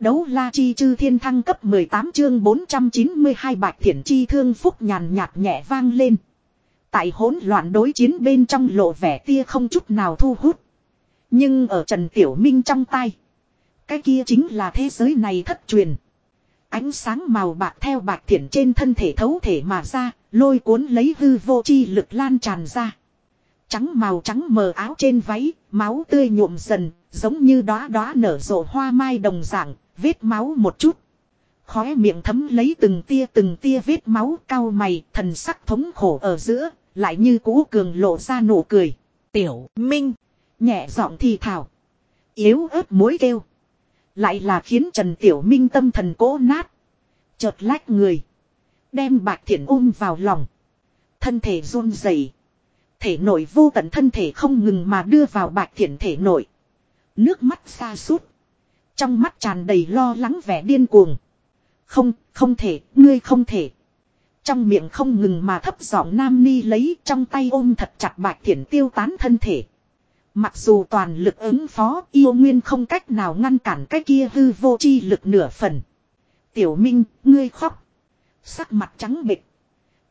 Đấu la chi chư thiên thăng cấp 18 chương 492 bạch thiển chi thương phúc nhàn nhạt nhẹ vang lên. Tại hỗn loạn đối chiến bên trong lộ vẻ tia không chút nào thu hút. Nhưng ở Trần Tiểu Minh trong tay. Cái kia chính là thế giới này thất truyền. Ánh sáng màu bạc theo bạch thiển trên thân thể thấu thể mà ra, lôi cuốn lấy hư vô chi lực lan tràn ra. Trắng màu trắng mờ áo trên váy, máu tươi nhuộm dần, giống như đóa đóa nở rộ hoa mai đồng dạng, vết máu một chút. Khóe miệng thấm lấy từng tia từng tia vết máu cao mày, thần sắc thống khổ ở giữa, lại như cũ cường lộ ra nụ cười. Tiểu Minh, nhẹ giọng thì thảo. Yếu ớt mối kêu. Lại là khiến Trần Tiểu Minh tâm thần cố nát. Chợt lách người. Đem bạc thiện ôm vào lòng. Thân thể run rẩy Thể nội vô tận thân thể không ngừng mà đưa vào bạc thiện thể nội. Nước mắt xa suốt. Trong mắt tràn đầy lo lắng vẻ điên cuồng. Không, không thể, ngươi không thể. Trong miệng không ngừng mà thấp giọng nam ni lấy trong tay ôm thật chặt bạch thiển tiêu tán thân thể. Mặc dù toàn lực ứng phó yêu nguyên không cách nào ngăn cản cái kia hư vô chi lực nửa phần. Tiểu Minh, ngươi khóc. Sắc mặt trắng bịch.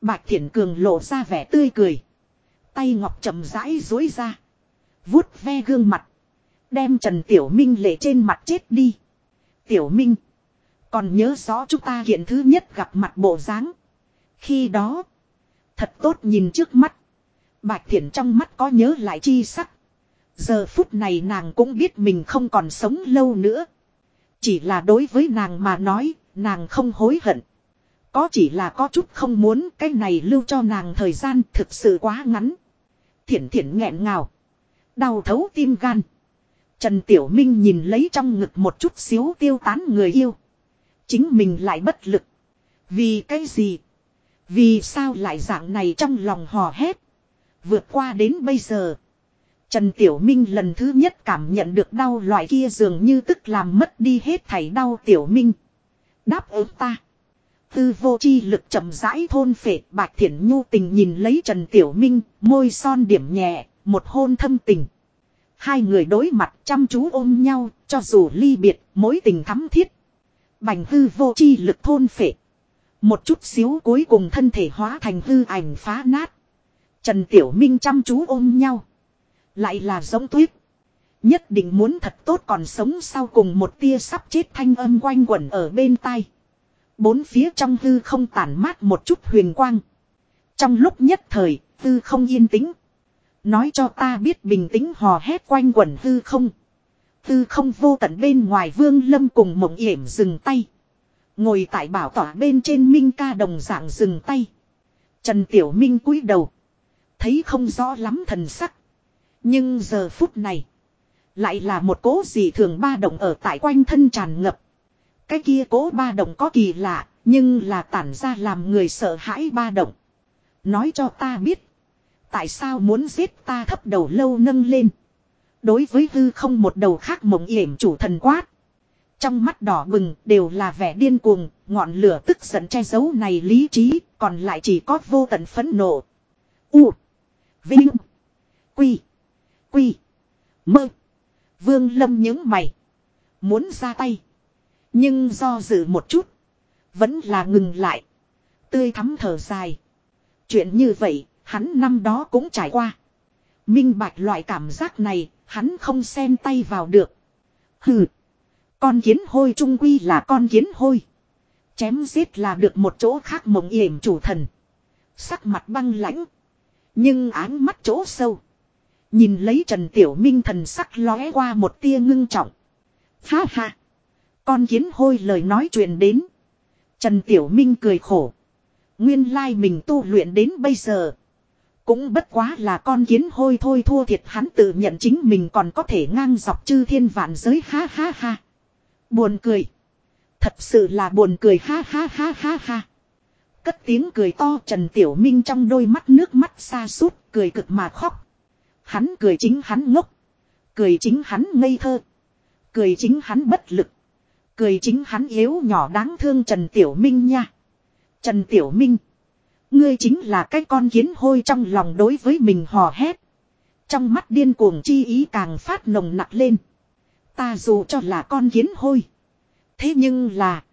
Bạch Thiển Cường lộ ra vẻ tươi cười. Tay ngọc chậm rãi dối ra. vuốt ve gương mặt. Đem Trần Tiểu Minh lệ trên mặt chết đi. Tiểu Minh. Còn nhớ rõ chúng ta hiện thứ nhất gặp mặt bộ dáng. Khi đó. Thật tốt nhìn trước mắt. Bạch Thiển trong mắt có nhớ lại chi sắc. Giờ phút này nàng cũng biết mình không còn sống lâu nữa. Chỉ là đối với nàng mà nói, nàng không hối hận. Có chỉ là có chút không muốn cái này lưu cho nàng thời gian thực sự quá ngắn. Thiển thiển nghẹn ngào. Đau thấu tim gan. Trần Tiểu Minh nhìn lấy trong ngực một chút xíu tiêu tán người yêu. Chính mình lại bất lực. Vì cái gì? Vì sao lại dạng này trong lòng hò hét? Vượt qua đến bây giờ. Trần Tiểu Minh lần thứ nhất cảm nhận được đau loại kia dường như tức làm mất đi hết thảy đau Tiểu Minh. Đáp ứng ta. Tư vô chi lực chậm rãi thôn phệ bạch thiển nhu tình nhìn lấy Trần Tiểu Minh, môi son điểm nhẹ, một hôn thâm tình. Hai người đối mặt chăm chú ôm nhau, cho dù ly biệt, mối tình thắm thiết. Bành hư vô chi lực thôn phệ. Một chút xíu cuối cùng thân thể hóa thành hư ảnh phá nát. Trần Tiểu Minh chăm chú ôm nhau. Lại là giống tuyết. Nhất định muốn thật tốt còn sống sau cùng một tia sắp chết thanh âm quanh quẩn ở bên tai. Bốn phía trong hư không tản mát một chút huyền quang. Trong lúc nhất thời, hư không yên tĩnh. Nói cho ta biết bình tĩnh hò hét quanh quẩn hư không. Hư không vô tận bên ngoài vương lâm cùng mộng yểm dừng tay. Ngồi tại bảo tỏa bên trên Minh ca đồng dạng dừng tay. Trần Tiểu Minh cúi đầu. Thấy không rõ lắm thần sắc. Nhưng giờ phút này. Lại là một cố gì thường ba động ở tại quanh thân tràn ngập. Cái kia cố ba động có kỳ lạ. Nhưng là tản ra làm người sợ hãi ba động. Nói cho ta biết. Tại sao muốn giết ta thấp đầu lâu nâng lên. Đối với hư không một đầu khác mộng yểm chủ thần quát. Trong mắt đỏ bừng đều là vẻ điên cuồng, ngọn lửa tức giận che giấu này lý trí, còn lại chỉ có vô tận phẫn nộ. U. Vinh. Quy. Quy. Mơ. Vương Lâm những mày. Muốn ra tay. Nhưng do dự một chút. Vẫn là ngừng lại. Tươi thắm thở dài. Chuyện như vậy, hắn năm đó cũng trải qua. Minh bạch loại cảm giác này, hắn không xen tay vào được. Hừ. Con kiến hôi trung quy là con kiến hôi. Chém giết là được một chỗ khác mộng yểm chủ thần. Sắc mặt băng lãnh. Nhưng áng mắt chỗ sâu. Nhìn lấy Trần Tiểu Minh thần sắc lóe qua một tia ngưng trọng. Ha ha. Con kiến hôi lời nói chuyện đến. Trần Tiểu Minh cười khổ. Nguyên lai mình tu luyện đến bây giờ. Cũng bất quá là con kiến hôi thôi thua thiệt hắn tự nhận chính mình còn có thể ngang dọc chư thiên vạn giới, ha ha ha. Buồn cười. Thật sự là buồn cười, ha ha ha ha ha. Cất tiếng cười to, Trần Tiểu Minh trong đôi mắt nước mắt xa suốt, cười cực mà khóc. Hắn cười chính hắn ngốc. Cười chính hắn ngây thơ. Cười chính hắn bất lực. Cười chính hắn yếu nhỏ đáng thương Trần Tiểu Minh nha. Trần Tiểu Minh. Ngươi chính là cái con kiến hôi trong lòng đối với mình hò hét. Trong mắt điên cuồng chi ý càng phát nồng nặc lên. Ta dù cho là con kiến hôi. Thế nhưng là.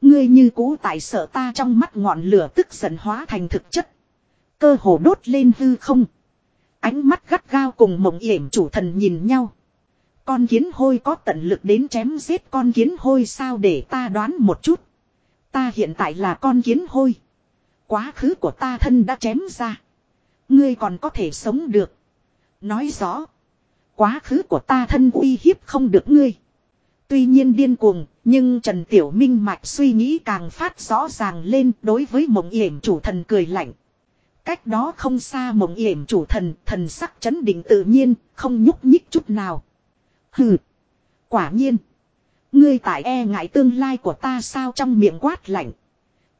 Ngươi như cũ tại sợ ta trong mắt ngọn lửa tức giận hóa thành thực chất. Cơ hồ đốt lên hư không. Ánh mắt gắt gao cùng mộng yểm chủ thần nhìn nhau. Con kiến hôi có tận lực đến chém giết con kiến hôi sao để ta đoán một chút. Ta hiện tại là con kiến hôi. Quá khứ của ta thân đã chém ra. Ngươi còn có thể sống được. Nói rõ. Quá khứ của ta thân uy hiếp không được ngươi. Tuy nhiên điên cuồng, nhưng Trần Tiểu Minh mạch suy nghĩ càng phát rõ ràng lên đối với mộng yểm chủ thần cười lạnh. Cách đó không xa mộng yểm chủ thần, thần sắc chấn định tự nhiên, không nhúc nhích chút nào. Hừ. Quả nhiên. Ngươi tại e ngại tương lai của ta sao trong miệng quát lạnh.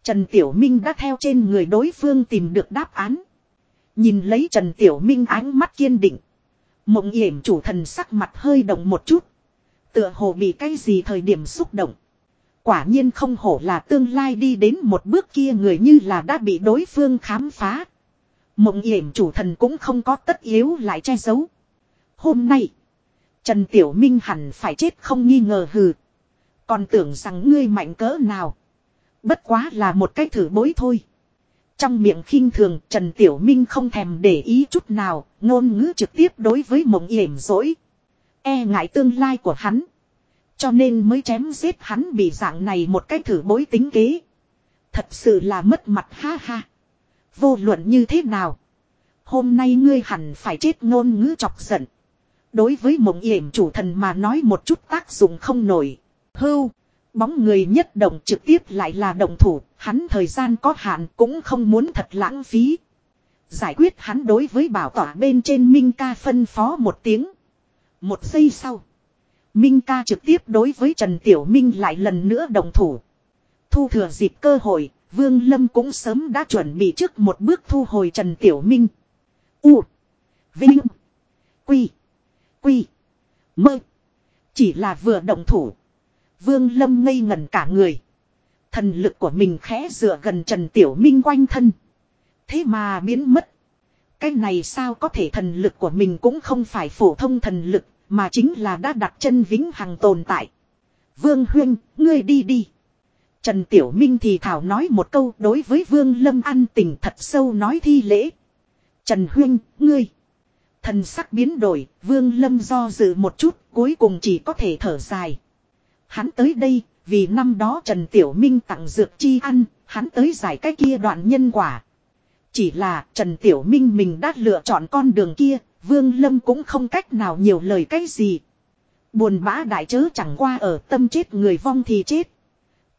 Trần Tiểu Minh đã theo trên người đối phương tìm được đáp án. Nhìn lấy Trần Tiểu Minh ánh mắt kiên định. Mộng yểm chủ thần sắc mặt hơi động một chút. Tựa hồ bị cái gì thời điểm xúc động. Quả nhiên không hổ là tương lai đi đến một bước kia người như là đã bị đối phương khám phá. Mộng yểm chủ thần cũng không có tất yếu lại che giấu. Hôm nay, Trần Tiểu Minh hẳn phải chết không nghi ngờ hừ. Còn tưởng rằng ngươi mạnh cỡ nào. Bất quá là một cái thử bối thôi. Trong miệng khinh thường Trần Tiểu Minh không thèm để ý chút nào, ngôn ngữ trực tiếp đối với mộng yểm dỗi. E ngại tương lai của hắn. Cho nên mới chém giết hắn bị dạng này một cái thử bối tính kế. Thật sự là mất mặt ha ha. Vô luận như thế nào. Hôm nay ngươi hẳn phải chết ngôn ngữ chọc giận. Đối với mộng yểm chủ thần mà nói một chút tác dụng không nổi. Hưu. Bóng người nhất động trực tiếp lại là động thủ. Hắn thời gian có hạn cũng không muốn thật lãng phí. Giải quyết hắn đối với bảo tỏa bên trên Minh ca phân phó một tiếng. Một giây sau. Minh ca trực tiếp đối với Trần Tiểu Minh lại lần nữa đồng thủ. Thu thừa dịp cơ hội, Vương Lâm cũng sớm đã chuẩn bị trước một bước thu hồi Trần Tiểu Minh. U. Vinh. Quy. Quy. Mơ. Chỉ là vừa động thủ. Vương Lâm ngây ngẩn cả người. Thần lực của mình khẽ dựa gần Trần Tiểu Minh quanh thân. Thế mà biến mất. Cái này sao có thể thần lực của mình cũng không phải phổ thông thần lực, mà chính là đã đặt chân vĩnh hằng tồn tại. Vương Huyên, ngươi đi đi. Trần Tiểu Minh thì thảo nói một câu đối với Vương Lâm ăn tình thật sâu nói thi lễ. Trần Huyên, ngươi. Thần sắc biến đổi, Vương Lâm do dự một chút, cuối cùng chỉ có thể thở dài. Hắn tới đây, vì năm đó Trần Tiểu Minh tặng dược chi ăn, hắn tới giải cái kia đoạn nhân quả. Chỉ là Trần Tiểu Minh mình đã lựa chọn con đường kia, Vương Lâm cũng không cách nào nhiều lời cái gì. Buồn bã đại chớ chẳng qua ở tâm chết người vong thì chết.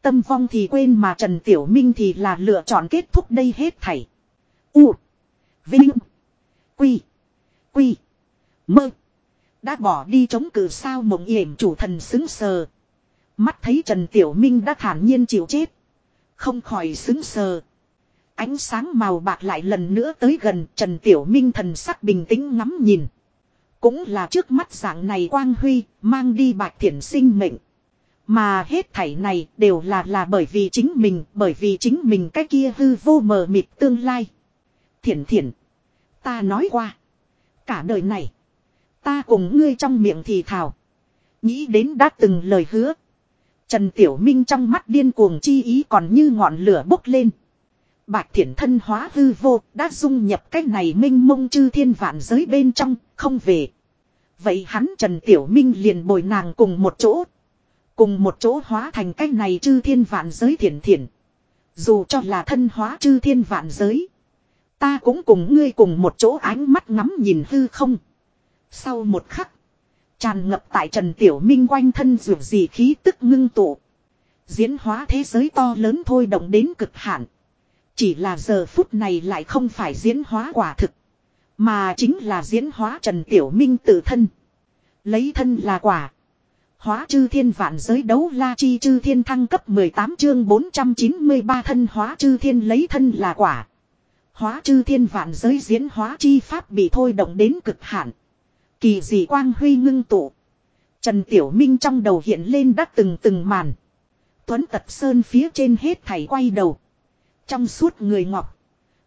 Tâm vong thì quên mà Trần Tiểu Minh thì là lựa chọn kết thúc đây hết thảy. U. Vinh. Quy. Quy. Mơ. Đã bỏ đi chống cự sao mộng yểm chủ thần xứng sờ. Mắt thấy Trần Tiểu Minh đã thản nhiên chịu chết. Không khỏi xứng sờ. Ánh sáng màu bạc lại lần nữa tới gần Trần Tiểu Minh thần sắc bình tĩnh ngắm nhìn. Cũng là trước mắt dạng này quang huy, mang đi bạch thiển sinh mệnh. Mà hết thảy này đều là là bởi vì chính mình, bởi vì chính mình cái kia hư vô mờ mịt tương lai. Thiển thiển. Ta nói qua. Cả đời này. Ta cùng ngươi trong miệng thì thảo, Nghĩ đến đã từng lời hứa. Trần Tiểu Minh trong mắt điên cuồng chi ý còn như ngọn lửa bốc lên. Bạch thiển thân hóa hư vô đã dung nhập cái này minh mông chư thiên vạn giới bên trong, không về. Vậy hắn Trần Tiểu Minh liền bồi nàng cùng một chỗ. Cùng một chỗ hóa thành cái này chư thiên vạn giới thiển thiển. Dù cho là thân hóa chư thiên vạn giới. Ta cũng cùng ngươi cùng một chỗ ánh mắt ngắm nhìn hư không. Sau một khắc. Tràn ngập tại Trần Tiểu Minh quanh thân dù gì khí tức ngưng tụ. Diễn hóa thế giới to lớn thôi động đến cực hạn. Chỉ là giờ phút này lại không phải diễn hóa quả thực. Mà chính là diễn hóa Trần Tiểu Minh tự thân. Lấy thân là quả. Hóa chư thiên vạn giới đấu la chi chư thiên thăng cấp 18 chương 493 thân hóa chư thiên lấy thân là quả. Hóa chư thiên vạn giới diễn hóa chi pháp bị thôi động đến cực hạn. Kỳ dị quang huy ngưng tụ. Trần Tiểu Minh trong đầu hiện lên đã từng từng màn. Tuấn Tật Sơn phía trên hết thảy quay đầu. Trong suốt người ngọc.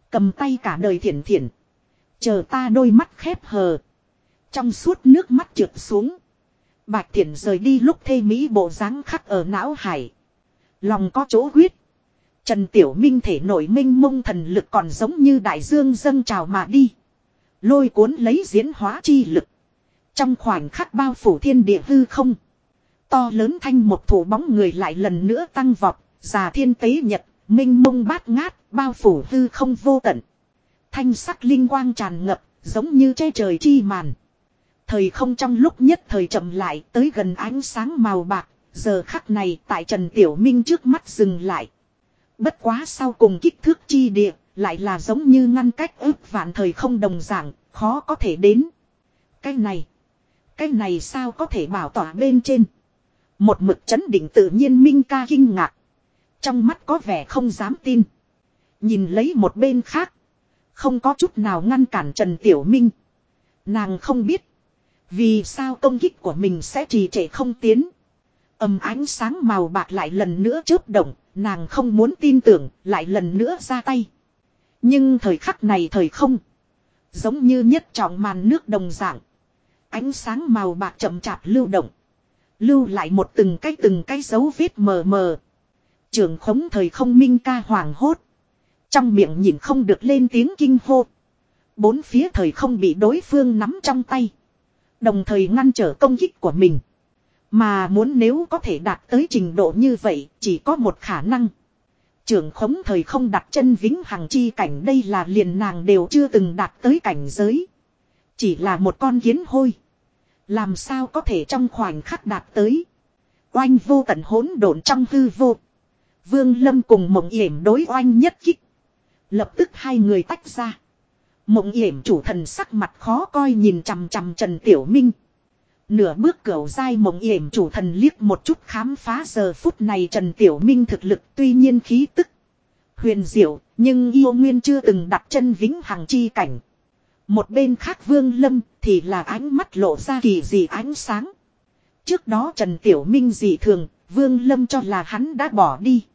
Cầm tay cả đời thiển thiển. Chờ ta đôi mắt khép hờ. Trong suốt nước mắt trượt xuống. Bạch Thiển rời đi lúc thê Mỹ bộ dáng khắc ở não hải. Lòng có chỗ huyết. Trần Tiểu Minh thể nổi minh mông thần lực còn giống như đại dương dâng trào mà đi. Lôi cuốn lấy diễn hóa chi lực. Trong khoảnh khắc bao phủ thiên địa hư không. To lớn thanh một thủ bóng người lại lần nữa tăng vọt. Già thiên tế nhật, minh mông bát ngát, bao phủ hư không vô tận. Thanh sắc linh quang tràn ngập, giống như che trời chi màn. Thời không trong lúc nhất thời chậm lại tới gần ánh sáng màu bạc, giờ khắc này tại Trần Tiểu Minh trước mắt dừng lại. Bất quá sau cùng kích thước chi địa, lại là giống như ngăn cách ước vạn thời không đồng dạng, khó có thể đến. Cái này, cái này sao có thể bảo tỏa bên trên. Một mực chấn định tự nhiên Minh ca kinh ngạc. Trong mắt có vẻ không dám tin. Nhìn lấy một bên khác. Không có chút nào ngăn cản Trần Tiểu Minh. Nàng không biết. Vì sao công kích của mình sẽ trì trệ không tiến. Âm ánh sáng màu bạc lại lần nữa chớp động. Nàng không muốn tin tưởng, lại lần nữa ra tay. Nhưng thời khắc này thời không. Giống như nhất trọng màn nước đồng dạng. Ánh sáng màu bạc chậm chạp lưu động. Lưu lại một từng cái từng cái dấu vết mờ mờ. Trường khống thời không minh ca hoàng hốt. Trong miệng nhìn không được lên tiếng kinh hô. Bốn phía thời không bị đối phương nắm trong tay. Đồng thời ngăn trở công kích của mình. Mà muốn nếu có thể đạt tới trình độ như vậy, chỉ có một khả năng. Trưởng khống thời không đặt chân vĩnh hằng chi cảnh đây là liền nàng đều chưa từng đạt tới cảnh giới. Chỉ là một con kiến hôi. Làm sao có thể trong khoảnh khắc đạt tới. Oanh vô tận hỗn độn trong hư vô. Vương Lâm cùng mộng yểm đối oanh nhất kích. Lập tức hai người tách ra. Mộng yểm chủ thần sắc mặt khó coi nhìn chằm chằm Trần Tiểu Minh. Nửa bước cửu dai mộng yểm chủ thần liếc một chút khám phá giờ phút này Trần Tiểu Minh thực lực tuy nhiên khí tức. Huyền diệu, nhưng yêu nguyên chưa từng đặt chân vĩnh hằng chi cảnh. Một bên khác vương lâm thì là ánh mắt lộ ra kỳ dị ánh sáng. Trước đó Trần Tiểu Minh dị thường, vương lâm cho là hắn đã bỏ đi.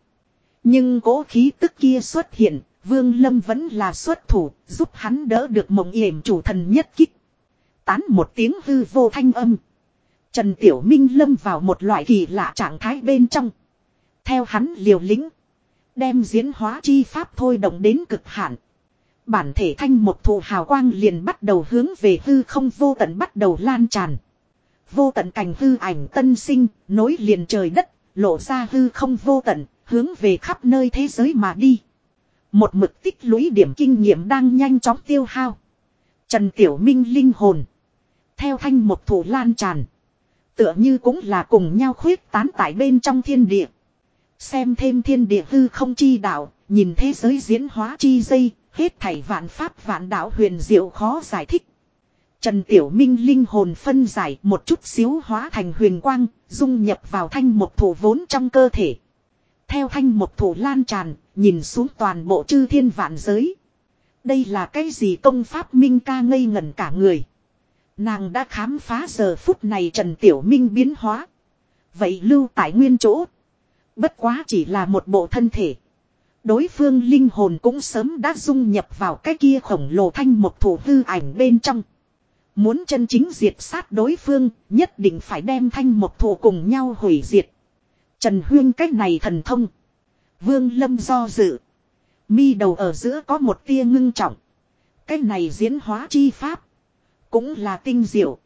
Nhưng cố khí tức kia xuất hiện, vương lâm vẫn là xuất thủ, giúp hắn đỡ được mộng yểm chủ thần nhất kích. Tán một tiếng hư vô thanh âm. Trần Tiểu Minh lâm vào một loại kỳ lạ trạng thái bên trong. Theo hắn liều lĩnh. Đem diễn hóa chi pháp thôi động đến cực hạn. Bản thể thanh một thụ hào quang liền bắt đầu hướng về hư không vô tận bắt đầu lan tràn. Vô tận cảnh hư ảnh tân sinh, nối liền trời đất, lộ ra hư không vô tận, hướng về khắp nơi thế giới mà đi. Một mực tích lũy điểm kinh nghiệm đang nhanh chóng tiêu hao. Trần Tiểu Minh linh hồn. Theo thanh một thủ lan tràn. Tựa như cũng là cùng nhau khuyết tán tại bên trong thiên địa. Xem thêm thiên địa hư không chi đạo, nhìn thế giới diễn hóa chi dây, hết thảy vạn pháp vạn đạo huyền diệu khó giải thích. Trần Tiểu Minh linh hồn phân giải một chút xíu hóa thành huyền quang, dung nhập vào thanh một thủ vốn trong cơ thể. Theo thanh một thủ lan tràn, nhìn xuống toàn bộ chư thiên vạn giới. Đây là cái gì công pháp minh ca ngây ngẩn cả người. Nàng đã khám phá giờ phút này Trần Tiểu Minh biến hóa. Vậy lưu tại nguyên chỗ. Bất quá chỉ là một bộ thân thể. Đối phương linh hồn cũng sớm đã dung nhập vào cái kia khổng lồ thanh một thủ hư ảnh bên trong. Muốn chân chính diệt sát đối phương, nhất định phải đem thanh một thủ cùng nhau hủy diệt. Trần Huyên cách này thần thông. Vương Lâm do dự. Mi đầu ở giữa có một tia ngưng trọng. cách này diễn hóa chi pháp. Cũng là tinh diệu.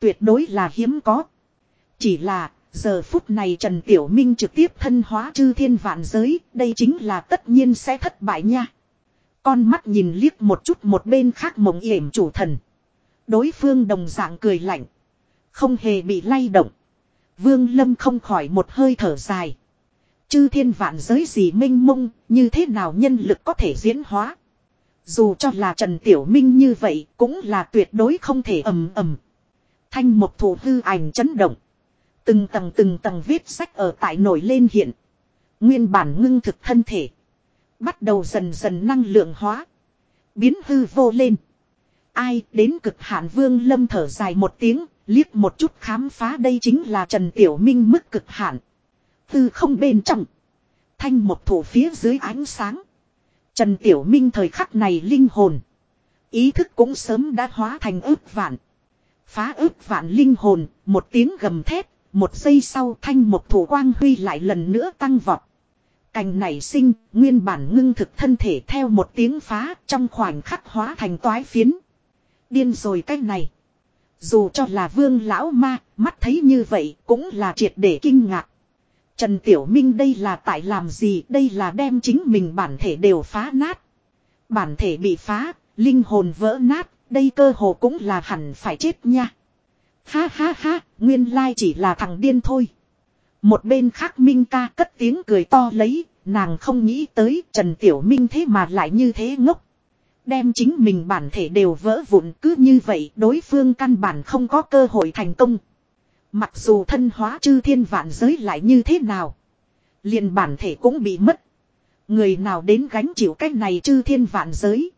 Tuyệt đối là hiếm có. Chỉ là giờ phút này Trần Tiểu Minh trực tiếp thân hóa chư thiên vạn giới. Đây chính là tất nhiên sẽ thất bại nha. Con mắt nhìn liếc một chút một bên khác mộng yểm chủ thần. Đối phương đồng dạng cười lạnh. Không hề bị lay động. Vương Lâm không khỏi một hơi thở dài. Chư thiên vạn giới gì minh mông, như thế nào nhân lực có thể diễn hóa. Dù cho là Trần Tiểu Minh như vậy, cũng là tuyệt đối không thể ầm ầm. Thanh một thủ hư ảnh chấn động. Từng tầng từng tầng viết sách ở tại nổi lên hiện. Nguyên bản ngưng thực thân thể. Bắt đầu dần dần năng lượng hóa. Biến hư vô lên. Ai đến cực hạn vương lâm thở dài một tiếng, liếc một chút khám phá đây chính là Trần Tiểu Minh mức cực hạn. Tư không bên trong. Thanh một thủ phía dưới ánh sáng. Trần Tiểu Minh thời khắc này linh hồn. Ý thức cũng sớm đã hóa thành ước vạn. Phá ước vạn linh hồn, một tiếng gầm thét, một giây sau thanh một thủ quang huy lại lần nữa tăng vọt. Cành nảy sinh, nguyên bản ngưng thực thân thể theo một tiếng phá trong khoảnh khắc hóa thành toái phiến. Điên rồi cái này. Dù cho là vương lão ma, mắt thấy như vậy cũng là triệt để kinh ngạc. Trần Tiểu Minh đây là tại làm gì, đây là đem chính mình bản thể đều phá nát. Bản thể bị phá, linh hồn vỡ nát, đây cơ hồ cũng là hẳn phải chết nha. Ha ha ha, nguyên lai chỉ là thằng điên thôi. Một bên khác Minh ca cất tiếng cười to lấy, nàng không nghĩ tới Trần Tiểu Minh thế mà lại như thế ngốc. Đem chính mình bản thể đều vỡ vụn cứ như vậy đối phương căn bản không có cơ hội thành công. Mặc dù thân hóa chư thiên vạn giới lại như thế nào. liền bản thể cũng bị mất. Người nào đến gánh chịu cách này chư thiên vạn giới.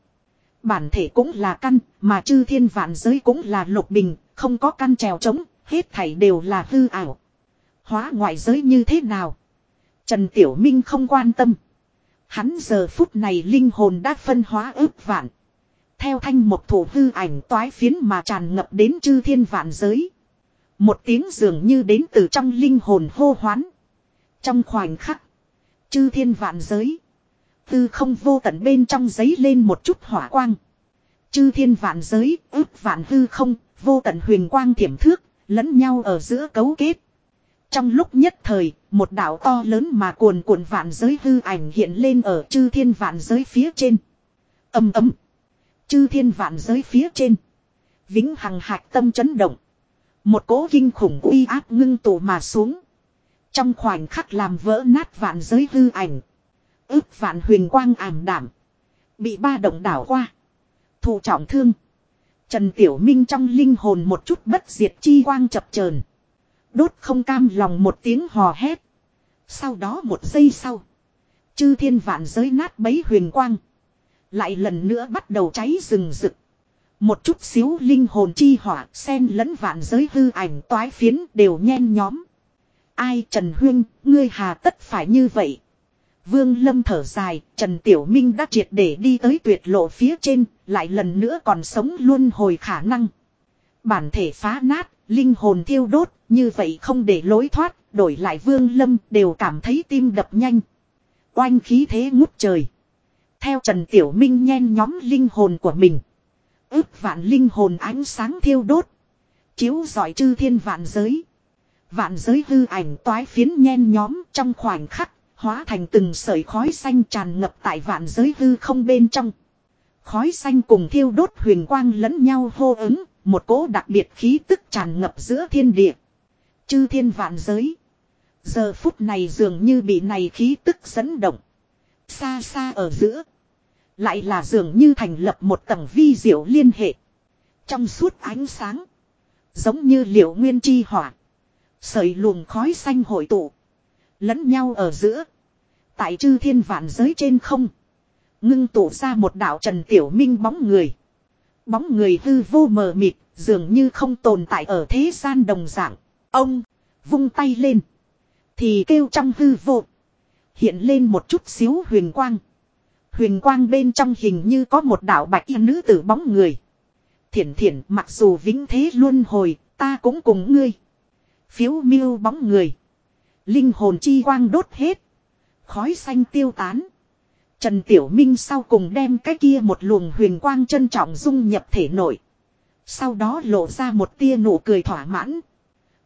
Bản thể cũng là căn, mà chư thiên vạn giới cũng là lục bình, không có căn trèo trống, hết thảy đều là hư ảo. Hóa ngoại giới như thế nào? Trần Tiểu Minh không quan tâm. Hắn giờ phút này linh hồn đã phân hóa ước vạn. Theo thanh một thủ hư ảnh toái phiến mà tràn ngập đến chư thiên vạn giới. Một tiếng dường như đến từ trong linh hồn hô hoán. Trong khoảnh khắc. Chư thiên vạn giới. Tư không vô tận bên trong giấy lên một chút hỏa quang. Chư thiên vạn giới, ước vạn hư không, vô tận huyền quang thiểm thước, lẫn nhau ở giữa cấu kết. Trong lúc nhất thời, một đảo to lớn mà cuồn cuộn vạn giới hư ảnh hiện lên ở chư thiên vạn giới phía trên. Âm ấm. Chư thiên vạn giới phía trên. Vĩnh hằng hạc tâm chấn động. Một cỗ kinh khủng uy áp ngưng tụ mà xuống. Trong khoảnh khắc làm vỡ nát vạn giới hư ảnh. Ước vạn huyền quang ảm đảm. Bị ba động đảo qua. Thụ trọng thương. Trần Tiểu Minh trong linh hồn một chút bất diệt chi quang chập chờn Đốt không cam lòng một tiếng hò hét. Sau đó một giây sau. Chư thiên vạn giới nát bấy huyền quang. Lại lần nữa bắt đầu cháy rừng rực. Một chút xíu linh hồn chi hỏa sen lẫn vạn giới hư ảnh toái phiến đều nhen nhóm. Ai Trần Huyên, ngươi hà tất phải như vậy. Vương Lâm thở dài, Trần Tiểu Minh đã triệt để đi tới tuyệt lộ phía trên, lại lần nữa còn sống luôn hồi khả năng. Bản thể phá nát, linh hồn thiêu đốt, như vậy không để lối thoát, đổi lại Vương Lâm đều cảm thấy tim đập nhanh. Oanh khí thế ngút trời. Theo Trần Tiểu Minh nhen nhóm linh hồn của mình. Ước vạn linh hồn ánh sáng thiêu đốt. Chiếu giỏi chư thiên vạn giới. Vạn giới hư ảnh toái phiến nhen nhóm trong khoảnh khắc Hóa thành từng sợi khói xanh tràn ngập tại vạn giới hư không bên trong. Khói xanh cùng thiêu đốt huyền quang lẫn nhau hô ứng, một cỗ đặc biệt khí tức tràn ngập giữa thiên địa. Chư thiên vạn giới. Giờ phút này dường như bị này khí tức dẫn động. Xa xa ở giữa. Lại là dường như thành lập một tầng vi diệu liên hệ. Trong suốt ánh sáng. Giống như liệu nguyên chi hỏa. Sợi luồng khói xanh hội tụ. Lẫn nhau ở giữa. Tại chư thiên vạn giới trên không. Ngưng tụ ra một đạo Trần Tiểu Minh bóng người. Bóng người hư vô mờ mịt, dường như không tồn tại ở thế gian đồng dạng. Ông, vung tay lên. Thì kêu trong hư vô. Hiện lên một chút xíu huyền quang. Huyền quang bên trong hình như có một đạo bạch y nữ tử bóng người. Thiển thiển mặc dù vĩnh thế luôn hồi, ta cũng cùng ngươi. Phiếu miêu bóng người. Linh hồn chi quang đốt hết. Khói xanh tiêu tán. Trần Tiểu Minh sau cùng đem cái kia một luồng huyền quang trân trọng dung nhập thể nội. Sau đó lộ ra một tia nụ cười thỏa mãn.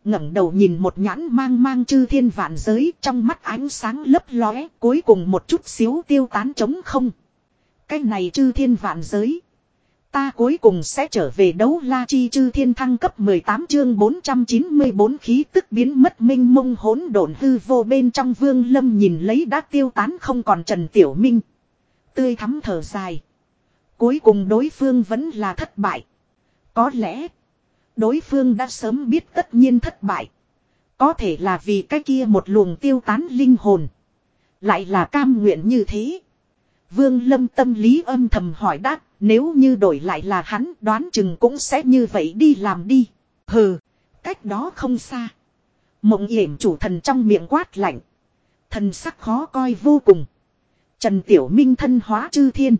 ngẩng đầu nhìn một nhãn mang mang chư thiên vạn giới, trong mắt ánh sáng lấp lóe, cuối cùng một chút xíu tiêu tán trống không. Cái này chư thiên vạn giới. Ta cuối cùng sẽ trở về đấu la chi chư thiên thăng cấp 18 chương 494 khí tức biến mất minh mông hỗn độn hư vô bên trong vương lâm nhìn lấy đã tiêu tán không còn Trần Tiểu Minh. Tươi thắm thở dài. Cuối cùng đối phương vẫn là thất bại. Có lẽ, đối phương đã sớm biết tất nhiên thất bại. Có thể là vì cái kia một luồng tiêu tán linh hồn. Lại là cam nguyện như thế. Vương lâm tâm lý âm thầm hỏi đáp nếu như đổi lại là hắn đoán chừng cũng sẽ như vậy đi làm đi. Hừ, cách đó không xa. Mộng yểm chủ thần trong miệng quát lạnh. Thần sắc khó coi vô cùng. Trần Tiểu Minh thân hóa chư thiên.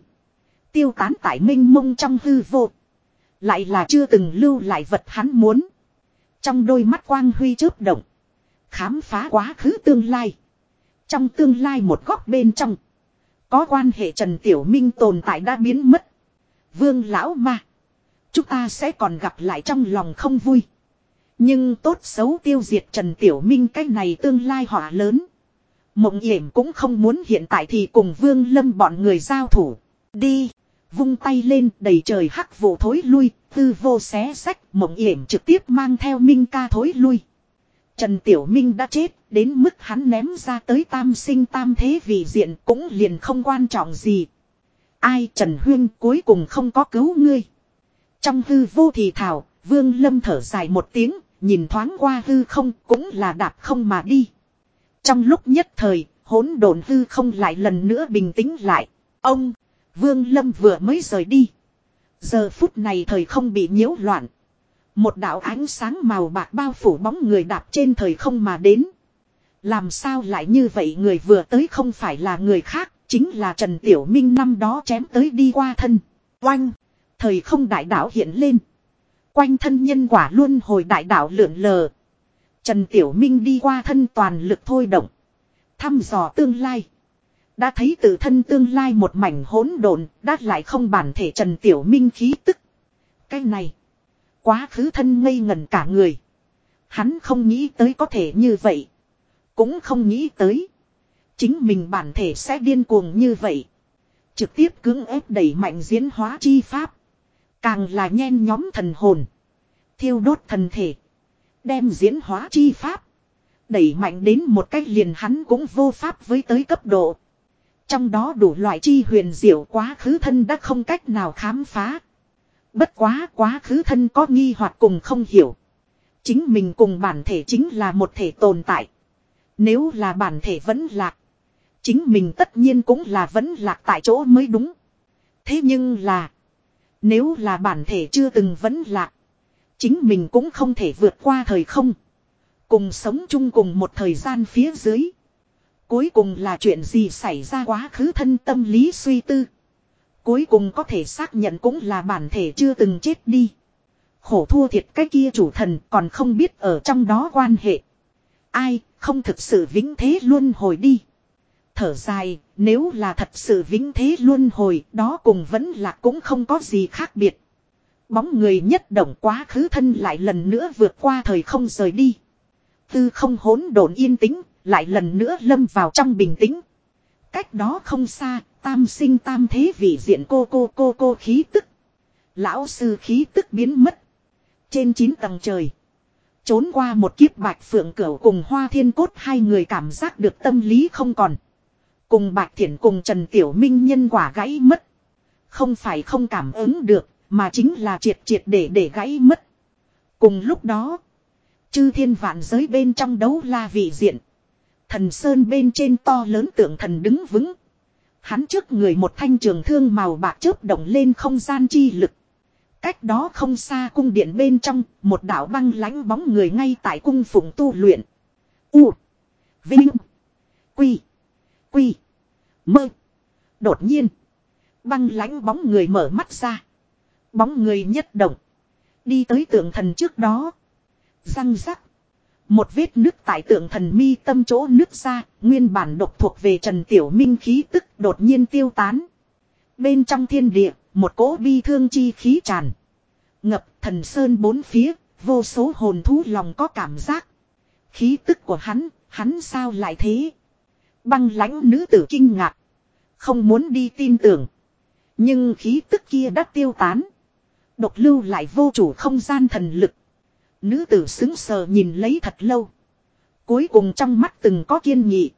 Tiêu tán tại minh mông trong hư vô. Lại là chưa từng lưu lại vật hắn muốn. Trong đôi mắt quang huy chớp động. Khám phá quá khứ tương lai. Trong tương lai một góc bên trong. Có quan hệ Trần Tiểu Minh tồn tại đã biến mất. Vương lão ma. Chúng ta sẽ còn gặp lại trong lòng không vui. Nhưng tốt xấu tiêu diệt Trần Tiểu Minh cái này tương lai họa lớn. Mộng hiểm cũng không muốn hiện tại thì cùng Vương Lâm bọn người giao thủ. Đi. Vung tay lên đầy trời hắc vụ thối lui. Tư vô xé sách mộng hiểm trực tiếp mang theo Minh ca thối lui. Trần Tiểu Minh đã chết, đến mức hắn ném ra tới tam sinh tam thế vì diện cũng liền không quan trọng gì. Ai Trần Huyên cuối cùng không có cứu ngươi. Trong hư vô thì thảo, Vương Lâm thở dài một tiếng, nhìn thoáng qua hư không cũng là đạp không mà đi. Trong lúc nhất thời, hỗn độn hư không lại lần nữa bình tĩnh lại. Ông, Vương Lâm vừa mới rời đi. Giờ phút này thời không bị nhiễu loạn. Một đạo ánh sáng màu bạc bao phủ bóng người đạp trên thời không mà đến. Làm sao lại như vậy người vừa tới không phải là người khác, chính là Trần Tiểu Minh năm đó chém tới đi qua thân. Oanh! Thời không đại đạo hiện lên. Quanh thân nhân quả luôn hồi đại đạo lượn lờ. Trần Tiểu Minh đi qua thân toàn lực thôi động. Thăm dò tương lai. Đã thấy tự thân tương lai một mảnh hỗn độn, đã lại không bản thể Trần Tiểu Minh khí tức. Cái này. Quá khứ thân ngây ngẩn cả người. Hắn không nghĩ tới có thể như vậy. Cũng không nghĩ tới. Chính mình bản thể sẽ điên cuồng như vậy. Trực tiếp cưỡng ép đẩy mạnh diễn hóa chi pháp. Càng là nhen nhóm thần hồn. Thiêu đốt thần thể. Đem diễn hóa chi pháp. Đẩy mạnh đến một cách liền hắn cũng vô pháp với tới cấp độ. Trong đó đủ loại chi huyền diệu quá khứ thân đã không cách nào khám phá. Bất quá quá khứ thân có nghi hoặc cùng không hiểu. Chính mình cùng bản thể chính là một thể tồn tại. Nếu là bản thể vẫn lạc. Chính mình tất nhiên cũng là vẫn lạc tại chỗ mới đúng. Thế nhưng là. Nếu là bản thể chưa từng vẫn lạc. Chính mình cũng không thể vượt qua thời không. Cùng sống chung cùng một thời gian phía dưới. Cuối cùng là chuyện gì xảy ra quá khứ thân tâm lý suy tư. Cuối cùng có thể xác nhận cũng là bản thể chưa từng chết đi. Khổ thua thiệt cái kia chủ thần còn không biết ở trong đó quan hệ. Ai không thực sự vĩnh thế luôn hồi đi. Thở dài, nếu là thật sự vĩnh thế luân hồi, đó cùng vẫn là cũng không có gì khác biệt. Bóng người nhất động quá khứ thân lại lần nữa vượt qua thời không rời đi. Tư không hỗn độn yên tĩnh, lại lần nữa lâm vào trong bình tĩnh. Cách đó không xa, tam sinh tam thế vị diện cô cô cô cô khí tức. Lão sư khí tức biến mất. Trên chín tầng trời. Trốn qua một kiếp bạch phượng cửu cùng hoa thiên cốt hai người cảm giác được tâm lý không còn. Cùng bạch thiển cùng Trần Tiểu Minh nhân quả gãy mất. Không phải không cảm ứng được, mà chính là triệt triệt để để gãy mất. Cùng lúc đó, chư thiên vạn giới bên trong đấu la vị diện. Thần Sơn bên trên to lớn tượng thần đứng vững. Hắn trước người một thanh trường thương màu bạc chớp động lên không gian chi lực. Cách đó không xa cung điện bên trong, một đạo băng lãnh bóng người ngay tại cung phụng tu luyện. U. Vinh. Quy. Quy. Mơ. Đột nhiên. Băng lãnh bóng người mở mắt ra. Bóng người nhất động. Đi tới tượng thần trước đó. Răng rắc. Một vết nước tại tượng thần mi tâm chỗ nước ra, nguyên bản độc thuộc về Trần Tiểu Minh khí tức đột nhiên tiêu tán. Bên trong thiên địa, một cỗ bi thương chi khí tràn. Ngập thần sơn bốn phía, vô số hồn thú lòng có cảm giác. Khí tức của hắn, hắn sao lại thế? Băng lãnh nữ tử kinh ngạc. Không muốn đi tin tưởng. Nhưng khí tức kia đã tiêu tán. Độc lưu lại vô chủ không gian thần lực. Nữ tử xứng sờ nhìn lấy thật lâu. Cuối cùng trong mắt từng có kiên nghị.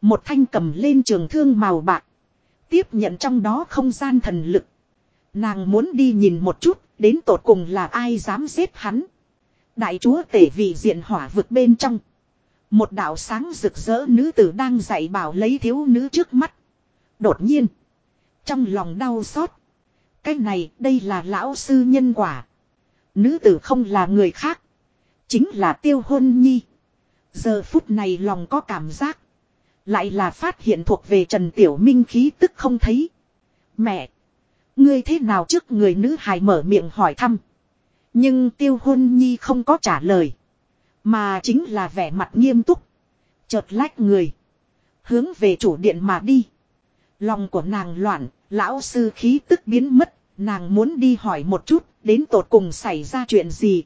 Một thanh cầm lên trường thương màu bạc. Tiếp nhận trong đó không gian thần lực. Nàng muốn đi nhìn một chút, đến tột cùng là ai dám giết hắn. Đại chúa tể vị diện hỏa vực bên trong. Một đạo sáng rực rỡ nữ tử đang dạy bảo lấy thiếu nữ trước mắt. Đột nhiên. Trong lòng đau xót. Cái này, đây là lão sư nhân quả. Nữ tử không là người khác. Chính là tiêu hôn nhi. Giờ phút này lòng có cảm giác. Lại là phát hiện thuộc về Trần Tiểu Minh khí tức không thấy. Mẹ. Ngươi thế nào trước người nữ hài mở miệng hỏi thăm. Nhưng tiêu hôn nhi không có trả lời. Mà chính là vẻ mặt nghiêm túc. Chợt lách người. Hướng về chủ điện mà đi. Lòng của nàng loạn, lão sư khí tức biến mất. Nàng muốn đi hỏi một chút, đến tột cùng xảy ra chuyện gì.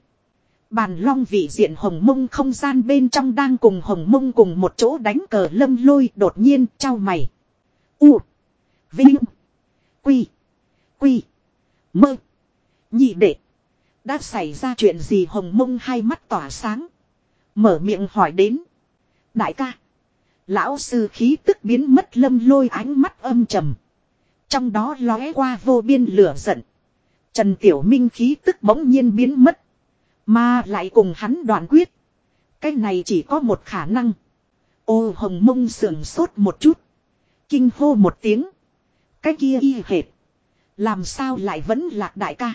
Bàn long vị diện hồng mông không gian bên trong đang cùng hồng mông cùng một chỗ đánh cờ lâm lôi đột nhiên trao mày. U. Vinh. Quy. Quy. Mơ. Nhị đệ. Đã xảy ra chuyện gì hồng mông hai mắt tỏa sáng. Mở miệng hỏi đến. Đại ca. Lão sư khí tức biến mất lâm lôi ánh mắt âm trầm. Trong đó lóe qua vô biên lửa giận. Trần Tiểu Minh khí tức bỗng nhiên biến mất. Mà lại cùng hắn đoạn quyết. Cái này chỉ có một khả năng. Ô hồng mông sườn sốt một chút. Kinh hô một tiếng. Cái kia y hệt. Làm sao lại vẫn lạc đại ca.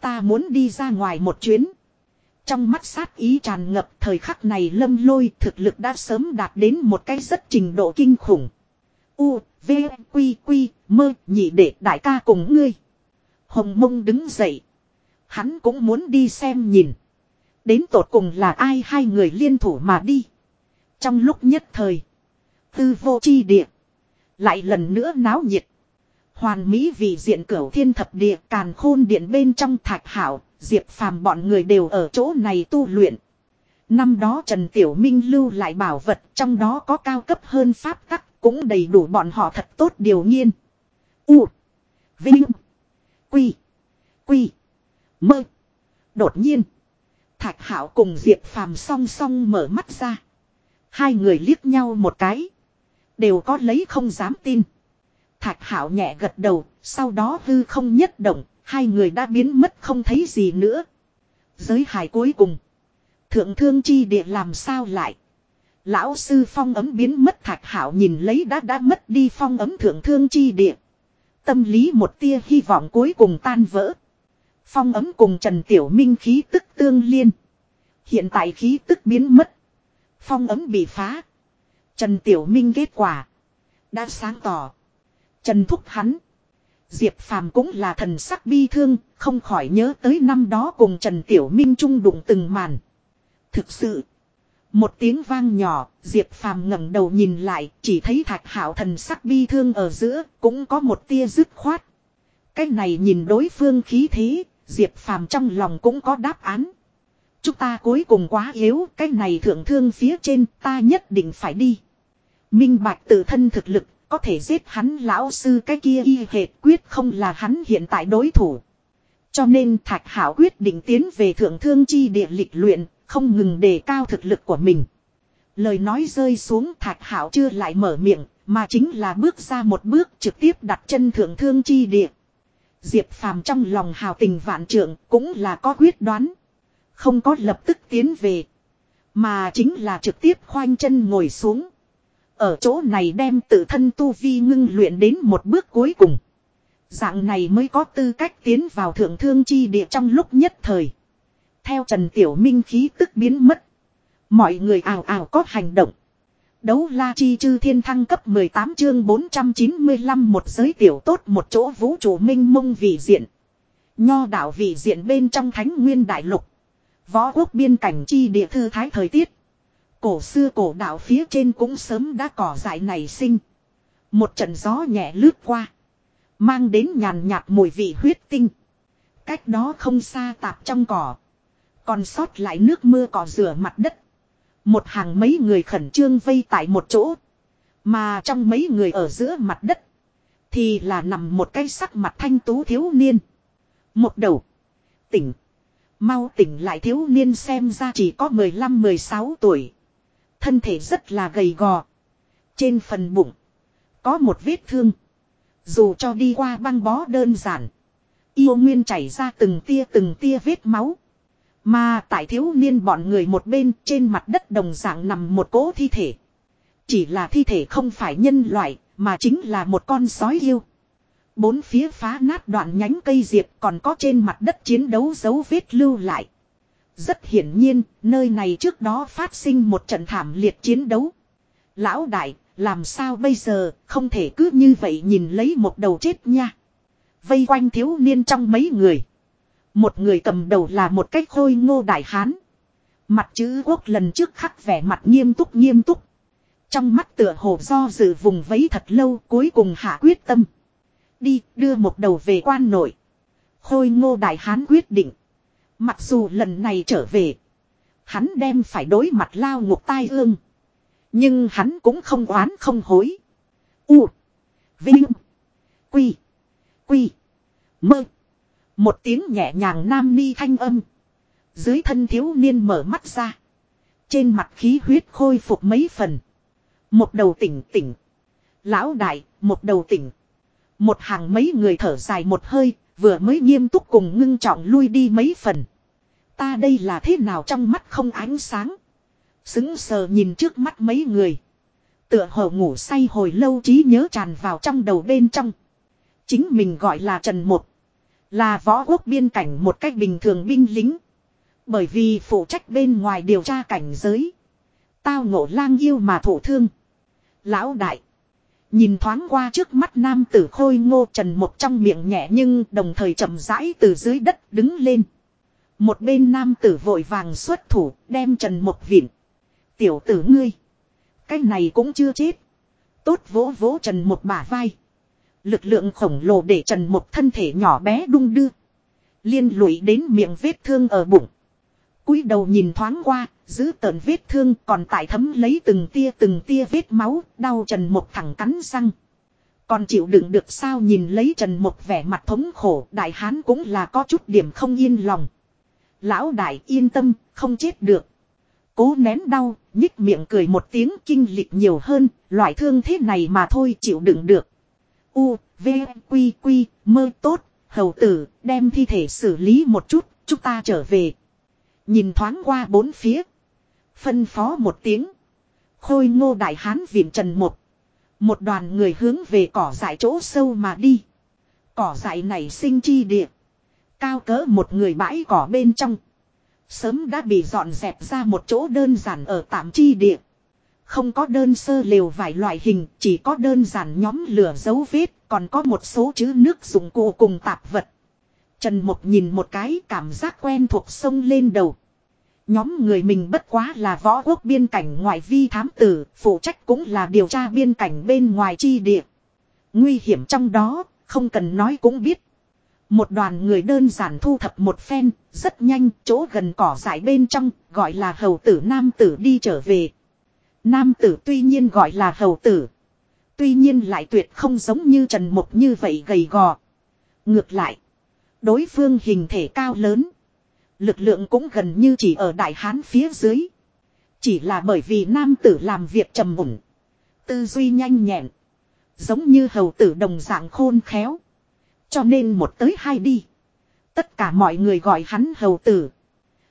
Ta muốn đi ra ngoài một chuyến. Trong mắt sát ý tràn ngập thời khắc này lâm lôi thực lực đã sớm đạt đến một cái rất trình độ kinh khủng. U, V, Quy, Quy, mơ, nhị đệ đại ca cùng ngươi. Hồng mông đứng dậy. Hắn cũng muốn đi xem nhìn. Đến tột cùng là ai hai người liên thủ mà đi. Trong lúc nhất thời. Tư vô chi địa. Lại lần nữa náo nhiệt. Hoàn mỹ vì diện cửu thiên thập địa càn khôn điện bên trong thạch hảo. Diệp phàm bọn người đều ở chỗ này tu luyện. Năm đó Trần Tiểu Minh lưu lại bảo vật trong đó có cao cấp hơn pháp tắc cũng đầy đủ bọn họ thật tốt điều nghiên. U. Vinh. Quy. Quy. Mơ. Đột nhiên. Thạch Hạo cùng Diệp Phàm song song mở mắt ra. Hai người liếc nhau một cái. Đều có lấy không dám tin. Thạch Hạo nhẹ gật đầu, sau đó hư không nhất động, hai người đã biến mất không thấy gì nữa. Giới hải cuối cùng. Thượng thương chi địa làm sao lại. Lão sư phong ấm biến mất Thạch Hạo nhìn lấy đã đã mất đi phong ấm thượng thương chi địa. Tâm lý một tia hy vọng cuối cùng tan vỡ. Phong ấm cùng Trần Tiểu Minh khí tức tương liên. Hiện tại khí tức biến mất. Phong ấm bị phá. Trần Tiểu Minh kết quả. Đã sáng tỏ. Trần thúc hắn. Diệp Phàm cũng là thần sắc bi thương, không khỏi nhớ tới năm đó cùng Trần Tiểu Minh chung đụng từng màn. Thực sự. Một tiếng vang nhỏ, Diệp Phàm ngẩng đầu nhìn lại, chỉ thấy Thạch Hạo thần sắc bi thương ở giữa, cũng có một tia dứt khoát. Cái này nhìn đối phương khí thế, Diệp Phàm trong lòng cũng có đáp án. Chúng ta cuối cùng quá yếu, cái này thượng thương phía trên ta nhất định phải đi. Minh bạch tự thân thực lực, có thể giết hắn lão sư cái kia y hệt quyết không là hắn hiện tại đối thủ. Cho nên Thạch Hảo quyết định tiến về thượng thương chi địa lịch luyện, không ngừng đề cao thực lực của mình. Lời nói rơi xuống Thạch Hảo chưa lại mở miệng, mà chính là bước ra một bước trực tiếp đặt chân thượng thương chi địa. Diệp Phàm trong lòng hào tình vạn trượng cũng là có quyết đoán. Không có lập tức tiến về. Mà chính là trực tiếp khoanh chân ngồi xuống. Ở chỗ này đem tự thân tu vi ngưng luyện đến một bước cuối cùng. Dạng này mới có tư cách tiến vào thượng thương chi địa trong lúc nhất thời. Theo Trần Tiểu Minh khí tức biến mất. Mọi người ảo ảo có hành động. Đấu la chi chư thiên thăng cấp 18 chương 495 một giới tiểu tốt một chỗ vũ trụ minh mông vị diện. Nho đảo vị diện bên trong thánh nguyên đại lục. Võ quốc biên cảnh chi địa thư thái thời tiết. Cổ xưa cổ đạo phía trên cũng sớm đã cỏ dại nảy sinh. Một trận gió nhẹ lướt qua. Mang đến nhàn nhạt mùi vị huyết tinh. Cách đó không xa tạp trong cỏ. Còn sót lại nước mưa cỏ rửa mặt đất. Một hàng mấy người khẩn trương vây tại một chỗ. Mà trong mấy người ở giữa mặt đất. Thì là nằm một cái sắc mặt thanh tú thiếu niên. Một đầu. Tỉnh. Mau tỉnh lại thiếu niên xem ra chỉ có 15-16 tuổi. Thân thể rất là gầy gò. Trên phần bụng. Có một vết thương. Dù cho đi qua băng bó đơn giản. Yêu nguyên chảy ra từng tia từng tia vết máu. Mà tại thiếu niên bọn người một bên trên mặt đất đồng dạng nằm một cỗ thi thể. Chỉ là thi thể không phải nhân loại, mà chính là một con sói yêu. Bốn phía phá nát đoạn nhánh cây diệp còn có trên mặt đất chiến đấu dấu vết lưu lại. Rất hiển nhiên, nơi này trước đó phát sinh một trận thảm liệt chiến đấu. Lão đại, làm sao bây giờ, không thể cứ như vậy nhìn lấy một đầu chết nha. Vây quanh thiếu niên trong mấy người. Một người cầm đầu là một cách khôi ngô đại hán. Mặt chữ quốc lần trước khắc vẻ mặt nghiêm túc nghiêm túc. Trong mắt tựa hồ do dự vùng vấy thật lâu cuối cùng hạ quyết tâm. Đi đưa một đầu về quan nội. Khôi ngô đại hán quyết định. Mặc dù lần này trở về. Hắn đem phải đối mặt lao ngục tai ương. Nhưng hắn cũng không oán không hối. U. Vinh. Quy. Quy. Mơ. Một tiếng nhẹ nhàng nam ni thanh âm. Dưới thân thiếu niên mở mắt ra. Trên mặt khí huyết khôi phục mấy phần. Một đầu tỉnh tỉnh. Lão đại, một đầu tỉnh. Một hàng mấy người thở dài một hơi, vừa mới nghiêm túc cùng ngưng trọng lui đi mấy phần. Ta đây là thế nào trong mắt không ánh sáng. Xứng sờ nhìn trước mắt mấy người. Tựa hồ ngủ say hồi lâu trí nhớ tràn vào trong đầu bên trong. Chính mình gọi là Trần Một. Là võ quốc biên cảnh một cách bình thường binh lính. Bởi vì phụ trách bên ngoài điều tra cảnh giới. Tao ngộ lang yêu mà thổ thương. Lão đại. Nhìn thoáng qua trước mắt nam tử khôi ngô trần một trong miệng nhẹ nhưng đồng thời chậm rãi từ dưới đất đứng lên. Một bên nam tử vội vàng xuất thủ đem trần một vịn. Tiểu tử ngươi. Cái này cũng chưa chết. Tốt vỗ vỗ trần một bả vai. Lực lượng khổng lồ để trần một thân thể nhỏ bé đung đưa. Liên lụy đến miệng vết thương ở bụng cúi đầu nhìn thoáng qua, giữ tợn vết thương còn tại thấm lấy từng tia từng tia vết máu, đau Trần một thẳng cắn răng. Còn chịu đựng được sao nhìn lấy Trần một vẻ mặt thống khổ, đại hán cũng là có chút điểm không yên lòng. Lão đại yên tâm, không chết được. Cố nén đau, nhích miệng cười một tiếng kinh lịch nhiều hơn, loại thương thế này mà thôi chịu đựng được. U, V, Quy, Quy, mơ tốt, hầu tử, đem thi thể xử lý một chút, chúng ta trở về. Nhìn thoáng qua bốn phía. Phân phó một tiếng. Khôi ngô đại hán viện trần một. Một đoàn người hướng về cỏ dại chỗ sâu mà đi. Cỏ dại này sinh chi địa. Cao cỡ một người bãi cỏ bên trong. Sớm đã bị dọn dẹp ra một chỗ đơn giản ở tạm chi địa. Không có đơn sơ lều vài loại hình, chỉ có đơn giản nhóm lửa dấu vết, còn có một số chữ nước dụng cụ cùng tạp vật. Trần Mục nhìn một cái cảm giác quen thuộc sông lên đầu. Nhóm người mình bất quá là võ quốc biên cảnh ngoại vi thám tử, phụ trách cũng là điều tra biên cảnh bên ngoài chi địa. Nguy hiểm trong đó, không cần nói cũng biết. Một đoàn người đơn giản thu thập một phen, rất nhanh, chỗ gần cỏ dại bên trong, gọi là hầu tử nam tử đi trở về. Nam tử tuy nhiên gọi là hầu tử. Tuy nhiên lại tuyệt không giống như Trần Mục như vậy gầy gò. Ngược lại, Đối phương hình thể cao lớn. Lực lượng cũng gần như chỉ ở đại hán phía dưới. Chỉ là bởi vì nam tử làm việc trầm mùn. Tư duy nhanh nhẹn. Giống như hầu tử đồng dạng khôn khéo. Cho nên một tới hai đi. Tất cả mọi người gọi hắn hầu tử.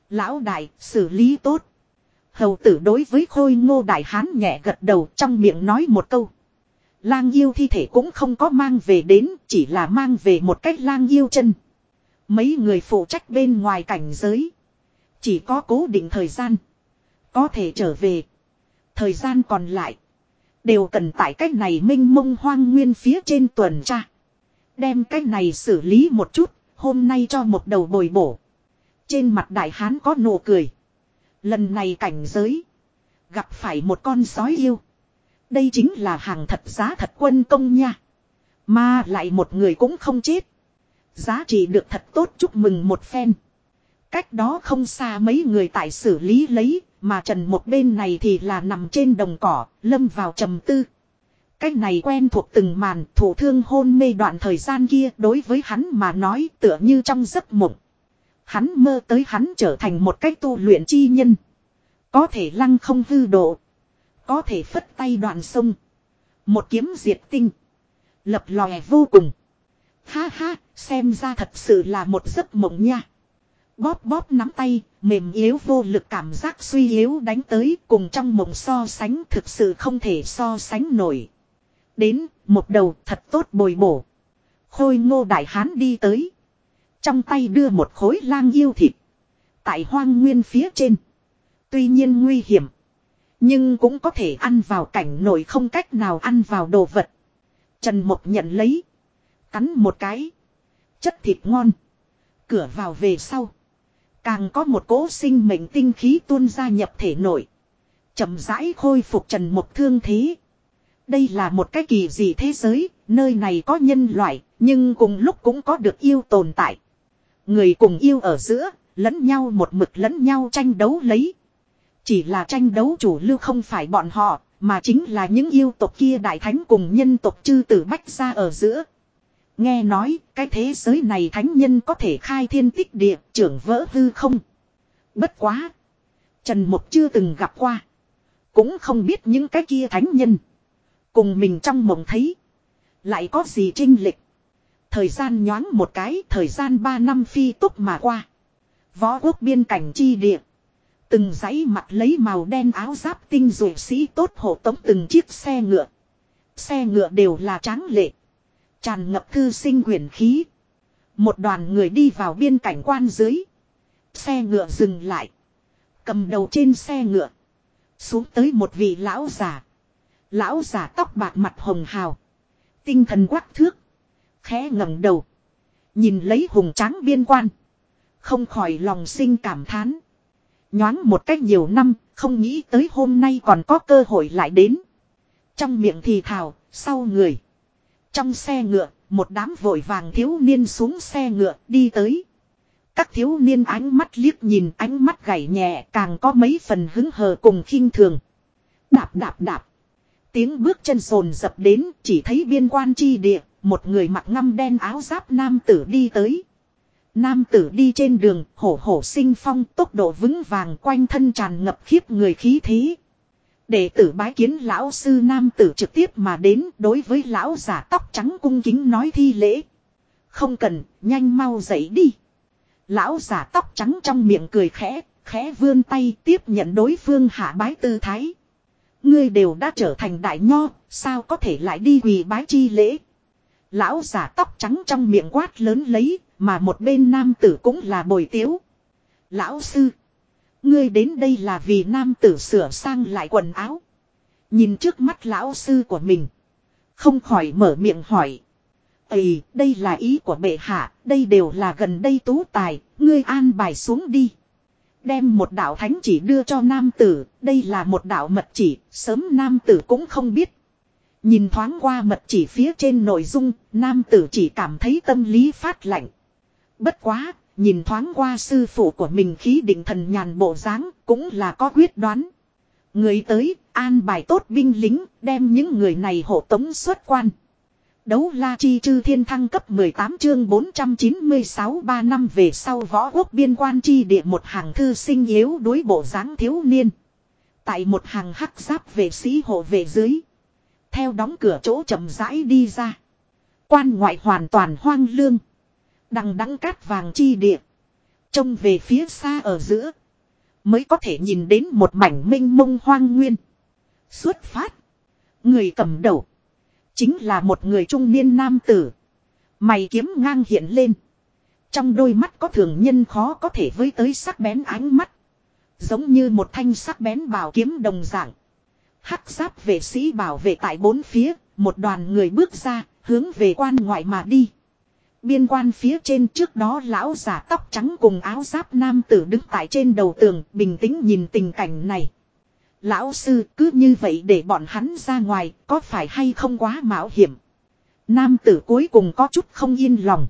Lão đại xử lý tốt. Hầu tử đối với khôi ngô đại hán nhẹ gật đầu trong miệng nói một câu. Lang yêu thi thể cũng không có mang về đến, chỉ là mang về một cách lang yêu chân. Mấy người phụ trách bên ngoài cảnh giới. Chỉ có cố định thời gian. Có thể trở về. Thời gian còn lại. Đều cần tại cách này minh mông hoang nguyên phía trên tuần tra. Đem cách này xử lý một chút. Hôm nay cho một đầu bồi bổ. Trên mặt đại hán có nụ cười. Lần này cảnh giới. Gặp phải một con sói yêu. Đây chính là hàng thật giá thật quân công nha. Mà lại một người cũng không chết. Giá trị được thật tốt chúc mừng một phen. Cách đó không xa mấy người tại xử lý lấy, mà trần một bên này thì là nằm trên đồng cỏ, lâm vào trầm tư. Cách này quen thuộc từng màn thủ thương hôn mê đoạn thời gian kia đối với hắn mà nói tựa như trong giấc mộng. Hắn mơ tới hắn trở thành một cách tu luyện chi nhân. Có thể lăng không hư độ. Có thể phất tay đoạn sông. Một kiếm diệt tinh. Lập lòe vô cùng. Ha ha, xem ra thật sự là một giấc mộng nha. Bóp bóp nắm tay, mềm yếu vô lực cảm giác suy yếu đánh tới cùng trong mộng so sánh thực sự không thể so sánh nổi. Đến, một đầu thật tốt bồi bổ. Khôi ngô đại hán đi tới. Trong tay đưa một khối lang yêu thịt. Tại hoang nguyên phía trên. Tuy nhiên nguy hiểm. Nhưng cũng có thể ăn vào cảnh nổi không cách nào ăn vào đồ vật. Trần Mộc nhận lấy. Cắn một cái. Chất thịt ngon. Cửa vào về sau. Càng có một cỗ sinh mệnh tinh khí tuôn ra nhập thể nội. chậm rãi khôi phục trần một thương thế. Đây là một cái kỳ dị thế giới, nơi này có nhân loại, nhưng cùng lúc cũng có được yêu tồn tại. Người cùng yêu ở giữa, lẫn nhau một mực lẫn nhau tranh đấu lấy. Chỉ là tranh đấu chủ lưu không phải bọn họ, mà chính là những yêu tộc kia đại thánh cùng nhân tộc chư tử bách ra ở giữa. Nghe nói, cái thế giới này thánh nhân có thể khai thiên tích địa, trưởng vỡ hư không. Bất quá. Trần Mục chưa từng gặp qua. Cũng không biết những cái kia thánh nhân. Cùng mình trong mộng thấy. Lại có gì trinh lịch. Thời gian nhoáng một cái, thời gian ba năm phi túc mà qua. Võ quốc biên cảnh chi địa. Từng dãy mặt lấy màu đen áo giáp tinh dụ sĩ tốt hộ tống từng chiếc xe ngựa. Xe ngựa đều là tráng lệ. Tràn ngập thư sinh quyển khí. Một đoàn người đi vào biên cảnh quan dưới. Xe ngựa dừng lại. Cầm đầu trên xe ngựa. Xuống tới một vị lão già. Lão già tóc bạc mặt hồng hào. Tinh thần quắc thước. Khẽ ngẩng đầu. Nhìn lấy hùng tráng biên quan. Không khỏi lòng sinh cảm thán. Nhoáng một cách nhiều năm, không nghĩ tới hôm nay còn có cơ hội lại đến. Trong miệng thì thào, sau người. Trong xe ngựa, một đám vội vàng thiếu niên xuống xe ngựa đi tới. Các thiếu niên ánh mắt liếc nhìn ánh mắt gảy nhẹ càng có mấy phần hứng hờ cùng khinh thường. Đạp đạp đạp. Tiếng bước chân sồn dập đến chỉ thấy biên quan chi địa, một người mặc ngăm đen áo giáp nam tử đi tới. Nam tử đi trên đường, hổ hổ sinh phong, tốc độ vững vàng quanh thân tràn ngập khiếp người khí thế. Đệ tử bái kiến lão sư nam tử trực tiếp mà đến đối với lão giả tóc trắng cung kính nói thi lễ. Không cần, nhanh mau dậy đi. Lão giả tóc trắng trong miệng cười khẽ, khẽ vươn tay tiếp nhận đối phương hạ bái tư thái. Ngươi đều đã trở thành đại nho, sao có thể lại đi quỳ bái chi lễ. Lão giả tóc trắng trong miệng quát lớn lấy, mà một bên nam tử cũng là bồi tiếu. Lão sư. Ngươi đến đây là vì nam tử sửa sang lại quần áo. Nhìn trước mắt lão sư của mình. Không khỏi mở miệng hỏi. Ây, đây là ý của bệ hạ, đây đều là gần đây tú tài, ngươi an bài xuống đi. Đem một đạo thánh chỉ đưa cho nam tử, đây là một đạo mật chỉ, sớm nam tử cũng không biết. Nhìn thoáng qua mật chỉ phía trên nội dung, nam tử chỉ cảm thấy tâm lý phát lạnh. Bất quá, nhìn thoáng qua sư phụ của mình khí định thần nhàn bộ dáng cũng là có quyết đoán. Người tới, an bài tốt binh lính, đem những người này hộ tống xuất quan. Đấu la chi chư thiên thăng cấp 18 chương 496 3 năm về sau võ quốc biên quan chi địa một hàng thư sinh yếu đối bộ dáng thiếu niên. Tại một hàng hắc giáp vệ sĩ hộ vệ dưới. Theo đóng cửa chỗ chậm rãi đi ra. Quan ngoại hoàn toàn hoang lương. Đằng đắng cát vàng chi địa. Trông về phía xa ở giữa. Mới có thể nhìn đến một mảnh minh mông hoang nguyên. Xuất phát. Người cầm đầu. Chính là một người trung niên nam tử. Mày kiếm ngang hiện lên. Trong đôi mắt có thường nhân khó có thể với tới sắc bén ánh mắt. Giống như một thanh sắc bén bảo kiếm đồng dạng. Hắc giáp vệ sĩ bảo vệ tại bốn phía, một đoàn người bước ra, hướng về quan ngoại mà đi. Biên quan phía trên trước đó lão giả tóc trắng cùng áo giáp nam tử đứng tại trên đầu tường, bình tĩnh nhìn tình cảnh này. Lão sư cứ như vậy để bọn hắn ra ngoài, có phải hay không quá mạo hiểm. Nam tử cuối cùng có chút không yên lòng.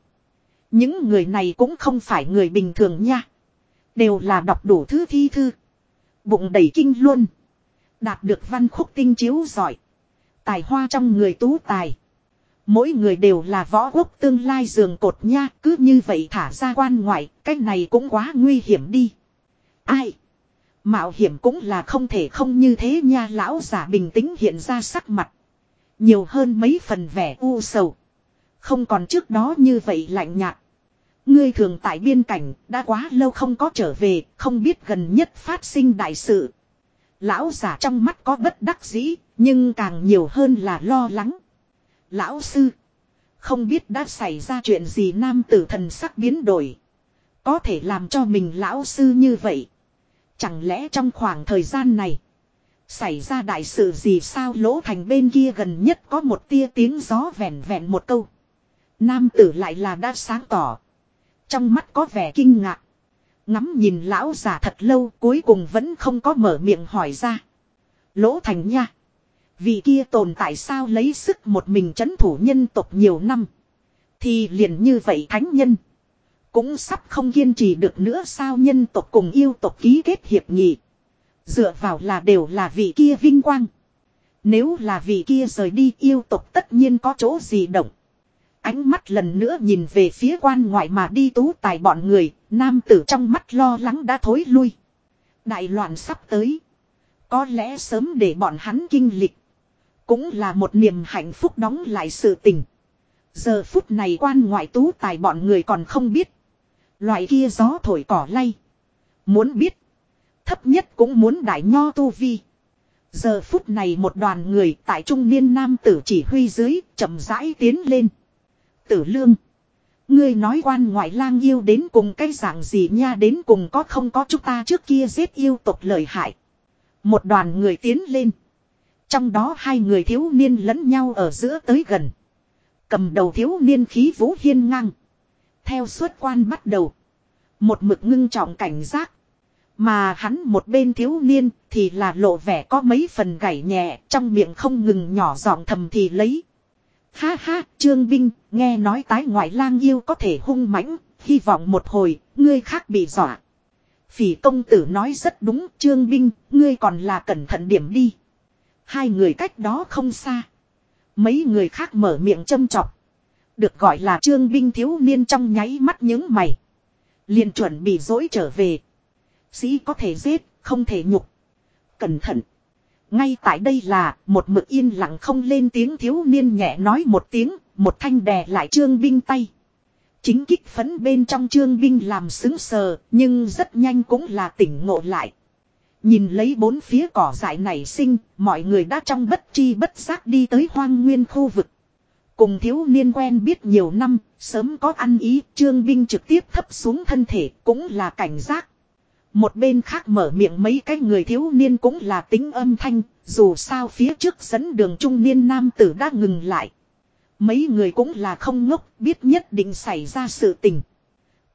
Những người này cũng không phải người bình thường nha. Đều là đọc đủ thứ thi thư. Bụng đầy kinh luôn. Đạt được văn khúc tinh chiếu giỏi. Tài hoa trong người tú tài. Mỗi người đều là võ quốc tương lai giường cột nha. Cứ như vậy thả ra quan ngoại. Cái này cũng quá nguy hiểm đi. Ai? Mạo hiểm cũng là không thể không như thế nha. Lão giả bình tĩnh hiện ra sắc mặt. Nhiều hơn mấy phần vẻ u sầu. Không còn trước đó như vậy lạnh nhạt. Ngươi thường tại biên cảnh, đã quá lâu không có trở về, không biết gần nhất phát sinh đại sự. Lão giả trong mắt có bất đắc dĩ, nhưng càng nhiều hơn là lo lắng. Lão sư, không biết đã xảy ra chuyện gì nam tử thần sắc biến đổi. Có thể làm cho mình lão sư như vậy. Chẳng lẽ trong khoảng thời gian này, xảy ra đại sự gì sao lỗ thành bên kia gần nhất có một tia tiếng gió vẹn vẹn một câu. Nam tử lại là đã sáng tỏ. Trong mắt có vẻ kinh ngạc. Ngắm nhìn lão già thật lâu cuối cùng vẫn không có mở miệng hỏi ra. Lỗ thành nha. Vì kia tồn tại sao lấy sức một mình chấn thủ nhân tộc nhiều năm. Thì liền như vậy thánh nhân. Cũng sắp không kiên trì được nữa sao nhân tộc cùng yêu tộc ký kết hiệp nghị. Dựa vào là đều là vị kia vinh quang. Nếu là vị kia rời đi yêu tộc tất nhiên có chỗ gì động. Ánh mắt lần nữa nhìn về phía quan ngoại mà đi tú tài bọn người, nam tử trong mắt lo lắng đã thối lui. Đại loạn sắp tới. Có lẽ sớm để bọn hắn kinh lịch. Cũng là một niềm hạnh phúc đóng lại sự tình. Giờ phút này quan ngoại tú tài bọn người còn không biết. Loại kia gió thổi cỏ lay. Muốn biết. Thấp nhất cũng muốn đại nho tu vi. Giờ phút này một đoàn người tại trung niên nam tử chỉ huy dưới chậm rãi tiến lên. Tử lương. Ngươi nói quan ngoại lang yêu đến cùng cái dạng gì nha đến cùng có không có chúng ta trước kia giết yêu tộc lời hại. Một đoàn người tiến lên. Trong đó hai người thiếu niên lẫn nhau ở giữa tới gần. Cầm đầu thiếu niên khí vũ hiên ngang. Theo suốt quan bắt đầu. Một mực ngưng trọng cảnh giác. Mà hắn một bên thiếu niên thì là lộ vẻ có mấy phần gảy nhẹ trong miệng không ngừng nhỏ giọng thầm thì lấy. Ha ha, Trương Binh, nghe nói tái ngoại lang yêu có thể hung mãnh, hy vọng một hồi, ngươi khác bị dọa. Phỉ công tử nói rất đúng, Trương Binh, ngươi còn là cẩn thận điểm đi. Hai người cách đó không xa. Mấy người khác mở miệng châm chọc. Được gọi là Trương Binh thiếu niên trong nháy mắt những mày. liền chuẩn bị dỗi trở về. Sĩ có thể giết, không thể nhục. Cẩn thận. Ngay tại đây là một mực yên lặng không lên tiếng thiếu niên nhẹ nói một tiếng, một thanh đè lại trương binh tay. Chính kích phấn bên trong trương binh làm xứng sờ, nhưng rất nhanh cũng là tỉnh ngộ lại. Nhìn lấy bốn phía cỏ dại nảy sinh, mọi người đã trong bất chi bất giác đi tới hoang nguyên khu vực. Cùng thiếu niên quen biết nhiều năm, sớm có ăn ý, trương binh trực tiếp thấp xuống thân thể, cũng là cảnh giác. Một bên khác mở miệng mấy cái người thiếu niên cũng là tính âm thanh, dù sao phía trước dẫn đường trung niên nam tử đã ngừng lại. Mấy người cũng là không ngốc, biết nhất định xảy ra sự tình.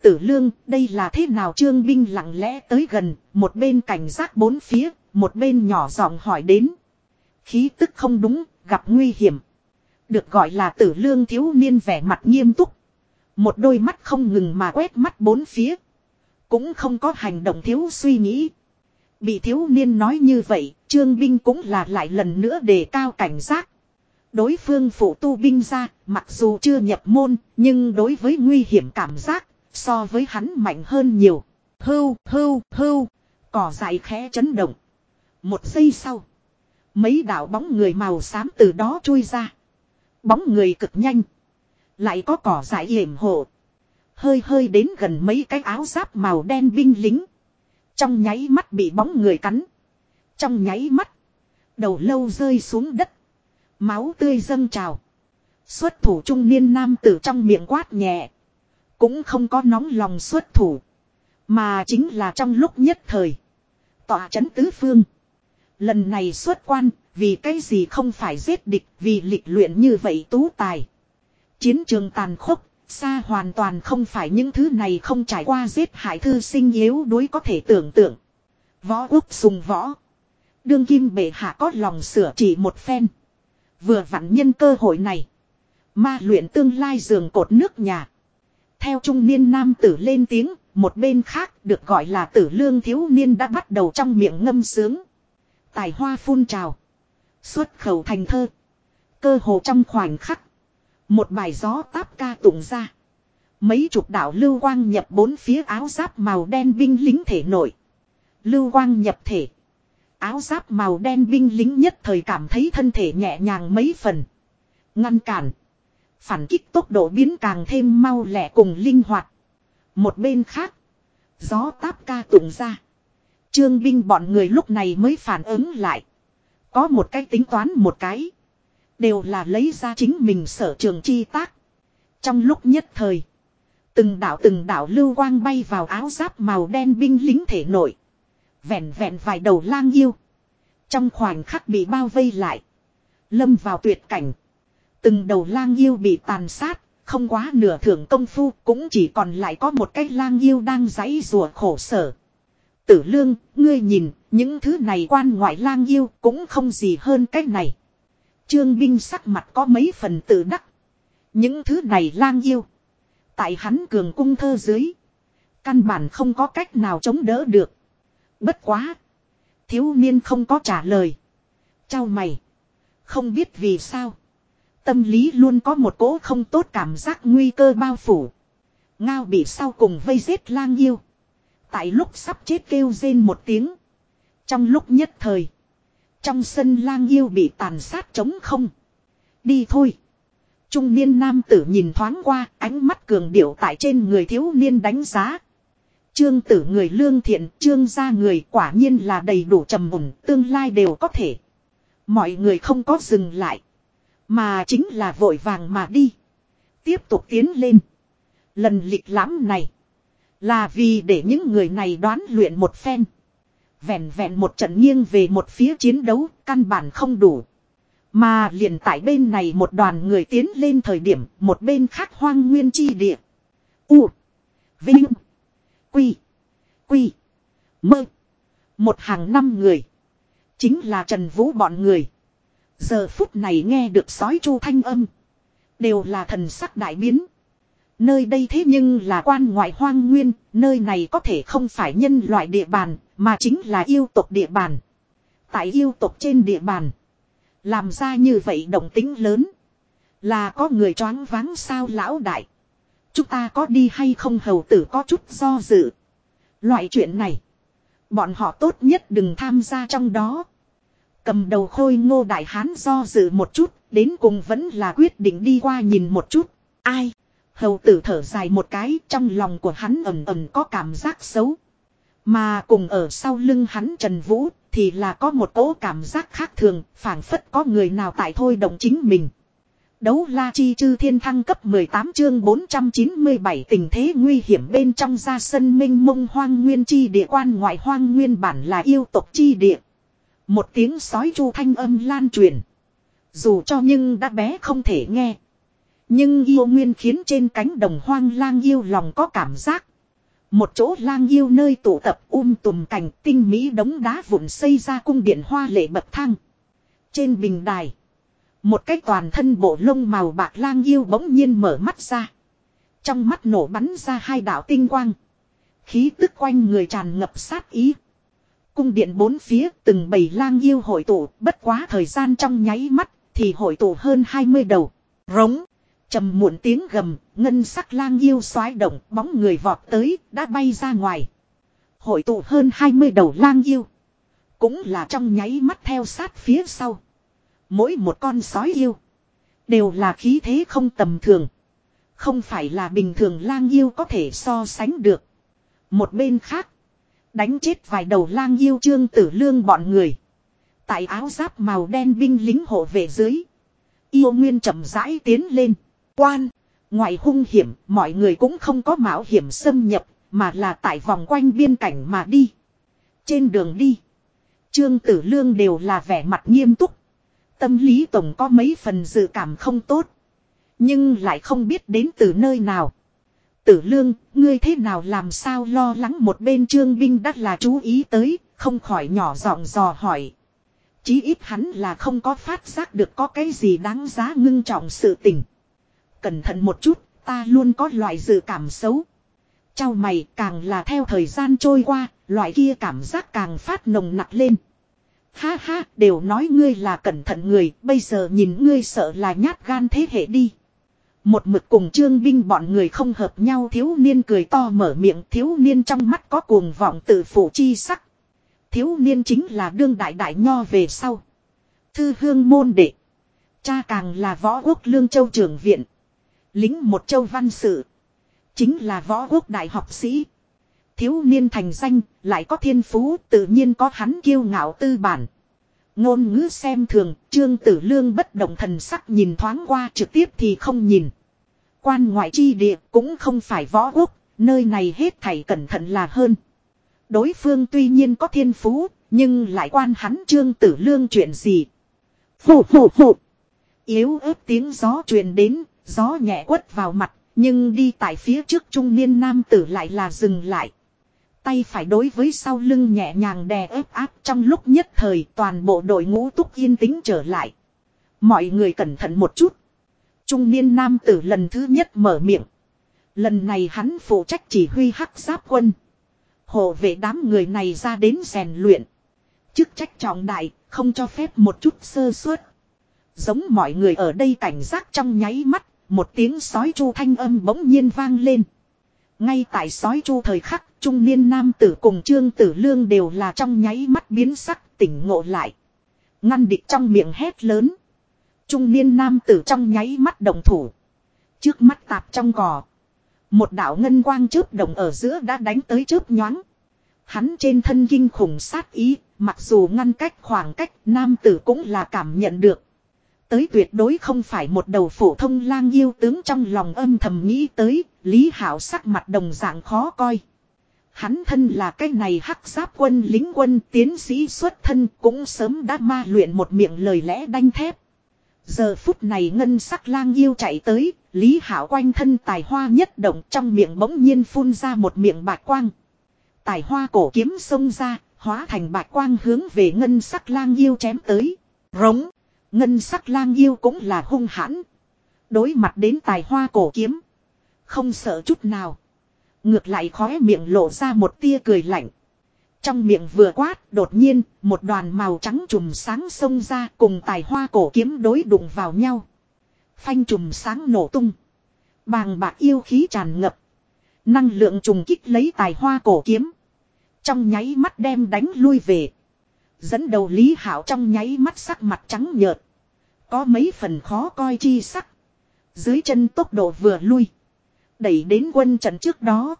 Tử lương, đây là thế nào trương binh lặng lẽ tới gần, một bên cảnh giác bốn phía, một bên nhỏ giọng hỏi đến. Khí tức không đúng, gặp nguy hiểm. Được gọi là tử lương thiếu niên vẻ mặt nghiêm túc. Một đôi mắt không ngừng mà quét mắt bốn phía. Cũng không có hành động thiếu suy nghĩ. Bị thiếu niên nói như vậy, trương binh cũng là lại lần nữa đề cao cảnh giác. Đối phương phụ tu binh ra, mặc dù chưa nhập môn, nhưng đối với nguy hiểm cảm giác, so với hắn mạnh hơn nhiều. Hưu, hưu, hưu, cỏ dại khẽ chấn động. Một giây sau, mấy đạo bóng người màu xám từ đó chui ra. Bóng người cực nhanh. Lại có cỏ dại hiểm hộ. Hơi hơi đến gần mấy cái áo giáp màu đen binh lính. Trong nháy mắt bị bóng người cắn. Trong nháy mắt. Đầu lâu rơi xuống đất. Máu tươi dâng trào. Xuất thủ trung niên nam tử trong miệng quát nhẹ. Cũng không có nóng lòng xuất thủ. Mà chính là trong lúc nhất thời. Tọa chấn tứ phương. Lần này xuất quan, vì cái gì không phải giết địch, vì lịch luyện như vậy tú tài. Chiến trường tàn khốc, Xa hoàn toàn không phải những thứ này không trải qua giết hại thư sinh yếu đuối có thể tưởng tượng. Võ quốc sùng võ. Đương kim bệ hạ có lòng sửa chỉ một phen. Vừa vặn nhân cơ hội này. Ma luyện tương lai giường cột nước nhà. Theo trung niên nam tử lên tiếng, một bên khác được gọi là tử lương thiếu niên đã bắt đầu trong miệng ngâm sướng. Tài hoa phun trào. Xuất khẩu thành thơ. Cơ hồ trong khoảnh khắc. Một bài gió táp ca tụng ra. Mấy chục đạo lưu quang nhập bốn phía áo giáp màu đen binh lính thể nổi. Lưu quang nhập thể. Áo giáp màu đen binh lính nhất thời cảm thấy thân thể nhẹ nhàng mấy phần. Ngăn cản. Phản kích tốc độ biến càng thêm mau lẹ cùng linh hoạt. Một bên khác. Gió táp ca tụng ra. Trương binh bọn người lúc này mới phản ứng lại. Có một cái tính toán một cái. Đều là lấy ra chính mình sở trường chi tác. Trong lúc nhất thời. Từng đảo từng đảo lưu quang bay vào áo giáp màu đen binh lính thể nội. Vẹn vẹn vài đầu lang yêu. Trong khoảnh khắc bị bao vây lại. Lâm vào tuyệt cảnh. Từng đầu lang yêu bị tàn sát. không quá nửa thưởng công phu cũng chỉ còn lại có một cái lang yêu đang giãy rùa khổ sở. Tử lương, ngươi nhìn, những thứ này quan ngoại lang yêu cũng không gì hơn cái này. Trương Binh sắc mặt có mấy phần tự đắc. Những thứ này lang yêu. Tại hắn cường cung thơ dưới. Căn bản không có cách nào chống đỡ được. Bất quá. Thiếu niên không có trả lời. Chào mày. Không biết vì sao. Tâm lý luôn có một cỗ không tốt cảm giác nguy cơ bao phủ. Ngao bị sau cùng vây giết lang yêu. Tại lúc sắp chết kêu rên một tiếng. Trong lúc nhất thời. Trong sân lang yêu bị tàn sát trống không. Đi thôi. Trung niên nam tử nhìn thoáng qua ánh mắt cường điệu tại trên người thiếu niên đánh giá. Trương tử người lương thiện, trương gia người quả nhiên là đầy đủ trầm mùng, tương lai đều có thể. Mọi người không có dừng lại. Mà chính là vội vàng mà đi. Tiếp tục tiến lên. Lần lịch lãm này. Là vì để những người này đoán luyện một phen. Vẹn vẹn một trận nghiêng về một phía chiến đấu, căn bản không đủ. Mà liền tại bên này một đoàn người tiến lên thời điểm, một bên khác hoang nguyên chi địa. U. Vinh. Quy. Quy. Mơ. Một hàng năm người. Chính là Trần Vũ bọn người. Giờ phút này nghe được sói chu thanh âm. Đều là thần sắc đại biến. Nơi đây thế nhưng là quan ngoại hoang nguyên, nơi này có thể không phải nhân loại địa bàn, mà chính là yêu tộc địa bàn. Tại yêu tộc trên địa bàn. Làm ra như vậy động tính lớn. Là có người choáng váng sao lão đại. Chúng ta có đi hay không hầu tử có chút do dự. Loại chuyện này. Bọn họ tốt nhất đừng tham gia trong đó. Cầm đầu khôi ngô đại hán do dự một chút. Đến cùng vẫn là quyết định đi qua nhìn một chút. Ai? Hầu tử thở dài một cái. Trong lòng của hắn ẩm ẩm có cảm giác xấu. Mà cùng ở sau lưng hắn Trần Vũ thì là có một cỗ cảm giác khác thường, phản phất có người nào tại thôi động chính mình. Đấu la chi chư thiên thăng cấp 18 chương 497 tình thế nguy hiểm bên trong ra sân minh mông hoang nguyên chi địa quan ngoại hoang nguyên bản là yêu tộc chi địa. Một tiếng sói chu thanh âm lan truyền. Dù cho nhưng đã bé không thể nghe. Nhưng yêu nguyên khiến trên cánh đồng hoang lang yêu lòng có cảm giác. Một chỗ lang yêu nơi tụ tập um tùm cảnh tinh mỹ đống đá vụn xây ra cung điện hoa lệ bậc thang. Trên bình đài. Một cái toàn thân bộ lông màu bạc lang yêu bỗng nhiên mở mắt ra. Trong mắt nổ bắn ra hai đạo tinh quang. Khí tức quanh người tràn ngập sát ý. Cung điện bốn phía từng bầy lang yêu hội tụ bất quá thời gian trong nháy mắt thì hội tụ hơn 20 đầu. Rống trầm muộn tiếng gầm, ngân sắc lang yêu xoái động, bóng người vọt tới, đã bay ra ngoài. Hội tụ hơn 20 đầu lang yêu. Cũng là trong nháy mắt theo sát phía sau. Mỗi một con sói yêu. Đều là khí thế không tầm thường. Không phải là bình thường lang yêu có thể so sánh được. Một bên khác. Đánh chết vài đầu lang yêu trương tử lương bọn người. Tại áo giáp màu đen binh lính hộ vệ dưới. Yêu nguyên chậm rãi tiến lên. Quan, ngoài hung hiểm, mọi người cũng không có mạo hiểm xâm nhập, mà là tại vòng quanh biên cảnh mà đi. Trên đường đi, Trương Tử Lương đều là vẻ mặt nghiêm túc. Tâm lý tổng có mấy phần dự cảm không tốt. Nhưng lại không biết đến từ nơi nào. Tử Lương, ngươi thế nào làm sao lo lắng một bên trương binh đắt là chú ý tới, không khỏi nhỏ giọng dò hỏi. Chí ít hắn là không có phát giác được có cái gì đáng giá ngưng trọng sự tình cẩn thận một chút, ta luôn có loại dự cảm xấu. Chào mày càng là theo thời gian trôi qua, loại kia cảm giác càng phát nồng nặc lên. Ha ha, đều nói ngươi là cẩn thận người, bây giờ nhìn ngươi sợ là nhát gan thế hệ đi. Một mực cùng trương binh bọn người không hợp nhau thiếu niên cười to mở miệng thiếu niên trong mắt có cuồng vọng tự phụ chi sắc. Thiếu niên chính là đương đại đại nho về sau. Thư hương môn đệ. Cha càng là võ quốc lương châu trưởng viện. Lính một châu văn sự. Chính là võ quốc đại học sĩ. Thiếu niên thành danh, lại có thiên phú, tự nhiên có hắn kiêu ngạo tư bản. Ngôn ngữ xem thường, trương tử lương bất động thần sắc nhìn thoáng qua trực tiếp thì không nhìn. Quan ngoại chi địa cũng không phải võ quốc, nơi này hết thảy cẩn thận là hơn. Đối phương tuy nhiên có thiên phú, nhưng lại quan hắn trương tử lương chuyện gì. Phụ phụ phụ. Yếu ớt tiếng gió truyền đến, Gió nhẹ quất vào mặt, nhưng đi tại phía trước trung niên nam tử lại là dừng lại. Tay phải đối với sau lưng nhẹ nhàng đè ép áp trong lúc nhất thời toàn bộ đội ngũ túc yên tĩnh trở lại. Mọi người cẩn thận một chút. Trung niên nam tử lần thứ nhất mở miệng. Lần này hắn phụ trách chỉ huy hắc giáp quân. Hộ vệ đám người này ra đến rèn luyện. Chức trách trọng đại, không cho phép một chút sơ suất. Giống mọi người ở đây cảnh giác trong nháy mắt, một tiếng sói chu thanh âm bỗng nhiên vang lên. Ngay tại sói chu thời khắc, trung niên nam tử cùng trương tử lương đều là trong nháy mắt biến sắc tỉnh ngộ lại. Ngăn địch trong miệng hét lớn. Trung niên nam tử trong nháy mắt đồng thủ. Trước mắt tạp trong cỏ. Một đạo ngân quang chớp đồng ở giữa đã đánh tới chớp nhoáng. Hắn trên thân kinh khủng sát ý, mặc dù ngăn cách khoảng cách nam tử cũng là cảm nhận được. Tới tuyệt đối không phải một đầu phổ thông lang yêu tướng trong lòng âm thầm nghĩ tới, Lý Hảo sắc mặt đồng dạng khó coi. Hắn thân là cái này hắc giáp quân lính quân tiến sĩ xuất thân cũng sớm đã ma luyện một miệng lời lẽ đanh thép. Giờ phút này ngân sắc lang yêu chạy tới, Lý Hảo quanh thân tài hoa nhất động trong miệng bỗng nhiên phun ra một miệng bạc quang. Tài hoa cổ kiếm xông ra, hóa thành bạc quang hướng về ngân sắc lang yêu chém tới. Rống, ngân sắc lang yêu cũng là hung hãn. Đối mặt đến tài hoa cổ kiếm. Không sợ chút nào. Ngược lại khóe miệng lộ ra một tia cười lạnh. Trong miệng vừa quát, đột nhiên, một đoàn màu trắng trùm sáng xông ra cùng tài hoa cổ kiếm đối đụng vào nhau. Phanh trùm sáng nổ tung. Bàng bạc yêu khí tràn ngập. Năng lượng trùng kích lấy tài hoa cổ kiếm. Trong nháy mắt đem đánh lui về. Dẫn đầu Lý Hảo trong nháy mắt sắc mặt trắng nhợt. Có mấy phần khó coi chi sắc. Dưới chân tốc độ vừa lui. Đẩy đến quân trận trước đó.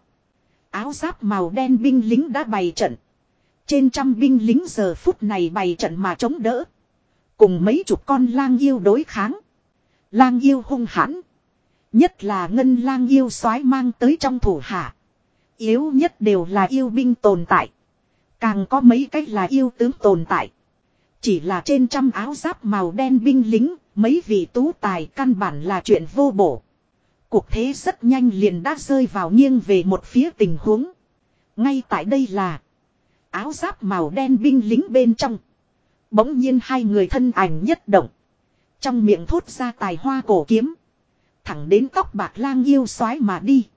Áo giáp màu đen binh lính đã bày trận. Trên trăm binh lính giờ phút này bày trận mà chống đỡ. Cùng mấy chục con lang yêu đối kháng. Lang yêu hung hãn. Nhất là ngân lang yêu soái mang tới trong thủ hạ. Yếu nhất đều là yêu binh tồn tại. Càng có mấy cách là yêu tướng tồn tại. Chỉ là trên trăm áo giáp màu đen binh lính, mấy vị tú tài căn bản là chuyện vô bổ. Cuộc thế rất nhanh liền đã rơi vào nghiêng về một phía tình huống. Ngay tại đây là áo giáp màu đen binh lính bên trong. Bỗng nhiên hai người thân ảnh nhất động. Trong miệng thốt ra tài hoa cổ kiếm. Thẳng đến tóc bạc lang yêu soái mà đi.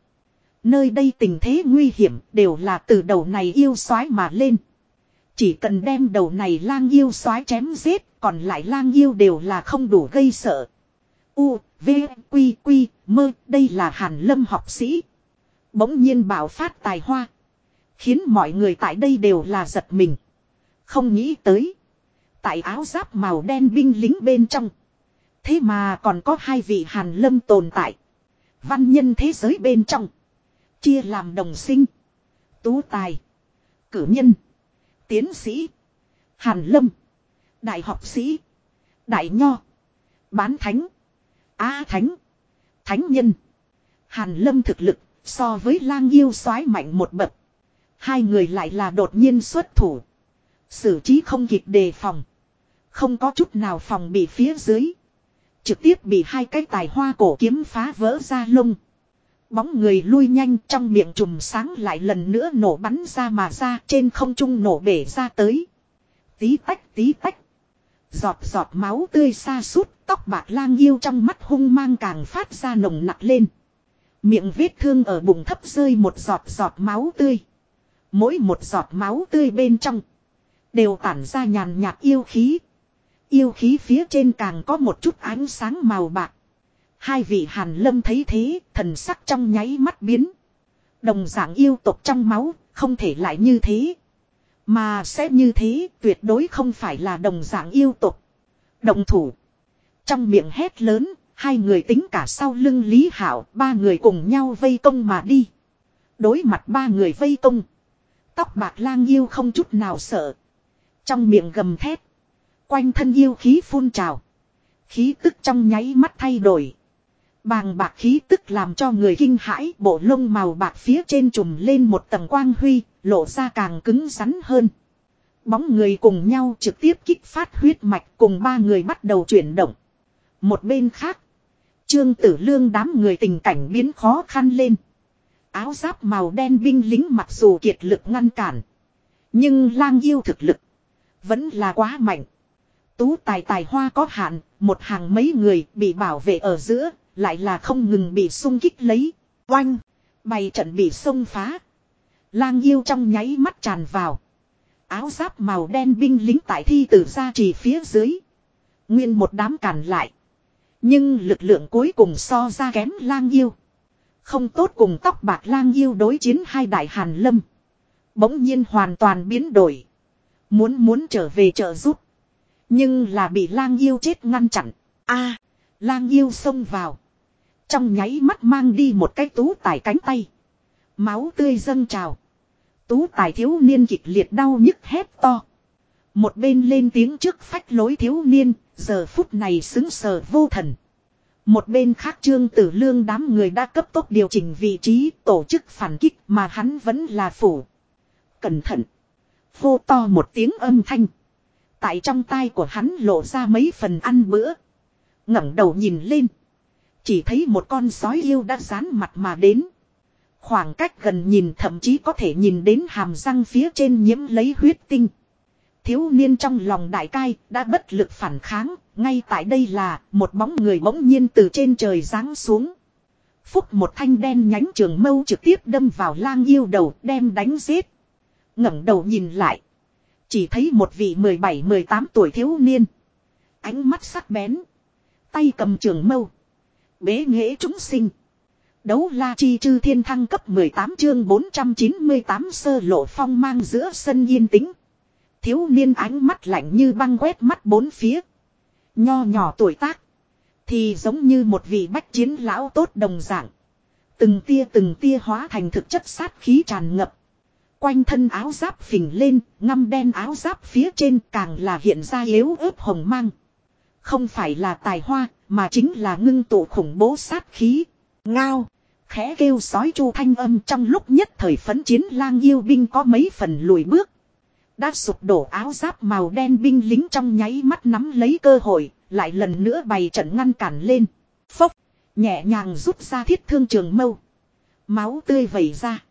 Nơi đây tình thế nguy hiểm đều là từ đầu này yêu soái mà lên. Chỉ cần đem đầu này lang yêu soái chém giết, còn lại lang yêu đều là không đủ gây sợ. U, V, Quy, Quy, Mơ, đây là hàn lâm học sĩ. Bỗng nhiên bảo phát tài hoa. Khiến mọi người tại đây đều là giật mình. Không nghĩ tới. Tại áo giáp màu đen binh lính bên trong. Thế mà còn có hai vị hàn lâm tồn tại. Văn nhân thế giới bên trong. Chia làm đồng sinh. Tú tài. Cử nhân. Tiến sĩ. Hàn lâm. Đại học sĩ. Đại nho. Bán thánh. Á thánh. Thánh nhân. Hàn lâm thực lực so với lang yêu soái mạnh một bậc. Hai người lại là đột nhiên xuất thủ. Sử trí không kịp đề phòng. Không có chút nào phòng bị phía dưới. Trực tiếp bị hai cái tài hoa cổ kiếm phá vỡ ra lông. Bóng người lui nhanh trong miệng trùm sáng lại lần nữa nổ bắn ra mà ra, trên không trung nổ bể ra tới. Tí tách tí tách. Giọt giọt máu tươi xa suốt, tóc bạc lang yêu trong mắt hung mang càng phát ra nồng nặc lên. Miệng vết thương ở bụng thấp rơi một giọt giọt máu tươi. Mỗi một giọt máu tươi bên trong. Đều tản ra nhàn nhạt yêu khí. Yêu khí phía trên càng có một chút ánh sáng màu bạc. Hai vị hàn lâm thấy thế, thần sắc trong nháy mắt biến. Đồng dạng yêu tục trong máu, không thể lại như thế. Mà sẽ như thế, tuyệt đối không phải là đồng dạng yêu tục. Động thủ. Trong miệng hét lớn, hai người tính cả sau lưng Lý Hảo, ba người cùng nhau vây công mà đi. Đối mặt ba người vây công. Tóc bạc lang yêu không chút nào sợ. Trong miệng gầm thét. Quanh thân yêu khí phun trào. Khí tức trong nháy mắt thay đổi. Bàng bạc khí tức làm cho người kinh hãi bộ lông màu bạc phía trên trùm lên một tầng quang huy, lộ ra càng cứng rắn hơn. Bóng người cùng nhau trực tiếp kích phát huyết mạch cùng ba người bắt đầu chuyển động. Một bên khác, Trương Tử Lương đám người tình cảnh biến khó khăn lên. Áo giáp màu đen binh lính mặc dù kiệt lực ngăn cản. Nhưng lang yêu thực lực. Vẫn là quá mạnh. Tú tài tài hoa có hạn. Một hàng mấy người bị bảo vệ ở giữa. Lại là không ngừng bị sung kích lấy. Oanh. Bày trận bị xông phá. Lang yêu trong nháy mắt tràn vào. Áo giáp màu đen binh lính tại thi tử ra trì phía dưới. Nguyên một đám cản lại. Nhưng lực lượng cuối cùng so ra kém lang yêu. Không tốt cùng tóc bạc lang yêu đối chiến hai đại hàn lâm. Bỗng nhiên hoàn toàn biến đổi. Muốn muốn trở về trợ giúp. Nhưng là bị lang yêu chết ngăn chặn. a lang yêu xông vào. Trong nháy mắt mang đi một cái tú tài cánh tay. Máu tươi dâng trào. Tú tài thiếu niên kịch liệt đau nhức hét to. Một bên lên tiếng trước phách lối thiếu niên, giờ phút này xứng sờ vô thần. Một bên khác trương tử lương đám người đã cấp tốc điều chỉnh vị trí tổ chức phản kích mà hắn vẫn là phủ. Cẩn thận. vô to một tiếng âm thanh. Tại trong tai của hắn lộ ra mấy phần ăn bữa. ngẩng đầu nhìn lên. Chỉ thấy một con sói yêu đã dán mặt mà đến. Khoảng cách gần nhìn thậm chí có thể nhìn đến hàm răng phía trên nhiễm lấy huyết tinh. Thiếu niên trong lòng đại cai đã bất lực phản kháng, ngay tại đây là một bóng người bỗng nhiên từ trên trời giáng xuống. Phúc một thanh đen nhánh trường mâu trực tiếp đâm vào lang yêu đầu đem đánh giết. ngẩng đầu nhìn lại. Chỉ thấy một vị 17-18 tuổi thiếu niên. Ánh mắt sắc bén. Tay cầm trường mâu. Bế nghệ chúng sinh. Đấu la chi chư thiên thăng cấp 18 chương 498 sơ lộ phong mang giữa sân yên tĩnh. Thiếu niên ánh mắt lạnh như băng quét mắt bốn phía. Nho nhỏ tuổi tác. Thì giống như một vị bách chiến lão tốt đồng dạng. Từng tia từng tia hóa thành thực chất sát khí tràn ngập. Quanh thân áo giáp phình lên, ngăm đen áo giáp phía trên càng là hiện ra yếu ớt hồng mang. Không phải là tài hoa, mà chính là ngưng tụ khủng bố sát khí. Ngao, khẽ kêu sói chu thanh âm trong lúc nhất thời phấn chiến lang yêu binh có mấy phần lùi bước. Đã sụp đổ áo giáp màu đen binh lính trong nháy mắt nắm lấy cơ hội, lại lần nữa bày trận ngăn cản lên. Phốc, nhẹ nhàng rút ra thiết thương trường mâu. Máu tươi vẩy ra.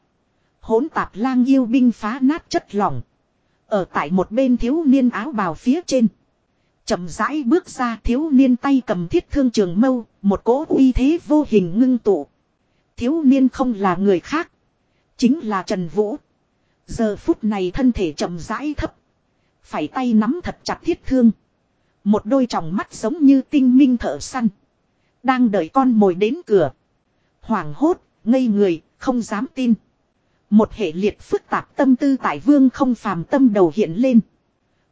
Hỗn tạp lang yêu binh phá nát chất lỏng. Ở tại một bên thiếu niên áo bào phía trên chậm rãi bước ra thiếu niên tay cầm thiết thương trường mâu, một cỗ uy thế vô hình ngưng tụ. Thiếu niên không là người khác. Chính là Trần Vũ. Giờ phút này thân thể chậm rãi thấp. Phải tay nắm thật chặt thiết thương. Một đôi tròng mắt giống như tinh minh thợ săn. Đang đợi con mồi đến cửa. Hoảng hốt, ngây người, không dám tin. Một hệ liệt phức tạp tâm tư tại vương không phàm tâm đầu hiện lên.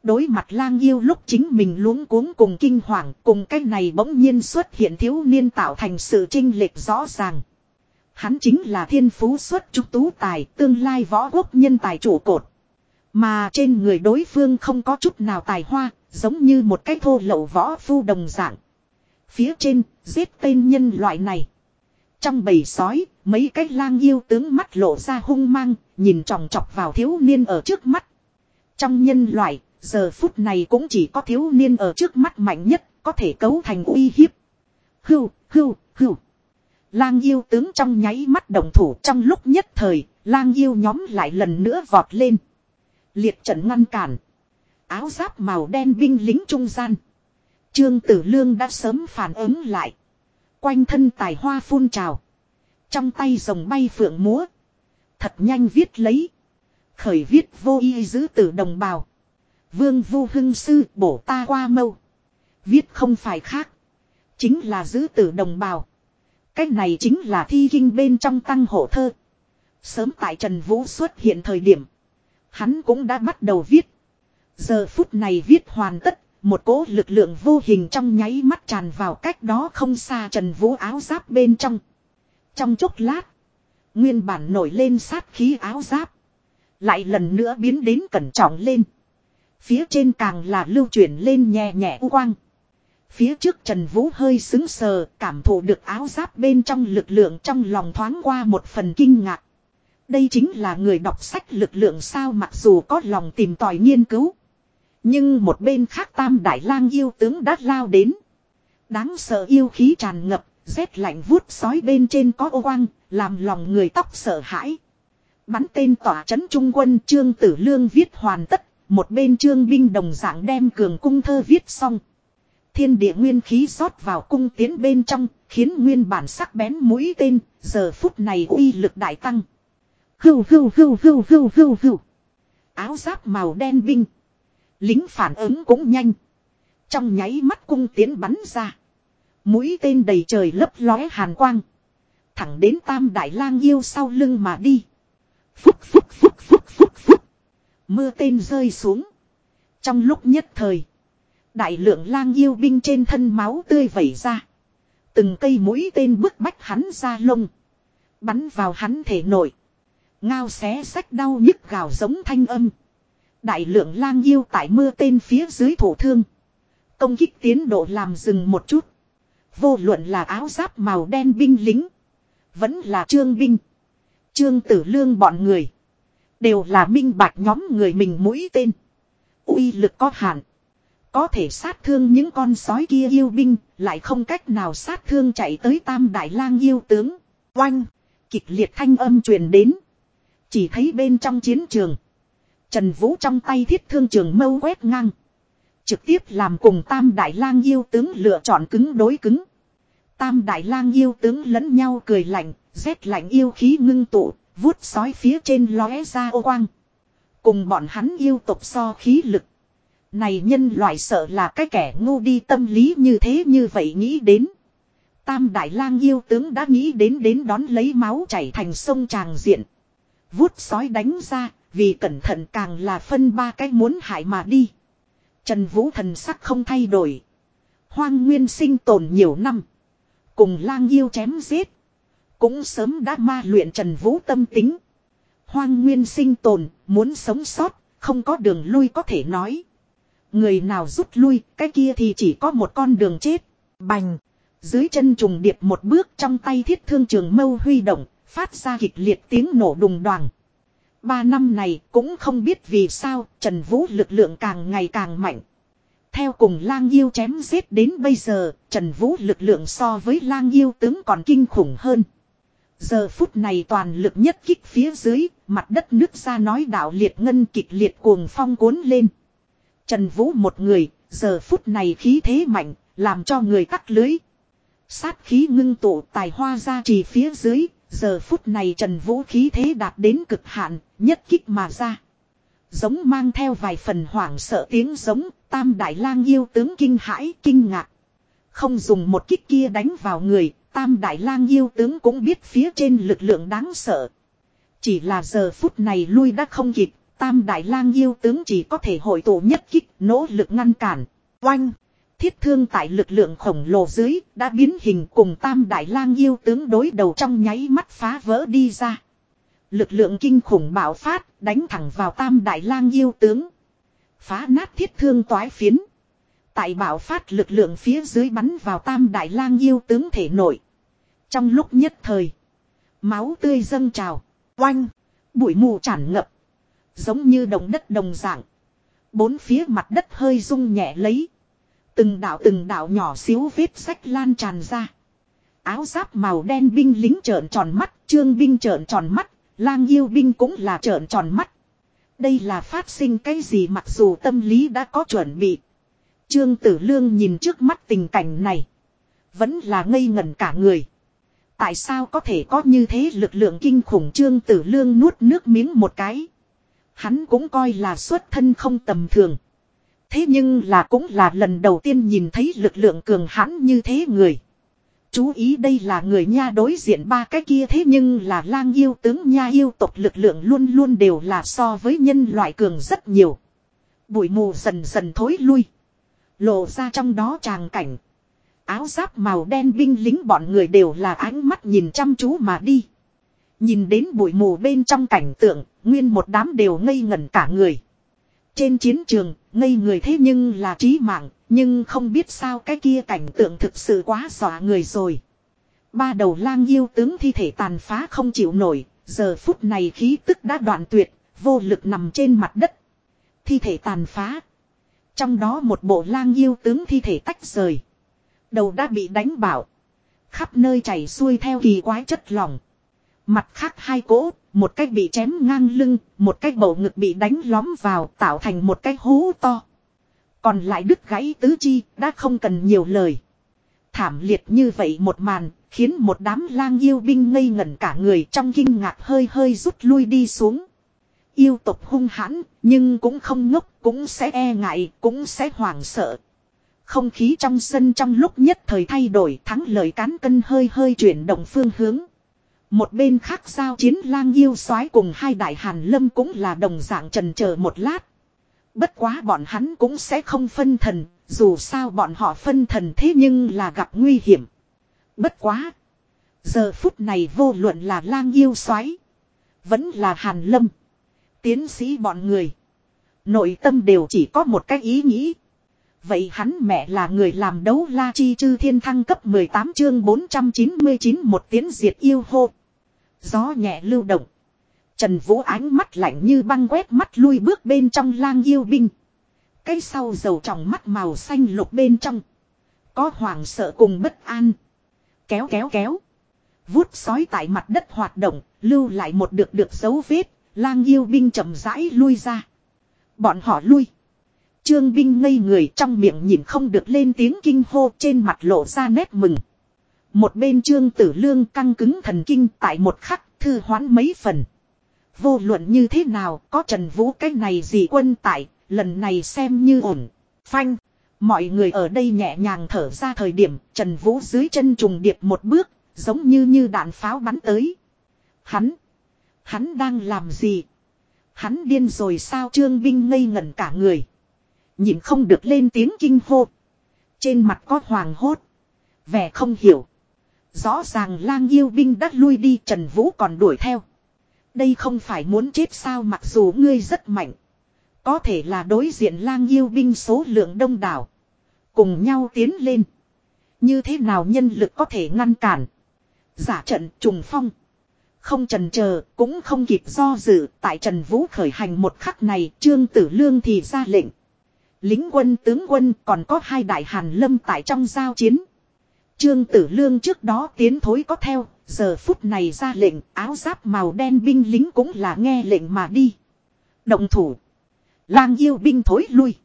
Đối mặt lang yêu lúc chính mình luống cuống cùng kinh hoàng cùng cái này bỗng nhiên xuất hiện thiếu niên tạo thành sự trinh lệch rõ ràng. Hắn chính là thiên phú xuất trúc tú tài tương lai võ quốc nhân tài chủ cột. Mà trên người đối phương không có chút nào tài hoa, giống như một cái thô lậu võ phu đồng dạng. Phía trên, giết tên nhân loại này. Trong bầy sói, mấy cái lang yêu tướng mắt lộ ra hung mang, nhìn tròng trọc vào thiếu niên ở trước mắt. Trong nhân loại, giờ phút này cũng chỉ có thiếu niên ở trước mắt mạnh nhất, có thể cấu thành uy hiếp. Hưu, hưu, hưu. Lang yêu tướng trong nháy mắt đồng thủ trong lúc nhất thời, lang yêu nhóm lại lần nữa vọt lên. Liệt trận ngăn cản. Áo giáp màu đen binh lính trung gian. Trương Tử Lương đã sớm phản ứng lại. Quanh thân tài hoa phun trào. Trong tay rồng bay phượng múa. Thật nhanh viết lấy. Khởi viết vô y giữ tử đồng bào. Vương vu hưng sư, bổ ta qua mâu. Viết không phải khác. Chính là giữ tử đồng bào. Cách này chính là thi kinh bên trong tăng hộ thơ. Sớm tại Trần Vũ xuất hiện thời điểm. Hắn cũng đã bắt đầu viết. Giờ phút này viết hoàn tất. Một cỗ lực lượng vô hình trong nháy mắt tràn vào cách đó không xa Trần Vũ áo giáp bên trong. Trong chốc lát. Nguyên bản nổi lên sát khí áo giáp. Lại lần nữa biến đến cẩn trọng lên. Phía trên càng là lưu chuyển lên nhẹ nhẹ u quang. Phía trước Trần Vũ hơi xứng sờ, cảm thụ được áo giáp bên trong lực lượng trong lòng thoáng qua một phần kinh ngạc. Đây chính là người đọc sách lực lượng sao mặc dù có lòng tìm tòi nghiên cứu. Nhưng một bên khác tam đại lang yêu tướng đã lao đến. Đáng sợ yêu khí tràn ngập, rét lạnh vuốt sói bên trên có ô quang, làm lòng người tóc sợ hãi. Bắn tên tỏa chấn trung quân trương tử lương viết hoàn tất, một bên trương binh đồng dạng đem cường cung thơ viết xong. Thiên địa nguyên khí rót vào cung tiến bên trong, khiến nguyên bản sắc bén mũi tên, giờ phút này uy lực đại tăng. Hưu hưu hưu hưu hưu hưu hưu. Áo giáp màu đen binh. Lính phản ứng cũng nhanh. Trong nháy mắt cung tiến bắn ra. Mũi tên đầy trời lấp lóe hàn quang. Thẳng đến tam đại lang yêu sau lưng mà đi. Phúc phúc phúc phúc phúc phúc. Mưa tên rơi xuống. Trong lúc nhất thời. Đại lượng lang yêu binh trên thân máu tươi vẩy ra. Từng cây mũi tên bức bách hắn ra lông. Bắn vào hắn thể nội. Ngao xé sách đau nhức gào giống thanh âm. Đại lượng lang yêu tại mưa tên phía dưới thổ thương. Công kích tiến độ làm dừng một chút. Vô luận là áo giáp màu đen binh lính. Vẫn là trương binh. Trương tử lương bọn người. Đều là minh bạch nhóm người mình mũi tên. uy lực có hạn. Có thể sát thương những con sói kia yêu binh. Lại không cách nào sát thương chạy tới tam đại lang yêu tướng. Oanh. Kịch liệt thanh âm truyền đến. Chỉ thấy bên trong chiến trường. Trần Vũ trong tay thiết thương trường mâu quét ngang. Trực tiếp làm cùng tam đại lang yêu tướng lựa chọn cứng đối cứng. Tam đại lang yêu tướng lẫn nhau cười lạnh, rét lạnh yêu khí ngưng tụ, vuốt sói phía trên lóe ra ô quang. Cùng bọn hắn yêu tộc so khí lực. Này nhân loại sợ là cái kẻ ngu đi tâm lý như thế như vậy nghĩ đến. Tam đại lang yêu tướng đã nghĩ đến đến đón lấy máu chảy thành sông tràng diện. Vuốt sói đánh ra, vì cẩn thận càng là phân ba cái muốn hại mà đi. Trần Vũ thần sắc không thay đổi. Hoang nguyên sinh tồn nhiều năm. Cùng lang yêu chém giết. Cũng sớm đã ma luyện Trần Vũ tâm tính. Hoang nguyên sinh tồn, muốn sống sót, không có đường lui có thể nói. Người nào rút lui, cái kia thì chỉ có một con đường chết. Bành. Dưới chân trùng điệp một bước trong tay thiết thương trường mâu huy động, phát ra kịch liệt tiếng nổ đùng đoàn. Ba năm này cũng không biết vì sao Trần Vũ lực lượng càng ngày càng mạnh. Theo cùng lang yêu chém giết đến bây giờ, Trần Vũ lực lượng so với lang yêu tướng còn kinh khủng hơn. Giờ phút này toàn lực nhất kích phía dưới, mặt đất nước ra nói đạo liệt ngân kịch liệt cuồng phong cuốn lên. Trần Vũ một người, giờ phút này khí thế mạnh, làm cho người cắt lưới. Sát khí ngưng tụ tài hoa ra trì phía dưới, giờ phút này Trần Vũ khí thế đạt đến cực hạn, nhất kích mà ra. Giống mang theo vài phần hoảng sợ tiếng giống, tam đại lang yêu tướng kinh hãi, kinh ngạc. Không dùng một kích kia đánh vào người, tam đại lang yêu tướng cũng biết phía trên lực lượng đáng sợ. Chỉ là giờ phút này lui đã không kịp, tam đại lang yêu tướng chỉ có thể hội tụ nhất kích, nỗ lực ngăn cản. Oanh! Thiết thương tại lực lượng khổng lồ dưới, đã biến hình cùng tam đại lang yêu tướng đối đầu trong nháy mắt phá vỡ đi ra. Lực lượng kinh khủng bạo phát, đánh thẳng vào tam đại lang yêu tướng. Phá nát thiết thương toái phiến. Tại bạo phát lực lượng phía dưới bắn vào tam đại lang yêu tướng thể nội. Trong lúc nhất thời. Máu tươi dâng trào. Oanh. Bụi mù tràn ngập. Giống như đồng đất đồng dạng. Bốn phía mặt đất hơi rung nhẹ lấy. Từng đạo từng đạo nhỏ xíu vết sách lan tràn ra. Áo giáp màu đen binh lính trợn tròn mắt, trương binh trợn tròn mắt, lang yêu binh cũng là trợn tròn mắt. Đây là phát sinh cái gì mặc dù tâm lý đã có chuẩn bị. Trương Tử Lương nhìn trước mắt tình cảnh này. Vẫn là ngây ngẩn cả người. Tại sao có thể có như thế lực lượng kinh khủng Trương Tử Lương nuốt nước miếng một cái. Hắn cũng coi là xuất thân không tầm thường. Thế nhưng là cũng là lần đầu tiên nhìn thấy lực lượng cường hãn như thế người. Chú ý đây là người nha đối diện ba cái kia thế nhưng là lang yêu tướng nha yêu tộc lực lượng luôn luôn đều là so với nhân loại cường rất nhiều. Bụi mù dần dần thối lui. Lộ ra trong đó tràng cảnh. Áo giáp màu đen binh lính bọn người đều là ánh mắt nhìn chăm chú mà đi. Nhìn đến bụi mù bên trong cảnh tượng, nguyên một đám đều ngây ngẩn cả người. Trên chiến trường, ngây người thế nhưng là trí mạng, nhưng không biết sao cái kia cảnh tượng thực sự quá dọa người rồi. Ba đầu lang yêu tướng thi thể tàn phá không chịu nổi, giờ phút này khí tức đã đoạn tuyệt, vô lực nằm trên mặt đất. Thi thể tàn phá. Trong đó một bộ lang yêu tướng thi thể tách rời. Đầu đã bị đánh bảo. Khắp nơi chảy xuôi theo kỳ quái chất lỏng. Mặt khác hai cỗ, một cách bị chém ngang lưng, một cách bầu ngực bị đánh lóm vào tạo thành một cái hố to. Còn lại đứt gãy tứ chi, đã không cần nhiều lời. Thảm liệt như vậy một màn, khiến một đám lang yêu binh ngây ngẩn cả người trong kinh ngạc hơi hơi rút lui đi xuống. Yêu tộc hung hãn, nhưng cũng không ngốc, cũng sẽ e ngại, cũng sẽ hoảng sợ. Không khí trong sân trong lúc nhất thời thay đổi thắng lời cán cân hơi hơi chuyển động phương hướng. Một bên khác giao chiến lang yêu soái cùng hai đại hàn lâm cũng là đồng dạng trần chờ một lát. Bất quá bọn hắn cũng sẽ không phân thần, dù sao bọn họ phân thần thế nhưng là gặp nguy hiểm. Bất quá. Giờ phút này vô luận là lang yêu soái Vẫn là hàn lâm. Tiến sĩ bọn người. Nội tâm đều chỉ có một cái ý nghĩ. Vậy hắn mẹ là người làm đấu la chi chư thiên thăng cấp 18 chương 499 một tiến diệt yêu hô. Gió nhẹ lưu động. Trần Vũ ánh mắt lạnh như băng quét mắt lui bước bên trong lang yêu binh. cây sau dầu trong mắt màu xanh lục bên trong. Có hoàng sợ cùng bất an. Kéo kéo kéo. Vút sói tại mặt đất hoạt động, lưu lại một được được dấu vết, lang yêu binh chậm rãi lui ra. Bọn họ lui. Trương binh ngây người trong miệng nhìn không được lên tiếng kinh hô trên mặt lộ ra nét mừng. Một bên trương tử lương căng cứng thần kinh tại một khắc thư hoán mấy phần. Vô luận như thế nào có Trần Vũ cái này gì quân tại, lần này xem như ổn. Phanh. Mọi người ở đây nhẹ nhàng thở ra thời điểm Trần Vũ dưới chân trùng điệp một bước, giống như như đạn pháo bắn tới. Hắn. Hắn đang làm gì? Hắn điên rồi sao trương binh ngây ngẩn cả người. Nhìn không được lên tiếng kinh hô. Trên mặt có hoàng hốt. Vẻ không hiểu. Rõ ràng lang yêu binh đã lui đi, Trần Vũ còn đuổi theo. Đây không phải muốn chết sao, mặc dù ngươi rất mạnh. Có thể là đối diện lang yêu binh số lượng đông đảo. Cùng nhau tiến lên. Như thế nào nhân lực có thể ngăn cản. Giả trận trùng phong. Không trần chờ, cũng không kịp do dự tại Trần Vũ khởi hành một khắc này, Trương Tử Lương thì ra lệnh. Lính quân tướng quân còn có hai đại hàn lâm tại trong giao chiến. Trương Tử Lương trước đó tiến thối có theo, giờ phút này ra lệnh áo giáp màu đen binh lính cũng là nghe lệnh mà đi. Động thủ. Lang yêu binh thối lui.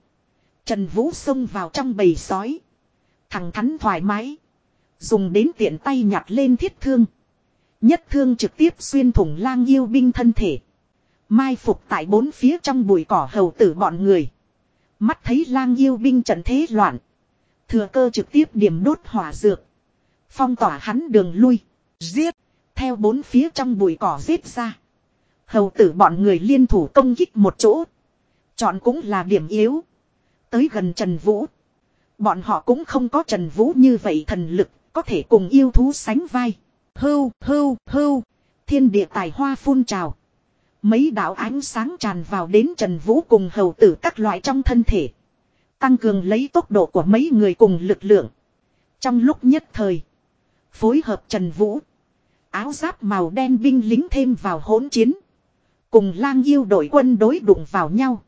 Trần Vũ xông vào trong bầy sói. Thằng thắn thoải mái. Dùng đến tiện tay nhặt lên thiết thương. Nhất thương trực tiếp xuyên thủng lang yêu binh thân thể. Mai phục tại bốn phía trong bụi cỏ hầu tử bọn người. Mắt thấy lang yêu binh trận thế loạn. Thừa cơ trực tiếp điểm đốt hỏa dược. Phong tỏa hắn đường lui. Giết. Theo bốn phía trong bụi cỏ giết ra. Hầu tử bọn người liên thủ công kích một chỗ. Chọn cũng là điểm yếu. Tới gần Trần Vũ. Bọn họ cũng không có Trần Vũ như vậy thần lực. Có thể cùng yêu thú sánh vai. Hưu, hưu, hưu. Thiên địa tài hoa phun trào. Mấy đạo ánh sáng tràn vào đến Trần Vũ cùng hầu tử các loại trong thân thể. Tăng cường lấy tốc độ của mấy người cùng lực lượng. Trong lúc nhất thời. Phối hợp Trần Vũ. Áo giáp màu đen binh lính thêm vào hỗn chiến. Cùng lang yêu đội quân đối đụng vào nhau.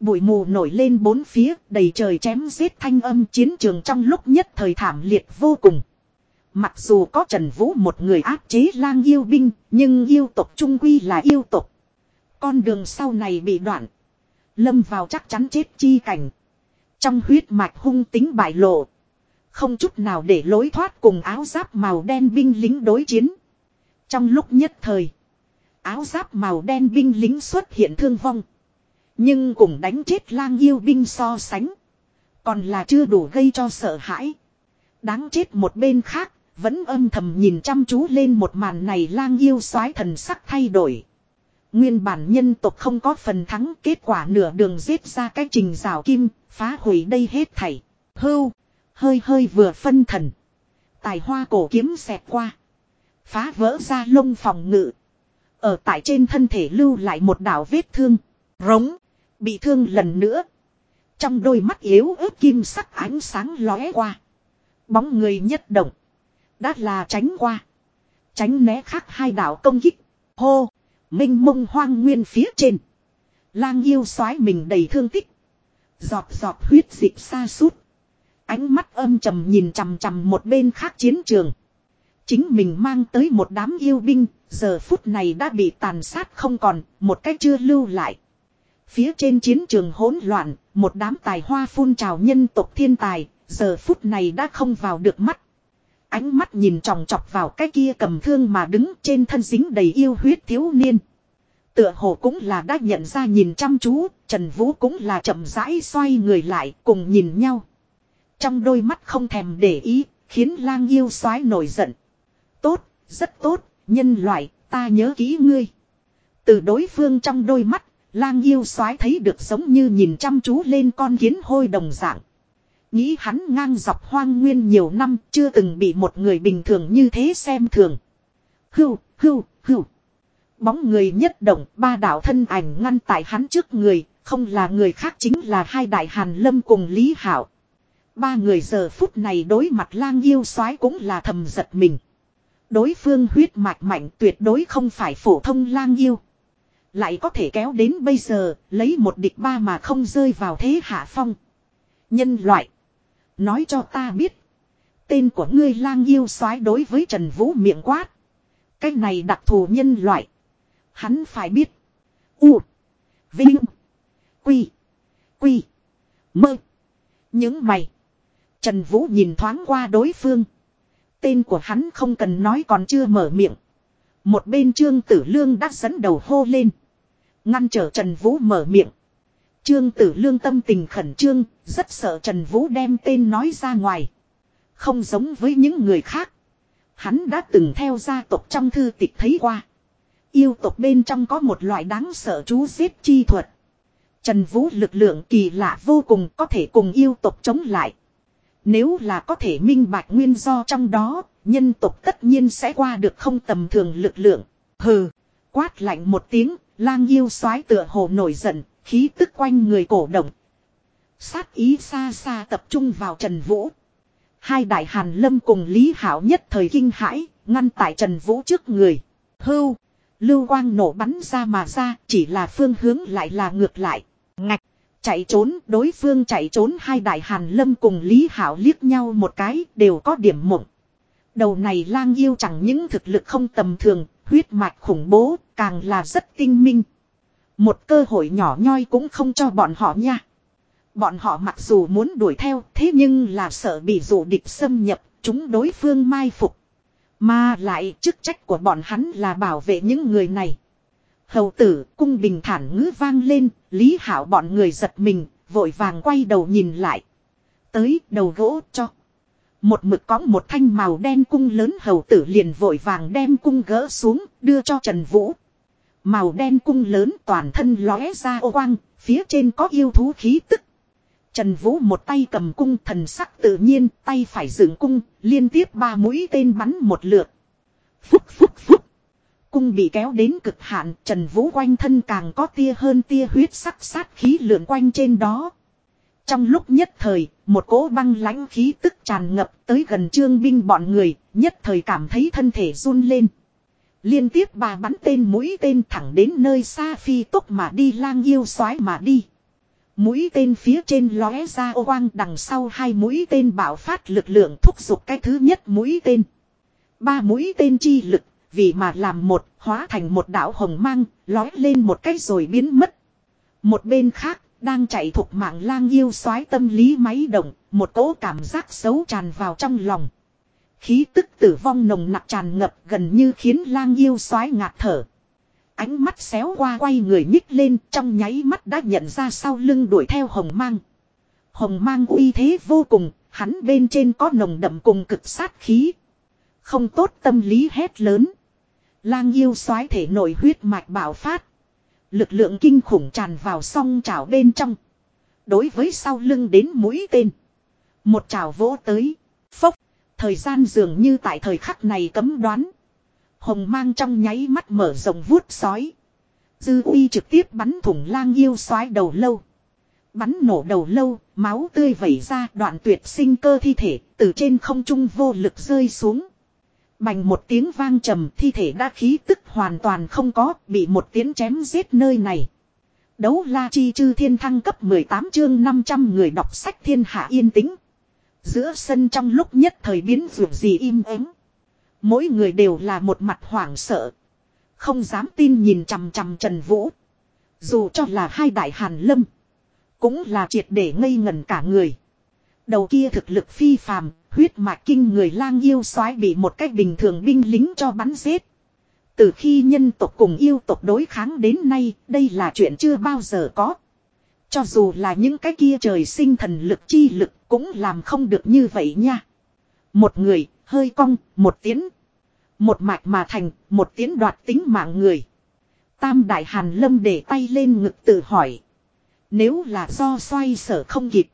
Bụi mù nổi lên bốn phía đầy trời chém giết thanh âm chiến trường trong lúc nhất thời thảm liệt vô cùng. Mặc dù có Trần Vũ một người áp chế lang yêu binh, nhưng yêu tộc trung quy là yêu tộc. Con đường sau này bị đoạn. Lâm vào chắc chắn chết chi cảnh. Trong huyết mạch hung tính bại lộ. Không chút nào để lối thoát cùng áo giáp màu đen binh lính đối chiến. Trong lúc nhất thời. Áo giáp màu đen binh lính xuất hiện thương vong. Nhưng cùng đánh chết lang yêu binh so sánh. Còn là chưa đủ gây cho sợ hãi. Đáng chết một bên khác. Vẫn âm thầm nhìn chăm chú lên một màn này lang yêu soái thần sắc thay đổi. Nguyên bản nhân tộc không có phần thắng kết quả nửa đường giết ra cái trình rào kim, phá hủy đây hết thảy. Hưu, hơi hơi vừa phân thần. Tài hoa cổ kiếm xẹt qua. Phá vỡ ra lông phòng ngự. Ở tại trên thân thể lưu lại một đảo vết thương. Rống, bị thương lần nữa. Trong đôi mắt yếu ớt kim sắc ánh sáng lóe qua. Bóng người nhất động. Đã là tránh qua. Tránh né khác hai đảo công kích. Hô, minh mông hoang nguyên phía trên. Lang yêu xoái mình đầy thương tích. Giọt giọt huyết dịch xa sút Ánh mắt âm trầm nhìn chằm chằm một bên khác chiến trường. Chính mình mang tới một đám yêu binh, giờ phút này đã bị tàn sát không còn, một cách chưa lưu lại. Phía trên chiến trường hỗn loạn, một đám tài hoa phun trào nhân tộc thiên tài, giờ phút này đã không vào được mắt. Ánh mắt nhìn tròng trọc vào cái kia cầm thương mà đứng trên thân dính đầy yêu huyết thiếu niên. Tựa hồ cũng là đã nhận ra nhìn chăm chú, Trần Vũ cũng là chậm rãi xoay người lại cùng nhìn nhau. Trong đôi mắt không thèm để ý, khiến lang yêu soái nổi giận. Tốt, rất tốt, nhân loại, ta nhớ kỹ ngươi. Từ đối phương trong đôi mắt, lang yêu soái thấy được giống như nhìn chăm chú lên con kiến hôi đồng dạng. Nghĩ hắn ngang dọc hoang nguyên nhiều năm chưa từng bị một người bình thường như thế xem thường. Hưu, hưu, hưu. Bóng người nhất động ba đạo thân ảnh ngăn tại hắn trước người, không là người khác chính là hai đại hàn lâm cùng Lý Hảo. Ba người giờ phút này đối mặt lang yêu soái cũng là thầm giật mình. Đối phương huyết mạch mạnh tuyệt đối không phải phổ thông lang yêu. Lại có thể kéo đến bây giờ, lấy một địch ba mà không rơi vào thế hạ phong. Nhân loại. Nói cho ta biết. Tên của ngươi lang yêu soái đối với Trần Vũ miệng quát. Cái này đặc thù nhân loại. Hắn phải biết. U. Vinh. Quy. Quy. Mơ. Những mày. Trần Vũ nhìn thoáng qua đối phương. Tên của hắn không cần nói còn chưa mở miệng. Một bên Trương Tử Lương đã dẫn đầu hô lên. Ngăn trở Trần Vũ mở miệng. Trương Tử Lương tâm tình khẩn trương, rất sợ Trần Vũ đem tên nói ra ngoài. Không giống với những người khác. Hắn đã từng theo gia tộc trong thư tịch thấy qua. Yêu tộc bên trong có một loại đáng sợ chú giết chi thuật. Trần Vũ lực lượng kỳ lạ vô cùng có thể cùng yêu tộc chống lại. Nếu là có thể minh bạch nguyên do trong đó, nhân tộc tất nhiên sẽ qua được không tầm thường lực lượng. Hừ, quát lạnh một tiếng, lang yêu soái tựa hồ nổi giận, khí tức quanh người cổ động. Sát ý xa xa tập trung vào Trần Vũ. Hai đại hàn lâm cùng Lý Hảo nhất thời kinh hãi, ngăn tại Trần Vũ trước người. Hưu, lưu quang nổ bắn ra mà ra, chỉ là phương hướng lại là ngược lại. Ngạch, chạy trốn, đối phương chạy trốn hai đại hàn lâm cùng Lý Hảo liếc nhau một cái, đều có điểm mộng. Đầu này lang yêu chẳng những thực lực không tầm thường, huyết mạch khủng bố, càng là rất tinh minh. Một cơ hội nhỏ nhoi cũng không cho bọn họ nha. Bọn họ mặc dù muốn đuổi theo thế nhưng là sợ bị dụ địch xâm nhập, chúng đối phương mai phục. Mà lại chức trách của bọn hắn là bảo vệ những người này. Hầu tử cung bình thản ngữ vang lên, lý hảo bọn người giật mình, vội vàng quay đầu nhìn lại. Tới đầu gỗ cho. Một mực có một thanh màu đen cung lớn hầu tử liền vội vàng đem cung gỡ xuống, đưa cho Trần Vũ. Màu đen cung lớn toàn thân lóe ra ô quang, phía trên có yêu thú khí tức. Trần Vũ một tay cầm cung thần sắc tự nhiên, tay phải dựng cung, liên tiếp ba mũi tên bắn một lượt. Phúc phúc phúc. Cung bị kéo đến cực hạn, Trần Vũ quanh thân càng có tia hơn tia huyết sắc sát khí lượn quanh trên đó. Trong lúc nhất thời, một cỗ băng lãnh khí tức tràn ngập tới gần trương binh bọn người, nhất thời cảm thấy thân thể run lên. Liên tiếp bà bắn tên mũi tên thẳng đến nơi xa phi tốc mà đi lang yêu soái mà đi. Mũi tên phía trên lóe ra ô quang đằng sau hai mũi tên bảo phát lực lượng thúc giục cái thứ nhất mũi tên. Ba mũi tên chi lực, vì mà làm một, hóa thành một đảo hồng mang, lói lên một cái rồi biến mất. Một bên khác, đang chạy thuộc mạng lang yêu soái tâm lý máy động, một cỗ cảm giác xấu tràn vào trong lòng. Khí tức tử vong nồng nặc tràn ngập gần như khiến lang yêu soái ngạt thở. Ánh mắt xéo qua quay người nhích lên trong nháy mắt đã nhận ra sau lưng đuổi theo hồng mang. Hồng mang uy thế vô cùng, hắn bên trên có nồng đậm cùng cực sát khí. Không tốt tâm lý hét lớn. Lang yêu soái thể nội huyết mạch bạo phát. Lực lượng kinh khủng tràn vào song trào bên trong. Đối với sau lưng đến mũi tên. Một trào vỗ tới. Phốc. Thời gian dường như tại thời khắc này cấm đoán. Hồng mang trong nháy mắt mở rộng vuốt sói. Dư uy trực tiếp bắn thủng lang yêu xoái đầu lâu. Bắn nổ đầu lâu, máu tươi vẩy ra đoạn tuyệt sinh cơ thi thể, từ trên không trung vô lực rơi xuống. Bành một tiếng vang trầm thi thể đã khí tức hoàn toàn không có, bị một tiếng chém giết nơi này. Đấu la chi chư thiên thăng cấp 18 chương 500 người đọc sách thiên hạ yên tĩnh. Giữa sân trong lúc nhất thời biến vượt gì im ắng. Mỗi người đều là một mặt hoảng sợ. Không dám tin nhìn chằm chằm Trần Vũ. Dù cho là hai đại hàn lâm. Cũng là triệt để ngây ngẩn cả người. Đầu kia thực lực phi phàm, huyết mạch kinh người lang yêu soái bị một cách bình thường binh lính cho bắn giết. Từ khi nhân tộc cùng yêu tộc đối kháng đến nay, đây là chuyện chưa bao giờ có. Cho dù là những cái kia trời sinh thần lực chi lực cũng làm không được như vậy nha. Một người, hơi cong, một tiến. Một mạch mà thành, một tiến đoạt tính mạng người. Tam đại hàn lâm để tay lên ngực tự hỏi. Nếu là do xoay sở không kịp.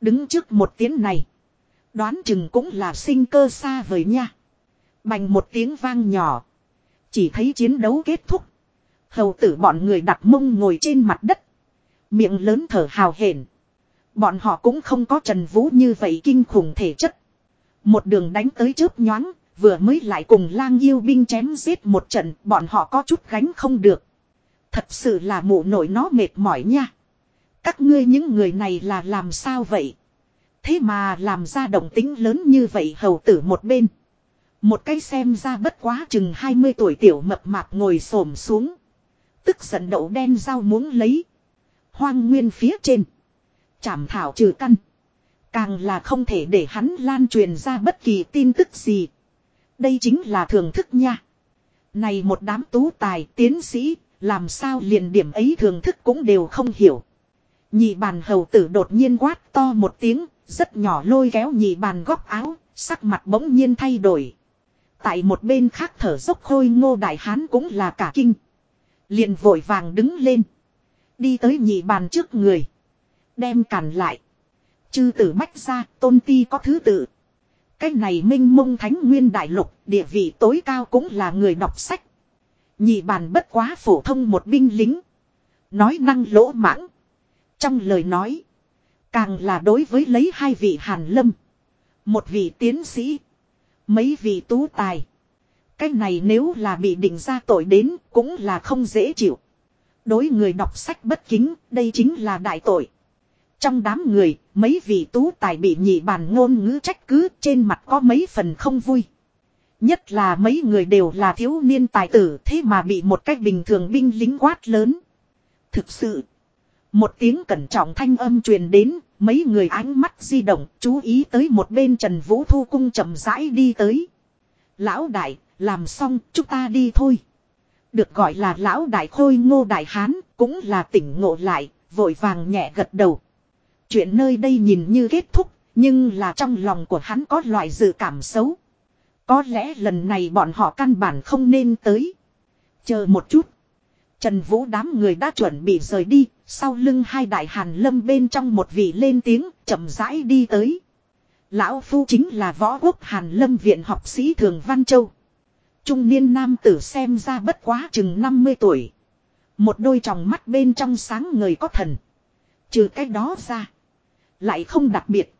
Đứng trước một tiếng này. Đoán chừng cũng là sinh cơ xa vời nha. Bành một tiếng vang nhỏ. Chỉ thấy chiến đấu kết thúc. Hầu tử bọn người đặt mông ngồi trên mặt đất. Miệng lớn thở hào hển. Bọn họ cũng không có Trần Vũ như vậy kinh khủng thể chất. Một đường đánh tới chớp nhoáng, vừa mới lại cùng lang yêu binh chém giết một trận, bọn họ có chút gánh không được. Thật sự là mụ nổi nó mệt mỏi nha. Các ngươi những người này là làm sao vậy? Thế mà làm ra động tính lớn như vậy hầu tử một bên. Một cái xem ra bất quá chừng 20 tuổi tiểu mập mạp ngồi xổm xuống. Tức giận đậu đen dao muốn lấy. Hoang nguyên phía trên. Chảm thảo trừ căn. Càng là không thể để hắn lan truyền ra bất kỳ tin tức gì. Đây chính là thưởng thức nha. Này một đám tú tài tiến sĩ, làm sao liền điểm ấy thưởng thức cũng đều không hiểu. Nhị bàn hầu tử đột nhiên quát to một tiếng, rất nhỏ lôi kéo nhị bàn góc áo, sắc mặt bỗng nhiên thay đổi. Tại một bên khác thở dốc khôi ngô đại hán cũng là cả kinh. Liền vội vàng đứng lên. Đi tới nhị bàn trước người. Đem cản lại. Chư tử bách ra, tôn ti có thứ tự. Cái này minh mông thánh nguyên đại lục, địa vị tối cao cũng là người đọc sách. Nhị bàn bất quá phổ thông một binh lính. Nói năng lỗ mãng. Trong lời nói. Càng là đối với lấy hai vị hàn lâm. Một vị tiến sĩ. Mấy vị tú tài. Cái này nếu là bị định ra tội đến cũng là không dễ chịu. Đối người đọc sách bất kính, đây chính là đại tội. Trong đám người, mấy vị tú tài bị nhị bàn ngôn ngữ trách cứ trên mặt có mấy phần không vui. Nhất là mấy người đều là thiếu niên tài tử thế mà bị một cách bình thường binh lính quát lớn. Thực sự, một tiếng cẩn trọng thanh âm truyền đến, mấy người ánh mắt di động, chú ý tới một bên Trần Vũ Thu Cung chậm rãi đi tới. Lão đại, làm xong, chúng ta đi thôi. Được gọi là lão đại khôi ngô đại hán, cũng là tỉnh ngộ lại, vội vàng nhẹ gật đầu. Chuyện nơi đây nhìn như kết thúc, nhưng là trong lòng của hắn có loại dự cảm xấu. Có lẽ lần này bọn họ căn bản không nên tới. Chờ một chút. Trần Vũ đám người đã chuẩn bị rời đi, sau lưng hai đại hàn lâm bên trong một vị lên tiếng, chậm rãi đi tới. Lão Phu chính là võ quốc hàn lâm viện học sĩ Thường Văn Châu. Trung niên nam tử xem ra bất quá chừng 50 tuổi. Một đôi tròng mắt bên trong sáng người có thần. Trừ cái đó ra. Lại không đặc biệt.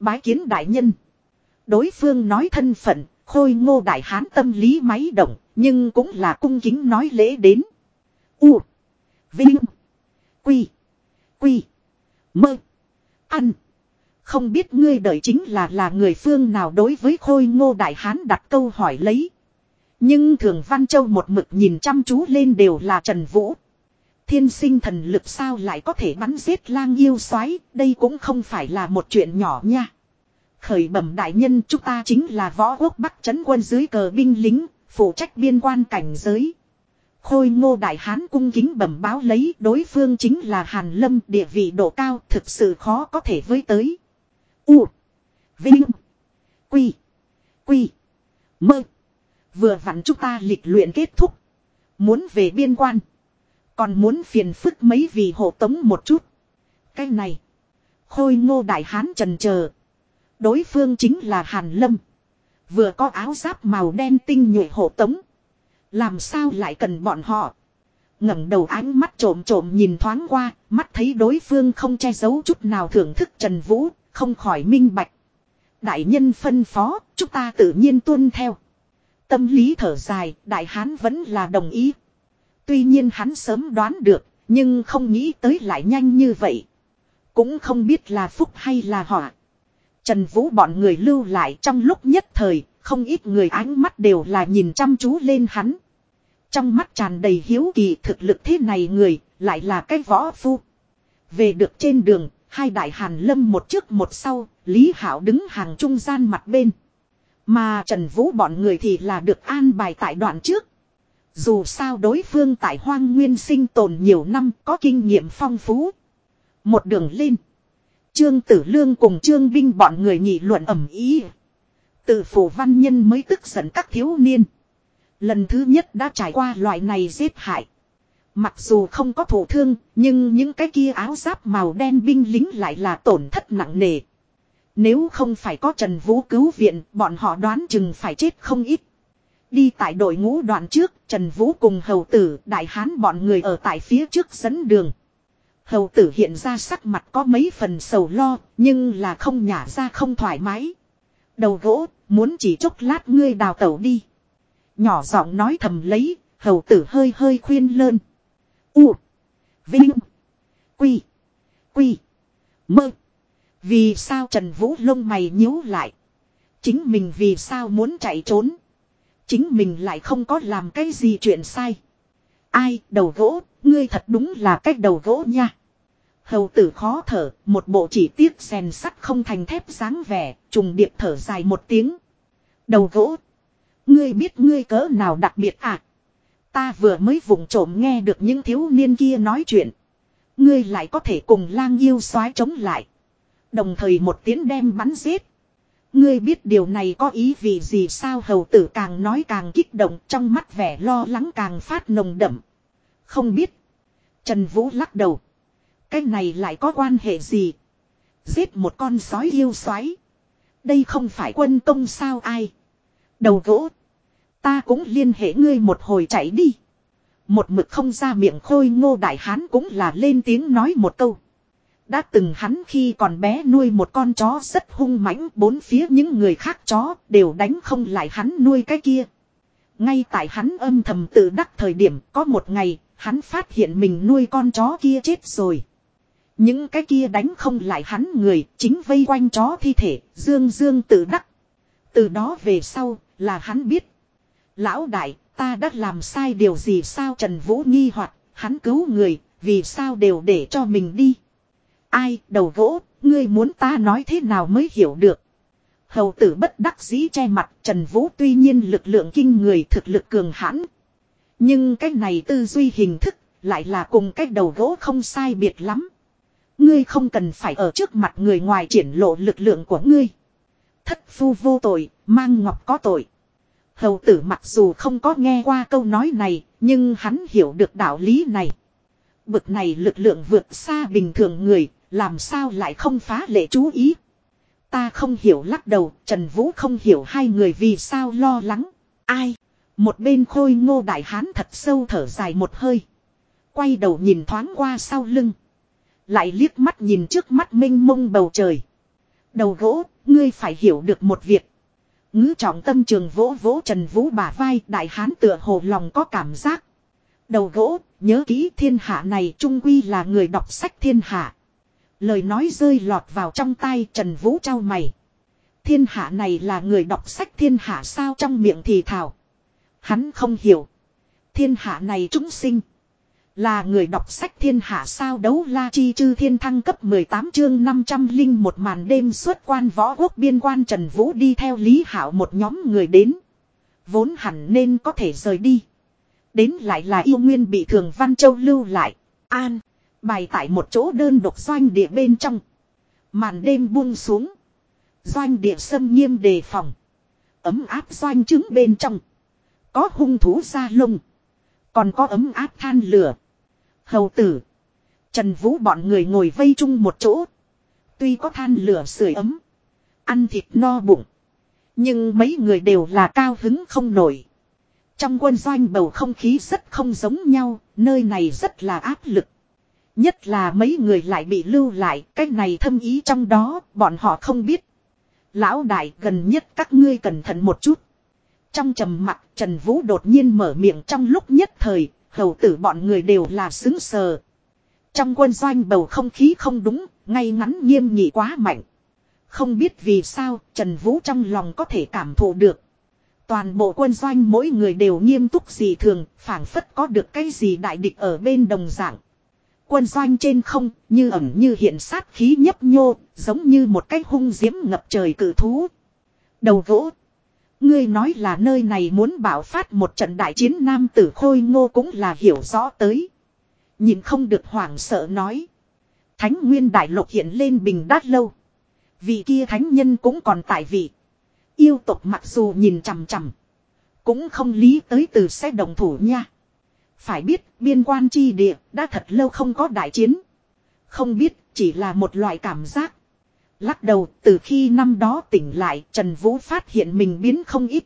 Bái kiến đại nhân. Đối phương nói thân phận, khôi ngô đại hán tâm lý máy động, nhưng cũng là cung kính nói lễ đến. U. Vinh. Quy. Quy. Mơ. Ăn. Không biết ngươi đợi chính là là người phương nào đối với khôi ngô đại hán đặt câu hỏi lấy. Nhưng thường Văn Châu một mực nhìn chăm chú lên đều là Trần Vũ. Thiên sinh thần lực sao lại có thể bắn giết lang yêu xoáy, đây cũng không phải là một chuyện nhỏ nha. Khởi bẩm đại nhân chúng ta chính là võ quốc bắc chấn quân dưới cờ binh lính, phụ trách biên quan cảnh giới. Khôi ngô đại hán cung kính bẩm báo lấy đối phương chính là Hàn Lâm địa vị độ cao thực sự khó có thể với tới. U. Vinh. Quy. Quy. Mơ. Vừa vặn chúng ta lịch luyện kết thúc. Muốn về biên quan. Còn muốn phiền phức mấy vị hộ tống một chút. Cái này. Khôi ngô đại hán trần chờ Đối phương chính là Hàn Lâm. Vừa có áo giáp màu đen tinh nhuệ hộ tống. Làm sao lại cần bọn họ. ngẩng đầu ánh mắt trộm trộm nhìn thoáng qua. Mắt thấy đối phương không che giấu chút nào thưởng thức Trần Vũ. Không khỏi minh bạch. Đại nhân phân phó. Chúng ta tự nhiên tuân theo. Tâm lý thở dài. Đại hán vẫn là đồng ý. Tuy nhiên hắn sớm đoán được. Nhưng không nghĩ tới lại nhanh như vậy. Cũng không biết là phúc hay là họa. Trần Vũ bọn người lưu lại trong lúc nhất thời, Không ít người ánh mắt đều là nhìn chăm chú lên hắn. Trong mắt tràn đầy hiếu kỳ thực lực thế này người, lại là cái võ phu. Về được trên đường, hai đại hàn lâm một trước một sau, Lý Hảo đứng hàng trung gian mặt bên. Mà Trần Vũ bọn người thì là được an bài tại đoạn trước. Dù sao đối phương tại hoang nguyên sinh tồn nhiều năm có kinh nghiệm phong phú. Một đường lên. Trương Tử Lương cùng Trương Binh bọn người nghị luận ẩm ý. Từ phủ văn nhân mới tức giận các thiếu niên. Lần thứ nhất đã trải qua loại này giết hại. Mặc dù không có thủ thương, nhưng những cái kia áo giáp màu đen binh lính lại là tổn thất nặng nề. Nếu không phải có Trần Vũ cứu viện, bọn họ đoán chừng phải chết không ít. Đi tại đội ngũ đoạn trước, Trần Vũ cùng hầu tử, đại hán bọn người ở tại phía trước dẫn đường. Hầu tử hiện ra sắc mặt có mấy phần sầu lo, nhưng là không nhả ra không thoải mái. Đầu gỗ, muốn chỉ chốc lát ngươi đào tẩu đi. Nhỏ giọng nói thầm lấy, hầu tử hơi hơi khuyên lơn. U. Vinh. Quy. Quy. Mơ. Vì sao Trần Vũ lông mày nhíu lại. Chính mình vì sao muốn chạy trốn. Chính mình lại không có làm cái gì chuyện sai. Ai đầu gỗ, ngươi thật đúng là cách đầu gỗ nha. Hầu tử khó thở, một bộ chỉ tiếc rèn sắt không thành thép dáng vẻ, trùng điệp thở dài một tiếng. Đầu gỗ. Ngươi biết ngươi cỡ nào đặc biệt à? Ta vừa mới vùng trộm nghe được những thiếu niên kia nói chuyện. Ngươi lại có thể cùng lang yêu soái chống lại. Đồng thời một tiếng đem bắn giết. Ngươi biết điều này có ý vì gì sao hầu tử càng nói càng kích động, trong mắt vẻ lo lắng càng phát nồng đậm. Không biết. Trần Vũ lắc đầu. Cái này lại có quan hệ gì? Giết một con sói yêu xoáy. Đây không phải quân công sao ai? Đầu gỗ. Ta cũng liên hệ ngươi một hồi chạy đi. Một mực không ra miệng khôi ngô đại hán cũng là lên tiếng nói một câu. Đã từng hắn khi còn bé nuôi một con chó rất hung mãnh, bốn phía những người khác chó đều đánh không lại hắn nuôi cái kia. Ngay tại hắn âm thầm tự đắc thời điểm, có một ngày, hắn phát hiện mình nuôi con chó kia chết rồi. Những cái kia đánh không lại hắn người chính vây quanh chó thi thể, dương dương tự đắc. Từ đó về sau, là hắn biết. Lão đại, ta đã làm sai điều gì sao Trần Vũ nghi hoặc, hắn cứu người, vì sao đều để cho mình đi. Ai đầu gỗ, ngươi muốn ta nói thế nào mới hiểu được. Hầu tử bất đắc dĩ che mặt Trần Vũ tuy nhiên lực lượng kinh người thực lực cường hãn. Nhưng cái này tư duy hình thức lại là cùng cái đầu gỗ không sai biệt lắm. Ngươi không cần phải ở trước mặt người ngoài triển lộ lực lượng của ngươi. Thất phu vô tội, mang ngọc có tội. Hầu tử mặc dù không có nghe qua câu nói này, nhưng hắn hiểu được đạo lý này. Bực này lực lượng vượt xa bình thường người, làm sao lại không phá lệ chú ý. Ta không hiểu lắc đầu, Trần Vũ không hiểu hai người vì sao lo lắng. Ai? Một bên khôi ngô đại hán thật sâu thở dài một hơi. Quay đầu nhìn thoáng qua sau lưng. Lại liếc mắt nhìn trước mắt minh mông bầu trời. Đầu gỗ, ngươi phải hiểu được một việc. Ngữ trọng tâm trường vỗ vỗ Trần Vũ bả vai đại hán tựa hồ lòng có cảm giác. Đầu gỗ, nhớ kỹ thiên hạ này trung quy là người đọc sách thiên hạ. Lời nói rơi lọt vào trong tay Trần Vũ trao mày. Thiên hạ này là người đọc sách thiên hạ sao trong miệng thì thảo. Hắn không hiểu. Thiên hạ này chúng sinh. Là người đọc sách thiên hạ sao đấu la chi chư thiên thăng cấp 18 chương 500 linh một màn đêm xuất quan võ quốc biên quan Trần Vũ đi theo Lý Hảo một nhóm người đến. Vốn hẳn nên có thể rời đi. Đến lại là yêu nguyên bị thường Văn Châu lưu lại. An bài tại một chỗ đơn độc doanh địa bên trong. Màn đêm buông xuống. Doanh địa sâm nghiêm đề phòng. Ấm áp doanh trứng bên trong. Có hung thú da lông. Còn có ấm áp than lửa. Hầu tử. Trần Vũ bọn người ngồi vây chung một chỗ. Tuy có than lửa sưởi ấm. Ăn thịt no bụng. Nhưng mấy người đều là cao hứng không nổi. Trong quân doanh bầu không khí rất không giống nhau, nơi này rất là áp lực. Nhất là mấy người lại bị lưu lại, cái này thâm ý trong đó, bọn họ không biết. Lão đại gần nhất các ngươi cẩn thận một chút. Trong trầm mặt Trần Vũ đột nhiên mở miệng trong lúc nhất thời, hầu tử bọn người đều là xứng sờ. Trong quân doanh bầu không khí không đúng, ngay ngắn nghiêm nghị quá mạnh. Không biết vì sao, Trần Vũ trong lòng có thể cảm thụ được. Toàn bộ quân doanh mỗi người đều nghiêm túc gì thường, phảng phất có được cái gì đại địch ở bên đồng dạng. Quân doanh trên không, như ẩn như hiện sát khí nhấp nhô, giống như một cái hung diễm ngập trời cử thú. Đầu gỗ. Ngươi nói là nơi này muốn bảo phát một trận đại chiến nam tử khôi ngô cũng là hiểu rõ tới. Nhìn không được hoảng sợ nói. Thánh nguyên đại lục hiện lên bình đát lâu. Vị kia thánh nhân cũng còn tại vị. Yêu tộc mặc dù nhìn chằm chằm. Cũng không lý tới từ sẽ đồng thủ nha. Phải biết, biên quan chi địa, đã thật lâu không có đại chiến. Không biết, chỉ là một loại cảm giác. Lắc đầu, từ khi năm đó tỉnh lại, Trần Vũ phát hiện mình biến không ít.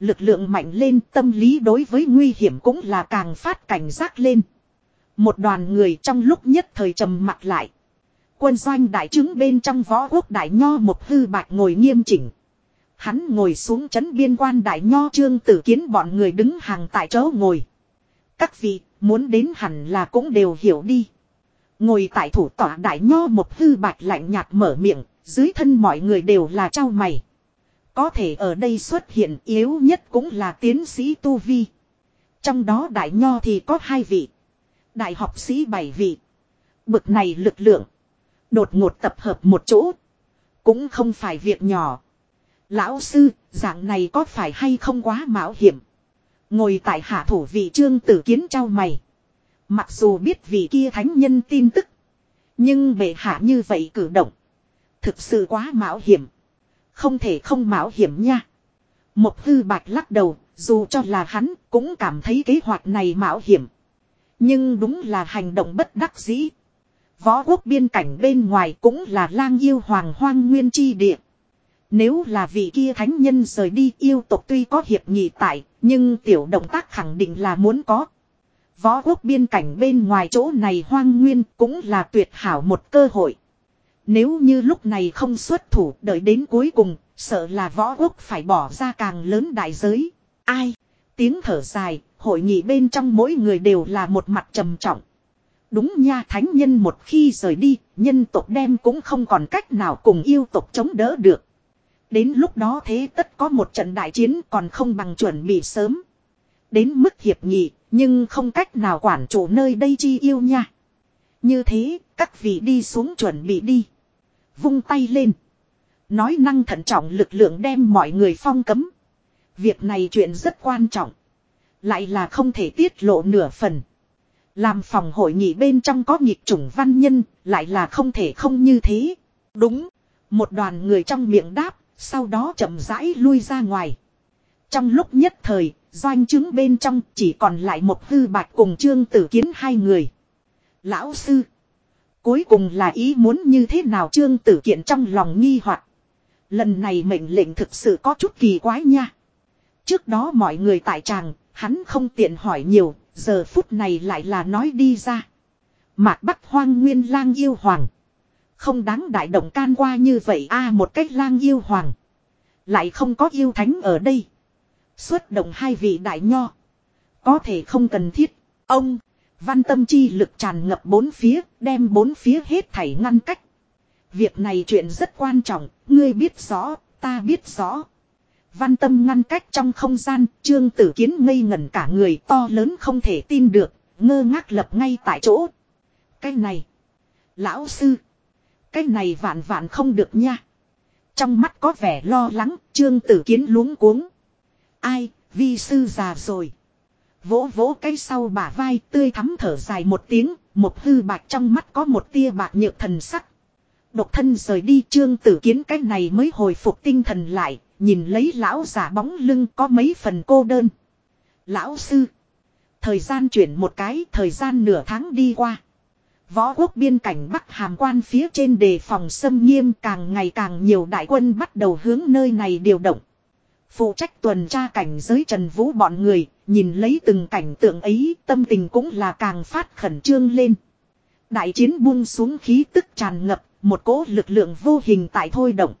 Lực lượng mạnh lên, tâm lý đối với nguy hiểm cũng là càng phát cảnh giác lên. Một đoàn người trong lúc nhất thời trầm mặt lại. Quân doanh đại trướng bên trong võ quốc đại nho một hư bạch ngồi nghiêm chỉnh. Hắn ngồi xuống chấn biên quan đại nho trương tử kiến bọn người đứng hàng tại chỗ ngồi. Các vị muốn đến hẳn là cũng đều hiểu đi. Ngồi tại thủ tọa đại nho một hư bạch lạnh nhạt mở miệng, dưới thân mọi người đều là trao mày. Có thể ở đây xuất hiện yếu nhất cũng là tiến sĩ Tu Vi. Trong đó đại nho thì có hai vị. Đại học sĩ bảy vị. Bực này lực lượng. Đột ngột tập hợp một chỗ. Cũng không phải việc nhỏ. Lão sư, dạng này có phải hay không quá mạo hiểm. Ngồi tại hạ thủ vị trương tử kiến trao mày. Mặc dù biết vị kia thánh nhân tin tức. Nhưng bệ hạ như vậy cử động. Thực sự quá mạo hiểm. Không thể không mạo hiểm nha. Một hư bạch lắc đầu, dù cho là hắn cũng cảm thấy kế hoạch này mạo hiểm. Nhưng đúng là hành động bất đắc dĩ. Võ quốc biên cảnh bên ngoài cũng là lang yêu hoàng hoang nguyên chi địa. Nếu là vị kia thánh nhân rời đi yêu tộc tuy có hiệp nghị tại, nhưng tiểu động tác khẳng định là muốn có. Võ quốc biên cảnh bên ngoài chỗ này hoang nguyên cũng là tuyệt hảo một cơ hội. Nếu như lúc này không xuất thủ đợi đến cuối cùng, sợ là võ quốc phải bỏ ra càng lớn đại giới. Ai? Tiếng thở dài, hội nghị bên trong mỗi người đều là một mặt trầm trọng. Đúng nha thánh nhân một khi rời đi, nhân tộc đem cũng không còn cách nào cùng yêu tộc chống đỡ được. Đến lúc đó thế tất có một trận đại chiến còn không bằng chuẩn bị sớm. Đến mức hiệp nghị, nhưng không cách nào quản chủ nơi đây chi yêu nha. Như thế, các vị đi xuống chuẩn bị đi. Vung tay lên. Nói năng thận trọng lực lượng đem mọi người phong cấm. Việc này chuyện rất quan trọng. Lại là không thể tiết lộ nửa phần. Làm phòng hội nghị bên trong có nhịp chủng văn nhân, lại là không thể không như thế. Đúng. Một đoàn người trong miệng đáp, sau đó chậm rãi lui ra ngoài. Trong lúc nhất thời, doanh chứng bên trong chỉ còn lại một hư bạch cùng trương tử kiến hai người. Lão sư. Cuối cùng là ý muốn như thế nào trương tử kiện trong lòng nghi hoặc Lần này mệnh lệnh thực sự có chút kỳ quái nha. Trước đó mọi người tại tràng, hắn không tiện hỏi nhiều, giờ phút này lại là nói đi ra. Mạc Bắc Hoang Nguyên lang yêu hoàng. Không đáng đại động can qua như vậy a à, một cách lang yêu hoàng. Lại không có yêu thánh ở đây. Xuất động hai vị đại nho. Có thể không cần thiết. Ông, văn tâm chi lực tràn ngập bốn phía, đem bốn phía hết thảy ngăn cách. Việc này chuyện rất quan trọng, ngươi biết rõ, ta biết rõ. Văn tâm ngăn cách trong không gian, trương tử kiến ngây ngẩn cả người to lớn không thể tin được, ngơ ngác lập ngay tại chỗ. Cái này, lão sư, cái này vạn vạn không được nha. Trong mắt có vẻ lo lắng, trương tử kiến luống cuống. Ai, vi sư già rồi. Vỗ vỗ cái sau bả vai tươi thắm thở dài một tiếng, một hư bạc trong mắt có một tia bạc nhựa thần sắc. Độc thân rời đi trương tử kiến cái này mới hồi phục tinh thần lại, nhìn lấy lão giả bóng lưng có mấy phần cô đơn. Lão sư. Thời gian chuyển một cái, thời gian nửa tháng đi qua. Võ quốc biên cảnh Bắc Hàm quan phía trên đề phòng xâm nghiêm càng ngày càng nhiều đại quân bắt đầu hướng nơi này điều động. Phụ trách tuần tra cảnh giới Trần Vũ bọn người, nhìn lấy từng cảnh tượng ấy, tâm tình cũng là càng phát khẩn trương lên. Đại chiến buông xuống khí tức tràn ngập, một cỗ lực lượng vô hình tại thôi động.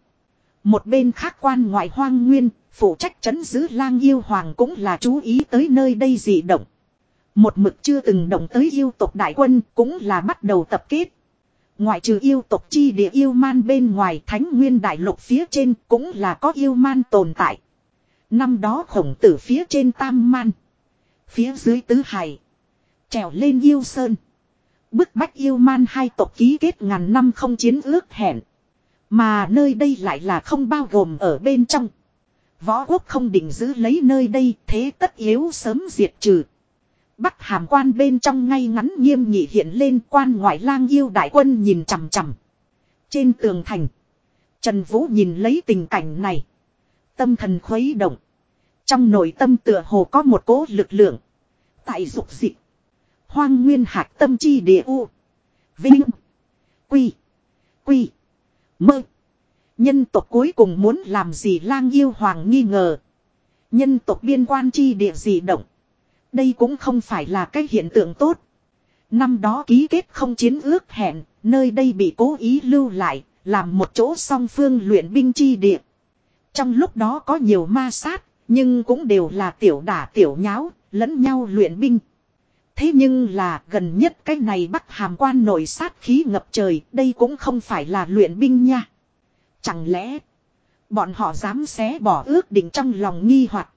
Một bên khác quan ngoại hoang nguyên, phụ trách trấn giữ lang yêu hoàng cũng là chú ý tới nơi đây dị động. Một mực chưa từng động tới yêu tộc đại quân cũng là bắt đầu tập kết. Ngoại trừ yêu tộc chi địa yêu man bên ngoài, thánh nguyên đại lục phía trên cũng là có yêu man tồn tại. Năm đó khổng tử phía trên Tam Man. Phía dưới Tứ Hải. Trèo lên yêu sơn. Bức bách yêu man hai tộc ký kết ngàn năm không chiến ước hẹn. Mà nơi đây lại là không bao gồm ở bên trong. Võ quốc không định giữ lấy nơi đây, thế tất yếu sớm diệt trừ. Bắc hàm quan bên trong ngay ngắn nghiêm nghị hiện lên quan ngoại lang yêu đại quân nhìn chằm chằm. Trên tường thành. Trần Vũ nhìn lấy tình cảnh này. Tâm thần khuấy động. Trong nội tâm tựa hồ có một cố lực lượng. Tại dục dị Hoang nguyên hạc tâm chi địa u. Vinh. Quy. Quy. Mơ. Nhân tộc cuối cùng muốn làm gì lang yêu hoàng nghi ngờ. Nhân tộc biên quan chi địa gì động. Đây cũng không phải là cái hiện tượng tốt. Năm đó ký kết không chiến ước hẹn, nơi đây bị cố ý lưu lại, làm một chỗ song phương luyện binh chi địa. Trong lúc đó có nhiều ma sát, nhưng cũng đều là tiểu đả tiểu nháo, lẫn nhau luyện binh. Thế nhưng là gần nhất cái này bắt hàm quan nổi sát khí ngập trời, đây cũng không phải là luyện binh nha. Chẳng lẽ, bọn họ dám xé bỏ ước định trong lòng nghi hoặc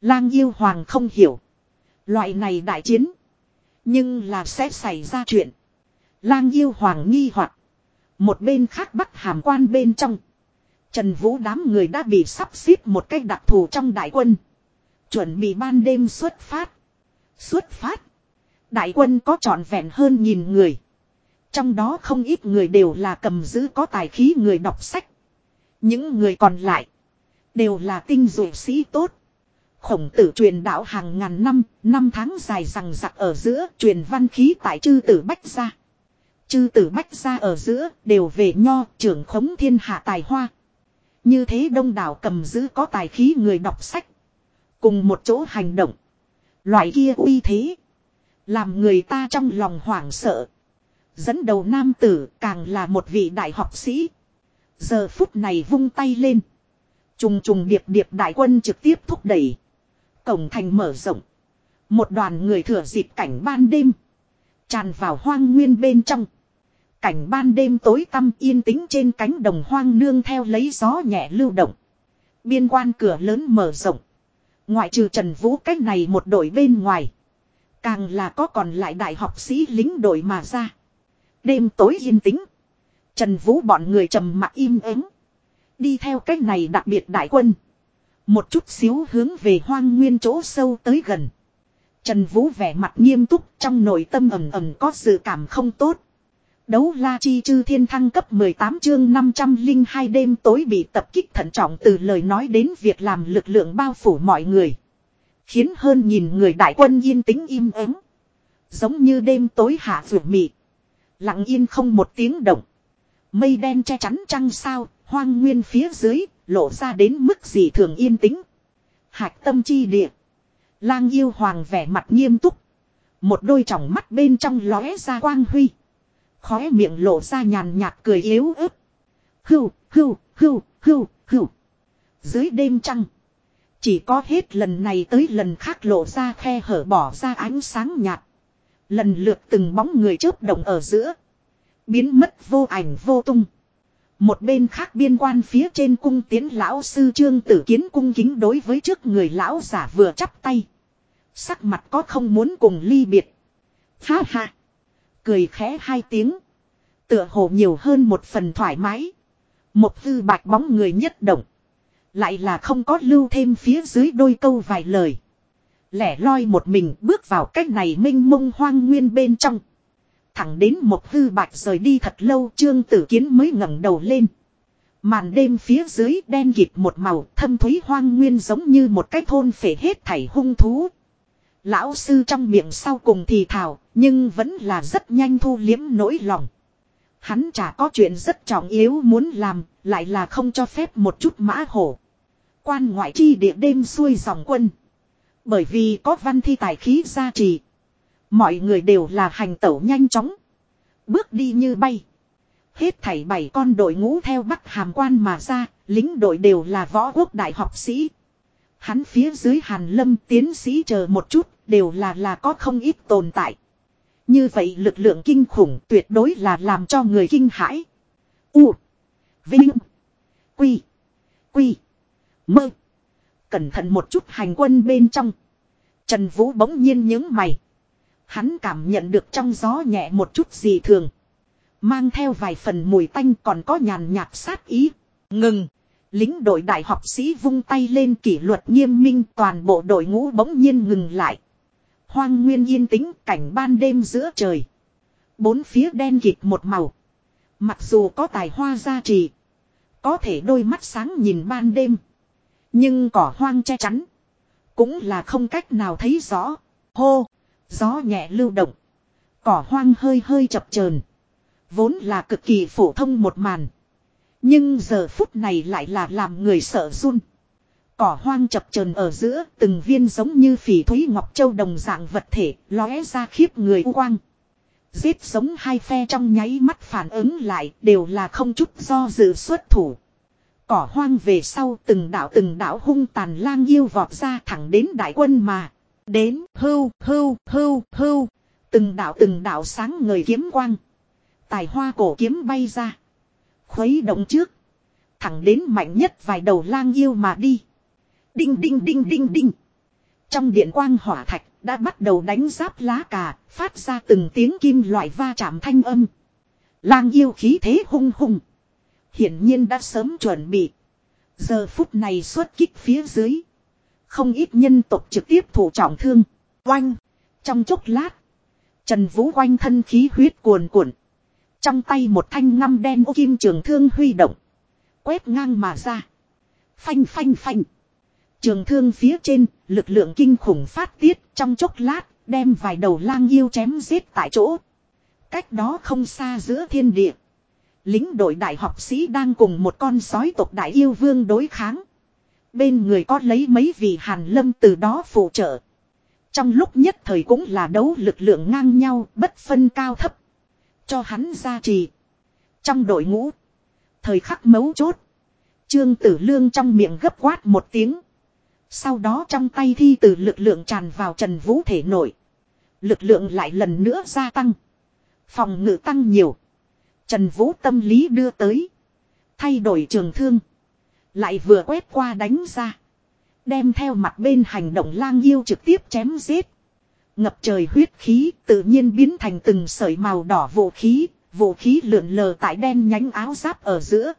Lang yêu hoàng không hiểu. Loại này đại chiến, nhưng là sẽ xảy ra chuyện. Lang yêu hoàng nghi hoặc Một bên khác bắt hàm quan bên trong. Trần Vũ đám người đã bị sắp xếp một cách đặc thù trong đại quân. Chuẩn bị ban đêm xuất phát. Xuất phát. Đại quân có trọn vẹn hơn nghìn người. Trong đó không ít người đều là cầm giữ có tài khí người đọc sách. Những người còn lại. Đều là tinh dụ sĩ tốt. Khổng tử truyền đạo hàng ngàn năm, năm tháng dài rằng giặc ở giữa truyền văn khí tại chư tử Bách gia. Chư tử Bách gia ở giữa đều về nho trưởng khống thiên hạ tài hoa. Như thế đông đảo cầm giữ có tài khí người đọc sách. Cùng một chỗ hành động. Loại kia uy thế. Làm người ta trong lòng hoảng sợ. Dẫn đầu nam tử càng là một vị đại học sĩ. Giờ phút này vung tay lên. Trùng trùng điệp điệp đại quân trực tiếp thúc đẩy. Cổng thành mở rộng. Một đoàn người thừa dịp cảnh ban đêm. Tràn vào hoang nguyên bên trong. Cảnh ban đêm tối tăm yên tĩnh trên cánh đồng hoang nương theo lấy gió nhẹ lưu động. Biên quan cửa lớn mở rộng. Ngoại trừ Trần Vũ cách này một đội bên ngoài. Càng là có còn lại đại học sĩ lính đội mà ra. Đêm tối yên tĩnh. Trần Vũ bọn người trầm mặc im ắng. Đi theo cách này đặc biệt đại quân. Một chút xíu hướng về hoang nguyên chỗ sâu tới gần. Trần Vũ vẻ mặt nghiêm túc trong nội tâm ẩm ẩm có sự cảm không tốt. Đấu la chi chư thiên thăng cấp 18 chương 502 đêm tối bị tập kích thận trọng từ lời nói đến việc làm lực lượng bao phủ mọi người. Khiến hơn nhìn người đại quân yên tĩnh im ắng Giống như đêm tối hạ vượt mị. Lặng yên không một tiếng động. Mây đen che chắn trăng sao, hoang nguyên phía dưới, lộ ra đến mức gì thường yên tĩnh. Hạch tâm chi địa. Lang yêu hoàng vẻ mặt nghiêm túc. Một đôi tròng mắt bên trong lóe ra quang huy. Khóe miệng lộ ra nhàn nhạt cười yếu ớt. Hưu, hưu, hưu, hưu, hưu. Dưới đêm trăng. Chỉ có hết lần này tới lần khác lộ ra khe hở bỏ ra ánh sáng nhạt. Lần lượt từng bóng người chớp động ở giữa. Biến mất vô ảnh vô tung. Một bên khác biên quan phía trên cung tiến lão sư trương tử kiến cung kính đối với trước người lão giả vừa chắp tay. Sắc mặt có không muốn cùng ly biệt. Ha ha. Cười khẽ hai tiếng. Tựa hồ nhiều hơn một phần thoải mái. Một tư bạch bóng người nhất động. Lại là không có lưu thêm phía dưới đôi câu vài lời. Lẻ loi một mình bước vào cách này minh mông hoang nguyên bên trong. Thẳng đến một hư bạch rời đi thật lâu trương tử kiến mới ngẩng đầu lên. Màn đêm phía dưới đen kịt một màu thâm thúy hoang nguyên giống như một cái thôn phể hết thảy hung thú. Lão sư trong miệng sau cùng thì thào, nhưng vẫn là rất nhanh thu liếm nỗi lòng. Hắn chả có chuyện rất trọng yếu muốn làm, lại là không cho phép một chút mã hổ. Quan ngoại chi địa đêm xuôi dòng quân. Bởi vì có văn thi tài khí gia trì. Mọi người đều là hành tẩu nhanh chóng. Bước đi như bay. Hết thảy bảy con đội ngũ theo bắt hàm quan mà ra, lính đội đều là võ quốc đại học sĩ. Hắn phía dưới hàn lâm tiến sĩ chờ một chút, đều là là có không ít tồn tại. Như vậy lực lượng kinh khủng tuyệt đối là làm cho người kinh hãi. U. Vinh. Quy. Quy. Mơ. Cẩn thận một chút hành quân bên trong. Trần Vũ bỗng nhiên những mày. Hắn cảm nhận được trong gió nhẹ một chút gì thường. Mang theo vài phần mùi tanh còn có nhàn nhạt sát ý. Ngừng. Lính đội đại học sĩ vung tay lên kỷ luật nghiêm minh, toàn bộ đội ngũ bỗng nhiên ngừng lại. Hoang nguyên yên tĩnh, cảnh ban đêm giữa trời. Bốn phía đen kịt một màu. Mặc dù có tài hoa gia trì. Có thể đôi mắt sáng nhìn ban đêm. Nhưng cỏ hoang che chắn. Cũng là không cách nào thấy rõ. Hô. Gió nhẹ lưu động. Cỏ hoang hơi hơi chập chờn Vốn là cực kỳ phổ thông một màn. Nhưng giờ phút này lại là làm người sợ run. Cỏ hoang chập chờn ở giữa từng viên giống như phỉ thúy ngọc châu đồng dạng vật thể lóe ra khiếp người u quang. Giết sống hai phe trong nháy mắt phản ứng lại đều là không chút do dự xuất thủ. Cỏ hoang về sau từng đảo từng đảo hung tàn lang yêu vọt ra thẳng đến đại quân mà. Đến hưu hưu hưu hưu. Từng đạo từng đạo sáng người kiếm quang. Tài hoa cổ kiếm bay ra. Khuấy động trước. Thẳng đến mạnh nhất vài đầu lang yêu mà đi. Đinh đinh đinh đinh đinh. Trong điện quang hỏa thạch đã bắt đầu đánh giáp lá cà, phát ra từng tiếng kim loại va chạm thanh âm. Lang yêu khí thế hung hung. Hiển nhiên đã sớm chuẩn bị. Giờ phút này xuất kích phía dưới. Không ít nhân tộc trực tiếp thủ trọng thương. Oanh. Trong chốc lát. Trần Vũ quanh thân khí huyết cuồn cuộn. Trong tay một thanh ngăm đen ô kim trường thương huy động. Quét ngang mà ra. Phanh phanh phanh. Trường thương phía trên, lực lượng kinh khủng phát tiết trong chốc lát, đem vài đầu lang yêu chém giết tại chỗ. Cách đó không xa giữa thiên địa. Lính đội đại học sĩ đang cùng một con sói tộc đại yêu vương đối kháng. Bên người có lấy mấy vị hàn lâm từ đó phụ trợ. Trong lúc nhất thời cũng là đấu lực lượng ngang nhau, bất phân cao thấp. Cho hắn ra trì. Trong đội ngũ. Thời khắc mấu chốt. Trương Tử Lương trong miệng gấp quát một tiếng. Sau đó trong tay thi từ lực lượng tràn vào Trần Vũ thể nội. Lực lượng lại lần nữa gia tăng. Phòng ngự tăng nhiều. Trần Vũ tâm lý đưa tới. Thay đổi trường thương. Lại vừa quét qua đánh ra. Đem theo mặt bên hành động lang yêu trực tiếp chém giết. Ngập trời huyết khí tự nhiên biến thành từng sợi màu đỏ vũ khí. Vũ khí lượn lờ tại đen nhánh áo giáp ở giữa.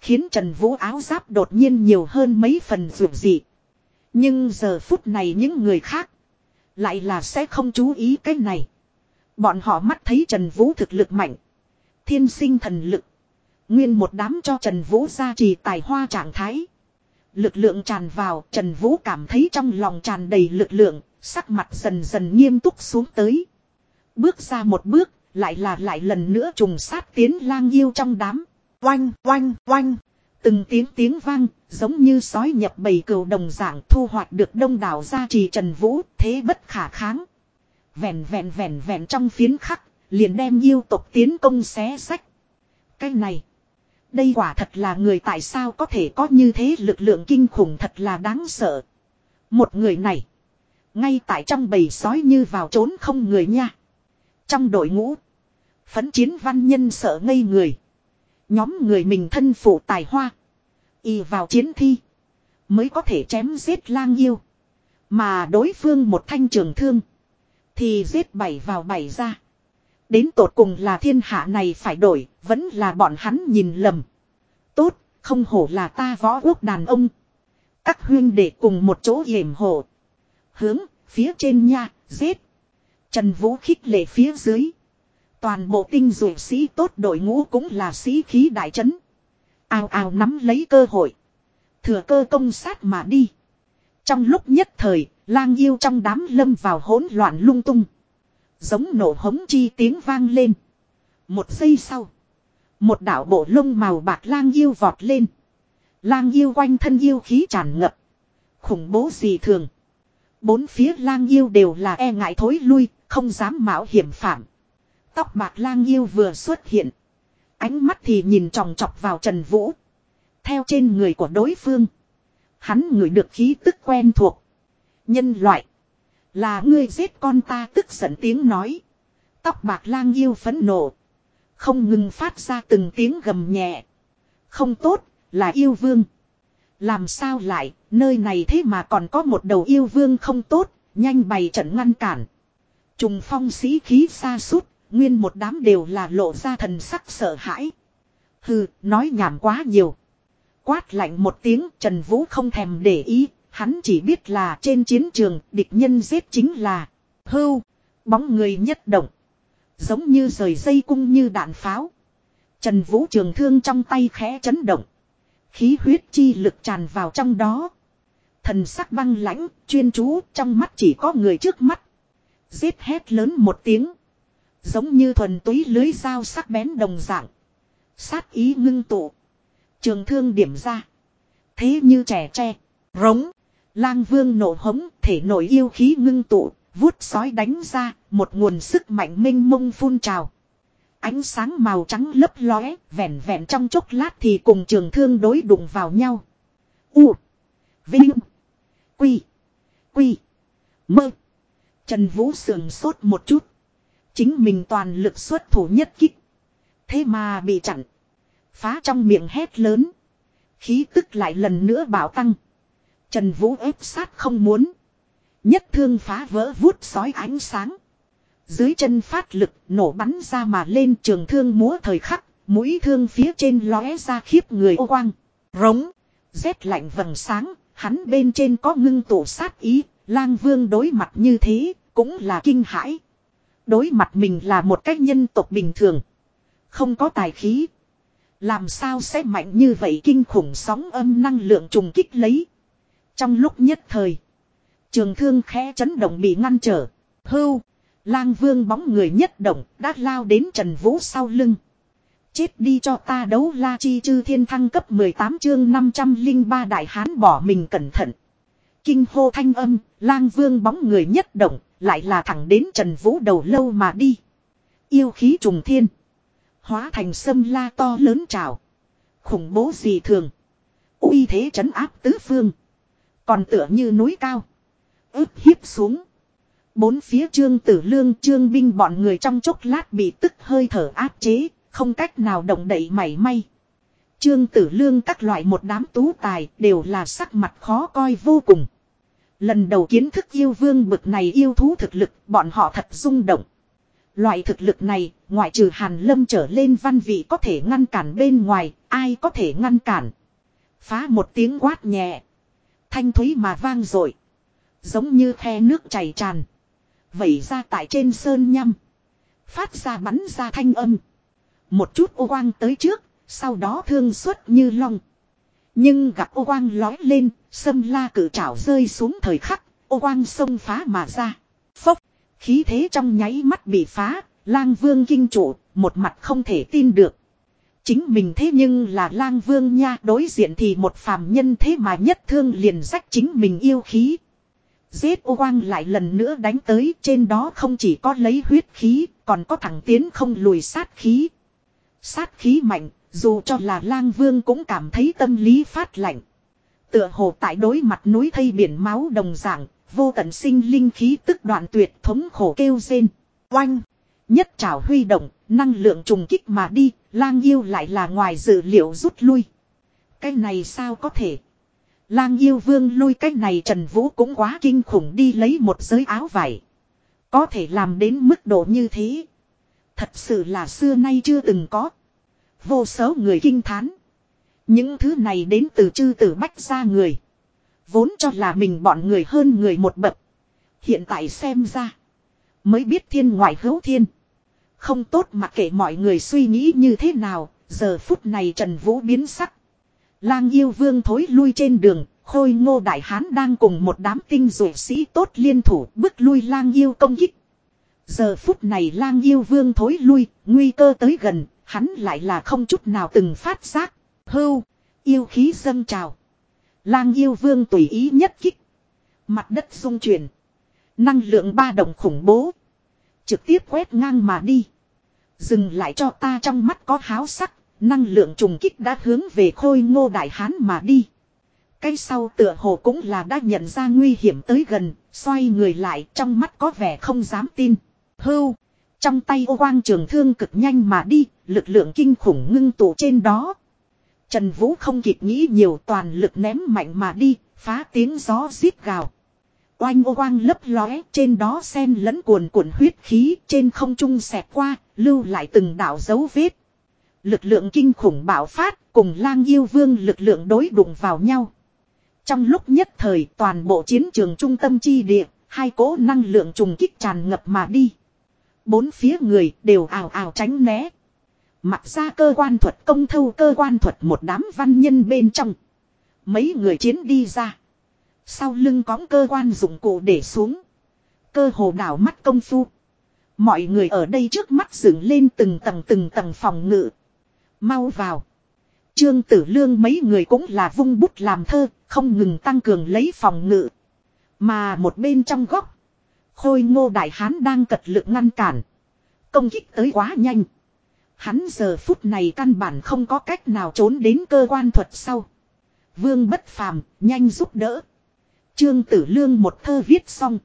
Khiến Trần Vũ áo giáp đột nhiên nhiều hơn mấy phần dù dị. Nhưng giờ phút này những người khác. Lại là sẽ không chú ý cái này. Bọn họ mắt thấy Trần Vũ thực lực mạnh. Thiên sinh thần lực. Nguyên một đám cho Trần Vũ ra trì tài hoa trạng thái. Lực lượng tràn vào, Trần Vũ cảm thấy trong lòng tràn đầy lực lượng, sắc mặt dần dần nghiêm túc xuống tới. Bước ra một bước, lại là lại lần nữa trùng sát tiến lang yêu trong đám. Oanh, oanh, oanh. Từng tiếng tiếng vang, giống như sói nhập bầy cừu đồng dạng thu hoạch được đông đảo gia trì Trần Vũ, thế bất khả kháng. Vẹn vẹn vẹn vẹn trong phiến khắc, liền đem yêu tộc tiến công xé sách. Cái này, đây quả thật là người tại sao có thể có như thế lực lượng kinh khủng thật là đáng sợ. Một người này, ngay tại trong bầy sói như vào trốn không người nha. Trong đội ngũ, phấn chiến văn nhân sợ ngây người. Nhóm người mình thân phụ tài hoa. Y vào chiến thi. Mới có thể chém giết lang yêu. Mà đối phương một thanh trường thương. Thì giết bảy vào bảy ra. Đến tột cùng là thiên hạ này phải đổi. Vẫn là bọn hắn nhìn lầm. Tốt, không hổ là ta võ quốc đàn ông. Các huyên để cùng một chỗ hiểm hộ. Hướng, phía trên nha, giết. Trần Vũ khích lệ phía dưới. Toàn bộ tinh dụ sĩ tốt đội ngũ cũng là sĩ khí đại trấn. Ao ao nắm lấy cơ hội. Thừa cơ công sát mà đi. Trong lúc nhất thời, lang yêu trong đám lâm vào hỗn loạn lung tung. Giống nổ hống chi tiếng vang lên. Một giây sau. Một đảo bộ lông màu bạc lang yêu vọt lên. Lang yêu quanh thân yêu khí tràn ngập. Khủng bố gì thường. Bốn phía lang yêu đều là e ngại thối lui, không dám mạo hiểm phạm. Tóc bạc lang yêu vừa xuất hiện. Ánh mắt thì nhìn tròng trọc vào Trần Vũ. Theo trên người của đối phương. Hắn ngửi được khí tức quen thuộc. Nhân loại. Là ngươi giết con ta tức giận tiếng nói. Tóc bạc lang yêu phấn nộ. Không ngừng phát ra từng tiếng gầm nhẹ. Không tốt, là yêu vương. Làm sao lại, nơi này thế mà còn có một đầu yêu vương không tốt, nhanh bày trận ngăn cản. Trùng phong sĩ khí xa suốt, nguyên một đám đều là lộ ra thần sắc sợ hãi. Hừ, nói nhảm quá nhiều. Quát lạnh một tiếng Trần Vũ không thèm để ý, hắn chỉ biết là trên chiến trường địch nhân giết chính là hưu, bóng người nhất động. Giống như rời dây cung như đạn pháo. Trần Vũ trường thương trong tay khẽ chấn động. Khí huyết chi lực tràn vào trong đó. Thần sắc băng lãnh, chuyên chú, trong mắt chỉ có người trước mắt. Giết hét lớn một tiếng. Giống như thuần túy lưới dao sắc bén đồng dạng. Sát ý ngưng tụ. Trường thương điểm ra. Thế như trẻ tre. Rống. Lang vương nổ hống, thể nổi yêu khí ngưng tụ, vuốt sói đánh ra, một nguồn sức mạnh minh mông phun trào. Ánh sáng màu trắng lấp lóe, vẹn vẹn trong chốc lát thì cùng trường thương đối đụng vào nhau. U. Vinh. Quy. Quy. Mơ. Trần Vũ sườn sốt một chút. Chính mình toàn lực xuất thủ nhất kích. Thế mà bị chặn. Phá trong miệng hét lớn. Khí tức lại lần nữa bảo tăng. Trần Vũ ép sát không muốn. Nhất thương phá vỡ vuốt sói ánh sáng. Dưới chân phát lực nổ bắn ra mà lên trường thương múa thời khắc. Mũi thương phía trên lóe ra khiếp người ô quang. Rống. Rét lạnh vầng sáng. Hắn bên trên có ngưng tụ sát ý. Lang vương đối mặt như thế. Cũng là kinh hãi. Đối mặt mình là một cách nhân tộc bình thường. Không có tài khí. Làm sao sẽ mạnh như vậy kinh khủng sóng âm năng lượng trùng kích lấy. Trong lúc nhất thời. Trường thương khẽ chấn động bị ngăn trở. Hưu. Lang vương bóng người nhất động đã lao đến Trần Vũ sau lưng. Chết đi cho ta đấu la chi chư thiên thăng cấp 18 chương 503 đại hán bỏ mình cẩn thận. Kinh hô thanh âm, lang vương bóng người nhất động, lại là thẳng đến Trần Vũ đầu lâu mà đi. Yêu khí trùng thiên. Hóa thành sâm la to lớn trào. Khủng bố gì thường. uy thế trấn áp tứ phương. Còn tựa như núi cao. ức hiếp xuống. Bốn phía trương tử lương trương binh bọn người trong chốc lát bị tức hơi thở áp chế. Không cách nào động đậy mảy may. Trương tử lương các loại một đám tú tài đều là sắc mặt khó coi vô cùng. Lần đầu kiến thức yêu vương bực này yêu thú thực lực bọn họ thật rung động. Loại thực lực này, ngoại trừ hàn lâm trở lên văn vị có thể ngăn cản bên ngoài, ai có thể ngăn cản. Phá một tiếng quát nhẹ. Thanh thúy mà vang dội Giống như khe nước chảy tràn. Vẩy ra tại trên sơn nhăm. Phát ra bắn ra thanh âm. Một chút ô quang tới trước, sau đó thương xuất như long. Nhưng gặp ô quang lói lên, sâm la cử trảo rơi xuống thời khắc, ô quang sông phá mà ra. Phốc, khí thế trong nháy mắt bị phá, lang vương kinh trụ, một mặt không thể tin được. Chính mình thế nhưng là lang vương nha, đối diện thì một phàm nhân thế mà nhất thương liền rách chính mình yêu khí. Giết ô quang lại lần nữa đánh tới trên đó không chỉ có lấy huyết khí, còn có thẳng tiến không lùi sát khí. Sát khí mạnh, dù cho là lang vương cũng cảm thấy tâm lý phát lạnh. Tựa hồ tại đối mặt núi thây biển máu đồng dạng, vô tận sinh linh khí tức đoạn tuyệt thống khổ kêu rên. Oanh! Nhất trảo huy động, năng lượng trùng kích mà đi, lang yêu lại là ngoài dự liệu rút lui. Cái này sao có thể? Lang yêu vương lui cái này Trần Vũ cũng quá kinh khủng đi lấy một giới áo vải. Có thể làm đến mức độ như thế. Thật sự là xưa nay chưa từng có. Vô số người kinh thán. Những thứ này đến từ chư tử bách ra người. Vốn cho là mình bọn người hơn người một bậc. Hiện tại xem ra. Mới biết thiên ngoại hữu thiên. Không tốt mà kể mọi người suy nghĩ như thế nào. Giờ phút này Trần Vũ biến sắc. Lang yêu vương thối lui trên đường. Khôi ngô đại hán đang cùng một đám tinh dụ sĩ tốt liên thủ bước lui lang yêu công kích. Giờ phút này lang yêu vương thối lui, nguy cơ tới gần, Hắn lại là không chút nào từng phát giác. Hưu. Yêu khí dâng trào. Lang yêu vương tùy ý nhất kích. Mặt đất rung chuyển. Năng lượng ba đồng khủng bố. Trực tiếp quét ngang mà đi. Dừng lại cho ta trong mắt có háo sắc. Năng lượng trùng kích đã hướng về khôi ngô đại hán mà đi. Cái sau tựa hồ cũng là đã nhận ra nguy hiểm tới gần. Xoay người lại trong mắt có vẻ không dám tin. Hưu. Trong tay ô quang trường thương cực nhanh mà đi, lực lượng kinh khủng ngưng tụ trên đó. Trần Vũ không kịp nghĩ nhiều toàn lực ném mạnh mà đi, phá tiếng gió giết gào. Oanh ô quang lấp lóe, trên đó sen lẫn cuồn cuộn huyết khí, trên không trung xẹt qua, lưu lại từng đạo dấu vết. Lực lượng kinh khủng bạo phát, cùng lang yêu vương lực lượng đối đụng vào nhau. Trong lúc nhất thời toàn bộ chiến trường trung tâm chi địa, hai cỗ năng lượng trùng kích tràn ngập mà đi. Bốn phía người đều ào ào tránh né. Mặc ra cơ quan thuật công thâu cơ quan thuật một đám văn nhân bên trong. Mấy người chiến đi ra. Sau lưng có cơ quan dụng cụ để xuống. Cơ hồ đảo mắt công phu. Mọi người ở đây trước mắt dựng lên từng tầng từng tầng phòng ngự. Mau vào. Trương Tử Lương mấy người cũng là vung bút làm thơ, không ngừng tăng cường lấy phòng ngự. Mà một bên trong góc. Khôi ngô đại hán đang cật lực ngăn cản. Công kích tới quá nhanh. Hắn giờ phút này căn bản không có cách nào trốn đến cơ quan thuật sau. Vương bất phàm, nhanh giúp đỡ. Trương Tử Lương một thơ viết xong.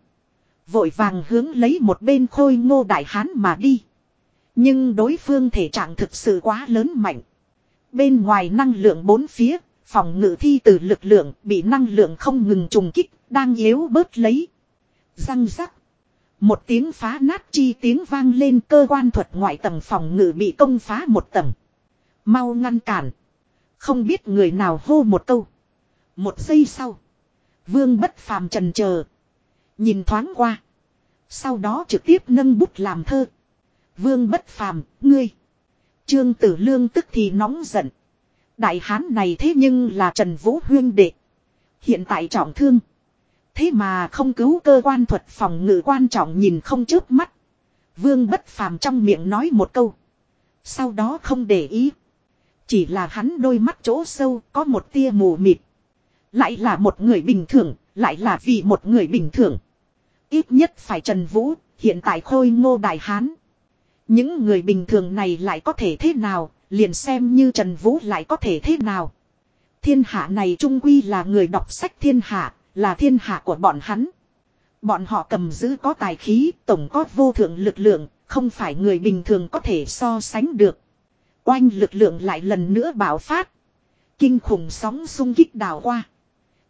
Vội vàng hướng lấy một bên khôi ngô đại hán mà đi. Nhưng đối phương thể trạng thực sự quá lớn mạnh. Bên ngoài năng lượng bốn phía, phòng ngự thi từ lực lượng bị năng lượng không ngừng trùng kích, đang yếu bớt lấy. Răng rắc. Một tiếng phá nát chi tiếng vang lên cơ quan thuật ngoại tầng phòng ngự bị công phá một tầng. Mau ngăn cản. Không biết người nào hô một câu. Một giây sau. Vương bất phàm trần chờ Nhìn thoáng qua. Sau đó trực tiếp nâng bút làm thơ. Vương bất phàm, ngươi. Trương tử lương tức thì nóng giận. Đại hán này thế nhưng là Trần Vũ Huyên đệ. Hiện tại trọng thương. Thế mà không cứu cơ quan thuật phòng ngự quan trọng nhìn không trước mắt. Vương bất phàm trong miệng nói một câu. Sau đó không để ý. Chỉ là hắn đôi mắt chỗ sâu có một tia mù mịt. Lại là một người bình thường, lại là vì một người bình thường. Ít nhất phải Trần Vũ, hiện tại khôi ngô đại hán. Những người bình thường này lại có thể thế nào, liền xem như Trần Vũ lại có thể thế nào. Thiên hạ này trung quy là người đọc sách thiên hạ, là thiên hạ của bọn hắn. Bọn họ cầm giữ có tài khí, tổng có vô thượng lực lượng, không phải người bình thường có thể so sánh được. Oanh lực lượng lại lần nữa bạo phát. Kinh khủng sóng sung kích đào qua.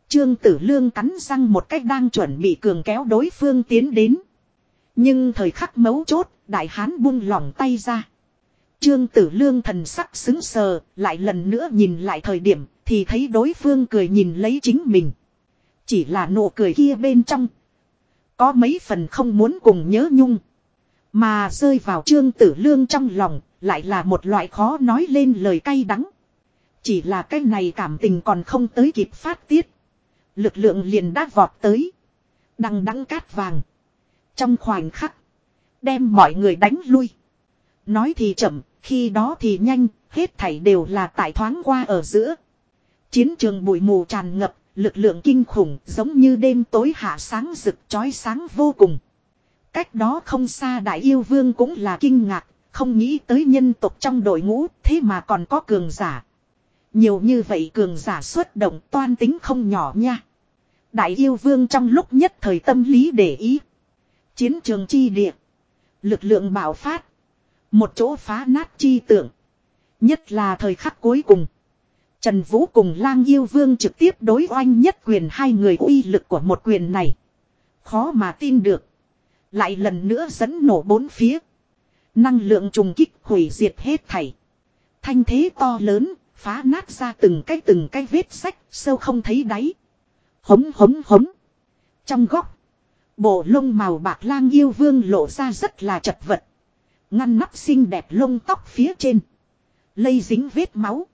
Trương Tử Lương cắn răng một cách đang chuẩn bị cường kéo đối phương tiến đến. Nhưng thời khắc mấu chốt, đại hán buông lỏng tay ra. Trương Tử Lương thần sắc xứng sờ, lại lần nữa nhìn lại thời điểm, thì thấy đối phương cười nhìn lấy chính mình. Chỉ là nụ cười kia bên trong. Có mấy phần không muốn cùng nhớ nhung. Mà rơi vào Trương Tử Lương trong lòng, lại là một loại khó nói lên lời cay đắng. Chỉ là cái này cảm tình còn không tới kịp phát tiết. Lực lượng liền đã vọt tới. Đằng đắng cát vàng. Trong khoảnh khắc. Đem mọi người đánh lui. Nói thì chậm, khi đó thì nhanh, hết thảy đều là tại thoáng qua ở giữa. Chiến trường bụi mù tràn ngập, lực lượng kinh khủng giống như đêm tối hạ sáng rực chói sáng vô cùng. Cách đó không xa đại yêu vương cũng là kinh ngạc, không nghĩ tới nhân tộc trong đội ngũ thế mà còn có cường giả. Nhiều như vậy cường giả xuất động toan tính không nhỏ nha. Đại yêu vương trong lúc nhất thời tâm lý để ý. Chiến trường chi địa. Lực lượng bảo phát. Một chỗ phá nát chi tượng. Nhất là thời khắc cuối cùng. Trần Vũ cùng lang yêu vương trực tiếp đối oanh nhất quyền hai người uy lực của một quyền này. Khó mà tin được. Lại lần nữa dẫn nổ bốn phía. Năng lượng trùng kích hủy diệt hết thảy. Thanh thế to lớn, phá nát ra từng cái từng cái vết sách, sâu không thấy đáy. Hống hống hống. Trong góc, bộ lông màu bạc lang yêu vương lộ ra rất là chật vật. Ngăn nắp xinh đẹp lông tóc phía trên. Lây dính vết máu.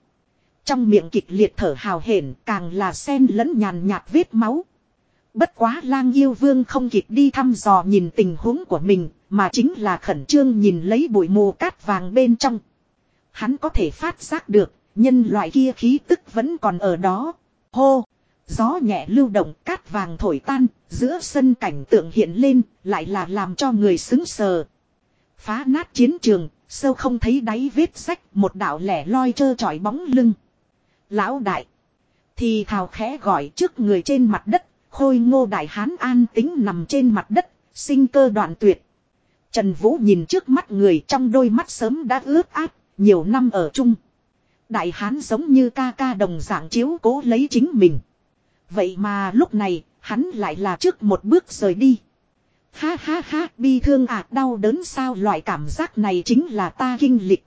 Trong miệng kịch liệt thở hào hển càng là sen lẫn nhàn nhạt vết máu. Bất quá lang yêu vương không kịp đi thăm dò nhìn tình huống của mình, mà chính là khẩn trương nhìn lấy bụi mù cát vàng bên trong. Hắn có thể phát giác được, nhân loại kia khí tức vẫn còn ở đó. Hô! Gió nhẹ lưu động cát vàng thổi tan, giữa sân cảnh tượng hiện lên, lại là làm cho người xứng sờ. Phá nát chiến trường, sâu không thấy đáy vết sách, một đạo lẻ loi trơ trọi bóng lưng. Lão đại. Thì thào khẽ gọi trước người trên mặt đất, khôi ngô đại hán an tính nằm trên mặt đất, sinh cơ đoạn tuyệt. Trần Vũ nhìn trước mắt người trong đôi mắt sớm đã ướt át, nhiều năm ở chung. Đại hán giống như ca ca đồng dạng chiếu cố lấy chính mình. Vậy mà lúc này, hắn lại là trước một bước rời đi. Ha ha ha, bi thương à, đau đớn sao loại cảm giác này chính là ta kinh lịch.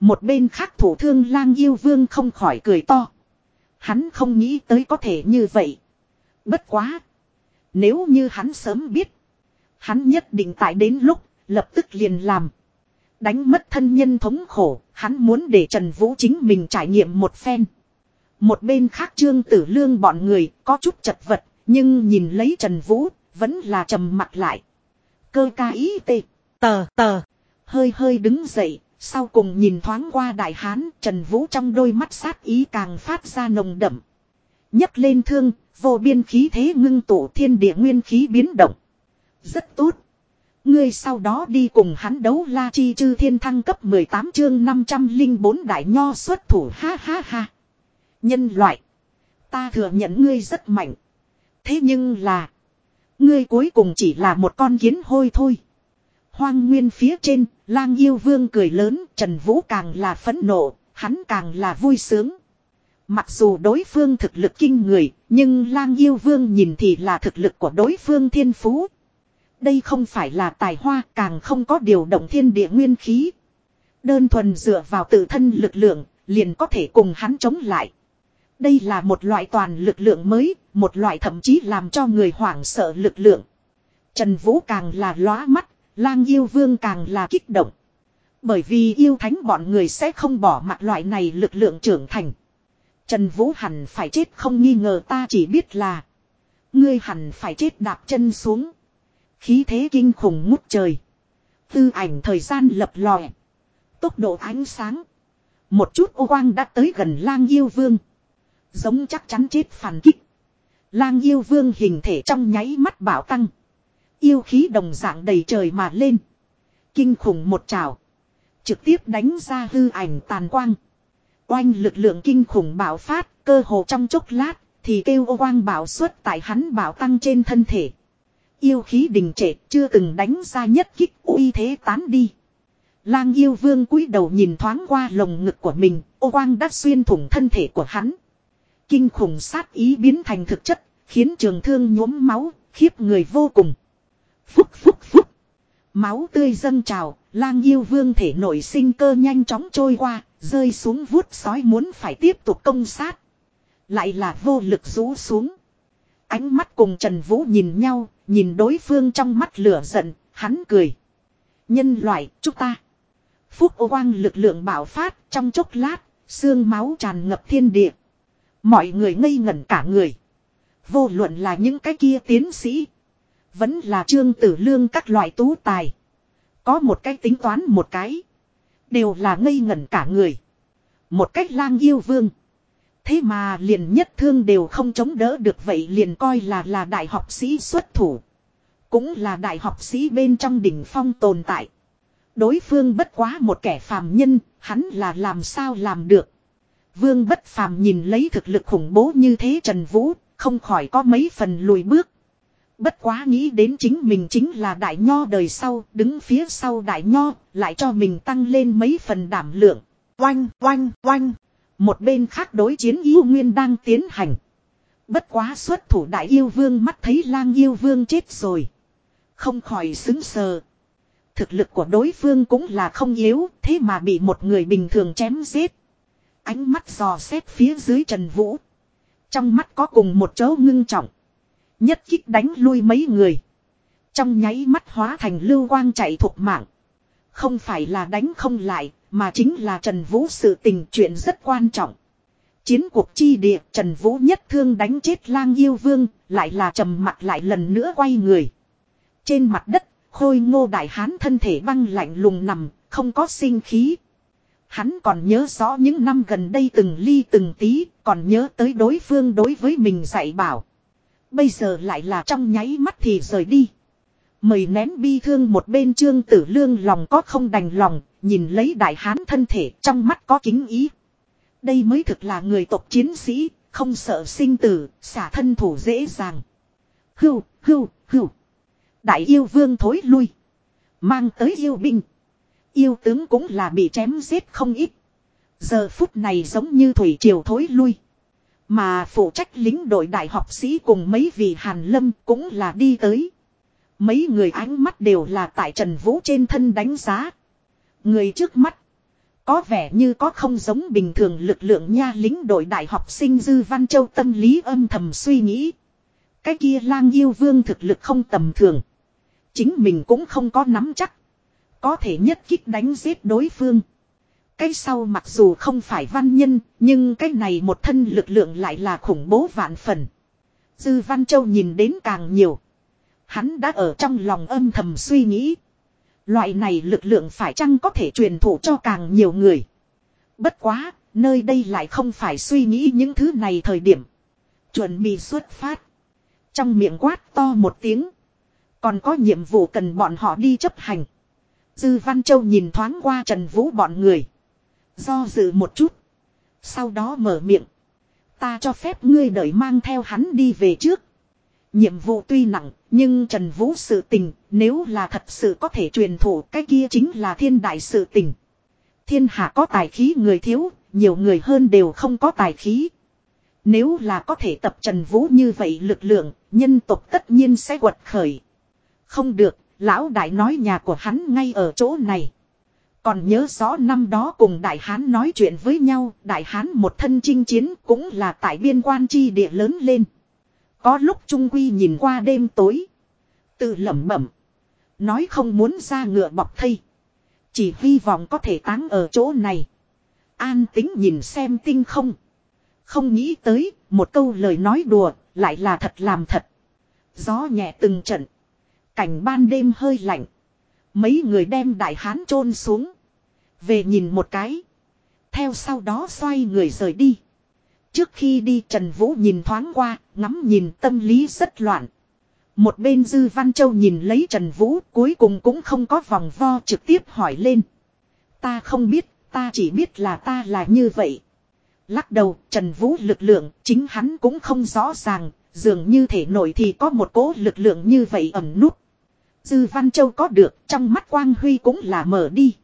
Một bên khác thủ thương lang yêu vương không khỏi cười to. Hắn không nghĩ tới có thể như vậy. Bất quá. Nếu như hắn sớm biết. Hắn nhất định tại đến lúc, lập tức liền làm. Đánh mất thân nhân thống khổ, hắn muốn để Trần Vũ chính mình trải nghiệm một phen. Một bên khác trương tử lương bọn người có chút chật vật, nhưng nhìn lấy Trần Vũ, vẫn là trầm mặt lại. Cơ ca ý tê, tờ tờ, hơi hơi đứng dậy, sau cùng nhìn thoáng qua đại hán, Trần Vũ trong đôi mắt sát ý càng phát ra nồng đậm. nhấc lên thương, vô biên khí thế ngưng tụ thiên địa nguyên khí biến động. Rất tốt. Ngươi sau đó đi cùng hắn đấu la chi chư thiên thăng cấp 18 chương 504 đại nho xuất thủ ha ha ha. Nhân loại. Ta thừa nhận ngươi rất mạnh. Thế nhưng là. Ngươi cuối cùng chỉ là một con kiến hôi thôi. Hoang nguyên phía trên, lang yêu vương cười lớn, Trần Vũ càng là phẫn nộ, hắn càng là vui sướng. Mặc dù đối phương thực lực kinh người, nhưng lang yêu vương nhìn thì là thực lực của đối phương thiên phú. Đây không phải là tài hoa càng không có điều động thiên địa nguyên khí. Đơn thuần dựa vào tự thân lực lượng, liền có thể cùng hắn chống lại. Đây là một loại toàn lực lượng mới, một loại thậm chí làm cho người hoảng sợ lực lượng. Trần Vũ càng là lóa mắt, lang yêu vương càng là kích động. Bởi vì yêu thánh bọn người sẽ không bỏ mặt loại này lực lượng trưởng thành. Trần Vũ hẳn phải chết không nghi ngờ ta chỉ biết là. Ngươi hẳn phải chết đạp chân xuống. Khí thế kinh khủng ngút trời. Tư ảnh thời gian lập lòe. Tốc độ ánh sáng. Một chút ô quang đã tới gần lang yêu vương. Giống chắc chắn chết phản kích. Lang yêu vương hình thể trong nháy mắt bảo tăng. Yêu khí đồng dạng đầy trời mà lên. Kinh khủng một trào. Trực tiếp đánh ra hư ảnh tàn quang. Oanh lực lượng kinh khủng bảo phát, cơ hồ trong chốc lát, thì kêu ô quang bảo xuất tại hắn bảo tăng trên thân thể. Yêu khí đình trệ chưa từng đánh ra nhất kích uy thế tán đi. Lang yêu vương cúi đầu nhìn thoáng qua lồng ngực của mình, ô quang đã xuyên thủng thân thể của hắn. Kinh khủng sát ý biến thành thực chất, khiến trường thương nhuốm máu, khiếp người vô cùng. Phúc phúc phúc. Máu tươi dâng trào, lang yêu vương thể nội sinh cơ nhanh chóng trôi qua, rơi xuống vuốt sói muốn phải tiếp tục công sát. Lại là vô lực rũ xuống. Ánh mắt cùng Trần Vũ nhìn nhau, nhìn đối phương trong mắt lửa giận, hắn cười. Nhân loại, chúng ta. Phúc ô quang lực lượng bảo phát trong chốc lát, xương máu tràn ngập thiên địa. Mọi người ngây ngẩn cả người. Vô luận là những cái kia tiến sĩ. Vẫn là trương tử lương các loại tú tài. Có một cái tính toán một cái. Đều là ngây ngẩn cả người. Một cách lang yêu vương. Thế mà liền nhất thương đều không chống đỡ được vậy liền coi là là đại học sĩ xuất thủ. Cũng là đại học sĩ bên trong đỉnh phong tồn tại. Đối phương bất quá một kẻ phàm nhân, hắn là làm sao làm được. Vương bất phàm nhìn lấy thực lực khủng bố như thế Trần Vũ, không khỏi có mấy phần lùi bước. Bất quá nghĩ đến chính mình chính là đại nho đời sau, đứng phía sau đại nho, lại cho mình tăng lên mấy phần đảm lượng. Oanh, oanh, oanh. Một bên khác đối chiến yêu nguyên đang tiến hành. Bất quá xuất thủ đại yêu vương mắt thấy lang yêu vương chết rồi. Không khỏi xứng sờ. Thực lực của đối phương cũng là không yếu, thế mà bị một người bình thường chém giết. Ánh mắt dò xét phía dưới Trần Vũ. Trong mắt có cùng một chỗ ngưng trọng. Nhất kích đánh lui mấy người. Trong nháy mắt hóa thành lưu quang chạy thuộc mạng. Không phải là đánh không lại, mà chính là Trần Vũ sự tình chuyện rất quan trọng. Chiến cuộc chi địa Trần Vũ nhất thương đánh chết lang yêu vương, lại là trầm mặt lại lần nữa quay người. Trên mặt đất, khôi ngô đại hán thân thể băng lạnh lùng nằm, không có sinh khí. Hắn còn nhớ rõ những năm gần đây từng ly từng tí, còn nhớ tới đối phương đối với mình dạy bảo. Bây giờ lại là trong nháy mắt thì rời đi. Mời nén bi thương một bên trương tử lương lòng có không đành lòng, nhìn lấy đại hán thân thể trong mắt có kính ý. Đây mới thực là người tộc chiến sĩ, không sợ sinh tử, xả thân thủ dễ dàng. Hưu, hưu, hưu. Đại yêu vương thối lui. Mang tới yêu binh. Yêu tướng cũng là bị chém giết không ít. Giờ phút này giống như thủy triều thối lui. Mà phụ trách lính đội đại học sĩ cùng mấy vị hàn lâm cũng là đi tới. Mấy người ánh mắt đều là tại Trần Vũ trên thân đánh giá. Người trước mắt. Có vẻ như có không giống bình thường lực lượng nha lính đội đại học sinh Dư Văn Châu tâm lý âm thầm suy nghĩ. Cái kia lang yêu vương thực lực không tầm thường. Chính mình cũng không có nắm chắc. Có thể nhất kích đánh giết đối phương. Cái sau mặc dù không phải văn nhân, nhưng cái này một thân lực lượng lại là khủng bố vạn phần. Dư Văn Châu nhìn đến càng nhiều. Hắn đã ở trong lòng âm thầm suy nghĩ. Loại này lực lượng phải chăng có thể truyền thụ cho càng nhiều người. Bất quá, nơi đây lại không phải suy nghĩ những thứ này thời điểm. Chuẩn bị xuất phát. Trong miệng quát to một tiếng. Còn có nhiệm vụ cần bọn họ đi chấp hành. Dư Văn Châu nhìn thoáng qua Trần Vũ bọn người. Do dự một chút. Sau đó mở miệng. Ta cho phép ngươi đợi mang theo hắn đi về trước. Nhiệm vụ tuy nặng, nhưng Trần Vũ sự tình, nếu là thật sự có thể truyền thụ cái kia chính là thiên đại sự tình. Thiên hạ có tài khí người thiếu, nhiều người hơn đều không có tài khí. Nếu là có thể tập Trần Vũ như vậy lực lượng, nhân tộc tất nhiên sẽ quật khởi. Không được, lão đại nói nhà của hắn ngay ở chỗ này. Còn nhớ rõ năm đó cùng Đại Hán nói chuyện với nhau, Đại Hán một thân chinh chiến cũng là tại biên quan chi địa lớn lên. Có lúc Trung Quy nhìn qua đêm tối. Tự lẩm bẩm. Nói không muốn ra ngựa bọc thây. Chỉ hy vọng có thể táng ở chỗ này. An tính nhìn xem tinh không. Không nghĩ tới, một câu lời nói đùa, lại là thật làm thật. Gió nhẹ từng trận. Cảnh ban đêm hơi lạnh. Mấy người đem đại hán chôn xuống. Về nhìn một cái. Theo sau đó xoay người rời đi. Trước khi đi Trần Vũ nhìn thoáng qua, ngắm nhìn tâm lý rất loạn. Một bên Dư Văn Châu nhìn lấy Trần Vũ cuối cùng cũng không có vòng vo trực tiếp hỏi lên. Ta không biết, ta chỉ biết là ta là như vậy. Lắc đầu, Trần Vũ lực lượng, chính hắn cũng không rõ ràng, dường như thể nổi thì có một cố lực lượng như vậy ẩn nút. Dư Văn Châu có được, trong mắt Quang Huy cũng là mở đi.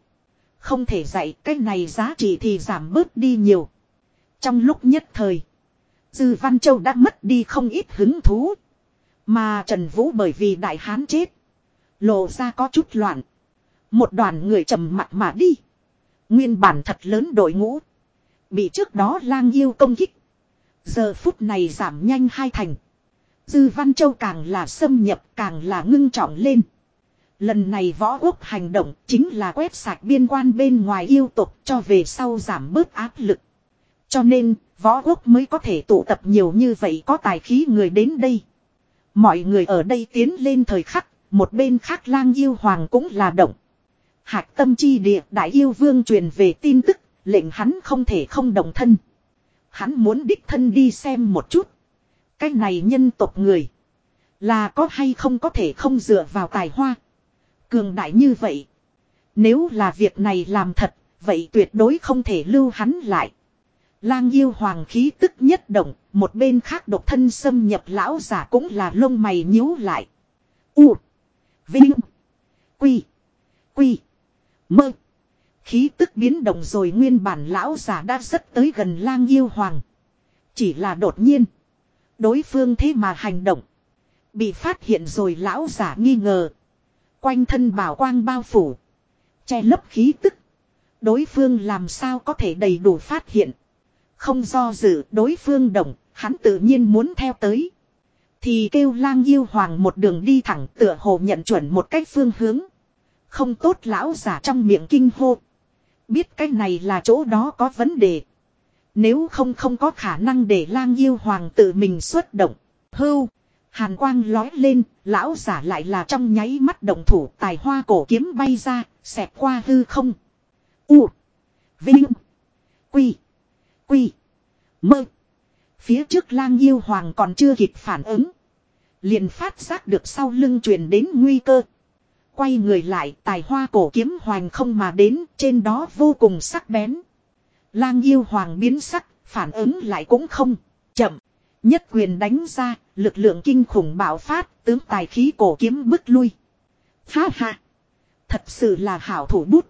Không thể dạy, cái này giá trị thì giảm bớt đi nhiều. Trong lúc nhất thời, Dư Văn Châu đã mất đi không ít hứng thú. Mà Trần Vũ bởi vì đại hán chết, lộ ra có chút loạn. Một đoàn người trầm mặt mà đi. Nguyên bản thật lớn đội ngũ. Bị trước đó lang yêu công kích. Giờ phút này giảm nhanh hai thành. Dư Văn Châu càng là xâm nhập càng là ngưng trọng lên. Lần này võ quốc hành động chính là quét sạch biên quan bên ngoài yêu tục cho về sau giảm bớt áp lực. Cho nên, võ quốc mới có thể tụ tập nhiều như vậy có tài khí người đến đây. Mọi người ở đây tiến lên thời khắc, một bên khác lang yêu hoàng cũng là động. Hạc tâm chi địa đại yêu vương truyền về tin tức, lệnh hắn không thể không động thân. Hắn muốn đích thân đi xem một chút. Cái này nhân tộc người. Là có hay không có thể không dựa vào tài hoa. Cường đại như vậy. Nếu là việc này làm thật, vậy tuyệt đối không thể lưu hắn lại. Lang yêu hoàng khí tức nhất động, một bên khác độc thân xâm nhập lão giả cũng là lông mày nhíu lại. U. Vinh. Quy. Quy. Mơ. Khí tức biến động rồi nguyên bản lão giả đã rất tới gần lang yêu hoàng. Chỉ là đột nhiên. Đối phương thế mà hành động. Bị phát hiện rồi lão giả nghi ngờ. Quanh thân bảo quang bao phủ. Che lấp khí tức. Đối phương làm sao có thể đầy đủ phát hiện. Không do dự đối phương động, hắn tự nhiên muốn theo tới. Thì kêu lang yêu hoàng một đường đi thẳng tựa hồ nhận chuẩn một cách phương hướng. Không tốt lão giả trong miệng kinh hô. Biết cái này là chỗ đó có vấn đề. Nếu không không có khả năng để lang yêu hoàng tự mình xuất động. Hưu. Hàn quang lói lên, lão giả lại là trong nháy mắt động thủ tài hoa cổ kiếm bay ra, xẹp qua hư không. U. Vinh. Quy. Quy. Mơ. Phía trước lang yêu hoàng còn chưa kịp phản ứng. Liền phát giác được sau lưng truyền đến nguy cơ. Quay người lại tài hoa cổ kiếm hoành không mà đến trên đó vô cùng sắc bén. Lang yêu hoàng biến sắc, phản ứng lại cũng không. Chậm. Nhất quyền đánh ra, lực lượng kinh khủng bạo phát, tướng tài khí cổ kiếm bức lui. Ha ha. Thật sự là hảo thủ bút.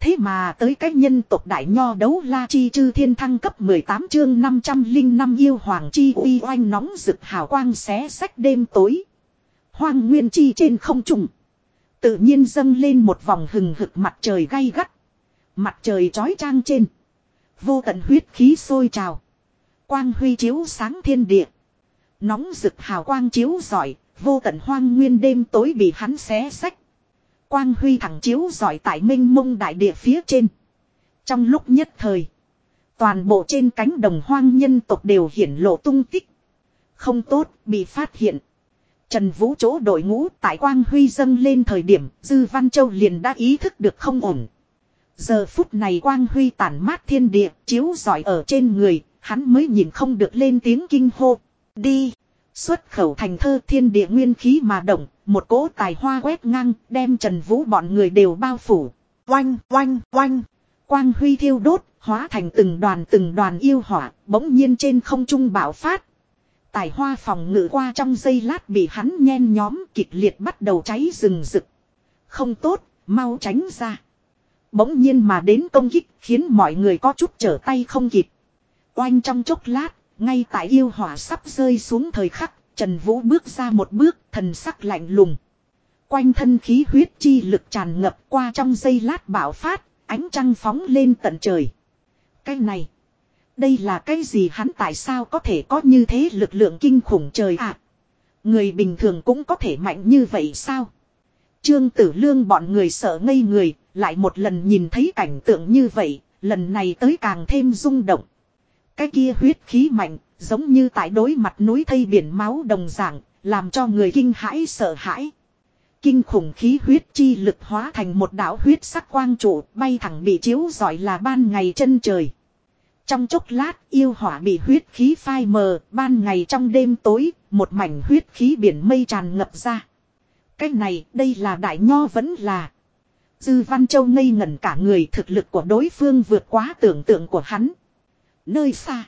Thế mà tới cái nhân tộc đại nho đấu la chi chư thiên thăng cấp 18 chương 505 yêu hoàng chi uy oanh nóng rực hào quang xé sách đêm tối. Hoang nguyên chi trên không trung. Tự nhiên dâng lên một vòng hừng hực mặt trời gay gắt. Mặt trời trói trang trên. Vô tận huyết khí sôi trào. Quang huy chiếu sáng thiên địa. Nóng rực hào quang chiếu giỏi, vô tận hoang nguyên đêm tối bị hắn xé sách. Quang huy thẳng chiếu giỏi tại minh mông đại địa phía trên. Trong lúc nhất thời, toàn bộ trên cánh đồng hoang nhân tộc đều hiển lộ tung tích. Không tốt, bị phát hiện. Trần Vũ chỗ đội ngũ tại Quang Huy dâng lên thời điểm, Dư Văn Châu liền đã ý thức được không ổn. Giờ phút này Quang Huy tản mát thiên địa, chiếu giỏi ở trên người, hắn mới nhìn không được lên tiếng kinh hô. Đi! Xuất khẩu thành thơ thiên địa nguyên khí mà động, một cỗ tài hoa quét ngang, đem Trần Vũ bọn người đều bao phủ. Oanh, oanh, oanh. Quang huy thiêu đốt, hóa thành từng đoàn từng đoàn yêu hỏa, bỗng nhiên trên không trung bạo phát. Tài hoa phòng ngự qua trong giây lát bị hắn nhen nhóm kịch liệt bắt đầu cháy rừng rực. Không tốt, mau tránh ra. Bỗng nhiên mà đến công kích khiến mọi người có chút trở tay không kịp. Oanh trong chốc lát, ngay tại yêu hỏa sắp rơi xuống thời khắc, Trần Vũ bước ra một bước, thần sắc lạnh lùng. Quanh thân khí huyết chi lực tràn ngập qua trong giây lát bạo phát, ánh trăng phóng lên tận trời. Cái này, đây là cái gì hắn tại sao có thể có như thế lực lượng kinh khủng trời ạ? người bình thường cũng có thể mạnh như vậy sao? Trương Tử Lương bọn người sợ ngây người, lại một lần nhìn thấy cảnh tượng như vậy, lần này tới càng thêm rung động. Cái kia huyết khí mạnh, giống như tại đối mặt núi thây biển máu đồng dạng, làm cho người kinh hãi sợ hãi. Kinh khủng khí huyết chi lực hóa thành một đạo huyết sắc quang trụ bay thẳng bị chiếu giỏi là ban ngày chân trời. Trong chốc lát yêu hỏa bị huyết khí phai mờ, ban ngày trong đêm tối, một mảnh huyết khí biển mây tràn ngập ra. Cái này, đây là đại nho vẫn là. Dư Văn Châu ngây ngẩn cả người thực lực của đối phương vượt quá tưởng tượng của hắn. Nơi xa.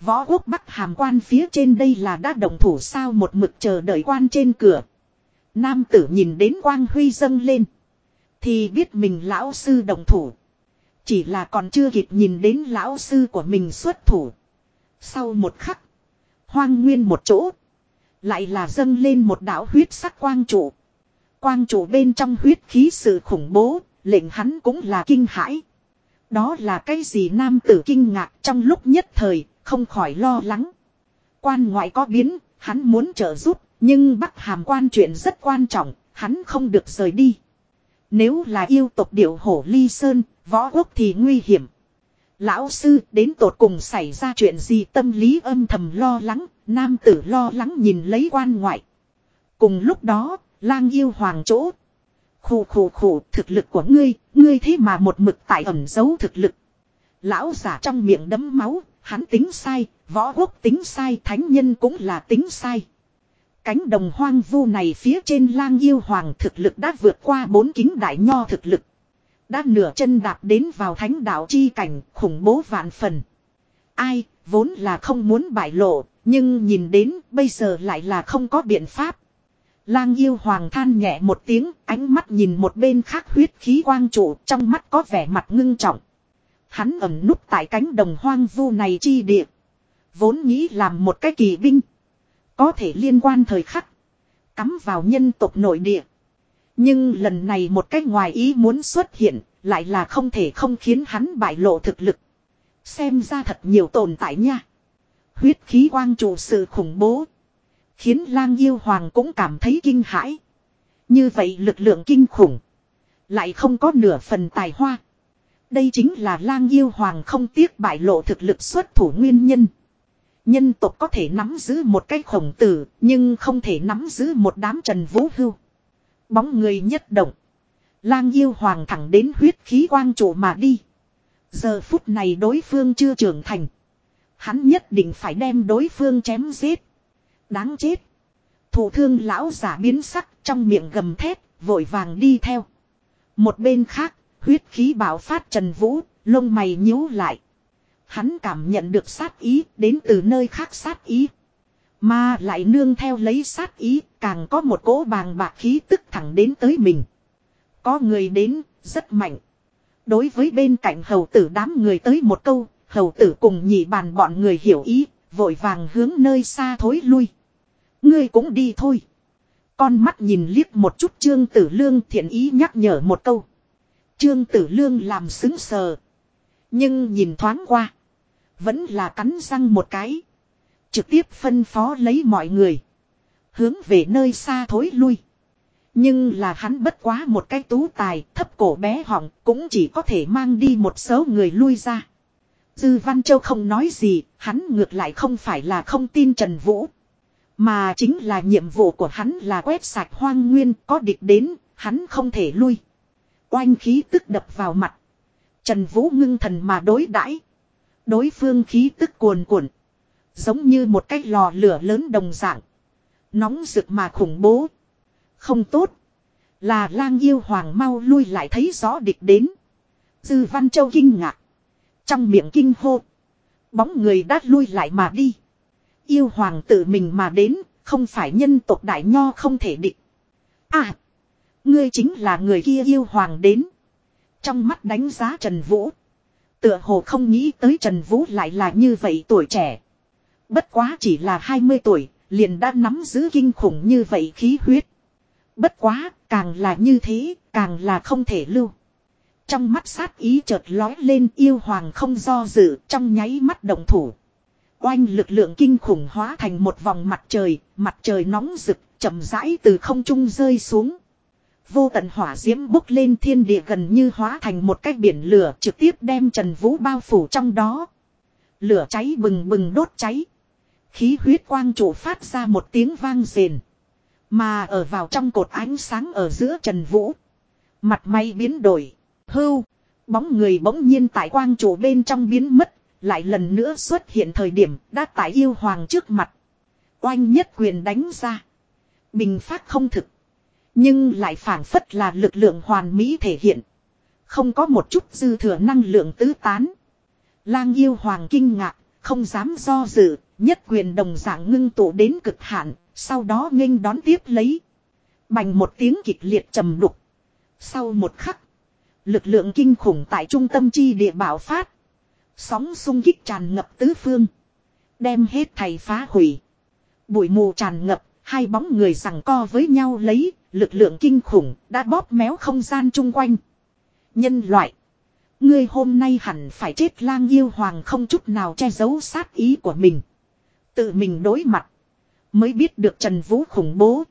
Võ quốc bắc hàm quan phía trên đây là đã động thủ sao một mực chờ đợi quan trên cửa. Nam tử nhìn đến quang huy dâng lên. Thì biết mình lão sư đồng thủ. Chỉ là còn chưa kịp nhìn đến lão sư của mình xuất thủ. Sau một khắc. Hoang nguyên một chỗ. Lại là dâng lên một đạo huyết sắc quang trụ. Quang trụ bên trong huyết khí sự khủng bố. Lệnh hắn cũng là kinh hãi. Đó là cái gì nam tử kinh ngạc trong lúc nhất thời, không khỏi lo lắng. Quan ngoại có biến, hắn muốn trợ giúp, nhưng bắc hàm quan chuyện rất quan trọng, hắn không được rời đi. Nếu là yêu tộc điệu hổ ly sơn, võ quốc thì nguy hiểm. Lão sư đến tột cùng xảy ra chuyện gì tâm lý âm thầm lo lắng, nam tử lo lắng nhìn lấy quan ngoại. Cùng lúc đó, lang yêu hoàng chỗ. Khủ khủ khủ thực lực của ngươi, ngươi thế mà một mực tại ẩn giấu thực lực. Lão giả trong miệng đấm máu, hắn tính sai, võ quốc tính sai, thánh nhân cũng là tính sai. Cánh đồng hoang vu này phía trên lang yêu hoàng thực lực đã vượt qua bốn kính đại nho thực lực. Đã nửa chân đạp đến vào thánh đạo chi cảnh, khủng bố vạn phần. Ai, vốn là không muốn bại lộ, nhưng nhìn đến bây giờ lại là không có biện pháp. Lang yêu hoàng than nhẹ một tiếng, ánh mắt nhìn một bên khác huyết khí quang trụ, trong mắt có vẻ mặt ngưng trọng. Hắn ẩn núp tại cánh đồng hoang vu này chi địa. Vốn nghĩ làm một cái kỳ binh. Có thể liên quan thời khắc. Cắm vào nhân tộc nội địa. Nhưng lần này một cách ngoài ý muốn xuất hiện. Lại là không thể không khiến hắn bại lộ thực lực. Xem ra thật nhiều tồn tại nha. Huyết khí quang trụ sự khủng bố. Khiến lang yêu hoàng cũng cảm thấy kinh hãi. Như vậy lực lượng kinh khủng. Lại không có nửa phần tài hoa. Đây chính là lang yêu hoàng không tiếc bại lộ thực lực xuất thủ nguyên nhân. Nhân tộc có thể nắm giữ một cái khổng tử, nhưng không thể nắm giữ một đám trần vũ hưu. Bóng người nhất động. Lang yêu hoàng thẳng đến huyết khí quang trụ mà đi. Giờ phút này đối phương chưa trưởng thành. Hắn nhất định phải đem đối phương chém giết. Đáng chết. Thủ thương lão giả biến sắc trong miệng gầm thét, vội vàng đi theo. Một bên khác, huyết khí bảo phát Trần Vũ, lông mày nhíu lại. Hắn cảm nhận được sát ý đến từ nơi khác sát ý. Mà lại nương theo lấy sát ý, càng có một cỗ bàng bạc khí tức thẳng đến tới mình. Có người đến, rất mạnh. Đối với bên cạnh hầu tử đám người tới một câu, hầu tử cùng nhị bàn bọn người hiểu ý, vội vàng hướng nơi xa thối lui. Ngươi cũng đi thôi. Con mắt nhìn liếc một chút Trương Tử Lương thiện ý nhắc nhở một câu. Trương Tử Lương làm xứng sờ. Nhưng nhìn thoáng qua. Vẫn là cắn răng một cái. Trực tiếp phân phó lấy mọi người. Hướng về nơi xa thối lui. Nhưng là hắn bất quá một cái tú tài thấp cổ bé họng cũng chỉ có thể mang đi một số người lui ra. Dư Văn Châu không nói gì, hắn ngược lại không phải là không tin Trần Vũ. Mà chính là nhiệm vụ của hắn là quét sạch hoang nguyên có địch đến, hắn không thể lui. Oanh khí tức đập vào mặt. Trần Vũ ngưng thần mà đối đãi Đối phương khí tức cuồn cuộn. Giống như một cái lò lửa lớn đồng dạng. Nóng rực mà khủng bố. Không tốt. Là lang yêu hoàng mau lui lại thấy rõ địch đến. Dư Văn Châu kinh ngạc. Trong miệng kinh hô. Bóng người đã lui lại mà đi. Yêu hoàng tự mình mà đến. Không phải nhân tộc đại nho không thể địch. À. Ngươi chính là người kia yêu hoàng đến. Trong mắt đánh giá Trần Vũ. Tựa hồ không nghĩ tới Trần Vũ lại là như vậy tuổi trẻ. Bất quá chỉ là 20 tuổi, liền đã nắm giữ kinh khủng như vậy khí huyết. Bất quá, càng là như thế, càng là không thể lưu. Trong mắt sát ý chợt lói lên yêu hoàng không do dự, trong nháy mắt động thủ. Oanh lực lượng kinh khủng hóa thành một vòng mặt trời, mặt trời nóng rực, chậm rãi từ không trung rơi xuống. Vô tận hỏa diễm bốc lên thiên địa gần như hóa thành một cái biển lửa trực tiếp đem Trần Vũ bao phủ trong đó. Lửa cháy bừng bừng đốt cháy. Khí huyết quang trụ phát ra một tiếng vang rền. Mà ở vào trong cột ánh sáng ở giữa Trần Vũ. Mặt may biến đổi. Hưu. Bóng người bỗng nhiên tại quang trụ bên trong biến mất. Lại lần nữa xuất hiện thời điểm đã tại yêu hoàng trước mặt. Oanh nhất quyền đánh ra. Bình phát không thực. Nhưng lại phản phất là lực lượng hoàn mỹ thể hiện. Không có một chút dư thừa năng lượng tứ tán. Lang yêu hoàng kinh ngạc, không dám do dự, nhất quyền đồng dạng ngưng tụ đến cực hạn, sau đó nghênh đón tiếp lấy. Bành một tiếng kịch liệt trầm đục. Sau một khắc, lực lượng kinh khủng tại trung tâm chi địa bảo phát. Sóng sung kích tràn ngập tứ phương. Đem hết thầy phá hủy. Bụi mù tràn ngập, hai bóng người rằng co với nhau lấy, lực lượng kinh khủng đã bóp méo không gian chung quanh. Nhân loại. Ngươi hôm nay hẳn phải chết lang yêu hoàng không chút nào che giấu sát ý của mình. Tự mình đối mặt. Mới biết được Trần Vũ khủng bố.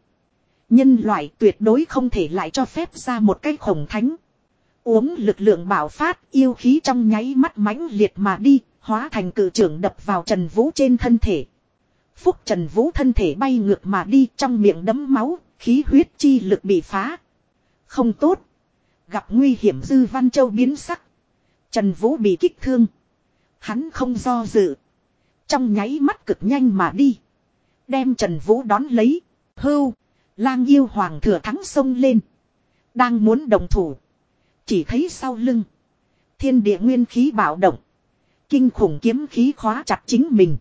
Nhân loại tuyệt đối không thể lại cho phép ra một cái khổng thánh. Uống lực lượng bảo phát yêu khí trong nháy mắt mãnh liệt mà đi, hóa thành cử trưởng đập vào Trần Vũ trên thân thể. Phúc Trần Vũ thân thể bay ngược mà đi trong miệng đấm máu, khí huyết chi lực bị phá. Không tốt. Gặp nguy hiểm Dư Văn Châu biến sắc. Trần Vũ bị kích thương. Hắn không do dự. Trong nháy mắt cực nhanh mà đi. Đem Trần Vũ đón lấy. Hưu. Lang yêu hoàng thừa thắng sông lên. Đang muốn đồng thủ. Chỉ thấy sau lưng. Thiên địa nguyên khí bạo động. Kinh khủng kiếm khí khóa chặt chính mình.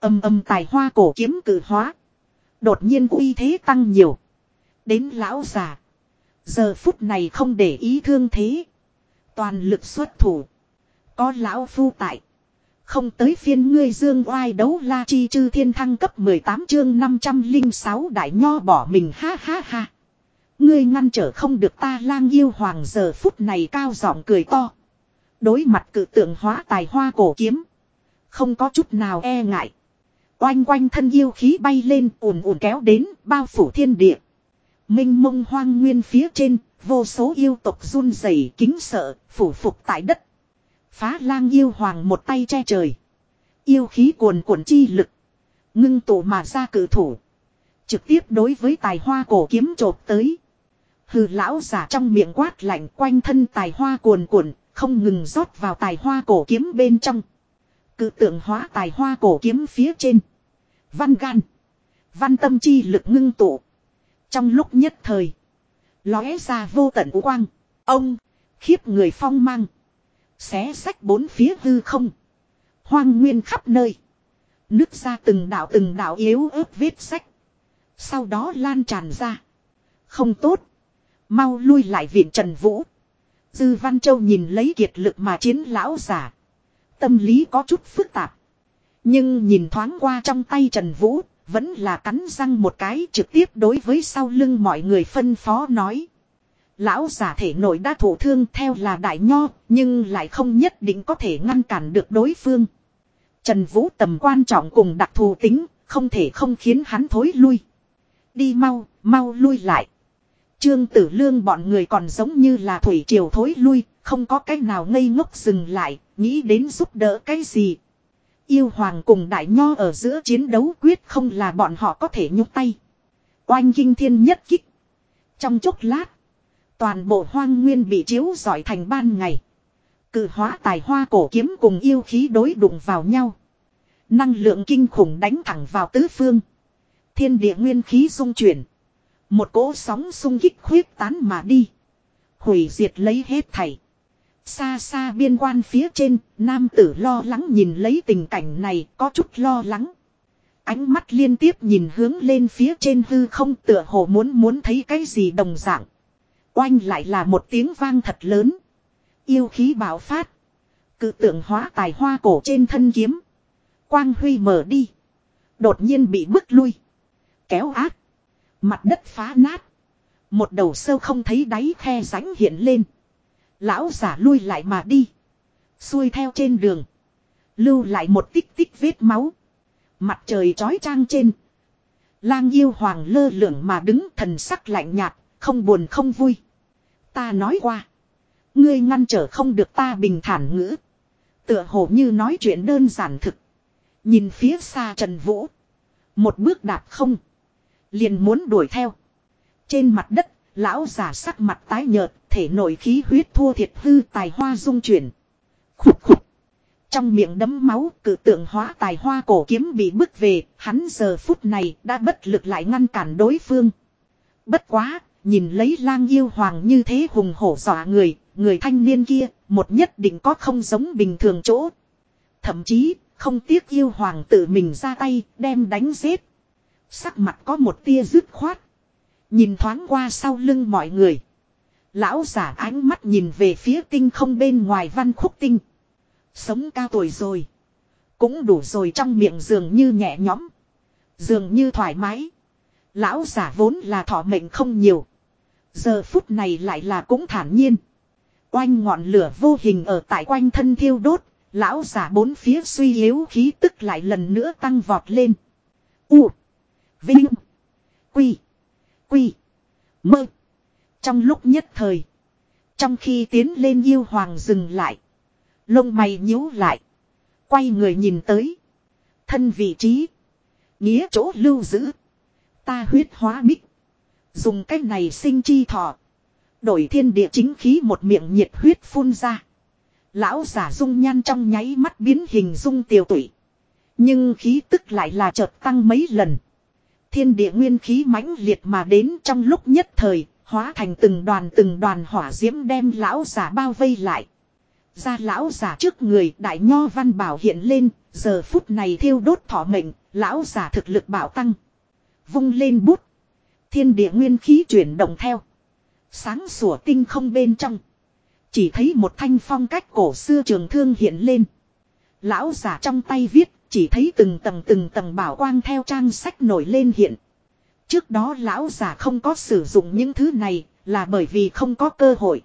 Âm âm tài hoa cổ kiếm cử hóa. Đột nhiên uy thế tăng nhiều. Đến lão già. Giờ phút này không để ý thương thế. Toàn lực xuất thủ. Có lão phu tại. Không tới phiên ngươi dương oai đấu la chi chư thiên thăng cấp 18 chương 506 đại nho bỏ mình ha ha ha. Ngươi ngăn trở không được ta lang yêu hoàng giờ phút này cao giọng cười to. Đối mặt cự tượng hóa tài hoa cổ kiếm. Không có chút nào e ngại. Oanh quanh thân yêu khí bay lên ùn ùn kéo đến bao phủ thiên địa. Minh mông hoang nguyên phía trên, vô số yêu tộc run rẩy kính sợ, phủ phục tại đất. Phá lang yêu hoàng một tay che trời. Yêu khí cuồn cuộn chi lực. Ngưng tụ mà ra cử thủ. Trực tiếp đối với tài hoa cổ kiếm trộp tới. Hừ lão giả trong miệng quát lạnh quanh thân tài hoa cuồn cuộn, không ngừng rót vào tài hoa cổ kiếm bên trong. Cự tượng hóa tài hoa cổ kiếm phía trên. Văn gan. Văn tâm chi lực ngưng tụ. Trong lúc nhất thời. Lóe ra vô tận quang. Ông. Khiếp người phong mang. Xé sách bốn phía hư không. Hoang nguyên khắp nơi. Nước ra từng đạo từng đạo yếu ớt vết sách. Sau đó lan tràn ra. Không tốt. Mau lui lại viện Trần Vũ. Dư Văn Châu nhìn lấy kiệt lực mà chiến lão giả. Tâm lý có chút phức tạp. Nhưng nhìn thoáng qua trong tay Trần Vũ, vẫn là cắn răng một cái trực tiếp đối với sau lưng mọi người phân phó nói. Lão giả thể nội đã thổ thương theo là đại nho, nhưng lại không nhất định có thể ngăn cản được đối phương. Trần Vũ tầm quan trọng cùng đặc thù tính, không thể không khiến hắn thối lui. Đi mau, mau lui lại. Trương Tử Lương bọn người còn giống như là thủy triều thối lui, không có cách nào ngây ngốc dừng lại, nghĩ đến giúp đỡ cái gì. Yêu Hoàng cùng Đại Nho ở giữa chiến đấu quyết không là bọn họ có thể nhúc tay. Oanh kinh thiên nhất kích. Trong chốc lát, toàn bộ hoang nguyên bị chiếu giỏi thành ban ngày. Cự hóa tài hoa cổ kiếm cùng yêu khí đối đụng vào nhau. Năng lượng kinh khủng đánh thẳng vào tứ phương. Thiên địa nguyên khí dung chuyển. Một cỗ sóng sung kích khuyết tán mà đi. Hủy diệt lấy hết thảy. Xa xa biên quan phía trên, nam tử lo lắng nhìn lấy tình cảnh này, có chút lo lắng. Ánh mắt liên tiếp nhìn hướng lên phía trên hư không tựa hồ muốn muốn thấy cái gì đồng dạng. Oanh lại là một tiếng vang thật lớn. Yêu khí bạo phát. Cự tượng hóa tài hoa cổ trên thân kiếm. Quang huy mở đi. Đột nhiên bị bức lui. Kéo ác. Mặt đất phá nát. Một đầu sâu không thấy đáy khe rãnh hiện lên. Lão giả lui lại mà đi. Xuôi theo trên đường. Lưu lại một tích tích vết máu. Mặt trời trói trang trên. Lang yêu hoàng lơ lửng mà đứng thần sắc lạnh nhạt. Không buồn không vui. Ta nói qua. Ngươi ngăn trở không được ta bình thản ngữ. Tựa hồ như nói chuyện đơn giản thực. Nhìn phía xa Trần Vũ. Một bước đạp không. Liền muốn đuổi theo. Trên mặt đất, lão giả sắc mặt tái nhợt, thể nội khí huyết thua thiệt hư tài hoa dung chuyển. Khục khục. Trong miệng đấm máu, cử tượng hóa tài hoa cổ kiếm bị bức về, hắn giờ phút này đã bất lực lại ngăn cản đối phương. Bất quá, nhìn lấy lang yêu hoàng như thế hùng hổ dọa người, người thanh niên kia, một nhất định có không giống bình thường chỗ. Thậm chí, không tiếc yêu hoàng tự mình ra tay, đem đánh giết. Sắc mặt có một tia dứt khoát. Nhìn thoáng qua sau lưng mọi người. Lão giả ánh mắt nhìn về phía tinh không bên ngoài văn khúc tinh. Sống cao tuổi rồi. Cũng đủ rồi trong miệng dường như nhẹ nhõm. Dường như thoải mái. Lão giả vốn là thọ mệnh không nhiều. Giờ phút này lại là cũng thản nhiên. quanh ngọn lửa vô hình ở tại quanh thân thiêu đốt. Lão giả bốn phía suy yếu khí tức lại lần nữa tăng vọt lên. U. Vinh. Quy. Quy. Mơ. Trong lúc nhất thời. Trong khi tiến lên yêu hoàng dừng lại. Lông mày nhíu lại. Quay người nhìn tới. Thân vị trí. Nghĩa chỗ lưu giữ. Ta huyết hóa bích. Dùng cách này sinh chi thọ. Đổi thiên địa chính khí một miệng nhiệt huyết phun ra. Lão giả dung nhan trong nháy mắt biến hình dung tiêu tụy. Nhưng khí tức lại là chợt tăng mấy lần. Thiên địa nguyên khí mãnh liệt mà đến trong lúc nhất thời, hóa thành từng đoàn từng đoàn hỏa diễm đem lão giả bao vây lại. Ra lão giả trước người đại nho văn bảo hiện lên, giờ phút này thiêu đốt thọ mệnh, lão giả thực lực bảo tăng. Vung lên bút. Thiên địa nguyên khí chuyển động theo. Sáng sủa tinh không bên trong. Chỉ thấy một thanh phong cách cổ xưa trường thương hiện lên. Lão giả trong tay viết, chỉ thấy từng tầng từng tầng bảo quang theo trang sách nổi lên hiện. Trước đó lão giả không có sử dụng những thứ này, là bởi vì không có cơ hội.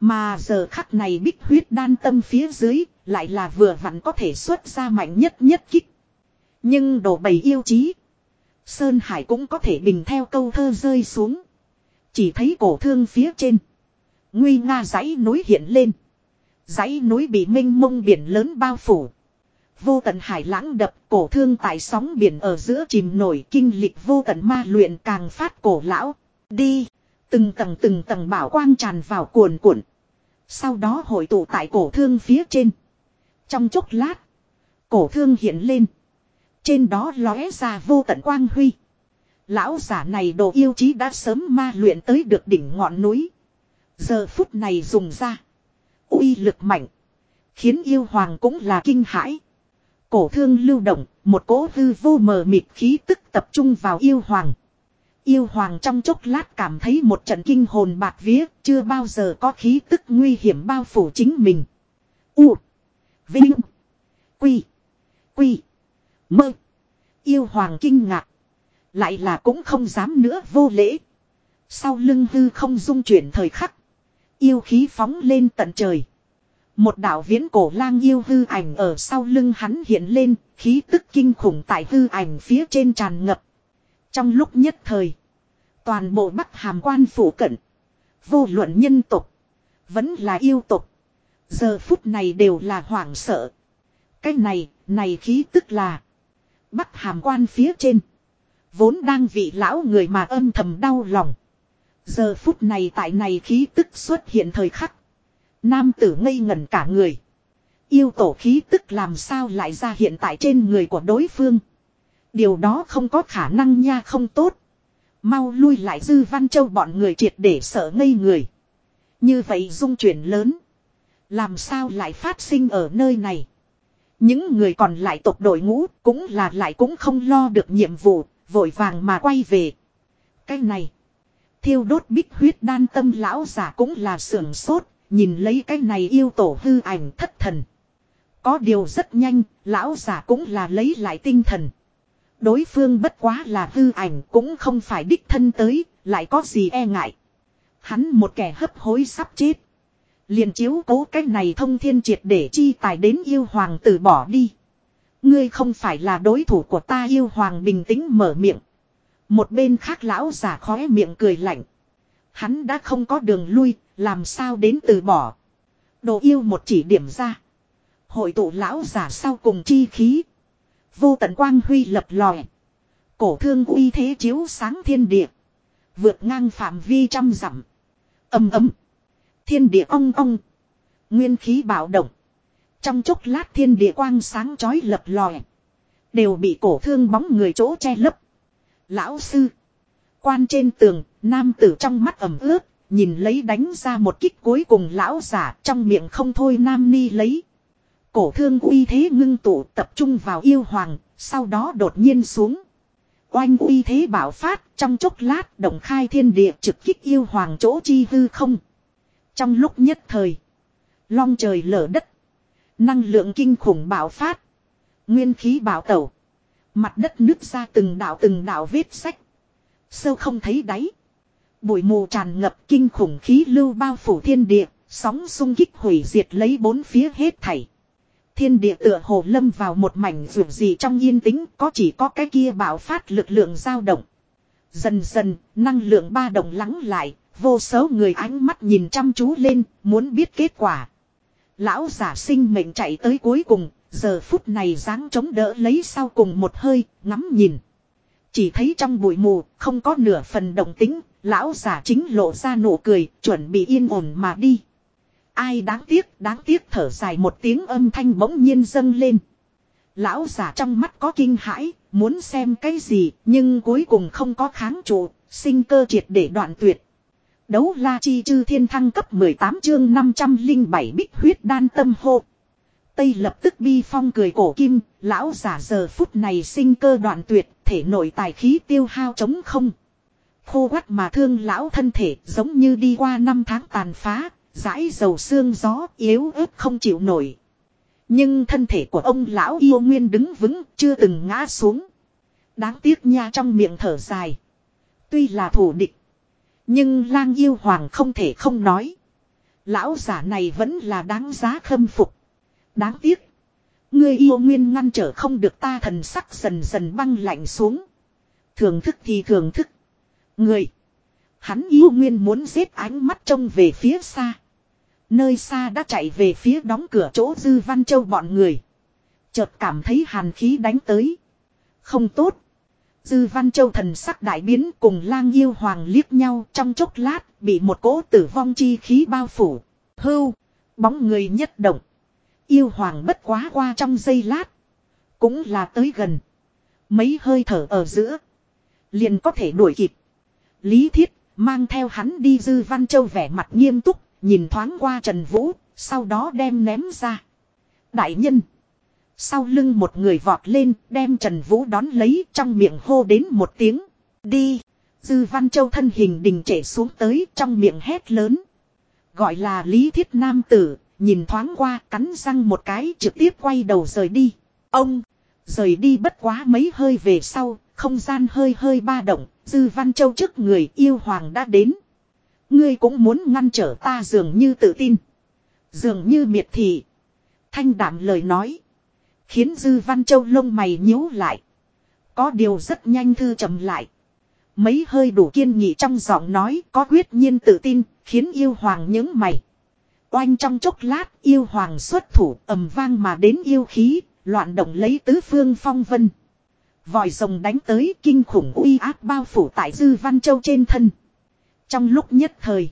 Mà giờ khắc này bích huyết đan tâm phía dưới, lại là vừa vặn có thể xuất ra mạnh nhất nhất kích. Nhưng đồ bầy yêu chí. Sơn Hải cũng có thể bình theo câu thơ rơi xuống. Chỉ thấy cổ thương phía trên. Nguy nga dãy núi hiện lên. Dãy núi bị minh mông biển lớn bao phủ. Vô tận hải lãng đập cổ thương tại sóng biển ở giữa chìm nổi kinh lịch vô tận ma luyện càng phát cổ lão. Đi. Từng tầng từng tầng bảo quang tràn vào cuồn cuộn. Sau đó hội tụ tại cổ thương phía trên. Trong chốc lát. Cổ thương hiện lên. Trên đó lóe ra vô tận quang huy. Lão giả này đồ yêu chí đã sớm ma luyện tới được đỉnh ngọn núi. Giờ phút này dùng ra. uy lực mạnh. Khiến yêu hoàng cũng là kinh hãi. Cổ thương lưu động, một cỗ hư vô mờ mịt khí tức tập trung vào yêu hoàng. Yêu hoàng trong chốc lát cảm thấy một trận kinh hồn bạc vía, chưa bao giờ có khí tức nguy hiểm bao phủ chính mình. U. Vinh. Quy. Quy. Mơ. Yêu hoàng kinh ngạc. Lại là cũng không dám nữa vô lễ. Sau lưng hư không dung chuyển thời khắc. Yêu khí phóng lên tận trời. Một đạo viễn cổ lang yêu hư ảnh ở sau lưng hắn hiện lên, khí tức kinh khủng tại hư ảnh phía trên tràn ngập. Trong lúc nhất thời, toàn bộ bắc hàm quan phủ cận, vô luận nhân tục, vẫn là yêu tục. Giờ phút này đều là hoảng sợ. Cái này, này khí tức là bắc hàm quan phía trên. Vốn đang vị lão người mà âm thầm đau lòng. Giờ phút này tại này khí tức xuất hiện thời khắc. Nam tử ngây ngẩn cả người. Yêu tổ khí tức làm sao lại ra hiện tại trên người của đối phương. Điều đó không có khả năng nha không tốt. Mau lui lại dư văn châu bọn người triệt để sợ ngây người. Như vậy dung chuyển lớn. Làm sao lại phát sinh ở nơi này. Những người còn lại tộc đội ngũ cũng là lại cũng không lo được nhiệm vụ, vội vàng mà quay về. Cái này, thiêu đốt bích huyết đan tâm lão giả cũng là sưởng sốt, nhìn lấy cái này yêu tổ hư ảnh thất thần. Có điều rất nhanh, lão giả cũng là lấy lại tinh thần. Đối phương bất quá là hư ảnh cũng không phải đích thân tới, lại có gì e ngại. Hắn một kẻ hấp hối sắp chết. liền chiếu cố cái này thông thiên triệt để chi tài đến yêu hoàng tử bỏ đi. Ngươi không phải là đối thủ của ta yêu hoàng bình tĩnh mở miệng. Một bên khác lão giả khóe miệng cười lạnh. Hắn đã không có đường lui, làm sao đến từ bỏ. Đồ yêu một chỉ điểm ra. Hội tụ lão giả sau cùng chi khí. Vô tận quang huy lập lòe. Cổ thương uy thế chiếu sáng thiên địa. Vượt ngang phạm vi trăm dặm. Âm ấm. Thiên địa ong ong. Nguyên khí bạo động. Trong chốc lát thiên địa quang sáng chói lập lòe. Đều bị cổ thương bóng người chỗ che lấp. Lão sư. Quan trên tường, nam tử trong mắt ẩm ướt, nhìn lấy đánh ra một kích cuối cùng lão giả trong miệng không thôi nam ni lấy. Cổ thương uy thế ngưng tụ tập trung vào yêu hoàng, sau đó đột nhiên xuống. Oanh uy thế bảo phát trong chốc lát động khai thiên địa trực kích yêu hoàng chỗ chi hư không. Trong lúc nhất thời, long trời lở đất, năng lượng kinh khủng bảo phát, nguyên khí bảo tẩu, mặt đất nứt ra từng đạo từng đạo vết sách. Sâu không thấy đáy. Bụi mù tràn ngập kinh khủng khí lưu bao phủ thiên địa, sóng xung kích hủy diệt lấy bốn phía hết thảy. Thiên địa tựa hồ lâm vào một mảnh ruộng gì trong yên tĩnh có chỉ có cái kia bạo phát lực lượng dao động. Dần dần, năng lượng ba động lắng lại, vô số người ánh mắt nhìn chăm chú lên, muốn biết kết quả. Lão giả sinh mệnh chạy tới cuối cùng, giờ phút này dáng chống đỡ lấy sau cùng một hơi, ngắm nhìn. Chỉ thấy trong bụi mù, không có nửa phần động tính, lão giả chính lộ ra nụ cười, chuẩn bị yên ổn mà đi. Ai đáng tiếc, đáng tiếc thở dài một tiếng âm thanh bỗng nhiên dâng lên. Lão giả trong mắt có kinh hãi, muốn xem cái gì, nhưng cuối cùng không có kháng trụ, sinh cơ triệt để đoạn tuyệt. Đấu la chi chư thiên thăng cấp 18 chương 507 bích huyết đan tâm hô. Tây lập tức bi phong cười cổ kim, lão giả giờ phút này sinh cơ đoạn tuyệt, thể nội tài khí tiêu hao chống không. Khô quắt mà thương lão thân thể giống như đi qua năm tháng tàn phá, dãi dầu xương gió yếu ớt không chịu nổi. Nhưng thân thể của ông lão yêu nguyên đứng vững, chưa từng ngã xuống. Đáng tiếc nha trong miệng thở dài. Tuy là thủ địch, nhưng lang yêu hoàng không thể không nói. Lão giả này vẫn là đáng giá khâm phục. Đáng tiếc. Ngươi yêu nguyên ngăn trở không được ta thần sắc dần dần băng lạnh xuống. Thường thức thì thường thức. Người. Hắn yêu nguyên muốn giết ánh mắt trông về phía xa. Nơi xa đã chạy về phía đóng cửa chỗ Dư Văn Châu bọn người. Chợt cảm thấy hàn khí đánh tới. Không tốt. Dư Văn Châu thần sắc đại biến cùng lang yêu hoàng liếc nhau trong chốc lát bị một cỗ tử vong chi khí bao phủ. Hưu. Bóng người nhất động. Yêu hoàng bất quá qua trong giây lát. Cũng là tới gần. Mấy hơi thở ở giữa. Liền có thể đuổi kịp. Lý thiết mang theo hắn đi dư văn châu vẻ mặt nghiêm túc. Nhìn thoáng qua Trần Vũ. Sau đó đem ném ra. Đại nhân. Sau lưng một người vọt lên đem Trần Vũ đón lấy trong miệng hô đến một tiếng. Đi. Dư Văn Châu thân hình đình trễ xuống tới trong miệng hét lớn. Gọi là Lý Thiết Nam Tử, nhìn thoáng qua cắn răng một cái trực tiếp quay đầu rời đi. Ông, rời đi bất quá mấy hơi về sau, không gian hơi hơi ba động, Dư Văn Châu trước người yêu hoàng đã đến. Ngươi cũng muốn ngăn trở ta dường như tự tin. Dường như miệt thị. Thanh đảm lời nói. Khiến Dư Văn Châu lông mày nhíu lại. Có điều rất nhanh thư chậm lại. Mấy hơi đủ kiên nghị trong giọng nói có quyết nhiên tự tin, khiến yêu hoàng những mày. Oanh trong chốc lát yêu hoàng xuất thủ ầm vang mà đến yêu khí, loạn động lấy tứ phương phong vân. Vòi rồng đánh tới kinh khủng uy áp bao phủ tại Dư Văn Châu trên thân. Trong lúc nhất thời,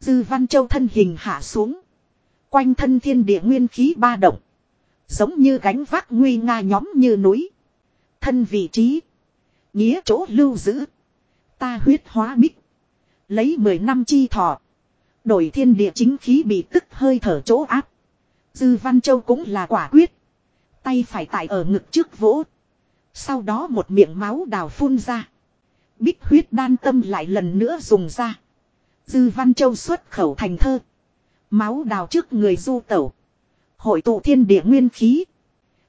Dư Văn Châu thân hình hạ xuống. Quanh thân thiên địa nguyên khí ba động. Giống như gánh vác nguy nga nhóm như núi. Thân vị trí. Nghĩa chỗ lưu giữ. Ta huyết hóa bích. Lấy 10 năm chi thọ. Đổi thiên địa chính khí bị tức hơi thở chỗ áp. Dư Văn Châu cũng là quả quyết. Tay phải tại ở ngực trước vỗ. Sau đó một miệng máu đào phun ra. Bích huyết đan tâm lại lần nữa dùng ra. Dư Văn Châu xuất khẩu thành thơ. Máu đào trước người du tẩu. Hội tụ thiên địa nguyên khí.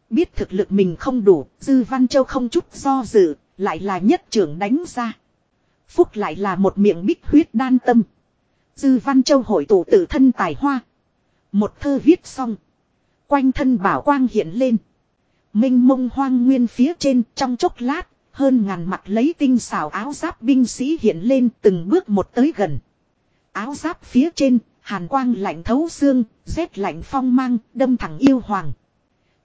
Biết thực lực mình không đủ, Dư Văn Châu không chút do dự, lại là nhất trưởng đánh ra. Phúc lại là một miệng bích huyết đan tâm. Dư Văn Châu hội tụ tự thân tài hoa. Một thơ viết xong. Quanh thân bảo quang hiện lên. Minh mông hoang nguyên phía trên trong chốc lát, hơn ngàn mặt lấy tinh xảo áo giáp binh sĩ hiện lên từng bước một tới gần. Áo giáp phía trên, hàn quang lạnh thấu xương, rét lạnh phong mang, đâm thẳng yêu hoàng.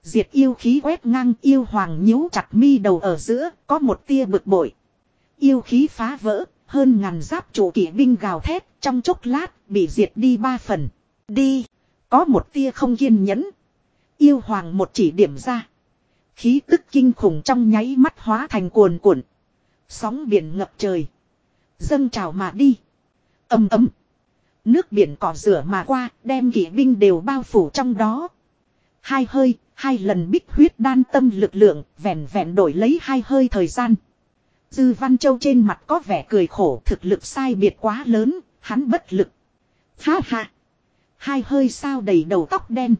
Diệt yêu khí quét ngang yêu hoàng nhíu chặt mi đầu ở giữa, có một tia bực bội. Yêu khí phá vỡ, hơn ngàn giáp chủ kỵ binh gào thét, trong chốc lát, bị diệt đi ba phần. Đi! Có một tia không kiên nhẫn. Yêu hoàng một chỉ điểm ra. Khí tức kinh khủng trong nháy mắt hóa thành cuồn cuộn. Sóng biển ngập trời. Dâng trào mà đi. ầm ầm Nước biển cỏ rửa mà qua, đem kỵ binh đều bao phủ trong đó. Hai hơi, hai lần bích huyết đan tâm lực lượng, vẹn vẹn đổi lấy hai hơi thời gian. Dư Văn Châu trên mặt có vẻ cười khổ thực lực sai biệt quá lớn, hắn bất lực. Ha ha! Hai hơi sao đầy đầu tóc đen.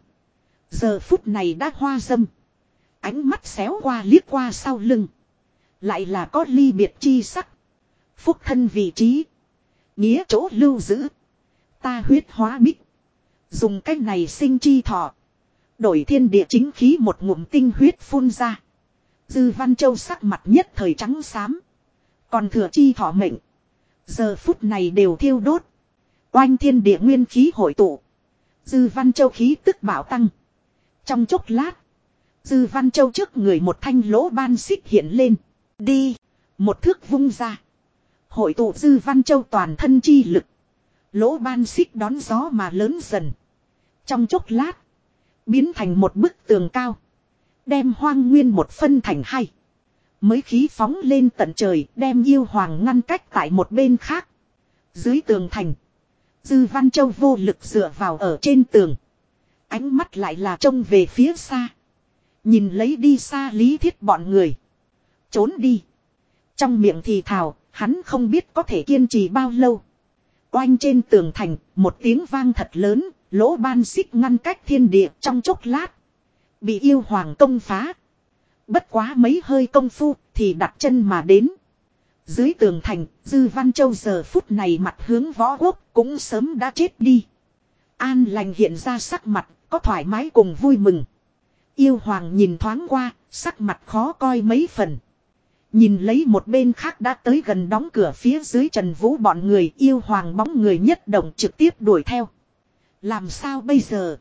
Giờ phút này đã hoa dâm. Ánh mắt xéo qua liếc qua sau lưng. Lại là có ly biệt chi sắc. Phúc thân vị trí. Nghĩa chỗ lưu giữ. Ta huyết hóa bích. Dùng cách này sinh chi thọ. Đổi thiên địa chính khí một ngụm tinh huyết phun ra. Dư Văn Châu sắc mặt nhất thời trắng xám. Còn thừa chi thọ mệnh. Giờ phút này đều thiêu đốt. Oanh thiên địa nguyên khí hội tụ. Dư Văn Châu khí tức bảo tăng. Trong chốc lát. Dư Văn Châu trước người một thanh lỗ ban xích hiện lên. Đi. Một thước vung ra. Hội tụ Dư Văn Châu toàn thân chi lực. Lỗ ban xích đón gió mà lớn dần. Trong chốc lát. Biến thành một bức tường cao. Đem hoang nguyên một phân thành hai. Mới khí phóng lên tận trời đem yêu hoàng ngăn cách tại một bên khác. Dưới tường thành. Dư Văn Châu vô lực dựa vào ở trên tường. Ánh mắt lại là trông về phía xa. Nhìn lấy đi xa lý thiết bọn người. Trốn đi. Trong miệng thì thào, hắn không biết có thể kiên trì bao lâu. Oanh trên tường thành, một tiếng vang thật lớn, lỗ ban xích ngăn cách thiên địa trong chốc lát. Bị yêu hoàng công phá. Bất quá mấy hơi công phu, thì đặt chân mà đến. Dưới tường thành, Dư Văn Châu giờ phút này mặt hướng võ quốc cũng sớm đã chết đi. An lành hiện ra sắc mặt, có thoải mái cùng vui mừng. Yêu hoàng nhìn thoáng qua, sắc mặt khó coi mấy phần. Nhìn lấy một bên khác đã tới gần đóng cửa phía dưới Trần Vũ bọn người yêu hoàng bóng người nhất động trực tiếp đuổi theo. Làm sao bây giờ?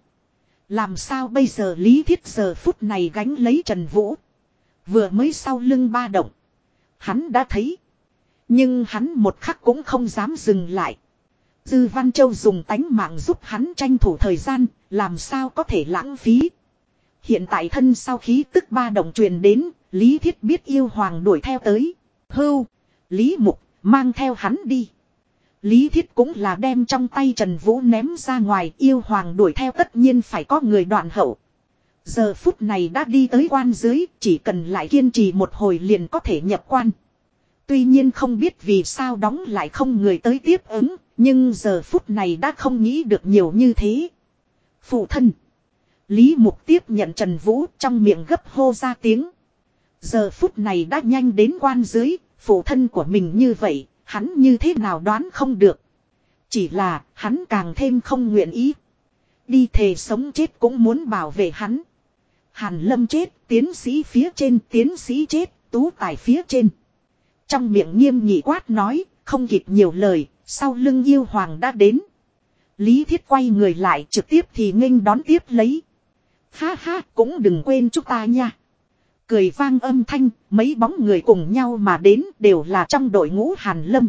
Làm sao bây giờ lý thiết giờ phút này gánh lấy Trần Vũ. Vừa mới sau lưng ba động. Hắn đã thấy. Nhưng hắn một khắc cũng không dám dừng lại. Dư Văn Châu dùng tánh mạng giúp hắn tranh thủ thời gian, làm sao có thể lãng phí. Hiện tại thân sau khí tức ba động truyền đến, Lý Thiết biết yêu hoàng đuổi theo tới. Hưu, Lý Mục, mang theo hắn đi. Lý Thiết cũng là đem trong tay Trần Vũ ném ra ngoài yêu hoàng đuổi theo tất nhiên phải có người đoạn hậu. Giờ phút này đã đi tới quan dưới, chỉ cần lại kiên trì một hồi liền có thể nhập quan. Tuy nhiên không biết vì sao đóng lại không người tới tiếp ứng, nhưng giờ phút này đã không nghĩ được nhiều như thế. Phụ thân. Lý Mục tiếp nhận Trần Vũ trong miệng gấp hô ra tiếng. Giờ phút này đã nhanh đến quan dưới, phụ thân của mình như vậy, hắn như thế nào đoán không được. Chỉ là, hắn càng thêm không nguyện ý. Đi thề sống chết cũng muốn bảo vệ hắn. Hàn lâm chết, tiến sĩ phía trên, tiến sĩ chết, tú tài phía trên. Trong miệng nghiêm nghị quát nói, không kịp nhiều lời, sau lưng yêu hoàng đã đến. Lý thiết quay người lại trực tiếp thì nghênh đón tiếp lấy. Ha ha, cũng đừng quên chúng ta nha. Cười vang âm thanh, mấy bóng người cùng nhau mà đến đều là trong đội ngũ Hàn Lâm.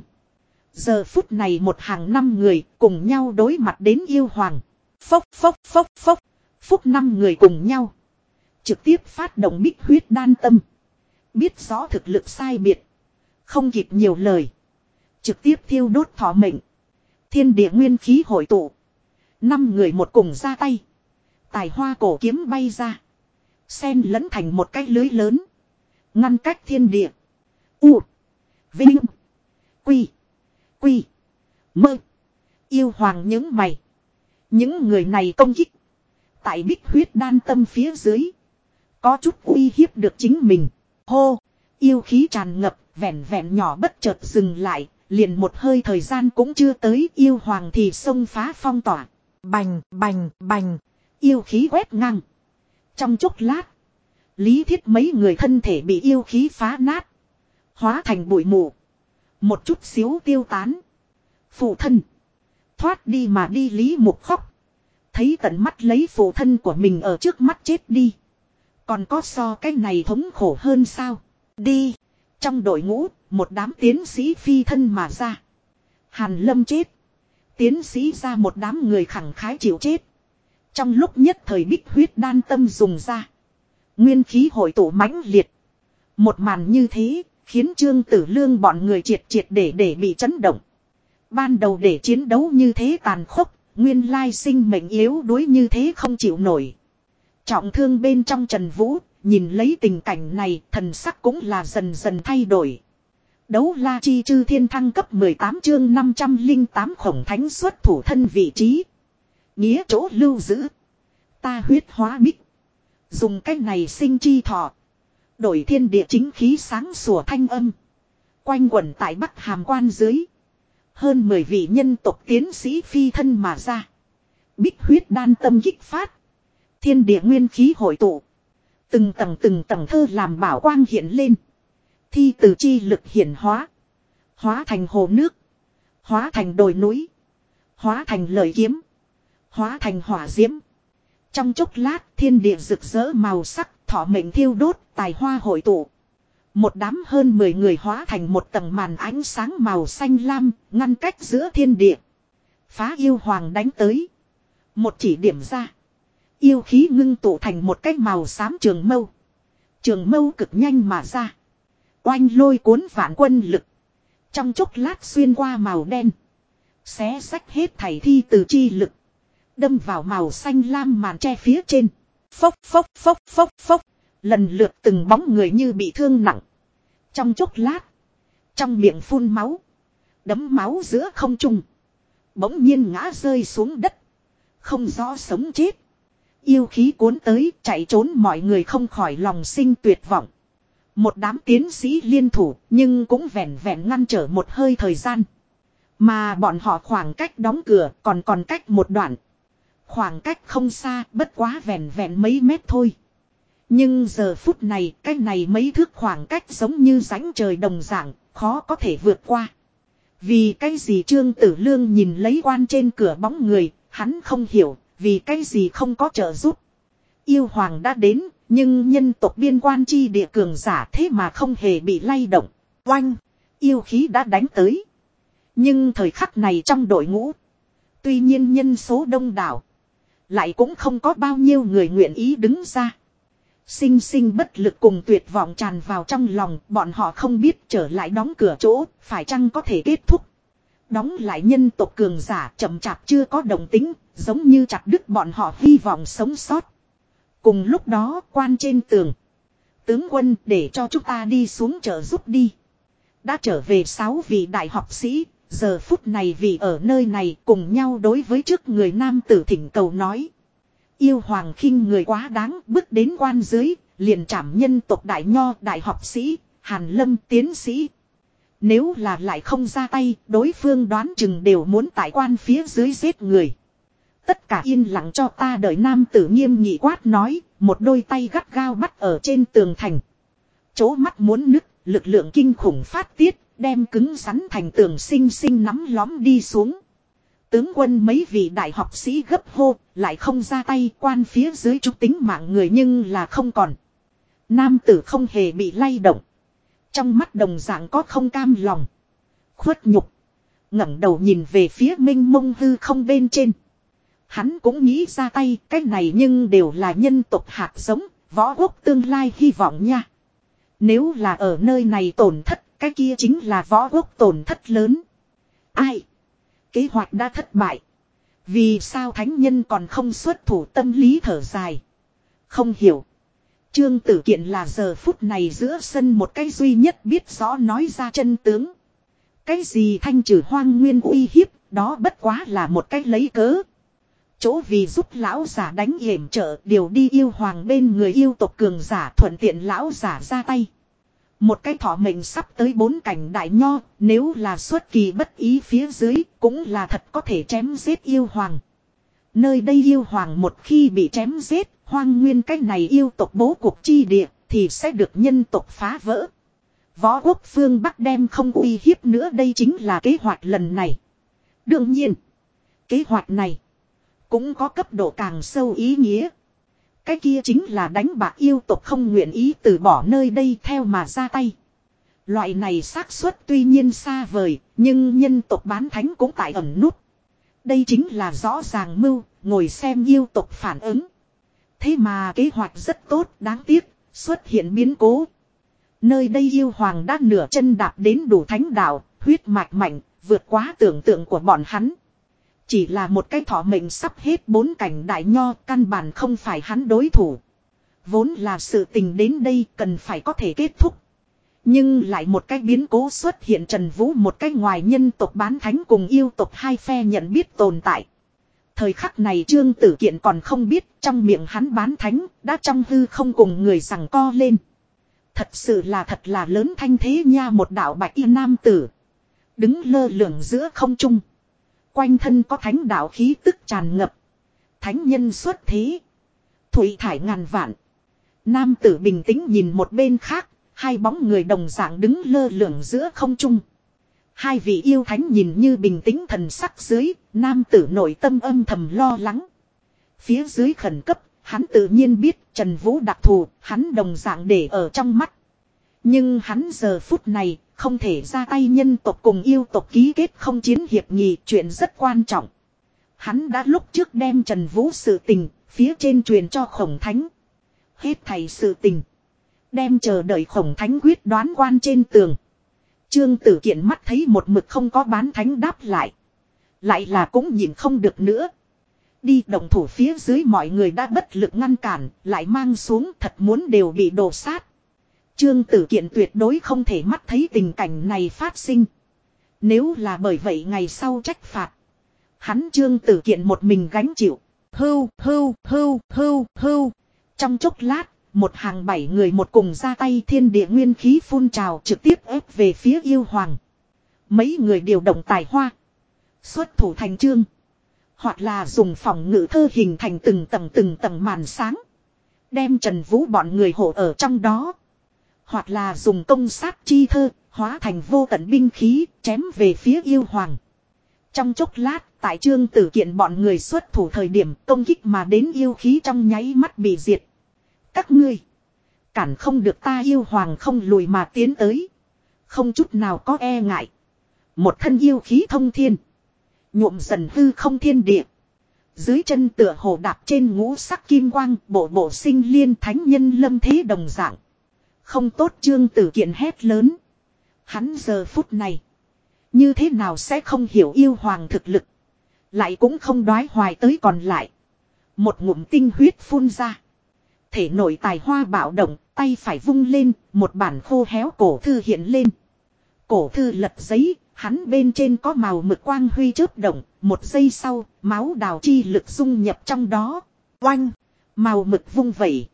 Giờ phút này một hàng năm người cùng nhau đối mặt đến yêu hoàng. Phốc phốc phốc phốc, phúc năm người cùng nhau. Trực tiếp phát động bích huyết đan tâm. Biết rõ thực lực sai biệt. Không kịp nhiều lời. Trực tiếp thiêu đốt thọ mệnh. Thiên địa nguyên khí hội tụ. Năm người một cùng ra tay. Tài hoa cổ kiếm bay ra. Xen lẫn thành một cái lưới lớn. Ngăn cách thiên địa. U. Vinh. Quy. Quy. Mơ. Yêu hoàng những mày. Những người này công kích. Tại bích huyết đan tâm phía dưới. Có chút uy hiếp được chính mình. Hô. Yêu khí tràn ngập. Vẹn vẹn nhỏ bất chợt dừng lại. Liền một hơi thời gian cũng chưa tới yêu hoàng thì xông phá phong tỏa. Bành, bành, bành. Yêu khí quét ngang. Trong chốc lát. Lý thiết mấy người thân thể bị yêu khí phá nát. Hóa thành bụi mù. Một chút xíu tiêu tán. Phụ thân. Thoát đi mà đi Lý Mục khóc. Thấy tận mắt lấy phụ thân của mình ở trước mắt chết đi. Còn có so cái này thống khổ hơn sao. Đi. Trong đội ngũ, một đám tiến sĩ phi thân mà ra. Hàn lâm chết. Tiến sĩ ra một đám người khẳng khái chịu chết. Trong lúc nhất thời bích huyết đan tâm dùng ra. Nguyên khí hội tụ mãnh liệt. Một màn như thế, khiến Trương Tử Lương bọn người triệt triệt để để bị chấn động. Ban đầu để chiến đấu như thế tàn khốc, nguyên lai sinh mệnh yếu đuối như thế không chịu nổi. Trọng thương bên trong Trần Vũ, nhìn lấy tình cảnh này, thần sắc cũng là dần dần thay đổi. Đấu la chi chư thiên thăng cấp 18 chương 508 khổng thánh xuất thủ thân vị trí. Nghĩa chỗ lưu giữ. Ta huyết hóa bích. Dùng cách này sinh chi thọ. Đổi thiên địa chính khí sáng sủa thanh âm. Quanh quẩn tại Bắc Hàm quan dưới. Hơn 10 vị nhân tộc tiến sĩ phi thân mà ra. Bích huyết đan tâm kích phát. Thiên địa nguyên khí hội tụ. Từng tầng từng tầng thơ làm bảo quang hiện lên. Thi từ chi lực hiển hóa. Hóa thành hồ nước. Hóa thành đồi núi. Hóa thành lời kiếm. Hóa thành hỏa diễm. Trong chốc lát, thiên địa rực rỡ màu sắc, thọ mệnh thiêu đốt, tài hoa hội tụ. Một đám hơn 10 người hóa thành một tầng màn ánh sáng màu xanh lam, ngăn cách giữa thiên địa. Phá yêu hoàng đánh tới. Một chỉ điểm ra. Yêu khí ngưng tụ thành một cái màu xám trường mâu. Trường mâu cực nhanh mà ra. Oanh lôi cuốn vạn quân lực. Trong chốc lát xuyên qua màu đen. Xé sách hết thảy thi từ chi lực. Đâm vào màu xanh lam màn tre phía trên. Phốc phốc phốc phốc phốc. Lần lượt từng bóng người như bị thương nặng. Trong chốc lát. Trong miệng phun máu. Đấm máu giữa không trung. Bỗng nhiên ngã rơi xuống đất. Không rõ sống chết. Yêu khí cuốn tới, chạy trốn mọi người không khỏi lòng sinh tuyệt vọng. Một đám tiến sĩ liên thủ, nhưng cũng vẹn vẹn ngăn trở một hơi thời gian. Mà bọn họ khoảng cách đóng cửa còn còn cách một đoạn. Khoảng cách không xa bất quá vẹn vẹn mấy mét thôi. Nhưng giờ phút này cái này mấy thước khoảng cách giống như rãnh trời đồng dạng khó có thể vượt qua. Vì cái gì Trương Tử Lương nhìn lấy quan trên cửa bóng người, hắn không hiểu, vì cái gì không có trợ giúp. Yêu hoàng đã đến, nhưng nhân tộc biên quan chi địa cường giả thế mà không hề bị lay động. Oanh, yêu khí đã đánh tới. Nhưng thời khắc này trong đội ngũ, tuy nhiên nhân số đông đảo, lại cũng không có bao nhiêu người nguyện ý đứng ra. Sinh sinh bất lực cùng tuyệt vọng tràn vào trong lòng, bọn họ không biết trở lại đóng cửa chỗ, phải chăng có thể kết thúc. Đóng lại nhân tộc cường giả chậm chạp chưa có đồng tính, giống như chặt đứt bọn họ hy vọng sống sót. Cùng lúc đó quan trên tường. Tướng quân để cho chúng ta đi xuống chợ giúp đi. đã trở về sáu vị đại học sĩ, giờ phút này vì ở nơi này cùng nhau đối với trước người nam tử thỉnh cầu nói. Yêu hoàng khinh người quá đáng bước đến quan dưới, liền trảm nhân tộc đại nho đại học sĩ, hàn lâm tiến sĩ. Nếu là lại không ra tay, đối phương đoán chừng đều muốn tại quan phía dưới giết người. Tất cả yên lặng cho ta đợi nam tử nghiêm nghị quát nói, một đôi tay gắt gao bắt ở trên tường thành. Chỗ mắt muốn nứt, lực lượng kinh khủng phát tiết, đem cứng rắn thành tường sinh sinh nắm lõm đi xuống. Tướng quân mấy vị đại học sĩ gấp hô, lại không ra tay quan phía dưới trúc tính mạng người nhưng là không còn. Nam tử không hề bị lay động. Trong mắt đồng dạng có không cam lòng. Khuất nhục. ngẩng đầu nhìn về phía minh mông hư không bên trên. Hắn cũng nghĩ ra tay cái này nhưng đều là nhân tộc hạt giống, võ quốc tương lai hy vọng nha. Nếu là ở nơi này tổn thất, cái kia chính là võ quốc tổn thất lớn. Ai? Kế hoạch đã thất bại. Vì sao thánh nhân còn không xuất thủ tâm lý thở dài. Không hiểu. Trương Tử Kiện là giờ phút này giữa sân một cái duy nhất biết rõ nói ra chân tướng. Cái gì thanh trừ hoang nguyên uy hiếp, đó bất quá là một cái lấy cớ. Chỗ vì giúp lão giả đánh hiểm trợ điều đi yêu hoàng bên người yêu tộc cường giả thuận tiện lão giả ra tay. Một cái thọ mệnh sắp tới bốn cảnh đại nho, nếu là xuất kỳ bất ý phía dưới, cũng là thật có thể chém giết yêu hoàng. Nơi đây yêu hoàng một khi bị chém giết, hoang nguyên cái này yêu tộc bố cuộc chi địa, thì sẽ được nhân tộc phá vỡ. Võ quốc phương Bắc đem không uy hiếp nữa đây chính là kế hoạch lần này. Đương nhiên, kế hoạch này cũng có cấp độ càng sâu ý nghĩa. Cái kia chính là đánh bạc yêu tộc không nguyện ý từ bỏ nơi đây theo mà ra tay. Loại này xác suất tuy nhiên xa vời, nhưng nhân tộc bán thánh cũng tại ẩn nút. Đây chính là rõ ràng mưu, ngồi xem yêu tộc phản ứng. Thế mà kế hoạch rất tốt, đáng tiếc, xuất hiện biến cố. Nơi đây yêu hoàng đã nửa chân đạp đến đủ thánh đạo, huyết mạch mạnh, vượt quá tưởng tượng của bọn hắn. Chỉ là một cái thọ mệnh sắp hết bốn cảnh đại nho, căn bản không phải hắn đối thủ. Vốn là sự tình đến đây cần phải có thể kết thúc. Nhưng lại một cái biến cố xuất hiện Trần Vũ một cái ngoài nhân tộc bán thánh cùng yêu tộc hai phe nhận biết tồn tại. Thời khắc này Trương Tử Kiện còn không biết trong miệng hắn bán thánh đã trong hư không cùng người rằng co lên. Thật sự là thật là lớn thanh thế nha một đạo bạch y nam tử. Đứng lơ lửng giữa không trung. Quanh thân có thánh đạo khí tức tràn ngập. Thánh nhân xuất thế. Thủy thải ngàn vạn. Nam tử bình tĩnh nhìn một bên khác. Hai bóng người đồng dạng đứng lơ lửng giữa không trung. Hai vị yêu thánh nhìn như bình tĩnh thần sắc dưới. Nam tử nội tâm âm thầm lo lắng. Phía dưới khẩn cấp. Hắn tự nhiên biết Trần Vũ đặc thù. Hắn đồng dạng để ở trong mắt. Nhưng hắn giờ phút này không thể ra tay nhân tộc cùng yêu tộc ký kết không chiến hiệp nghị chuyện rất quan trọng. Hắn đã lúc trước đem Trần Vũ sự tình, phía trên truyền cho khổng thánh. Hết thầy sự tình. Đem chờ đợi khổng thánh quyết đoán quan trên tường. Trương tử kiện mắt thấy một mực không có bán thánh đáp lại. Lại là cũng nhìn không được nữa. Đi động thủ phía dưới mọi người đã bất lực ngăn cản, lại mang xuống thật muốn đều bị đổ sát. Trương Tử Kiện tuyệt đối không thể mắt thấy tình cảnh này phát sinh. Nếu là bởi vậy ngày sau trách phạt. Hắn Trương Tử Kiện một mình gánh chịu. Hưu, hưu, hưu, hưu, hưu. Trong chốc lát, một hàng bảy người một cùng ra tay thiên địa nguyên khí phun trào trực tiếp ép về phía yêu hoàng. Mấy người điều động tài hoa. Xuất thủ thành trương. Hoặc là dùng phòng ngự thơ hình thành từng tầng từng tầng màn sáng. Đem Trần Vũ bọn người hộ ở trong đó. Hoặc là dùng công sát chi thơ, hóa thành vô tận binh khí, chém về phía yêu hoàng. Trong chốc lát, tại trương tử kiện bọn người xuất thủ thời điểm công kích mà đến yêu khí trong nháy mắt bị diệt. Các ngươi, cản không được ta yêu hoàng không lùi mà tiến tới. Không chút nào có e ngại. Một thân yêu khí thông thiên. Nhuộm dần hư không thiên địa. Dưới chân tựa hồ đạp trên ngũ sắc kim quang, bộ bộ sinh liên thánh nhân lâm thế đồng dạng. Không tốt trương tử kiện hét lớn. Hắn giờ phút này. Như thế nào sẽ không hiểu yêu hoàng thực lực. Lại cũng không đoái hoài tới còn lại. Một ngụm tinh huyết phun ra. Thể nội tài hoa bạo động, tay phải vung lên, một bản khô héo cổ thư hiện lên. cổ thư lật giấy, hắn bên trên có màu mực quang huy chớp động, một giây sau, máu đào chi lực dung nhập trong đó. Oanh! Màu mực vung vẩy.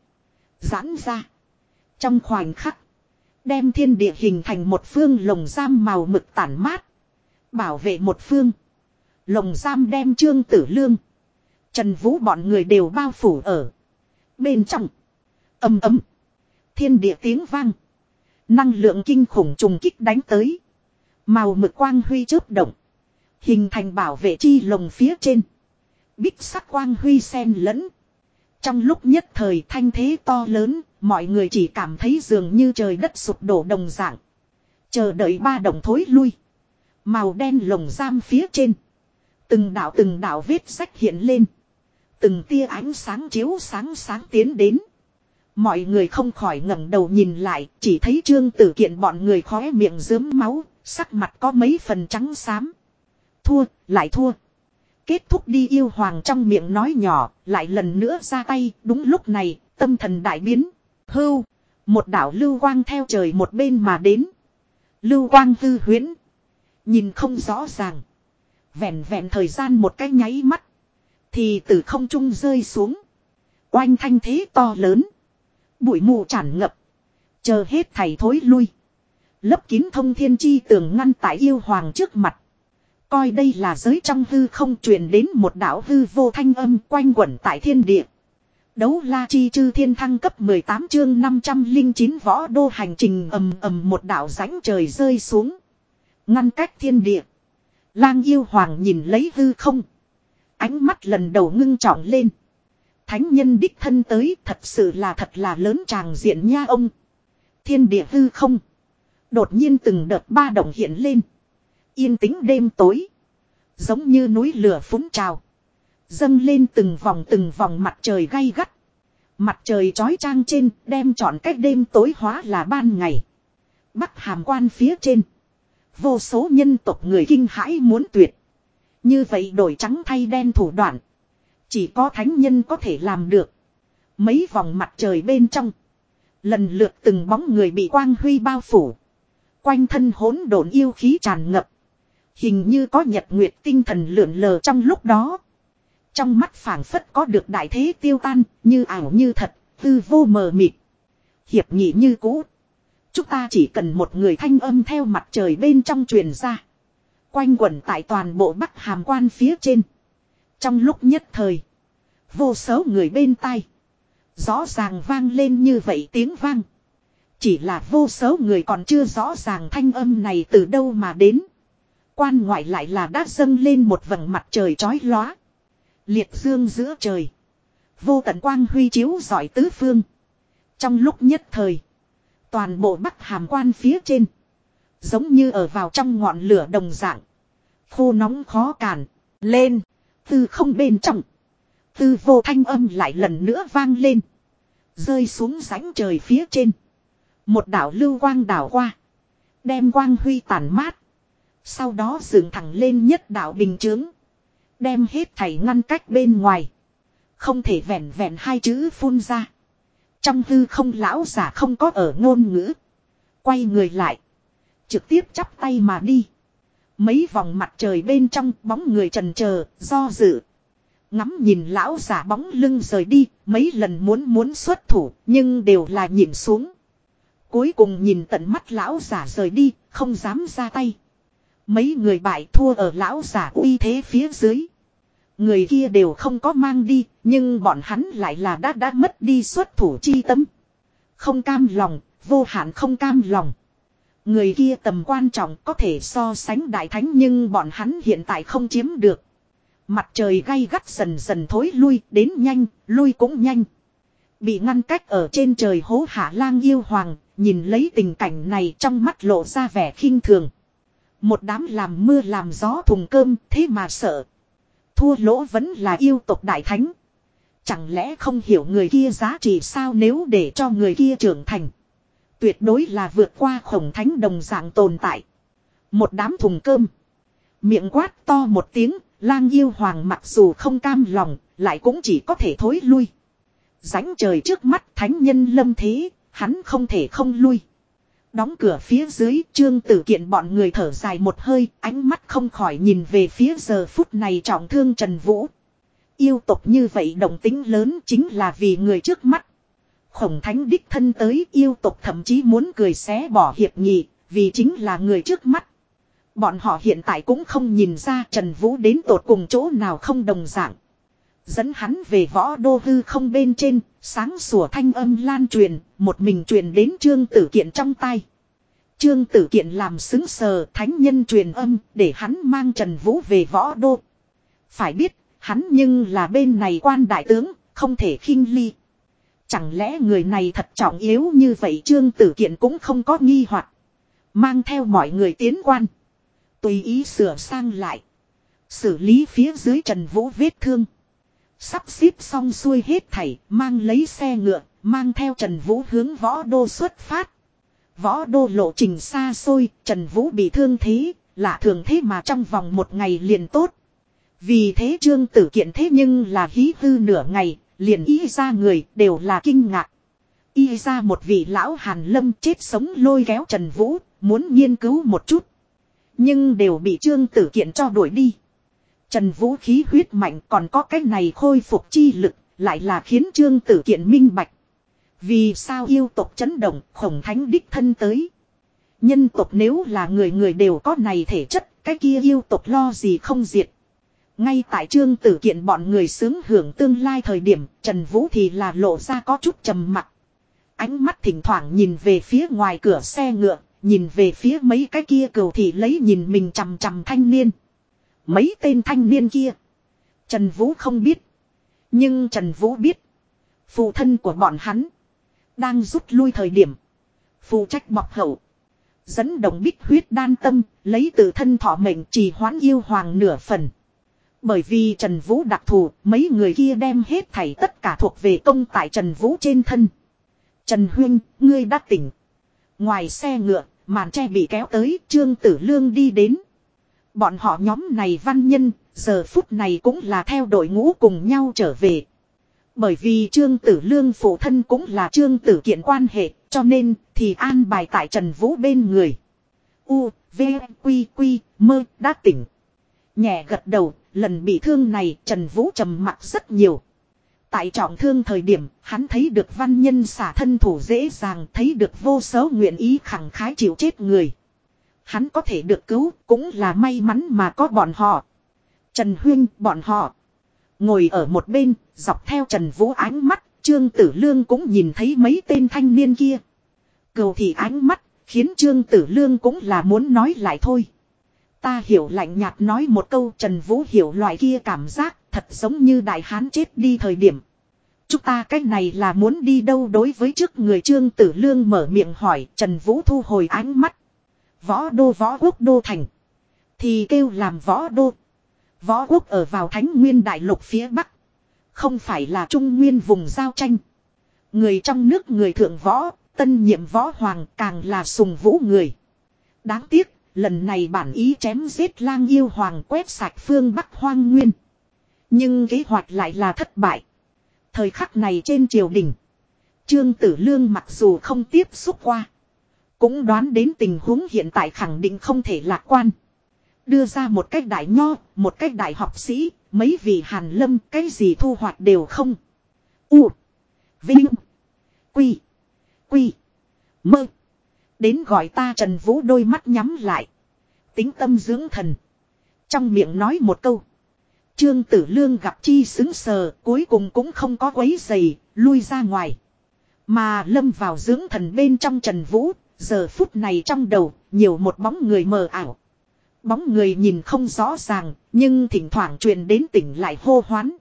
Giãn ra. Trong khoảnh khắc. Đem thiên địa hình thành một phương lồng giam màu mực tản mát. Bảo vệ một phương. Lồng giam đem trương tử lương. Trần Vũ bọn người đều bao phủ ở. Bên trong. Âm ấm. Thiên địa tiếng vang. Năng lượng kinh khủng trùng kích đánh tới. Màu mực quang huy chớp động. Hình thành bảo vệ chi lồng phía trên. Bích sắc quang huy sen lẫn. Trong lúc nhất thời thanh thế to lớn, mọi người chỉ cảm thấy dường như trời đất sụp đổ đồng dạng. Chờ đợi ba đồng thối lui. Màu đen lồng giam phía trên. Từng đạo từng đạo vết sách hiện lên. Từng tia ánh sáng chiếu sáng sáng tiến đến. Mọi người không khỏi ngẩng đầu nhìn lại, chỉ thấy trương tử kiện bọn người khóe miệng dướm máu, sắc mặt có mấy phần trắng xám. Thua, lại thua. Kết thúc đi yêu hoàng trong miệng nói nhỏ, lại lần nữa ra tay, đúng lúc này, tâm thần đại biến. Hưu, một đảo lưu quang theo trời một bên mà đến. Lưu quang hư huyễn. Nhìn không rõ ràng. Vẹn vẹn thời gian một cái nháy mắt. Thì từ không trung rơi xuống. Oanh thanh thế to lớn. Bụi mù tràn ngập. Chờ hết thầy thối lui. Lấp kín thông thiên chi tường ngăn tại yêu hoàng trước mặt. Coi đây là giới trong hư không truyền đến một đạo hư vô thanh âm quanh quẩn tại thiên địa. Đấu la chi chư thiên thăng cấp 18 chương 509 võ đô hành trình ầm ầm một đạo rãnh trời rơi xuống. Ngăn cách thiên địa. Lang yêu hoàng nhìn lấy hư không. Ánh mắt lần đầu ngưng trọng lên. Thánh nhân đích thân tới thật sự là thật là lớn tràng diện nha ông. Thiên địa hư không. Đột nhiên từng đợt ba động hiện lên. Yên tĩnh đêm tối. Giống như núi lửa phúng trào. Dâng lên từng vòng từng vòng mặt trời gay gắt. Mặt trời trói trang trên, đem chọn cách đêm tối hóa là ban ngày. Bắc hàm quan phía trên. Vô số nhân tộc người kinh hãi muốn tuyệt. Như vậy đổi trắng thay đen thủ đoạn. Chỉ có thánh nhân có thể làm được. Mấy vòng mặt trời bên trong. Lần lượt từng bóng người bị quang huy bao phủ. Quanh thân hỗn độn yêu khí tràn ngập. Hình như có nhật nguyệt tinh thần lượn lờ trong lúc đó. Trong mắt phảng phất có được đại thế tiêu tan, như ảo như thật, tư vô mờ mịt. Hiệp nghị như cũ. Chúng ta chỉ cần một người thanh âm theo mặt trời bên trong truyền ra. Quanh quẩn tại toàn bộ bắc hàm quan phía trên. Trong lúc nhất thời. Vô số người bên tai. Rõ ràng vang lên như vậy tiếng vang. Chỉ là vô số người còn chưa rõ ràng thanh âm này từ đâu mà đến. Quan ngoại lại là đã dâng lên một vầng mặt trời chói lóa. Liệt dương giữa trời. Vô tận quang huy chiếu giỏi tứ phương. Trong lúc nhất thời. Toàn bộ bắc hàm quan phía trên. Giống như ở vào trong ngọn lửa đồng dạng. Khô nóng khó cản. Lên. Tư không bên trong. Tư vô thanh âm lại lần nữa vang lên. Rơi xuống sánh trời phía trên. Một đảo lưu quang đảo qua. Đem quang huy tản mát. Sau đó dựng thẳng lên nhất đảo bình chướng. Đem hết thảy ngăn cách bên ngoài. Không thể vẹn vẹn hai chữ phun ra. Trong hư không lão giả không có ở ngôn ngữ. Quay người lại. Trực tiếp chắp tay mà đi. Mấy vòng mặt trời bên trong bóng người trần chờ do dự. Ngắm nhìn lão giả bóng lưng rời đi, mấy lần muốn muốn xuất thủ, nhưng đều là nhìn xuống. Cuối cùng nhìn tận mắt lão giả rời đi, không dám ra tay. Mấy người bại thua ở lão giả uy thế phía dưới. Người kia đều không có mang đi, nhưng bọn hắn lại là đã đã mất đi xuất thủ chi tâm. Không cam lòng, vô hạn không cam lòng. Người kia tầm quan trọng có thể so sánh đại thánh nhưng bọn hắn hiện tại không chiếm được. Mặt trời gay gắt dần dần thối lui, đến nhanh, lui cũng nhanh. Bị ngăn cách ở trên trời hố hạ lang yêu hoàng, nhìn lấy tình cảnh này trong mắt lộ ra vẻ khinh thường. Một đám làm mưa làm gió thùng cơm thế mà sợ. Thua lỗ vẫn là yêu tộc đại thánh. Chẳng lẽ không hiểu người kia giá trị sao nếu để cho người kia trưởng thành. Tuyệt đối là vượt qua khổng thánh đồng dạng tồn tại. Một đám thùng cơm. Miệng quát to một tiếng, lang yêu hoàng mặc dù không cam lòng, lại cũng chỉ có thể thối lui. Ránh trời trước mắt thánh nhân lâm thế, hắn không thể không lui. Đóng cửa phía dưới, trương tử kiện bọn người thở dài một hơi, ánh mắt không khỏi nhìn về phía giờ phút này trọng thương Trần Vũ. Yêu tục như vậy đồng tính lớn chính là vì người trước mắt. Khổng thánh đích thân tới, yêu tục thậm chí muốn cười xé bỏ hiệp nghị, vì chính là người trước mắt. Bọn họ hiện tại cũng không nhìn ra Trần Vũ đến tột cùng chỗ nào không đồng dạng. Dẫn hắn về võ đô hư không bên trên, sáng sủa thanh âm lan truyền, một mình truyền đến trương tử kiện trong tay. Trương tử kiện làm xứng sờ thánh nhân truyền âm để hắn mang Trần Vũ về võ đô. Phải biết, hắn nhưng là bên này quan đại tướng, không thể khinh ly. Chẳng lẽ người này thật trọng yếu như vậy trương tử kiện cũng không có nghi hoặc Mang theo mọi người tiến quan. Tùy ý sửa sang lại. Xử lý phía dưới Trần Vũ vết thương. Sắp xếp xong xuôi hết thảy, mang lấy xe ngựa, mang theo Trần Vũ hướng võ đô xuất phát. Võ đô lộ trình xa xôi, Trần Vũ bị thương thế, lạ thường thế mà trong vòng một ngày liền tốt. Vì thế trương tử kiện thế nhưng là hí hư nửa ngày, liền y ra người đều là kinh ngạc. Y ra một vị lão hàn lâm chết sống lôi kéo Trần Vũ, muốn nghiên cứu một chút. Nhưng đều bị trương tử kiện cho đuổi đi. Trần Vũ khí huyết mạnh còn có cách này khôi phục chi lực, lại là khiến trương tử kiện minh bạch. Vì sao yêu tộc chấn động, khổng thánh đích thân tới. Nhân tộc nếu là người người đều có này thể chất, cái kia yêu tộc lo gì không diệt. Ngay tại trương tử kiện bọn người sướng hưởng tương lai thời điểm, Trần Vũ thì là lộ ra có chút trầm mặc. Ánh mắt thỉnh thoảng nhìn về phía ngoài cửa xe ngựa, nhìn về phía mấy cái kia cầu thị lấy nhìn mình chằm chằm thanh niên. Mấy tên thanh niên kia. Trần Vũ không biết. Nhưng Trần Vũ biết. Phụ thân của bọn hắn. Đang rút lui thời điểm. Phụ trách bọc hậu. Dẫn động bích huyết đan tâm. Lấy từ thân thọ mệnh trì hoãn yêu hoàng nửa phần. Bởi vì Trần Vũ đặc thù. Mấy người kia đem hết thảy tất cả thuộc về công tại Trần Vũ trên thân. Trần Huyên, ngươi đã tỉnh. Ngoài xe ngựa, màn tre bị kéo tới, Trương Tử Lương đi đến. Bọn họ nhóm này văn nhân, giờ phút này cũng là theo đội ngũ cùng nhau trở về. Bởi vì Trương Tử Lương phụ thân cũng là Trương Tử Kiện quan hệ, cho nên thì an bài tại Trần Vũ bên người. U, V, Quy, Quy, mơ, đã tỉnh. Nhẹ gật đầu, lần bị thương này Trần Vũ trầm mặc rất nhiều. Tại trọng thương thời điểm, hắn thấy được văn nhân xả thân thủ dễ dàng, thấy được vô số nguyện ý khẳng khái chịu chết người. Hắn có thể được cứu, cũng là may mắn mà có bọn họ. Trần Huyên, bọn họ. Ngồi ở một bên, dọc theo Trần Vũ ánh mắt, Trương Tử Lương cũng nhìn thấy mấy tên thanh niên kia. Cầu thì ánh mắt, khiến Trương Tử Lương cũng là muốn nói lại thôi. Ta hiểu lạnh nhạt nói một câu Trần Vũ hiểu loại kia cảm giác thật giống như đại hán chết đi thời điểm. Chúng ta cách này là muốn đi đâu đối với trước người Trương Tử Lương mở miệng hỏi Trần Vũ thu hồi ánh mắt. Võ đô võ quốc đô thành. Thì kêu làm võ đô. Võ quốc ở vào thánh nguyên đại lục phía bắc. Không phải là trung nguyên vùng giao tranh. Người trong nước người thượng võ, tân nhiệm võ hoàng càng là sùng vũ người. Đáng tiếc, lần này bản ý chém giết lang yêu hoàng quét sạch phương bắc hoang nguyên. Nhưng kế hoạch lại là thất bại. Thời khắc này trên triều đình. Trương Tử Lương mặc dù không tiếp xúc qua. Cũng đoán đến tình huống hiện tại khẳng định không thể lạc quan. Đưa ra một cách đại nho, một cách đại học sĩ, mấy vị hàn lâm cái gì thu hoạch đều không. U. Vinh. Quy. Quy. Mơ. Đến gọi ta Trần Vũ đôi mắt nhắm lại. Tính tâm dưỡng thần. Trong miệng nói một câu. Trương Tử Lương gặp chi xứng sờ, cuối cùng cũng không có quấy giày, lui ra ngoài. Mà lâm vào dưỡng thần bên trong Trần Vũ, giờ phút này trong đầu, nhiều một bóng người mờ ảo. Bóng người nhìn không rõ ràng, nhưng thỉnh thoảng truyền đến tỉnh lại hô hoán.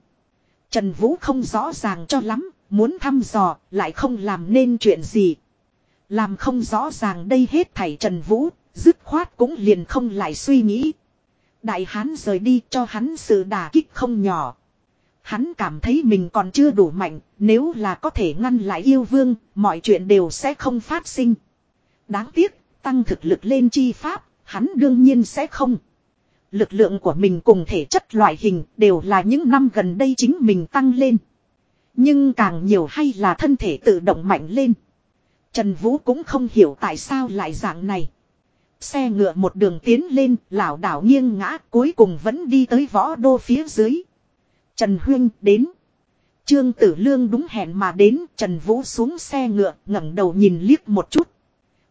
Trần Vũ không rõ ràng cho lắm, muốn thăm dò, lại không làm nên chuyện gì. Làm không rõ ràng đây hết thảy Trần Vũ, dứt khoát cũng liền không lại suy nghĩ. Đại hán rời đi cho hắn sự đả kích không nhỏ. Hắn cảm thấy mình còn chưa đủ mạnh, nếu là có thể ngăn lại yêu vương, mọi chuyện đều sẽ không phát sinh. Đáng tiếc, tăng thực lực lên chi pháp, hắn đương nhiên sẽ không. Lực lượng của mình cùng thể chất loại hình đều là những năm gần đây chính mình tăng lên. Nhưng càng nhiều hay là thân thể tự động mạnh lên. Trần Vũ cũng không hiểu tại sao lại dạng này. Xe ngựa một đường tiến lên, lảo đảo nghiêng ngã, cuối cùng vẫn đi tới võ đô phía dưới. Trần Huyên đến. Trương Tử Lương đúng hẹn mà đến, Trần Vũ xuống xe ngựa, ngẩng đầu nhìn liếc một chút.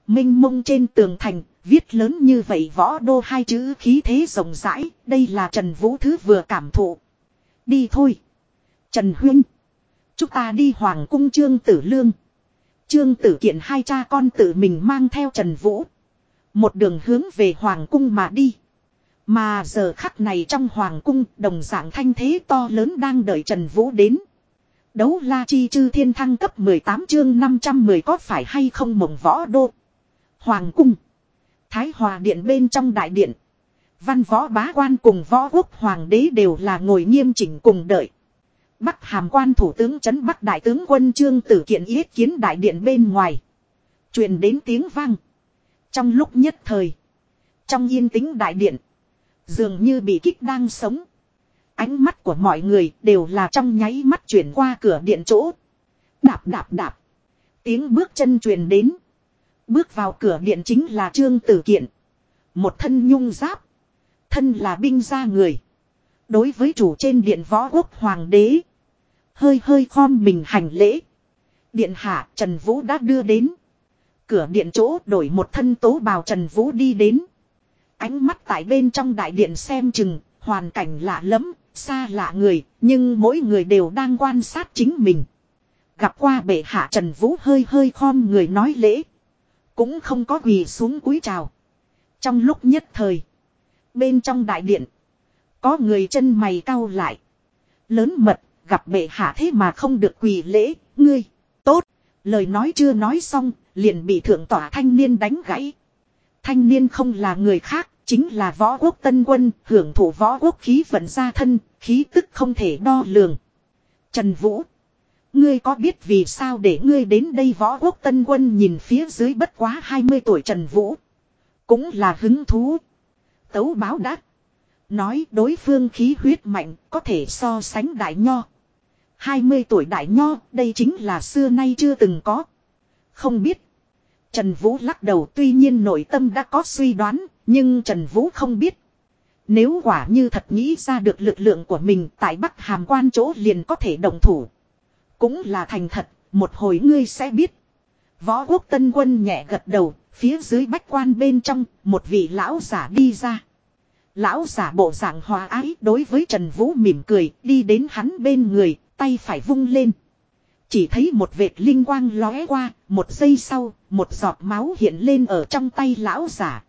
Minh mông trên tường thành, viết lớn như vậy võ đô hai chữ khí thế rộng rãi, đây là Trần Vũ thứ vừa cảm thụ. Đi thôi. Trần Huyên. Chúng ta đi Hoàng cung Trương Tử Lương. Trương Tử Kiện hai cha con tự mình mang theo Trần Vũ. Một đường hướng về Hoàng cung mà đi. Mà giờ khắc này trong Hoàng cung đồng dạng thanh thế to lớn đang đợi Trần Vũ đến. Đấu la chi chư thiên thăng cấp 18 chương 510 có phải hay không mộng võ đô. Hoàng cung. Thái hòa điện bên trong đại điện. Văn võ bá quan cùng võ quốc hoàng đế đều là ngồi nghiêm chỉnh cùng đợi. Bắc hàm quan thủ tướng trấn Bắc đại tướng quân trương tử kiện yết kiến đại điện bên ngoài. truyền đến tiếng vang. Trong lúc nhất thời. Trong yên tĩnh đại điện. Dường như bị kích đang sống. Ánh mắt của mọi người đều là trong nháy mắt chuyển qua cửa điện chỗ. Đạp đạp đạp. Tiếng bước chân truyền đến. Bước vào cửa điện chính là Trương Tử Kiện. Một thân nhung giáp. Thân là binh gia người. Đối với chủ trên điện võ quốc hoàng đế. Hơi hơi khom mình hành lễ. Điện hạ Trần Vũ đã đưa đến. Cửa điện chỗ đổi một thân tố bào Trần Vũ đi đến. Ánh mắt tại bên trong đại điện xem chừng, hoàn cảnh lạ lắm xa lạ người, nhưng mỗi người đều đang quan sát chính mình. Gặp qua bệ hạ Trần Vũ hơi hơi khom người nói lễ. Cũng không có quỳ xuống cúi chào. Trong lúc nhất thời. Bên trong đại điện. Có người chân mày cau lại. Lớn mật, gặp bệ hạ thế mà không được quỳ lễ, ngươi, tốt. Lời nói chưa nói xong, liền bị thượng tỏa thanh niên đánh gãy. Thanh niên không là người khác, chính là võ quốc tân quân, hưởng thụ võ quốc khí vận ra thân, khí tức không thể đo lường. Trần Vũ. Ngươi có biết vì sao để ngươi đến đây võ quốc tân quân nhìn phía dưới bất quá 20 tuổi Trần Vũ. Cũng là hứng thú. Tấu báo đắc. Nói đối phương khí huyết mạnh, có thể so sánh đại nho. 20 tuổi đại nho, đây chính là xưa nay chưa từng có. Không biết. Trần Vũ lắc đầu, tuy nhiên nội tâm đã có suy đoán, nhưng Trần Vũ không biết. Nếu quả như thật nghĩ ra được lực lượng của mình, tại Bắc Hàm quan chỗ liền có thể đồng thủ. Cũng là thành thật, một hồi ngươi sẽ biết. Võ quốc tân quân nhẹ gật đầu, phía dưới bách quan bên trong, một vị lão giả đi ra. Lão giả bộ dạng hòa ái đối với Trần Vũ mỉm cười, đi đến hắn bên người, tay phải vung lên. Chỉ thấy một vệt linh quang lóe qua, một giây sau, một giọt máu hiện lên ở trong tay lão giả.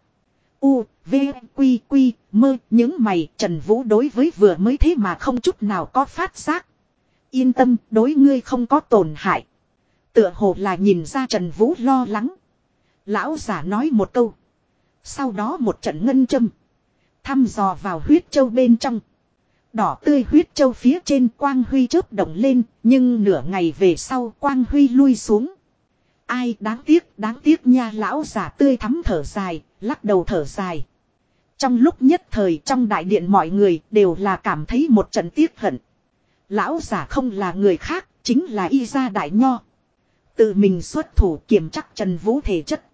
U, V, Quy, Quy, mơ, những mày, Trần Vũ đối với vừa mới thế mà không chút nào có phát giác. Yên tâm, đối ngươi không có tổn hại. Tựa hồ là nhìn ra Trần Vũ lo lắng. Lão giả nói một câu. Sau đó một trận ngân châm. Thăm dò vào huyết châu bên trong. Đỏ tươi huyết châu phía trên quang huy chớp động lên, nhưng nửa ngày về sau quang huy lui xuống. Ai đáng tiếc, đáng tiếc nha lão giả tươi thắm thở dài, lắc đầu thở dài. Trong lúc nhất thời trong đại điện mọi người đều là cảm thấy một trận tiếc hận. Lão giả không là người khác, chính là y gia đại nho. Tự mình xuất thủ kiểm chắc Trần Vũ thể chất.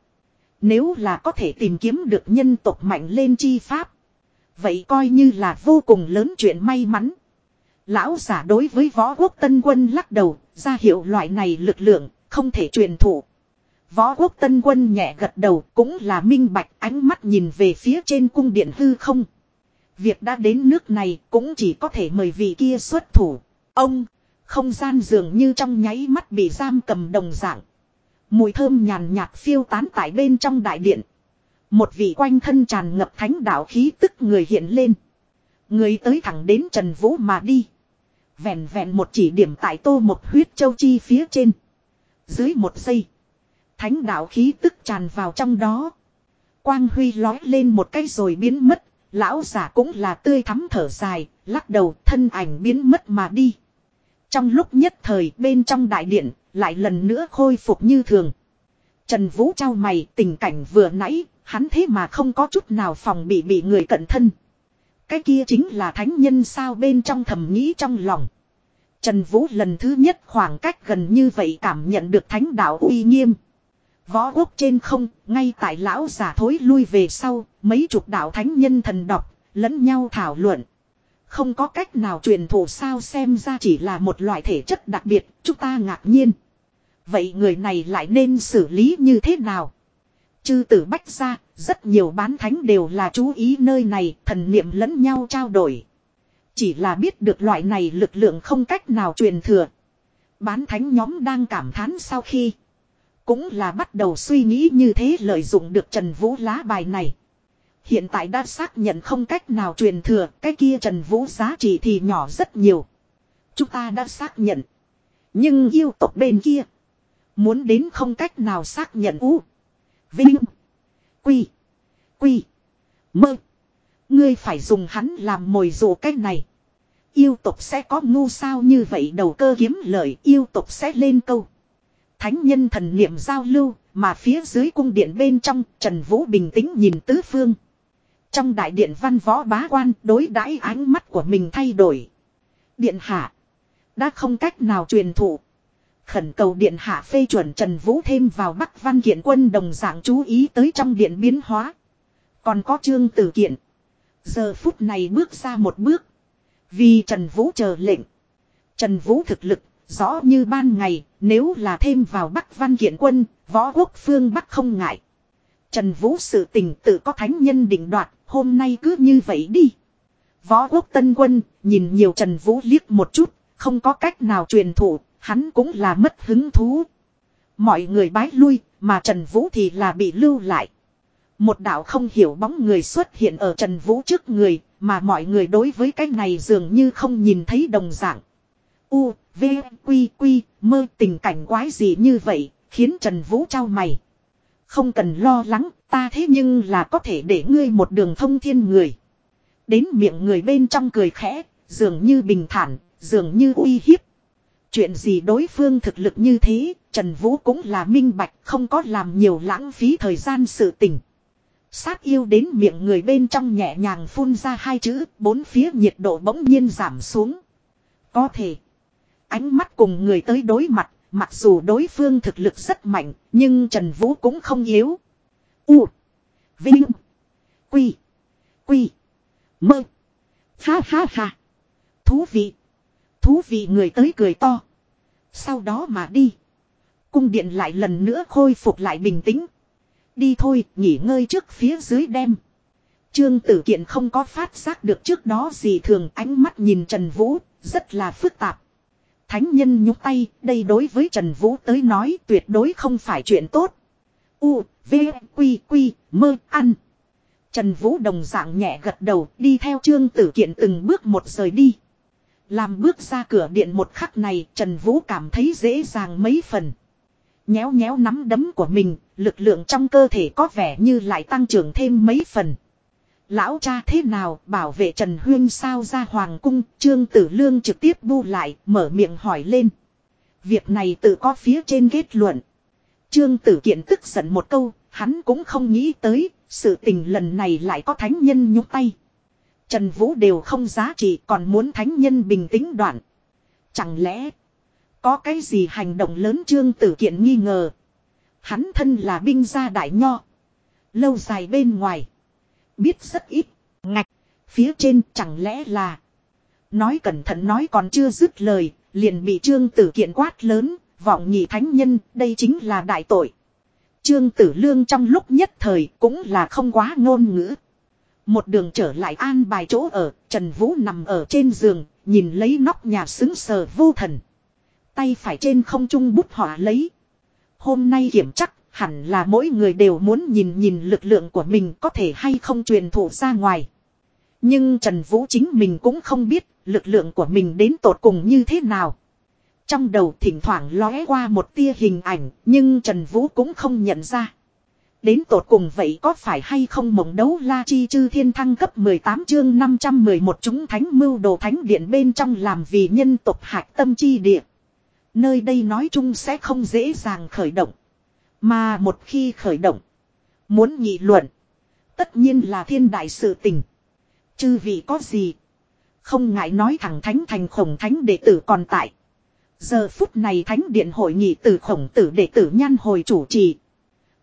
Nếu là có thể tìm kiếm được nhân tộc mạnh lên chi pháp. Vậy coi như là vô cùng lớn chuyện may mắn. Lão giả đối với võ quốc tân quân lắc đầu, ra hiệu loại này lực lượng, không thể truyền thụ. Võ quốc tân quân nhẹ gật đầu cũng là minh bạch ánh mắt nhìn về phía trên cung điện hư không. Việc đã đến nước này cũng chỉ có thể mời vị kia xuất thủ. Ông, không gian dường như trong nháy mắt bị giam cầm đồng dạng. Mùi thơm nhàn nhạt phiêu tán tại bên trong đại điện. Một vị quanh thân tràn ngập thánh đạo khí tức người hiện lên. Người tới thẳng đến Trần Vũ mà đi. Vẹn vẹn một chỉ điểm tại tô một huyết châu chi phía trên. Dưới một giây. Thánh đạo khí tức tràn vào trong đó. Quang huy lói lên một cái rồi biến mất. Lão giả cũng là tươi thắm thở dài, lắc đầu thân ảnh biến mất mà đi. Trong lúc nhất thời bên trong đại điện, lại lần nữa khôi phục như thường. Trần Vũ trao mày tình cảnh vừa nãy, hắn thế mà không có chút nào phòng bị bị người cận thân. Cái kia chính là thánh nhân sao bên trong thầm nghĩ trong lòng. Trần Vũ lần thứ nhất khoảng cách gần như vậy cảm nhận được thánh đạo uy nghiêm. Võ quốc trên không, ngay tại lão giả thối lui về sau, mấy chục đạo thánh nhân thần đọc, lẫn nhau thảo luận. Không có cách nào truyền thụ sao xem ra chỉ là một loại thể chất đặc biệt, chúng ta ngạc nhiên. Vậy người này lại nên xử lý như thế nào? Chư tử bách ra, rất nhiều bán thánh đều là chú ý nơi này, thần niệm lẫn nhau trao đổi. Chỉ là biết được loại này lực lượng không cách nào truyền thừa. Bán thánh nhóm đang cảm thán sau khi. Cũng là bắt đầu suy nghĩ như thế lợi dụng được Trần Vũ lá bài này. Hiện tại đã xác nhận không cách nào truyền thừa, cái kia Trần Vũ giá trị thì nhỏ rất nhiều. Chúng ta đã xác nhận. Nhưng yêu tộc bên kia. Muốn đến không cách nào xác nhận u. Vinh. Quy. Quy. Mơ. Ngươi phải dùng hắn làm mồi dụ cách này. Yêu tộc sẽ có ngu sao như vậy đầu cơ kiếm lợi yêu tộc sẽ lên câu. Thánh nhân thần niệm giao lưu mà phía dưới cung điện bên trong Trần Vũ bình tĩnh nhìn tứ phương. Trong đại điện văn võ bá quan đối đãi ánh mắt của mình thay đổi. Điện hạ. Đã không cách nào truyền thụ. Khẩn cầu điện hạ phê chuẩn Trần Vũ thêm vào Bắc Văn Kiện quân đồng dạng chú ý tới trong điện biến hóa. Còn có trương tử kiện. Giờ phút này bước ra một bước. Vì Trần Vũ chờ lệnh. Trần Vũ thực lực, rõ như ban ngày, nếu là thêm vào Bắc Văn Kiện quân, võ quốc phương Bắc không ngại. Trần Vũ sự tình tự có thánh nhân định đoạt, hôm nay cứ như vậy đi. Võ quốc tân quân, nhìn nhiều Trần Vũ liếc một chút, không có cách nào truyền thủ, hắn cũng là mất hứng thú. Mọi người bái lui, mà Trần Vũ thì là bị lưu lại. Một đạo không hiểu bóng người xuất hiện ở Trần Vũ trước người, mà mọi người đối với cái này dường như không nhìn thấy đồng dạng. U, V, Quy, Quy, mơ tình cảnh quái gì như vậy, khiến Trần Vũ trao mày. Không cần lo lắng, ta thế nhưng là có thể để ngươi một đường thông thiên người. Đến miệng người bên trong cười khẽ, dường như bình thản, dường như uy hiếp. Chuyện gì đối phương thực lực như thế, Trần Vũ cũng là minh bạch, không có làm nhiều lãng phí thời gian sự tình. Sát yêu đến miệng người bên trong nhẹ nhàng phun ra hai chữ, bốn phía nhiệt độ bỗng nhiên giảm xuống. Có thể, ánh mắt cùng người tới đối mặt, mặc dù đối phương thực lực rất mạnh, nhưng Trần Vũ cũng không yếu. U, Vinh, Quy, Quy, Mơ, Ha ha ha, thú vị, thú vị người tới cười to. Sau đó mà đi. Cung điện lại lần nữa khôi phục lại bình tĩnh. Đi thôi, nghỉ ngơi trước phía dưới đem. Trương Tử Kiện không có phát giác được trước đó gì thường ánh mắt nhìn Trần Vũ, rất là phức tạp. Thánh nhân nhúc tay, đây đối với Trần Vũ tới nói tuyệt đối không phải chuyện tốt. U, V, Quy, Quy, mơ, ăn. Trần Vũ đồng dạng nhẹ gật đầu, đi theo Trương Tử Kiện từng bước một rời đi. Làm bước ra cửa điện một khắc này, Trần Vũ cảm thấy dễ dàng mấy phần. Nhéo nhéo nắm đấm của mình, lực lượng trong cơ thể có vẻ như lại tăng trưởng thêm mấy phần. Lão cha thế nào bảo vệ Trần Huyên sao ra hoàng cung, Trương Tử Lương trực tiếp bu lại, mở miệng hỏi lên. Việc này tự có phía trên kết luận. Trương Tử Kiện tức giận một câu, hắn cũng không nghĩ tới, sự tình lần này lại có thánh nhân nhúc tay. Trần Vũ đều không giá trị còn muốn thánh nhân bình tĩnh đoạn. Chẳng lẽ có cái gì hành động lớn Trương Tử Kiện nghi ngờ. Hắn thân là binh gia đại nho. Lâu dài bên ngoài. Biết rất ít. Ngạch. Phía trên chẳng lẽ là. Nói cẩn thận nói còn chưa dứt lời. Liền bị Trương Tử Kiện quát lớn. Vọng nhị thánh nhân. Đây chính là đại tội. Trương Tử Lương trong lúc nhất thời cũng là không quá ngôn ngữ. Một đường trở lại an bài chỗ ở, Trần Vũ nằm ở trên giường, nhìn lấy nóc nhà xứng sờ vô thần. Tay phải trên không trung bút họa lấy. Hôm nay kiểm chắc, hẳn là mỗi người đều muốn nhìn nhìn lực lượng của mình có thể hay không truyền thụ ra ngoài. Nhưng Trần Vũ chính mình cũng không biết lực lượng của mình đến tột cùng như thế nào. Trong đầu thỉnh thoảng lóe qua một tia hình ảnh, nhưng Trần Vũ cũng không nhận ra. Đến tột cùng vậy có phải hay không mộng đấu la chi chư thiên thăng cấp 18 chương 511 chúng thánh mưu đồ thánh điện bên trong làm vì nhân tộc hạc tâm chi địa. Nơi đây nói chung sẽ không dễ dàng khởi động. Mà một khi khởi động, muốn nghị luận, tất nhiên là thiên đại sự tình. Chư vị có gì? Không ngại nói thẳng thánh thành khổng thánh đệ tử còn tại. Giờ phút này thánh điện hội nghị từ khổng tử đệ tử nhan hồi chủ trì.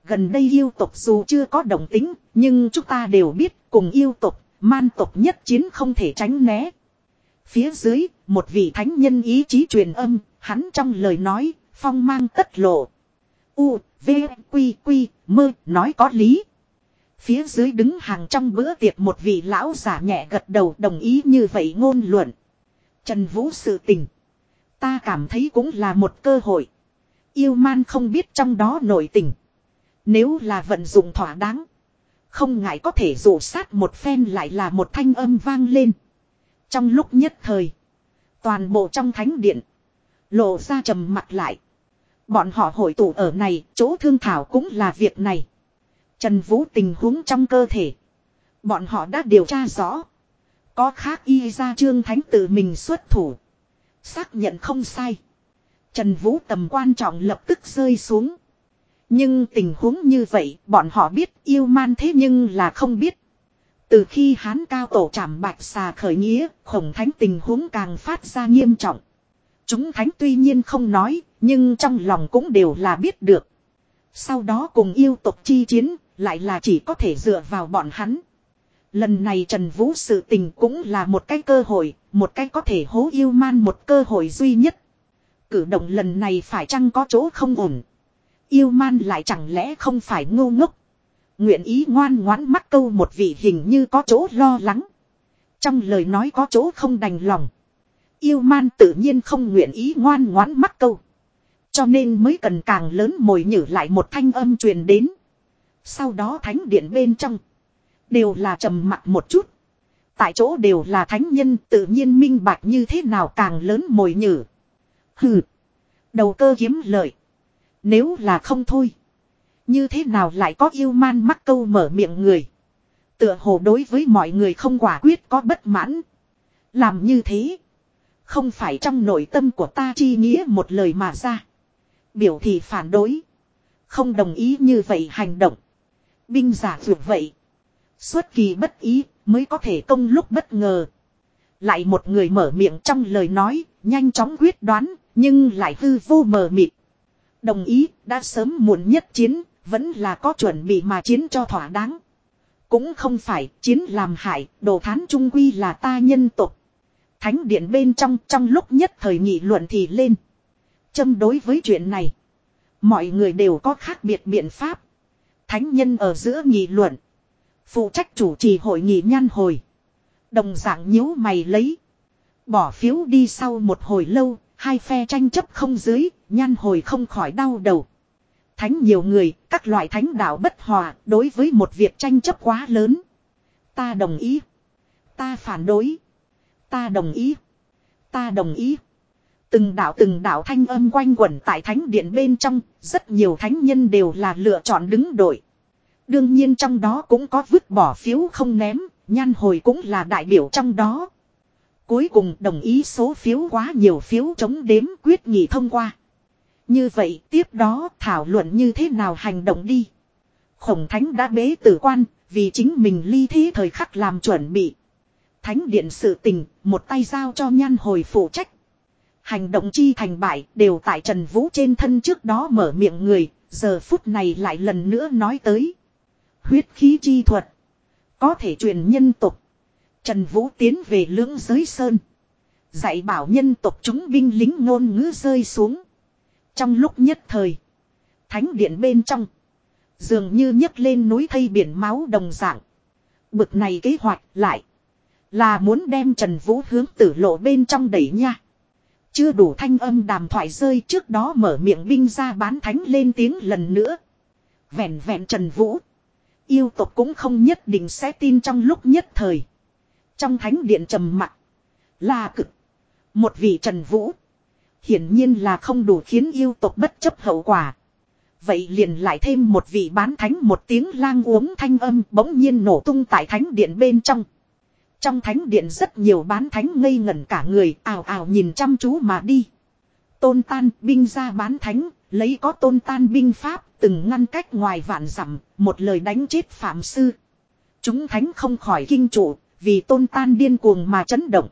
Gần đây yêu tộc dù chưa có đồng tính, nhưng chúng ta đều biết cùng yêu tộc, man tộc nhất chiến không thể tránh né. Phía dưới, một vị thánh nhân ý chí truyền âm, hắn trong lời nói, phong mang tất lộ. U, V, Quy, Quy, mơ, nói có lý. Phía dưới đứng hàng trong bữa tiệc một vị lão giả nhẹ gật đầu đồng ý như vậy ngôn luận. Trần Vũ sự tình. Ta cảm thấy cũng là một cơ hội. Yêu man không biết trong đó nổi tình. Nếu là vận dụng thỏa đáng. Không ngại có thể rủ sát một phen lại là một thanh âm vang lên. Trong lúc nhất thời. Toàn bộ trong thánh điện. Lộ ra trầm mặt lại. Bọn họ hội tụ ở này, chỗ thương thảo cũng là việc này. Trần Vũ tình huống trong cơ thể. Bọn họ đã điều tra rõ. Có khác y ra trương thánh tự mình xuất thủ. Xác nhận không sai. Trần Vũ tầm quan trọng lập tức rơi xuống. Nhưng tình huống như vậy bọn họ biết yêu man thế nhưng là không biết. Từ khi hán cao tổ trảm bạch xà khởi nghĩa, khổng thánh tình huống càng phát ra nghiêm trọng. Chúng thánh tuy nhiên không nói, nhưng trong lòng cũng đều là biết được. Sau đó cùng yêu tộc chi chiến, lại là chỉ có thể dựa vào bọn hắn. Lần này Trần Vũ sự tình cũng là một cái cơ hội, một cái có thể hố yêu man một cơ hội duy nhất. Cử động lần này phải chăng có chỗ không ổn. Yêu man lại chẳng lẽ không phải ngu ngốc. Nguyện ý ngoan ngoãn mắc câu một vị hình như có chỗ lo lắng. Trong lời nói có chỗ không đành lòng. Yêu man tự nhiên không nguyện ý ngoan ngoãn mắc câu. Cho nên mới cần càng lớn mồi nhử lại một thanh âm truyền đến. Sau đó thánh điện bên trong. Đều là trầm mặc một chút. Tại chỗ đều là thánh nhân tự nhiên minh bạch như thế nào càng lớn mồi nhử. Hừ. Đầu cơ kiếm lợi. Nếu là không thôi. Như thế nào lại có yêu man mắc câu mở miệng người. Tựa hồ đối với mọi người không quả quyết có bất mãn. Làm như thế. Không phải trong nội tâm của ta chi nghĩa một lời mà ra. Biểu thị phản đối. Không đồng ý như vậy hành động. Binh giả vượt vậy. Xuất kỳ bất ý mới có thể công lúc bất ngờ. Lại một người mở miệng trong lời nói, nhanh chóng quyết đoán, nhưng lại hư vô mờ mịt. Đồng ý, đã sớm muộn nhất chiến, vẫn là có chuẩn bị mà chiến cho thỏa đáng. Cũng không phải chiến làm hại, đồ thán trung quy là ta nhân tục. Thánh điện bên trong trong lúc nhất thời nghị luận thì lên. Châm đối với chuyện này. Mọi người đều có khác biệt biện pháp. Thánh nhân ở giữa nghị luận. Phụ trách chủ trì hội nghị nhan hồi. Đồng dạng nhíu mày lấy. Bỏ phiếu đi sau một hồi lâu, hai phe tranh chấp không dưới, nhan hồi không khỏi đau đầu. Thánh nhiều người, các loại thánh đạo bất hòa, đối với một việc tranh chấp quá lớn. Ta đồng ý. Ta phản đối. Ta đồng ý. Ta đồng ý. Từng đạo từng đạo thanh âm quanh quẩn tại thánh điện bên trong, rất nhiều thánh nhân đều là lựa chọn đứng đội. Đương nhiên trong đó cũng có vứt bỏ phiếu không ném, nhan hồi cũng là đại biểu trong đó. Cuối cùng đồng ý số phiếu quá nhiều phiếu chống đếm quyết nghị thông qua. Như vậy tiếp đó thảo luận như thế nào hành động đi. Khổng thánh đã bế tử quan, vì chính mình ly thế thời khắc làm chuẩn bị. Thánh điện sự tình, một tay giao cho nhan hồi phụ trách. Hành động chi thành bại đều tại Trần Vũ trên thân trước đó mở miệng người, giờ phút này lại lần nữa nói tới. Huyết khí chi thuật. Có thể truyền nhân tục. Trần Vũ tiến về lưỡng giới sơn. Dạy bảo nhân tộc chúng binh lính ngôn ngữ rơi xuống. Trong lúc nhất thời. Thánh điện bên trong. Dường như nhấc lên núi thây biển máu đồng dạng. Bực này kế hoạch lại. Là muốn đem Trần Vũ hướng tử lộ bên trong đẩy nha. Chưa đủ thanh âm đàm thoại rơi trước đó mở miệng binh ra bán thánh lên tiếng lần nữa. Vẹn vẹn Trần Vũ. Yêu tộc cũng không nhất định sẽ tin trong lúc nhất thời. Trong thánh điện trầm mặc Là cực. Một vị Trần Vũ. Hiển nhiên là không đủ khiến yêu tộc bất chấp hậu quả. Vậy liền lại thêm một vị bán thánh một tiếng lang uống thanh âm bỗng nhiên nổ tung tại thánh điện bên trong. Trong thánh điện rất nhiều bán thánh ngây ngẩn cả người ào ào nhìn chăm chú mà đi. Tôn tan binh ra bán thánh, lấy có tôn tan binh pháp, từng ngăn cách ngoài vạn dặm một lời đánh chết phạm sư. Chúng thánh không khỏi kinh trụ, vì tôn tan điên cuồng mà chấn động.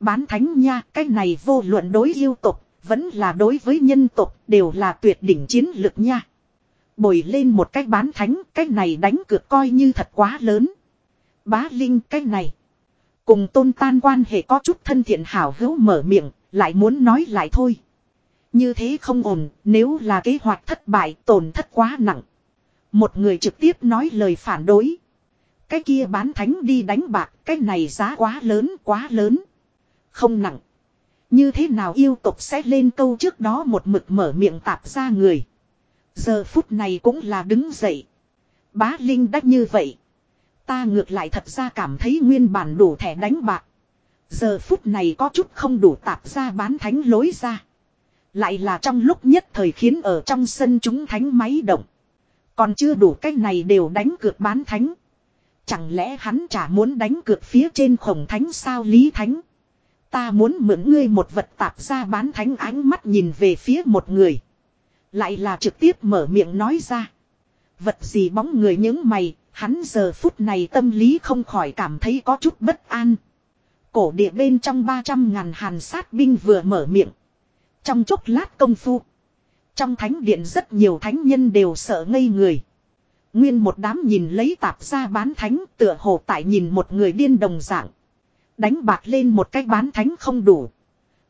Bán thánh nha, cái này vô luận đối yêu tục, vẫn là đối với nhân tục, đều là tuyệt đỉnh chiến lực nha. Bồi lên một cách bán thánh, cách này đánh cược coi như thật quá lớn. Bá Linh cách này. Cùng tôn tan quan hệ có chút thân thiện hảo hữu mở miệng, lại muốn nói lại thôi. Như thế không ổn, nếu là kế hoạch thất bại tổn thất quá nặng. Một người trực tiếp nói lời phản đối. Cái kia bán thánh đi đánh bạc, cái này giá quá lớn, quá lớn. Không nặng. Như thế nào yêu tục sẽ lên câu trước đó một mực mở miệng tạp ra người. Giờ phút này cũng là đứng dậy. Bá Linh đắc như vậy. Ta ngược lại thật ra cảm thấy nguyên bản đủ thẻ đánh bạc. Giờ phút này có chút không đủ tạp ra bán thánh lối ra. Lại là trong lúc nhất thời khiến ở trong sân chúng thánh máy động. Còn chưa đủ cách này đều đánh cược bán thánh. Chẳng lẽ hắn chả muốn đánh cược phía trên khổng thánh sao lý thánh. Ta muốn mượn ngươi một vật tạp ra bán thánh ánh mắt nhìn về phía một người. Lại là trực tiếp mở miệng nói ra. Vật gì bóng người những mày, hắn giờ phút này tâm lý không khỏi cảm thấy có chút bất an. Cổ địa bên trong 300 ngàn hàn sát binh vừa mở miệng. Trong chốc lát công phu. Trong thánh điện rất nhiều thánh nhân đều sợ ngây người. Nguyên một đám nhìn lấy tạp ra bán thánh, tựa hồ tại nhìn một người điên đồng dạng. Đánh bạc lên một cách bán thánh không đủ.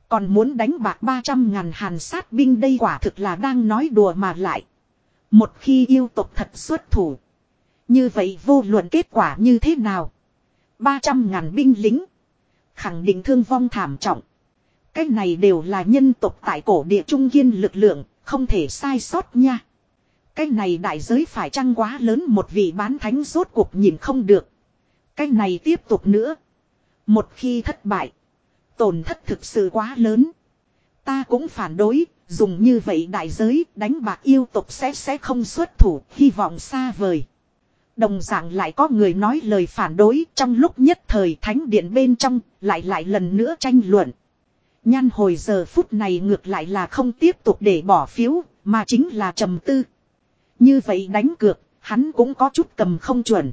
Còn muốn đánh bạc 300 ngàn hàn sát binh đây quả thực là đang nói đùa mà lại. Một khi yêu tộc thật xuất thủ. Như vậy vô luận kết quả như thế nào. 300 ngàn binh lính. Khẳng định thương vong thảm trọng. Cái này đều là nhân tộc tại cổ địa trung kiên lực lượng, không thể sai sót nha. Cái này đại giới phải chăng quá lớn một vị bán thánh rốt cuộc nhìn không được. Cái này tiếp tục nữa. Một khi thất bại. Tổn thất thực sự quá lớn. Ta cũng phản đối, dùng như vậy đại giới đánh bạc yêu tục sẽ sẽ không xuất thủ, hy vọng xa vời. Đồng dạng lại có người nói lời phản đối trong lúc nhất thời thánh điện bên trong, lại lại lần nữa tranh luận. Nhan hồi giờ phút này ngược lại là không tiếp tục để bỏ phiếu, mà chính là trầm tư. Như vậy đánh cược, hắn cũng có chút cầm không chuẩn.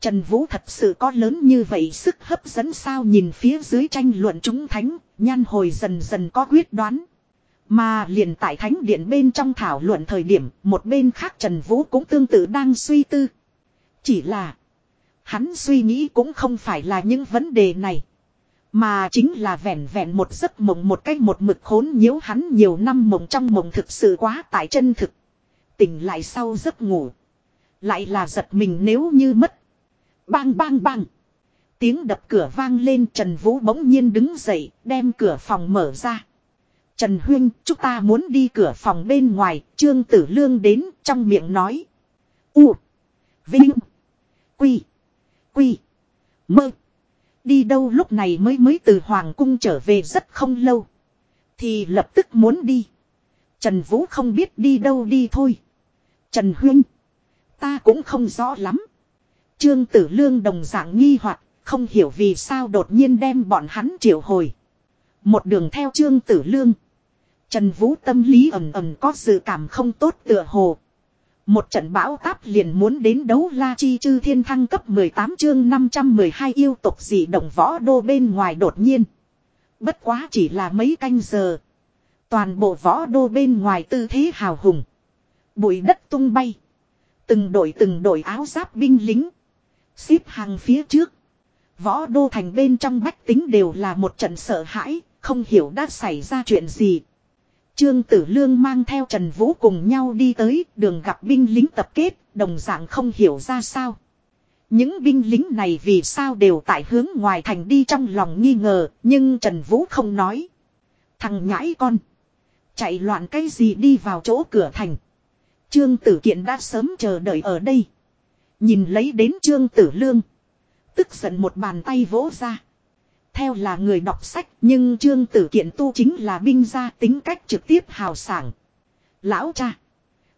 Trần Vũ thật sự có lớn như vậy sức hấp dẫn sao nhìn phía dưới tranh luận chúng thánh, nhan hồi dần dần có quyết đoán. Mà liền tại thánh điện bên trong thảo luận thời điểm, một bên khác Trần Vũ cũng tương tự đang suy tư. Chỉ là, hắn suy nghĩ cũng không phải là những vấn đề này. Mà chính là vẹn vẹn một giấc mộng một cách một mực khốn nhiễu hắn nhiều năm mộng trong mộng thực sự quá tại chân thực. Tỉnh lại sau giấc ngủ. Lại là giật mình nếu như mất. Bang bang bang. Tiếng đập cửa vang lên Trần Vũ bỗng nhiên đứng dậy đem cửa phòng mở ra. Trần Huyên chúng ta muốn đi cửa phòng bên ngoài Trương Tử Lương đến trong miệng nói. U. Vinh. Quy. Quy. Mơ. Đi đâu lúc này mới mới từ Hoàng cung trở về rất không lâu. Thì lập tức muốn đi. Trần Vũ không biết đi đâu đi thôi. Trần Huyên. Ta cũng không rõ lắm. Trương Tử Lương đồng dạng nghi hoặc, không hiểu vì sao đột nhiên đem bọn hắn triệu hồi. Một đường theo Trương Tử Lương. Trần Vũ tâm lý ầm ầm có sự cảm không tốt tựa hồ. Một trận bão táp liền muốn đến đấu la chi chư thiên thăng cấp 18 chương 512 yêu tục dị động võ đô bên ngoài đột nhiên. Bất quá chỉ là mấy canh giờ. Toàn bộ võ đô bên ngoài tư thế hào hùng. Bụi đất tung bay. Từng đội từng đội áo giáp binh lính. Xếp hàng phía trước. Võ đô thành bên trong bách tính đều là một trận sợ hãi, không hiểu đã xảy ra chuyện gì. Trương Tử Lương mang theo Trần Vũ cùng nhau đi tới đường gặp binh lính tập kết, đồng dạng không hiểu ra sao. Những binh lính này vì sao đều tại hướng ngoài thành đi trong lòng nghi ngờ, nhưng Trần Vũ không nói. Thằng nhãi con. Chạy loạn cái gì đi vào chỗ cửa thành. Trương Tử Kiện đã sớm chờ đợi ở đây. Nhìn lấy đến Trương Tử Lương. Tức giận một bàn tay vỗ ra. Theo là người đọc sách nhưng Trương Tử Kiện tu chính là binh gia tính cách trực tiếp hào sảng. Lão cha.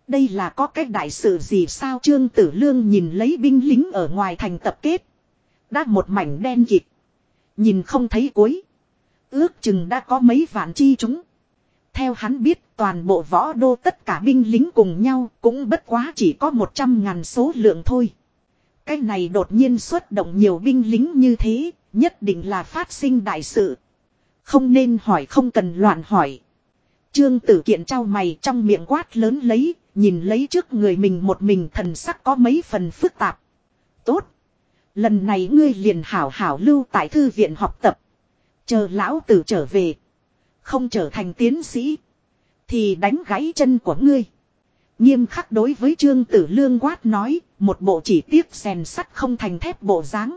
Đây là có cái đại sự gì sao Trương Tử Lương nhìn lấy binh lính ở ngoài thành tập kết. Đã một mảnh đen kịt. Nhìn không thấy cuối. Ước chừng đã có mấy vạn chi chúng. Theo hắn biết toàn bộ võ đô tất cả binh lính cùng nhau cũng bất quá chỉ có 100 ngàn số lượng thôi. Cái này đột nhiên xuất động nhiều binh lính như thế, nhất định là phát sinh đại sự. Không nên hỏi không cần loạn hỏi. Trương tử kiện trao mày trong miệng quát lớn lấy, nhìn lấy trước người mình một mình thần sắc có mấy phần phức tạp. Tốt. Lần này ngươi liền hảo hảo lưu tại thư viện học tập. Chờ lão tử trở về. Không trở thành tiến sĩ. Thì đánh gãy chân của ngươi. Nghiêm khắc đối với Trương Tử Lương quát nói, một bộ chỉ tiếc rèn sắt không thành thép bộ dáng.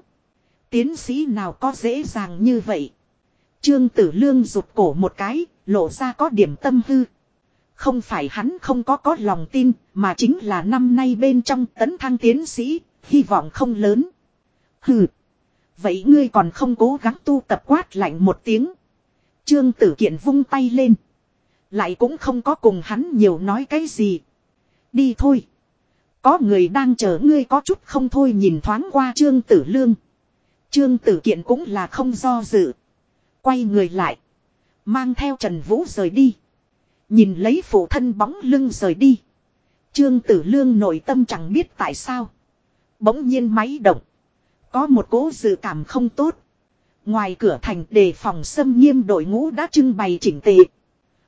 Tiến sĩ nào có dễ dàng như vậy. Trương Tử Lương rụt cổ một cái, lộ ra có điểm tâm hư. Không phải hắn không có có lòng tin, mà chính là năm nay bên trong tấn thăng tiến sĩ, hy vọng không lớn. Hừ. Vậy ngươi còn không cố gắng tu tập quát lạnh một tiếng. Trương Tử Kiện vung tay lên. Lại cũng không có cùng hắn nhiều nói cái gì. Đi thôi. Có người đang chờ ngươi có chút không thôi nhìn thoáng qua Trương Tử Lương. Trương Tử Kiện cũng là không do dự. Quay người lại. Mang theo Trần Vũ rời đi. Nhìn lấy phụ thân bóng lưng rời đi. Trương Tử Lương nội tâm chẳng biết tại sao. Bỗng nhiên máy động. Có một cố dự cảm không tốt. Ngoài cửa thành đề phòng xâm nghiêm đội ngũ đã trưng bày chỉnh tề.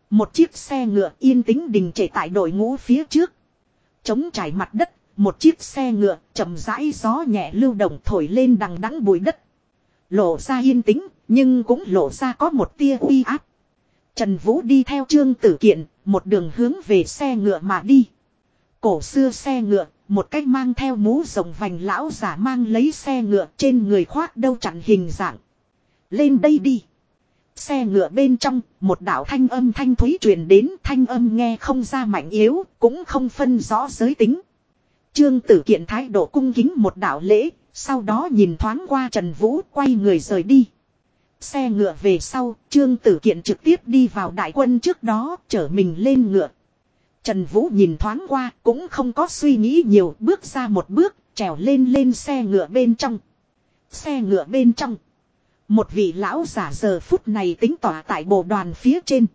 Một chiếc xe ngựa yên tĩnh đình chạy tại đội ngũ phía trước. Chống trải mặt đất, một chiếc xe ngựa chậm rãi gió nhẹ lưu động thổi lên đằng đắng bụi đất. Lộ ra yên tĩnh, nhưng cũng lộ ra có một tia uy áp. Trần Vũ đi theo Trương Tử Kiện, một đường hướng về xe ngựa mà đi. Cổ xưa xe ngựa, một cách mang theo mũ rồng vành lão giả mang lấy xe ngựa trên người khoác đâu chặn hình dạng. Lên đây đi. Xe ngựa bên trong, một đạo thanh âm thanh thúy truyền đến thanh âm nghe không ra mạnh yếu, cũng không phân rõ giới tính. Trương tử kiện thái độ cung kính một đạo lễ, sau đó nhìn thoáng qua Trần Vũ quay người rời đi. Xe ngựa về sau, Trương Tử Kiện trực tiếp đi vào đại quân trước đó, chở mình lên ngựa. Trần Vũ nhìn thoáng qua, cũng không có suy nghĩ nhiều, bước ra một bước, trèo lên lên xe ngựa bên trong. Xe ngựa bên trong. Một vị lão giả giờ phút này tính tỏa tại bộ đoàn phía trên.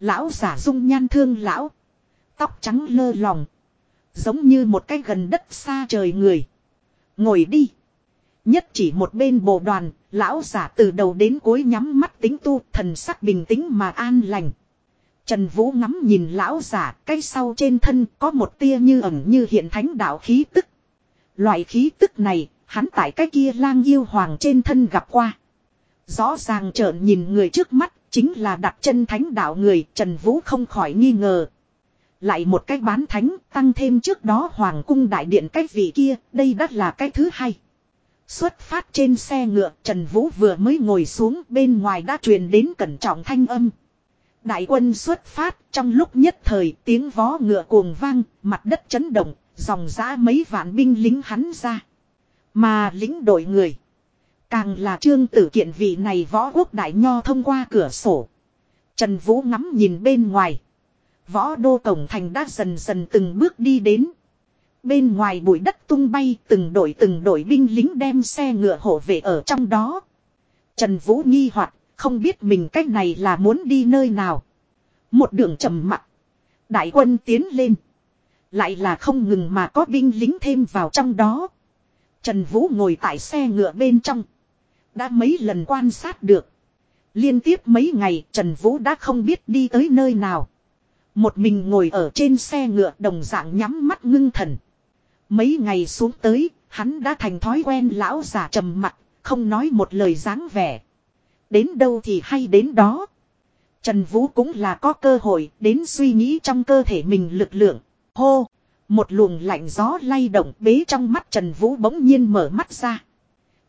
Lão giả dung nhan thương lão. Tóc trắng lơ lòng. Giống như một cái gần đất xa trời người. Ngồi đi. Nhất chỉ một bên bộ đoàn, lão giả từ đầu đến cuối nhắm mắt tính tu, thần sắc bình tĩnh mà an lành. Trần Vũ ngắm nhìn lão giả, cái sau trên thân có một tia như ẩn như hiện thánh đạo khí tức. Loại khí tức này, hắn tại cái kia lang yêu hoàng trên thân gặp qua. Rõ ràng trợn nhìn người trước mắt, chính là đặt chân thánh đạo người, Trần Vũ không khỏi nghi ngờ. Lại một cái bán thánh, tăng thêm trước đó hoàng cung đại điện cái vị kia, đây đắt là cái thứ hai. Xuất phát trên xe ngựa, Trần Vũ vừa mới ngồi xuống bên ngoài đã truyền đến cẩn trọng thanh âm. Đại quân xuất phát, trong lúc nhất thời tiếng vó ngựa cuồng vang, mặt đất chấn động, dòng giã mấy vạn binh lính hắn ra. Mà lính đội người. Càng là trương tử kiện vị này võ quốc đại nho thông qua cửa sổ. Trần Vũ ngắm nhìn bên ngoài. Võ đô cổng thành đã dần dần từng bước đi đến. Bên ngoài bụi đất tung bay, từng đội từng đội binh lính đem xe ngựa hộ vệ ở trong đó. Trần Vũ nghi hoặc, không biết mình cách này là muốn đi nơi nào. Một đường trầm mặt. Đại quân tiến lên. Lại là không ngừng mà có binh lính thêm vào trong đó. Trần Vũ ngồi tại xe ngựa bên trong. Đã mấy lần quan sát được. Liên tiếp mấy ngày, Trần Vũ đã không biết đi tới nơi nào. Một mình ngồi ở trên xe ngựa đồng dạng nhắm mắt ngưng thần. Mấy ngày xuống tới, hắn đã thành thói quen lão già trầm mặt, không nói một lời dáng vẻ. Đến đâu thì hay đến đó. Trần Vũ cũng là có cơ hội đến suy nghĩ trong cơ thể mình lực lượng. Hô! Một luồng lạnh gió lay động bế trong mắt Trần Vũ bỗng nhiên mở mắt ra.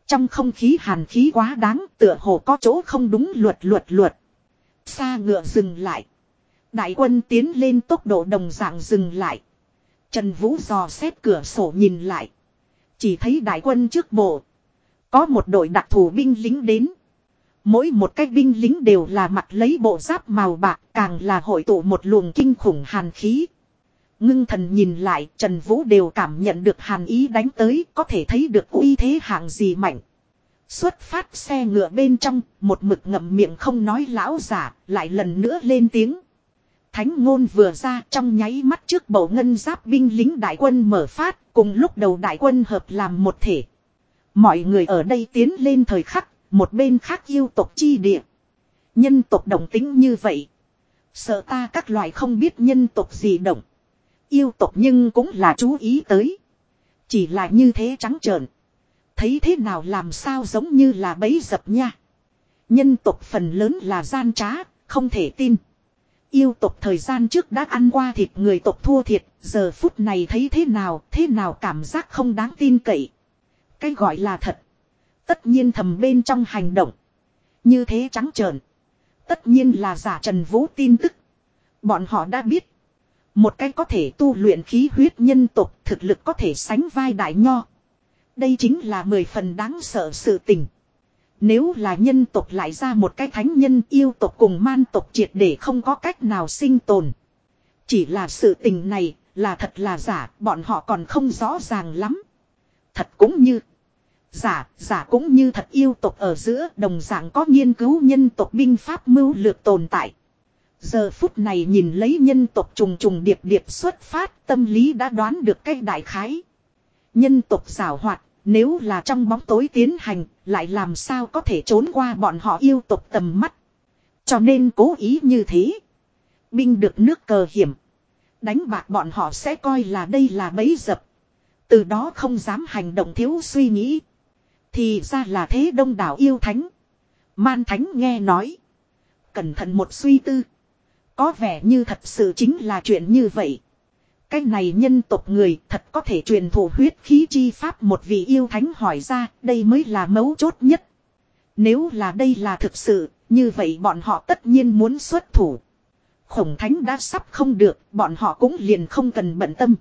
Trong không khí hàn khí quá đáng tựa hồ có chỗ không đúng luật luật luật. Xa ngựa dừng lại. Đại quân tiến lên tốc độ đồng dạng dừng lại. Trần Vũ dò xét cửa sổ nhìn lại. Chỉ thấy đại quân trước bộ. Có một đội đặc thù binh lính đến. Mỗi một cái binh lính đều là mặt lấy bộ giáp màu bạc, càng là hội tụ một luồng kinh khủng hàn khí. Ngưng thần nhìn lại, Trần Vũ đều cảm nhận được hàn ý đánh tới, có thể thấy được uy thế hạng gì mạnh. Xuất phát xe ngựa bên trong, một mực ngậm miệng không nói lão giả lại lần nữa lên tiếng. Thánh ngôn vừa ra trong nháy mắt trước bầu ngân giáp binh lính đại quân mở phát cùng lúc đầu đại quân hợp làm một thể. Mọi người ở đây tiến lên thời khắc một bên khác yêu tộc chi địa. Nhân tộc đồng tính như vậy. Sợ ta các loài không biết nhân tộc gì động. Yêu tộc nhưng cũng là chú ý tới. Chỉ là như thế trắng trợn. Thấy thế nào làm sao giống như là bấy dập nha. Nhân tộc phần lớn là gian trá, không thể tin. Yêu tộc thời gian trước đã ăn qua thịt người tộc thua thiệt, giờ phút này thấy thế nào, thế nào cảm giác không đáng tin cậy. Cái gọi là thật. Tất nhiên thầm bên trong hành động. Như thế trắng trợn. Tất nhiên là giả Trần Vũ tin tức. Bọn họ đã biết. Một cái có thể tu luyện khí huyết nhân tộc thực lực có thể sánh vai đại nho. Đây chính là mười phần đáng sợ sự tình. Nếu là nhân tộc lại ra một cái thánh nhân yêu tộc cùng man tộc triệt để không có cách nào sinh tồn. Chỉ là sự tình này là thật là giả bọn họ còn không rõ ràng lắm. Thật cũng như. Giả, giả cũng như thật yêu tộc ở giữa đồng dạng có nghiên cứu nhân tộc binh pháp mưu lược tồn tại. Giờ phút này nhìn lấy nhân tộc trùng trùng điệp điệp xuất phát tâm lý đã đoán được cái đại khái. Nhân tộc xảo hoạt, nếu là trong bóng tối tiến hành, lại làm sao có thể trốn qua bọn họ yêu tộc tầm mắt. Cho nên cố ý như thế. Binh được nước cờ hiểm. Đánh bạc bọn họ sẽ coi là đây là bấy dập. Từ đó không dám hành động thiếu suy nghĩ. Thì ra là thế đông đảo yêu thánh. Man thánh nghe nói. Cẩn thận một suy tư. Có vẻ như thật sự chính là chuyện như vậy. Cái này nhân tộc người thật có thể truyền thủ huyết khí chi pháp một vị yêu thánh hỏi ra, đây mới là mấu chốt nhất. Nếu là đây là thực sự, như vậy bọn họ tất nhiên muốn xuất thủ. Khổng thánh đã sắp không được, bọn họ cũng liền không cần bận tâm.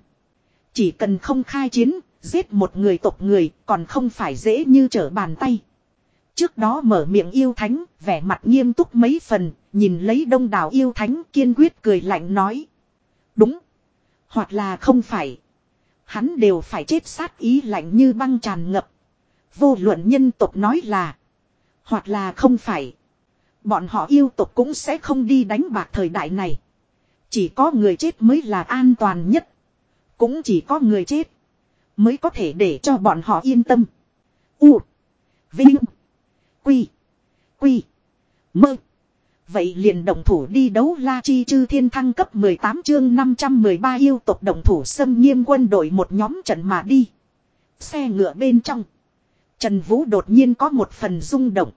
Chỉ cần không khai chiến, giết một người tộc người, còn không phải dễ như trở bàn tay. Trước đó mở miệng yêu thánh, vẻ mặt nghiêm túc mấy phần, nhìn lấy đông đảo yêu thánh kiên quyết cười lạnh nói. Đúng. Hoặc là không phải. Hắn đều phải chết sát ý lạnh như băng tràn ngập. Vô luận nhân tộc nói là. Hoặc là không phải. Bọn họ yêu tộc cũng sẽ không đi đánh bạc thời đại này. Chỉ có người chết mới là an toàn nhất. Cũng chỉ có người chết. Mới có thể để cho bọn họ yên tâm. U. Vinh. Quy. Quy. Mơ. Vậy liền động thủ đi đấu la chi chư thiên thăng cấp 18 chương 513 yêu tộc động thủ xâm nghiêm quân đội một nhóm trận mà đi. Xe ngựa bên trong. Trần Vũ đột nhiên có một phần rung động.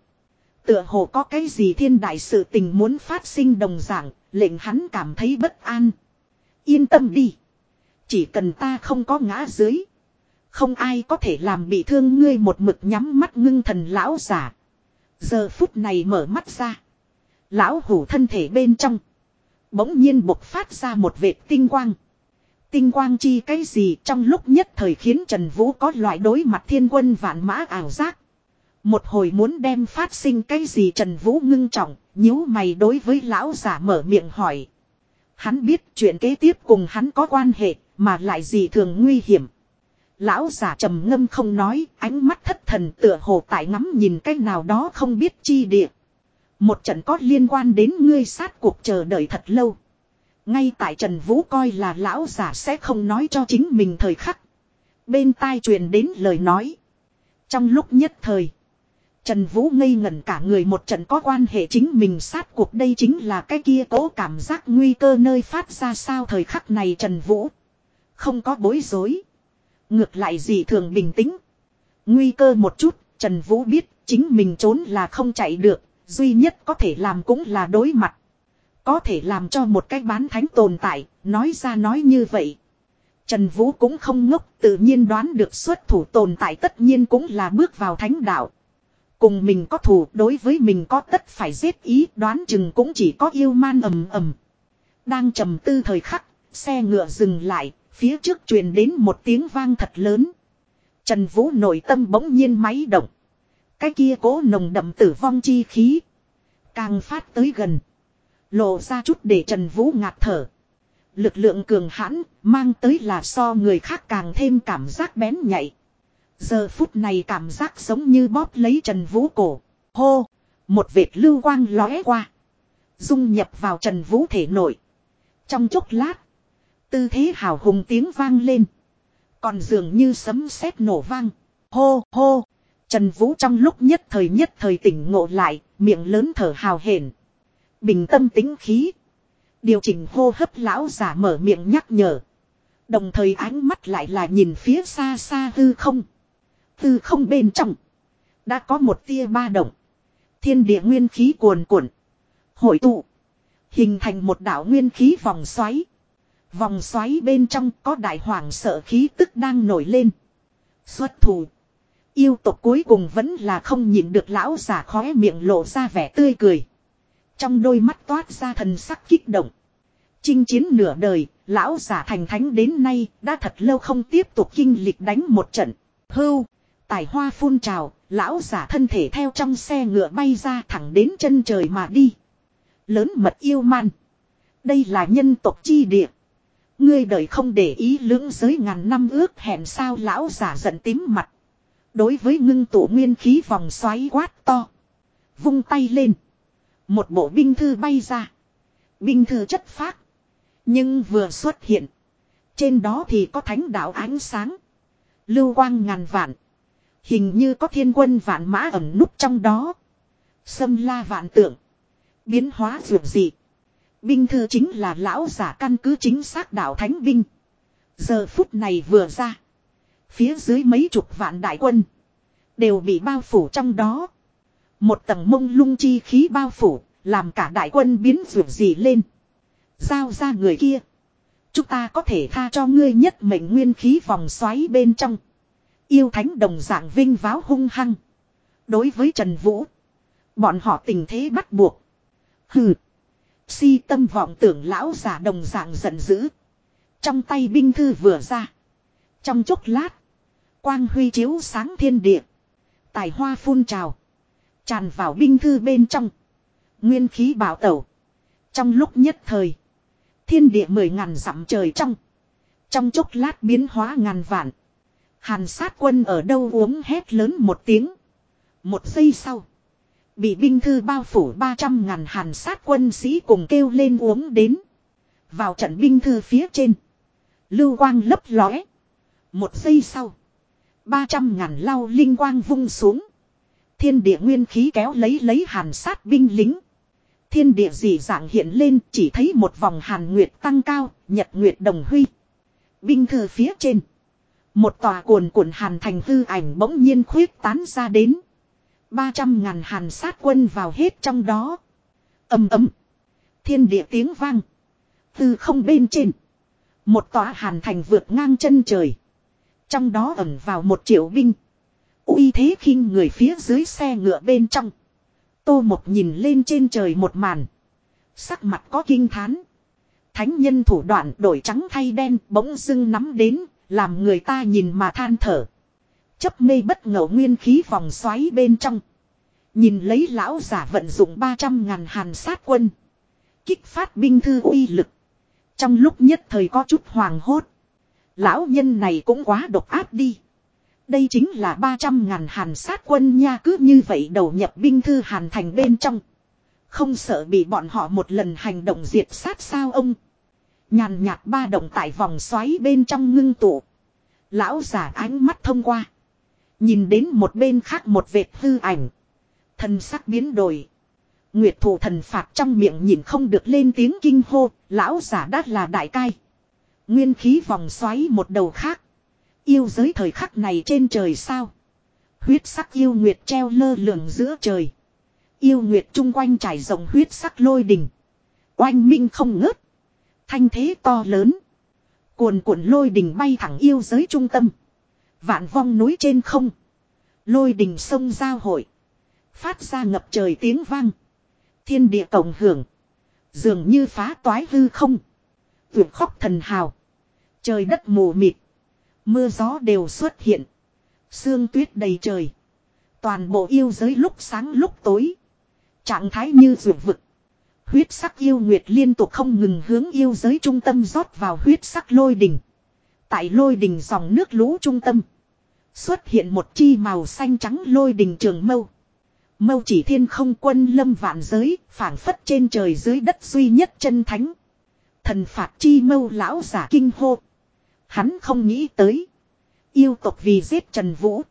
Tựa hồ có cái gì thiên đại sự tình muốn phát sinh đồng dạng, lệnh hắn cảm thấy bất an. Yên tâm đi. Chỉ cần ta không có ngã dưới. Không ai có thể làm bị thương ngươi một mực nhắm mắt ngưng thần lão giả. Giờ phút này mở mắt ra. Lão hủ thân thể bên trong. Bỗng nhiên bộc phát ra một vệt tinh quang. Tinh quang chi cái gì trong lúc nhất thời khiến Trần Vũ có loại đối mặt thiên quân vạn mã ảo giác. Một hồi muốn đem phát sinh cái gì Trần Vũ ngưng trọng, nhíu mày đối với lão giả mở miệng hỏi. Hắn biết chuyện kế tiếp cùng hắn có quan hệ, mà lại gì thường nguy hiểm. Lão giả trầm ngâm không nói, ánh mắt thất thần tựa hồ tại ngắm nhìn cái nào đó không biết chi địa. Một trận có liên quan đến ngươi sát cuộc chờ đợi thật lâu. Ngay tại Trần Vũ coi là lão giả sẽ không nói cho chính mình thời khắc. Bên tai truyền đến lời nói. Trong lúc nhất thời. Trần Vũ ngây ngẩn cả người một trận có quan hệ chính mình sát cuộc đây chính là cái kia cố cảm giác nguy cơ nơi phát ra sao thời khắc này Trần Vũ. Không có bối rối. Ngược lại gì thường bình tĩnh. Nguy cơ một chút, Trần Vũ biết chính mình trốn là không chạy được, duy nhất có thể làm cũng là đối mặt. Có thể làm cho một cái bán thánh tồn tại, nói ra nói như vậy. Trần Vũ cũng không ngốc, tự nhiên đoán được xuất thủ tồn tại tất nhiên cũng là bước vào thánh đạo. Cùng mình có thủ đối với mình có tất phải giết ý đoán chừng cũng chỉ có yêu man ầm ầm. Đang trầm tư thời khắc, xe ngựa dừng lại, phía trước truyền đến một tiếng vang thật lớn. Trần Vũ nội tâm bỗng nhiên máy động. Cái kia cố nồng đậm tử vong chi khí. Càng phát tới gần. Lộ ra chút để Trần Vũ ngạt thở. Lực lượng cường hãn, mang tới là so người khác càng thêm cảm giác bén nhạy. Giờ phút này cảm giác giống như bóp lấy Trần Vũ cổ. Hô! Một vệt lưu quang lóe qua. Dung nhập vào Trần Vũ thể nội. Trong chốc lát. Tư thế hào hùng tiếng vang lên. Còn dường như sấm sét nổ vang. Hô hô! Trần Vũ trong lúc nhất thời nhất thời tỉnh ngộ lại, miệng lớn thở hào hển. Bình tâm tính khí. Điều chỉnh hô hấp lão giả mở miệng nhắc nhở. Đồng thời ánh mắt lại là nhìn phía xa xa hư không. Hư không bên trong. Đã có một tia ba động. Thiên địa nguyên khí cuồn cuộn. Hội tụ. Hình thành một đảo nguyên khí vòng xoáy. Vòng xoáy bên trong có đại hoàng sợ khí tức đang nổi lên. Xuất thủ. Yêu tộc cuối cùng vẫn là không nhịn được lão giả khóe miệng lộ ra vẻ tươi cười. Trong đôi mắt toát ra thần sắc kích động. Chinh chiến nửa đời, lão giả thành thánh đến nay đã thật lâu không tiếp tục kinh lịch đánh một trận. Hưu, tài hoa phun trào, lão giả thân thể theo trong xe ngựa bay ra thẳng đến chân trời mà đi. Lớn mật yêu man. Đây là nhân tộc chi địa. Ngươi đời không để ý lưỡng giới ngàn năm ước hẹn sao lão giả giận tím mặt. Đối với ngưng tụ nguyên khí vòng xoáy quát to. Vung tay lên. Một bộ binh thư bay ra. Binh thư chất phác. Nhưng vừa xuất hiện. Trên đó thì có thánh đạo ánh sáng. Lưu quang ngàn vạn. Hình như có thiên quân vạn mã ẩn núp trong đó. Xâm la vạn tượng. Biến hóa dược dị. Binh thư chính là lão giả căn cứ chính xác đạo thánh binh. Giờ phút này vừa ra. Phía dưới mấy chục vạn đại quân. Đều bị bao phủ trong đó. Một tầng mông lung chi khí bao phủ. Làm cả đại quân biến dược gì lên. Giao ra người kia. Chúng ta có thể tha cho ngươi nhất mệnh nguyên khí vòng xoáy bên trong. Yêu thánh đồng dạng vinh váo hung hăng. Đối với Trần Vũ. Bọn họ tình thế bắt buộc. Hừ. Si tâm vọng tưởng lão giả đồng dạng giận dữ. Trong tay binh thư vừa ra. Trong chốc lát. Quang huy chiếu sáng thiên địa. Tài hoa phun trào. Tràn vào binh thư bên trong. Nguyên khí bảo tẩu. Trong lúc nhất thời. Thiên địa mười ngàn dặm trời trong. Trong chốc lát biến hóa ngàn vạn. Hàn sát quân ở đâu uống hét lớn một tiếng. Một giây sau. Bị binh thư bao phủ 300 ngàn hàn sát quân sĩ cùng kêu lên uống đến. Vào trận binh thư phía trên. Lưu quang lấp lóe. Một giây sau. 300 ngàn lau linh quang vung xuống. Thiên địa nguyên khí kéo lấy lấy hàn sát binh lính. Thiên địa dị dạng hiện lên chỉ thấy một vòng hàn nguyệt tăng cao, nhật nguyệt đồng huy. Binh thư phía trên. Một tòa cuồn cuộn hàn thành hư ảnh bỗng nhiên khuyết tán ra đến. 300 ngàn hàn sát quân vào hết trong đó. ầm ầm Thiên địa tiếng vang. Từ không bên trên. Một tòa hàn thành vượt ngang chân trời. Trong đó ẩn vào một triệu binh. uy thế khinh người phía dưới xe ngựa bên trong. Tô Mộc nhìn lên trên trời một màn. Sắc mặt có kinh thán. Thánh nhân thủ đoạn đổi trắng thay đen bỗng dưng nắm đến, làm người ta nhìn mà than thở. Chấp mê bất ngờ nguyên khí vòng xoáy bên trong. Nhìn lấy lão giả vận dụng 300 ngàn hàn sát quân. Kích phát binh thư uy lực. Trong lúc nhất thời có chút hoàng hốt. Lão nhân này cũng quá độc áp đi. Đây chính là 300 ngàn hàn sát quân nha cứ như vậy đầu nhập binh thư hàn thành bên trong. Không sợ bị bọn họ một lần hành động diệt sát sao ông. Nhàn nhạt ba động tại vòng xoáy bên trong ngưng tụ. Lão giả ánh mắt thông qua. Nhìn đến một bên khác một vệt hư ảnh. Thần sắc biến đổi. Nguyệt thủ thần phạt trong miệng nhìn không được lên tiếng kinh hô. Lão giả đã là đại cai. Nguyên khí vòng xoáy một đầu khác. Yêu giới thời khắc này trên trời sao. Huyết sắc yêu nguyệt treo lơ lửng giữa trời. Yêu nguyệt chung quanh trải rộng huyết sắc lôi đình. Oanh minh không ngớt. Thanh thế to lớn. Cuồn cuộn lôi đình bay thẳng yêu giới trung tâm. Vạn vong núi trên không. Lôi đình sông giao hội. Phát ra ngập trời tiếng vang. Thiên địa cộng hưởng. Dường như phá toái hư không. Vượt khóc thần hào. Trời đất mù mịt. Mưa gió đều xuất hiện. Sương tuyết đầy trời. Toàn bộ yêu giới lúc sáng lúc tối. Trạng thái như rượu vực. Huyết sắc yêu nguyệt liên tục không ngừng hướng yêu giới trung tâm rót vào huyết sắc lôi đỉnh. Tại lôi đỉnh dòng nước lũ trung tâm. Xuất hiện một chi màu xanh trắng lôi đỉnh trường mâu. Mâu chỉ thiên không quân lâm vạn giới, phảng phất trên trời dưới đất duy nhất chân thánh. Thần phạt chi mâu lão giả kinh hô. Hắn không nghĩ tới. Yêu tộc vì giết Trần Vũ.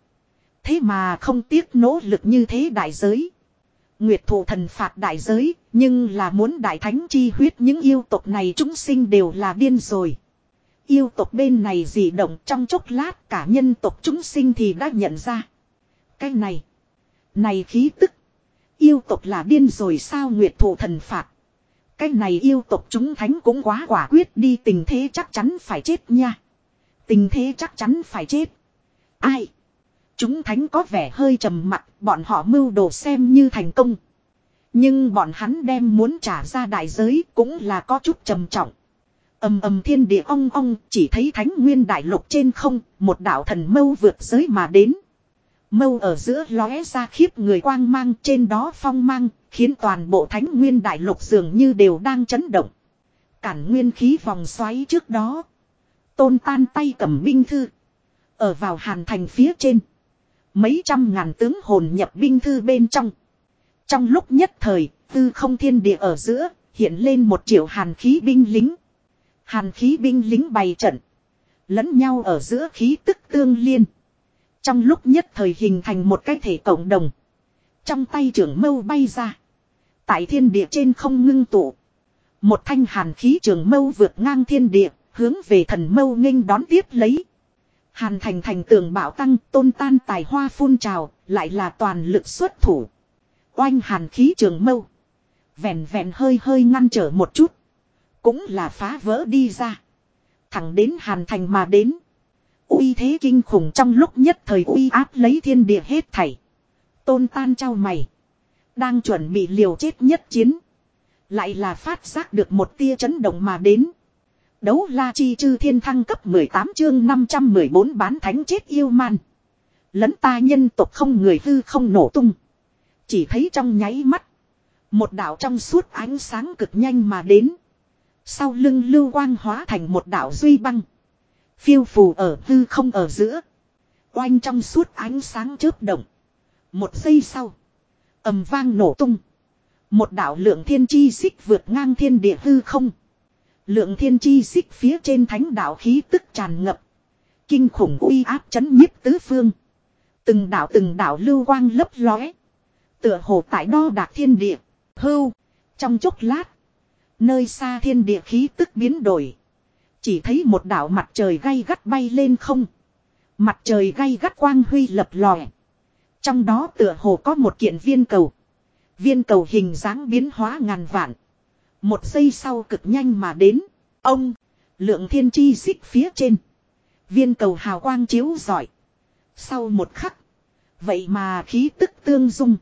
Thế mà không tiếc nỗ lực như thế đại giới. Nguyệt thụ thần phạt đại giới, nhưng là muốn đại thánh chi huyết những yêu tộc này chúng sinh đều là điên rồi. Yêu tộc bên này dị động trong chốc lát cả nhân tộc chúng sinh thì đã nhận ra. Cái này. Này khí tức. Yêu tộc là điên rồi sao nguyệt thủ thần phạt. Cái này yêu tộc chúng thánh cũng quá quả quyết đi tình thế chắc chắn phải chết nha. Tình thế chắc chắn phải chết. Ai? Chúng thánh có vẻ hơi trầm mặc, bọn họ mưu đồ xem như thành công. Nhưng bọn hắn đem muốn trả ra đại giới cũng là có chút trầm trọng. ầm ầm thiên địa ong ong, chỉ thấy thánh nguyên đại lục trên không, một đạo thần mâu vượt giới mà đến. Mâu ở giữa lóe ra khiếp người quang mang trên đó phong mang, khiến toàn bộ thánh nguyên đại lục dường như đều đang chấn động. Cản nguyên khí vòng xoáy trước đó. Tôn tan tay cầm binh thư. Ở vào hàn thành phía trên. Mấy trăm ngàn tướng hồn nhập binh thư bên trong. Trong lúc nhất thời, tư không thiên địa ở giữa, hiện lên một triệu hàn khí binh lính. Hàn khí binh lính bày trận. Lẫn nhau ở giữa khí tức tương liên. Trong lúc nhất thời hình thành một cái thể cộng đồng. Trong tay trưởng mâu bay ra. Tại thiên địa trên không ngưng tụ. Một thanh hàn khí trường mâu vượt ngang thiên địa, hướng về thần mâu nghênh đón tiếp lấy. Hàn thành thành tường bảo tăng tôn tan tài hoa phun trào, lại là toàn lực xuất thủ. Oanh hàn khí trường mâu. Vẹn vẹn hơi hơi ngăn trở một chút. Cũng là phá vỡ đi ra. Thẳng đến hàn thành mà đến. uy thế kinh khủng trong lúc nhất thời uy áp lấy thiên địa hết thảy. Tôn tan trao mày. Đang chuẩn bị liều chết nhất chiến. Lại là phát giác được một tia chấn động mà đến. Đấu la chi chư thiên thăng cấp 18 chương 514 bán thánh chết yêu man. Lẫn ta nhân tộc không người hư không nổ tung. Chỉ thấy trong nháy mắt. Một đạo trong suốt ánh sáng cực nhanh mà đến. Sau lưng lưu quang hóa thành một đạo duy băng. Phiêu phù ở hư không ở giữa. Oanh trong suốt ánh sáng chớp động. Một giây sau. ầm vang nổ tung. Một đạo lượng thiên chi xích vượt ngang thiên địa hư không. Lượng thiên chi xích phía trên thánh đạo khí tức tràn ngập. Kinh khủng uy áp chấn nhiếp tứ phương. Từng đạo từng đạo lưu quang lấp lóe. Tựa hồ tại đo đạc thiên địa. Hưu. Trong chốc lát. Nơi xa thiên địa khí tức biến đổi. Chỉ thấy một đạo mặt trời gay gắt bay lên không. Mặt trời gay gắt quang huy lập lòe. Trong đó tựa hồ có một kiện viên cầu. Viên cầu hình dáng biến hóa ngàn vạn. Một giây sau cực nhanh mà đến. Ông. Lượng thiên chi xích phía trên. Viên cầu hào quang chiếu giỏi. Sau một khắc. Vậy mà khí tức tương dung.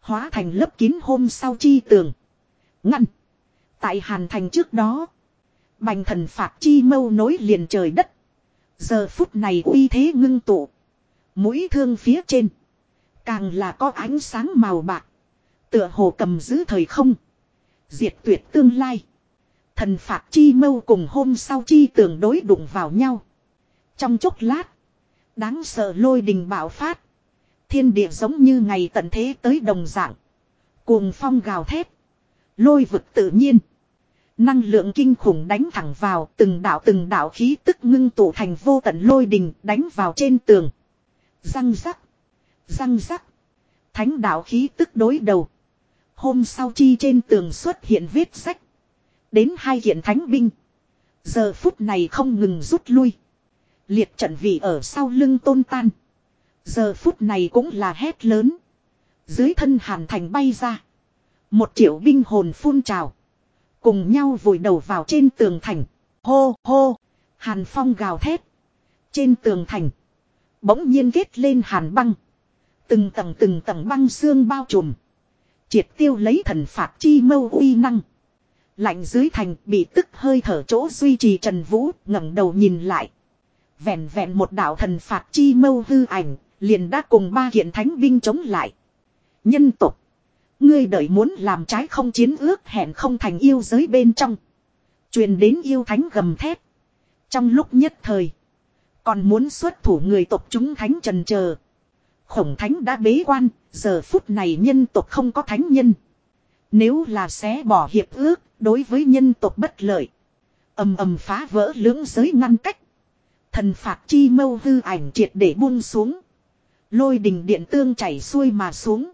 Hóa thành lớp kín hôm sau chi tường. Ngăn. Tại hàn thành trước đó. Bành thần phạt chi mâu nối liền trời đất. Giờ phút này uy thế ngưng tụ. Mũi thương phía trên. Càng là có ánh sáng màu bạc. Tựa hồ cầm giữ thời không. Diệt tuyệt tương lai. Thần phạt chi mâu cùng hôm sau chi tường đối đụng vào nhau. Trong chốc lát. Đáng sợ lôi đình bạo phát. Thiên địa giống như ngày tận thế tới đồng dạng. Cuồng phong gào thét. Lôi vực tự nhiên. Năng lượng kinh khủng đánh thẳng vào từng đạo từng đạo khí tức ngưng tụ thành vô tận lôi đình đánh vào trên tường. Răng rắc. Răng rắc. Thánh đạo khí tức đối đầu. Hôm sau chi trên tường xuất hiện vết sách. Đến hai hiện thánh binh. Giờ phút này không ngừng rút lui. Liệt trận vị ở sau lưng tôn tan. Giờ phút này cũng là hét lớn. Dưới thân hàn thành bay ra. Một triệu binh hồn phun trào. Cùng nhau vùi đầu vào trên tường thành. Hô hô. Hàn phong gào thét. Trên tường thành. Bỗng nhiên kết lên hàn băng. Từng tầng từng tầng băng xương bao trùm. Triệt tiêu lấy thần phạt chi mâu uy năng. Lạnh dưới thành bị tức hơi thở chỗ duy trì Trần Vũ ngẩng đầu nhìn lại. Vẹn vẹn một đạo thần phạt chi mâu hư ảnh, liền đã cùng ba hiện thánh binh chống lại. Nhân tục. Ngươi đợi muốn làm trái không chiến ước hẹn không thành yêu giới bên trong. Truyền đến yêu thánh gầm thét. Trong lúc nhất thời. Còn muốn xuất thủ người tộc chúng thánh trần chờ Khổng thánh đã bế quan, giờ phút này nhân tộc không có thánh nhân. Nếu là xé bỏ hiệp ước, đối với nhân tộc bất lợi. ầm ầm phá vỡ lưỡng giới ngăn cách. Thần phạt chi mâu hư ảnh triệt để buông xuống. Lôi đình điện tương chảy xuôi mà xuống.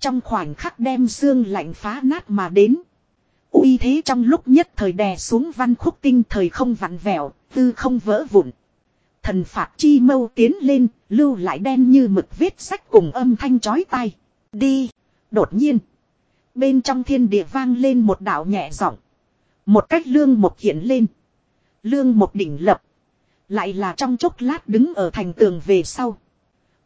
Trong khoảnh khắc đem xương lạnh phá nát mà đến. uy thế trong lúc nhất thời đè xuống văn khúc tinh thời không vặn vẹo, tư không vỡ vụn. Thần phạt chi mâu tiến lên, lưu lại đen như mực vết sách cùng âm thanh chói tai. Đi! Đột nhiên! Bên trong thiên địa vang lên một đạo nhẹ giọng. Một cách lương một hiện lên. Lương một đỉnh lập. Lại là trong chốc lát đứng ở thành tường về sau.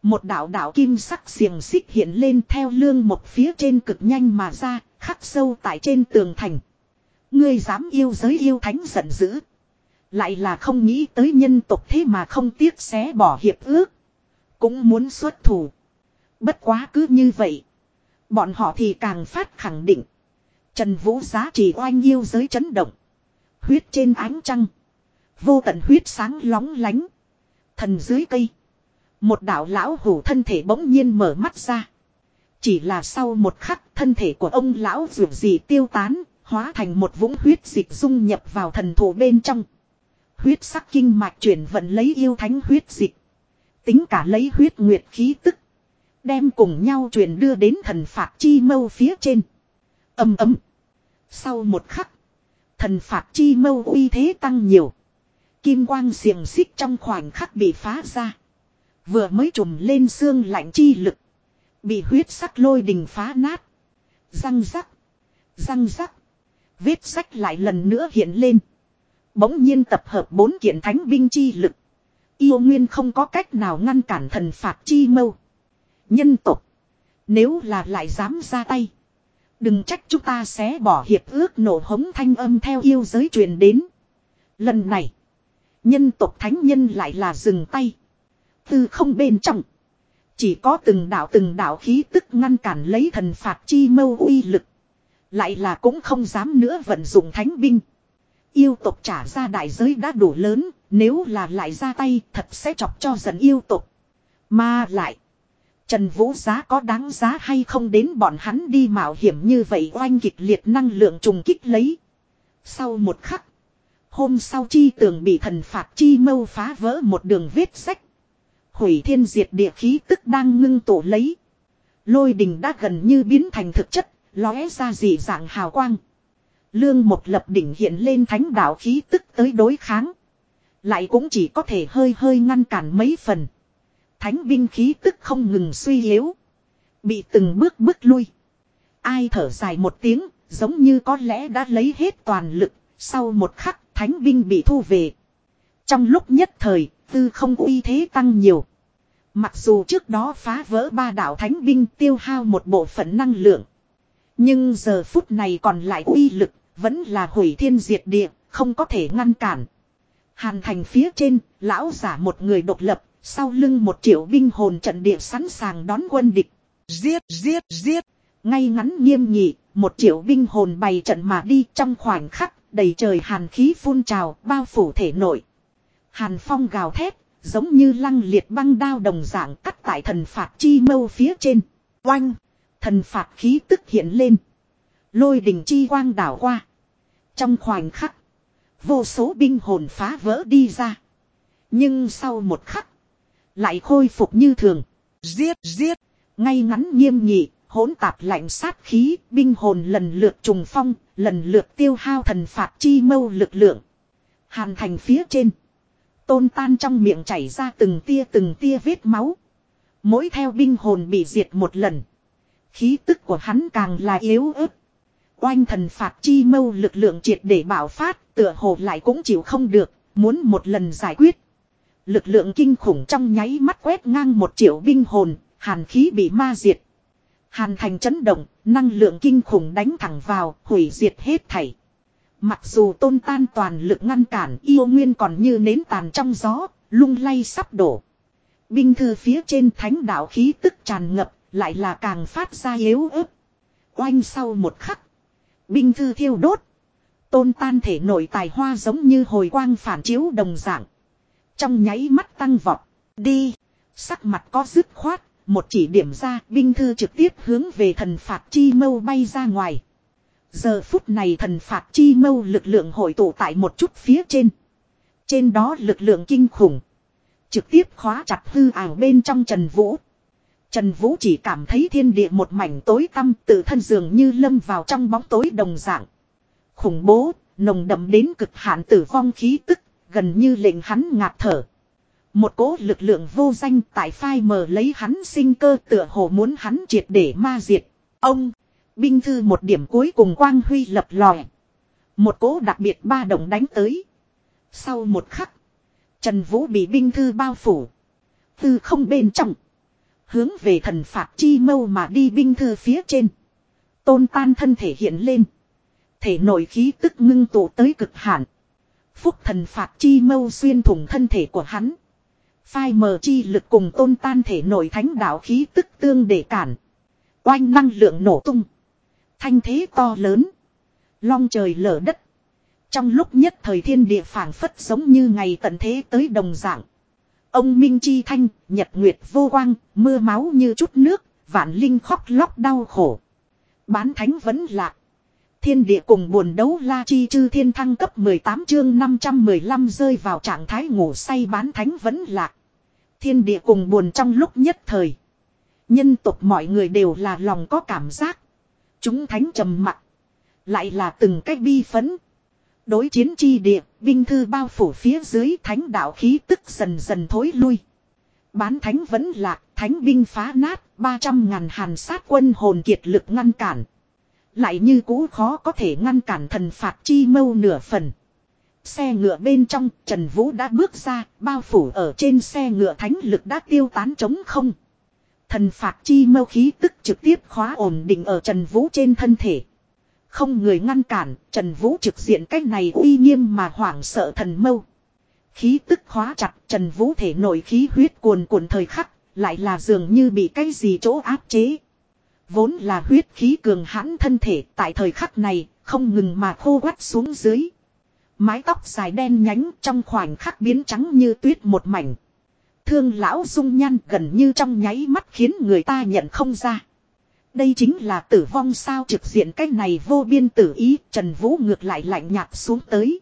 Một đạo đạo kim sắc xiềng xích hiện lên theo lương một phía trên cực nhanh mà ra, khắc sâu tại trên tường thành. Ngươi dám yêu giới yêu thánh giận dữ. Lại là không nghĩ tới nhân tộc thế mà không tiếc xé bỏ hiệp ước. Cũng muốn xuất thủ. Bất quá cứ như vậy. Bọn họ thì càng phát khẳng định. Trần Vũ giá trị oanh yêu giới chấn động. Huyết trên ánh trăng. Vô tận huyết sáng lóng lánh. Thần dưới cây. Một đạo lão hủ thân thể bỗng nhiên mở mắt ra. Chỉ là sau một khắc thân thể của ông lão ruột gì tiêu tán, hóa thành một vũng huyết dịch dung nhập vào thần thủ bên trong. Huyết sắc kinh mạch chuyển vận lấy yêu thánh huyết dịch. Tính cả lấy huyết nguyệt khí tức. Đem cùng nhau truyền đưa đến thần phạt chi mâu phía trên. Âm ấm. Sau một khắc. Thần phạt chi mâu uy thế tăng nhiều. Kim quang xiềng xích trong khoảnh khắc bị phá ra. Vừa mới trùm lên xương lạnh chi lực. Bị huyết sắc lôi đình phá nát. Răng rắc. Răng rắc. Vết sách lại lần nữa hiện lên. Bỗng nhiên tập hợp bốn kiện thánh binh chi lực. Yêu nguyên không có cách nào ngăn cản thần phạt chi mâu. Nhân tục. Nếu là lại dám ra tay. Đừng trách chúng ta sẽ bỏ hiệp ước nổ hống thanh âm theo yêu giới truyền đến. Lần này. Nhân tộc thánh nhân lại là dừng tay. Tư không bên trong. Chỉ có từng đạo từng đạo khí tức ngăn cản lấy thần phạt chi mâu uy lực. Lại là cũng không dám nữa vận dụng thánh binh. Yêu tộc trả ra đại giới đã đủ lớn, nếu là lại ra tay thật sẽ chọc cho dần yêu tộc. Mà lại. Trần Vũ giá có đáng giá hay không đến bọn hắn đi mạo hiểm như vậy oanh kịch liệt năng lượng trùng kích lấy. Sau một khắc. Hôm sau chi tường bị thần phạt chi mâu phá vỡ một đường vết sách. Hủy thiên diệt địa khí tức đang ngưng tổ lấy. Lôi đình đã gần như biến thành thực chất, lóe ra dị dạng hào quang. Lương một lập đỉnh hiện lên thánh đạo khí tức tới đối kháng. Lại cũng chỉ có thể hơi hơi ngăn cản mấy phần. Thánh binh khí tức không ngừng suy yếu. Bị từng bước bước lui. Ai thở dài một tiếng, giống như có lẽ đã lấy hết toàn lực, sau một khắc thánh binh bị thu về. Trong lúc nhất thời, tư không uy thế tăng nhiều. Mặc dù trước đó phá vỡ ba đạo thánh binh tiêu hao một bộ phận năng lượng. Nhưng giờ phút này còn lại uy lực, vẫn là hủy thiên diệt địa, không có thể ngăn cản. Hàn thành phía trên, lão giả một người độc lập, sau lưng một triệu binh hồn trận địa sẵn sàng đón quân địch. Giết, giết, giết. Ngay ngắn nghiêm nghị, một triệu binh hồn bày trận mà đi trong khoảnh khắc, đầy trời hàn khí phun trào, bao phủ thể nội. Hàn phong gào thét, giống như lăng liệt băng đao đồng dạng cắt tại thần phạt chi mâu phía trên. Oanh! Thần phạt khí tức hiện lên. Lôi đình chi quang đảo qua. Trong khoảnh khắc, vô số binh hồn phá vỡ đi ra. Nhưng sau một khắc, lại khôi phục như thường. Giết, giết, ngay ngắn nghiêm nghị, hỗn tạp lạnh sát khí, binh hồn lần lượt trùng phong, lần lượt tiêu hao thần phạt chi mâu lực lượng. Hàn thành phía trên. Tôn tan trong miệng chảy ra từng tia từng tia vết máu. Mỗi theo binh hồn bị diệt một lần. Khí tức của hắn càng là yếu ớt. Oanh thần phạt chi mâu lực lượng triệt để bảo phát, tựa hồ lại cũng chịu không được, muốn một lần giải quyết. Lực lượng kinh khủng trong nháy mắt quét ngang một triệu binh hồn, hàn khí bị ma diệt. Hàn thành chấn động, năng lượng kinh khủng đánh thẳng vào, hủy diệt hết thảy. Mặc dù tôn tan toàn lực ngăn cản yêu nguyên còn như nến tàn trong gió, lung lay sắp đổ. Binh thư phía trên thánh đạo khí tức tràn ngập, lại là càng phát ra yếu ớt. Oanh sau một khắc. Binh thư thiêu đốt. Tôn tan thể nội tài hoa giống như hồi quang phản chiếu đồng dạng. Trong nháy mắt tăng vọt. Đi. Sắc mặt có dứt khoát. Một chỉ điểm ra, binh thư trực tiếp hướng về thần phạt chi mâu bay ra ngoài. Giờ phút này thần phạt chi mâu lực lượng hội tụ tại một chút phía trên. Trên đó lực lượng kinh khủng. Trực tiếp khóa chặt hư ảo bên trong Trần Vũ. Trần Vũ chỉ cảm thấy thiên địa một mảnh tối tăm tự thân dường như lâm vào trong bóng tối đồng dạng. Khủng bố, nồng đậm đến cực hạn tử vong khí tức, gần như lệnh hắn ngạt thở. Một cỗ lực lượng vô danh tại phai mờ lấy hắn sinh cơ tựa hồ muốn hắn triệt để ma diệt. Ông, binh thư một điểm cuối cùng quang huy lập lòe. Một cỗ đặc biệt ba động đánh tới. Sau một khắc, Trần Vũ bị binh thư bao phủ. thư không bên trong. Hướng về thần phạt chi mâu mà đi binh thư phía trên. Tôn tan thân thể hiện lên. Thể nội khí tức ngưng tụ tới cực hạn. Phúc thần phạt chi mâu xuyên thủng thân thể của hắn. Phai mờ chi lực cùng tôn tan thể nội thánh đạo khí tức tương để cản. Oanh năng lượng nổ tung. Thanh thế to lớn. Long trời lở đất. Trong lúc nhất thời thiên địa phảng phất giống như ngày tận thế tới đồng dạng. Ông Minh Chi Thanh, Nhật Nguyệt vô quang, mưa máu như chút nước, vạn linh khóc lóc đau khổ. Bán thánh vẫn lạc. Thiên địa cùng buồn đấu la chi chư thiên thăng cấp 18 chương 515 rơi vào trạng thái ngủ say bán thánh vẫn lạc. Thiên địa cùng buồn trong lúc nhất thời. Nhân tục mọi người đều là lòng có cảm giác. Chúng thánh trầm mặc. Lại là từng cái bi phấn. Đối chiến chi địa, binh thư bao phủ phía dưới thánh đạo khí tức dần dần thối lui. Bán thánh vẫn lạc, thánh binh phá nát, 300 ngàn hàn sát quân hồn kiệt lực ngăn cản. Lại như cũ khó có thể ngăn cản thần phạt chi mâu nửa phần. Xe ngựa bên trong, Trần Vũ đã bước ra, bao phủ ở trên xe ngựa thánh lực đã tiêu tán trống không. Thần phạt chi mâu khí tức trực tiếp khóa ổn định ở Trần Vũ trên thân thể. Không người ngăn cản, Trần Vũ trực diện cách này uy nghiêm mà hoảng sợ thần mâu. Khí tức khóa chặt, Trần Vũ thể nổi khí huyết cuồn cuộn thời khắc, lại là dường như bị cái gì chỗ áp chế. Vốn là huyết khí cường hãn thân thể tại thời khắc này, không ngừng mà khô quắt xuống dưới. Mái tóc dài đen nhánh trong khoảnh khắc biến trắng như tuyết một mảnh. Thương lão dung nhan gần như trong nháy mắt khiến người ta nhận không ra. Đây chính là tử vong sao trực diện cái này vô biên tử ý, Trần Vũ ngược lại lạnh nhạt xuống tới.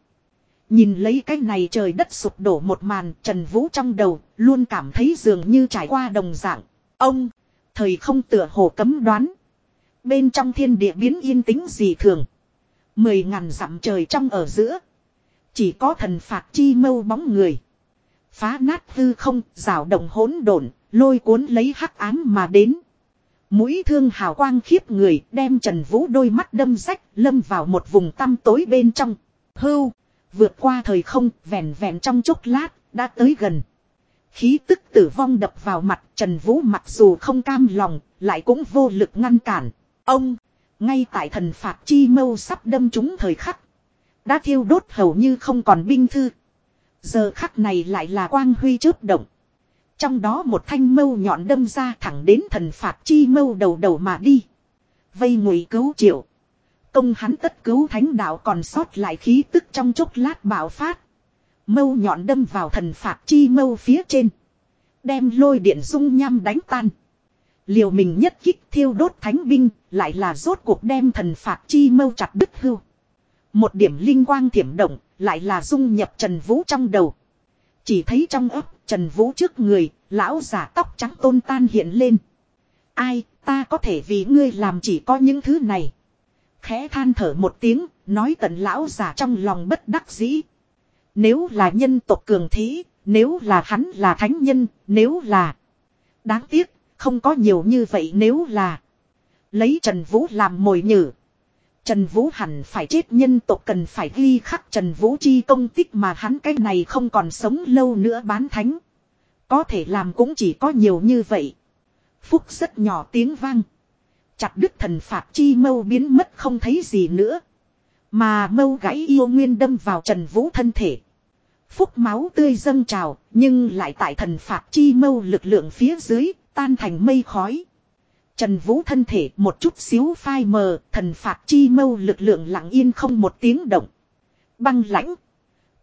Nhìn lấy cái này trời đất sụp đổ một màn, Trần Vũ trong đầu, luôn cảm thấy dường như trải qua đồng dạng. Ông, thời không tựa hồ cấm đoán. Bên trong thiên địa biến yên tĩnh gì thường. Mười ngàn dặm trời trong ở giữa. Chỉ có thần phạt chi mâu bóng người. Phá nát hư không, rào động hỗn độn, lôi cuốn lấy hắc ám mà đến. Mũi thương hào quang khiếp người đem Trần Vũ đôi mắt đâm rách lâm vào một vùng tăm tối bên trong. Hưu, vượt qua thời không, vẹn vẹn trong chốc lát, đã tới gần. Khí tức tử vong đập vào mặt Trần Vũ mặc dù không cam lòng, lại cũng vô lực ngăn cản. Ông, ngay tại thần phạt chi mâu sắp đâm trúng thời khắc. Đã thiêu đốt hầu như không còn binh thư. Giờ khắc này lại là quang huy chớp động. Trong đó một thanh mâu nhọn đâm ra thẳng đến thần phạt chi mâu đầu đầu mà đi. Vây ngụy cứu triệu. Công hắn tất cứu thánh đạo còn sót lại khí tức trong chốc lát bạo phát. Mâu nhọn đâm vào thần phạt chi mâu phía trên. Đem lôi điện dung nham đánh tan. Liều mình nhất kích thiêu đốt thánh binh, lại là rốt cuộc đem thần phạt chi mâu chặt đứt hưu. Một điểm linh quang thiểm động, lại là dung nhập Trần Vũ trong đầu. Chỉ thấy trong ấp Trần Vũ trước người, lão giả tóc trắng tôn tan hiện lên. Ai, ta có thể vì ngươi làm chỉ có những thứ này. Khẽ than thở một tiếng, nói tận lão giả trong lòng bất đắc dĩ. Nếu là nhân tộc cường thí nếu là hắn là thánh nhân, nếu là... Đáng tiếc, không có nhiều như vậy nếu là... Lấy Trần Vũ làm mồi nhử. Trần Vũ hẳn phải chết nhân tộc cần phải ghi khắc Trần Vũ chi công tích mà hắn cái này không còn sống lâu nữa bán thánh. Có thể làm cũng chỉ có nhiều như vậy. Phúc rất nhỏ tiếng vang. Chặt đứt thần phạt chi mâu biến mất không thấy gì nữa. Mà mâu gãy yêu nguyên đâm vào Trần Vũ thân thể. Phúc máu tươi dâng trào, nhưng lại tại thần phạt chi mâu lực lượng phía dưới, tan thành mây khói. Trần Vũ thân thể một chút xíu phai mờ, thần phạt chi mâu lực lượng lặng yên không một tiếng động. Băng lãnh.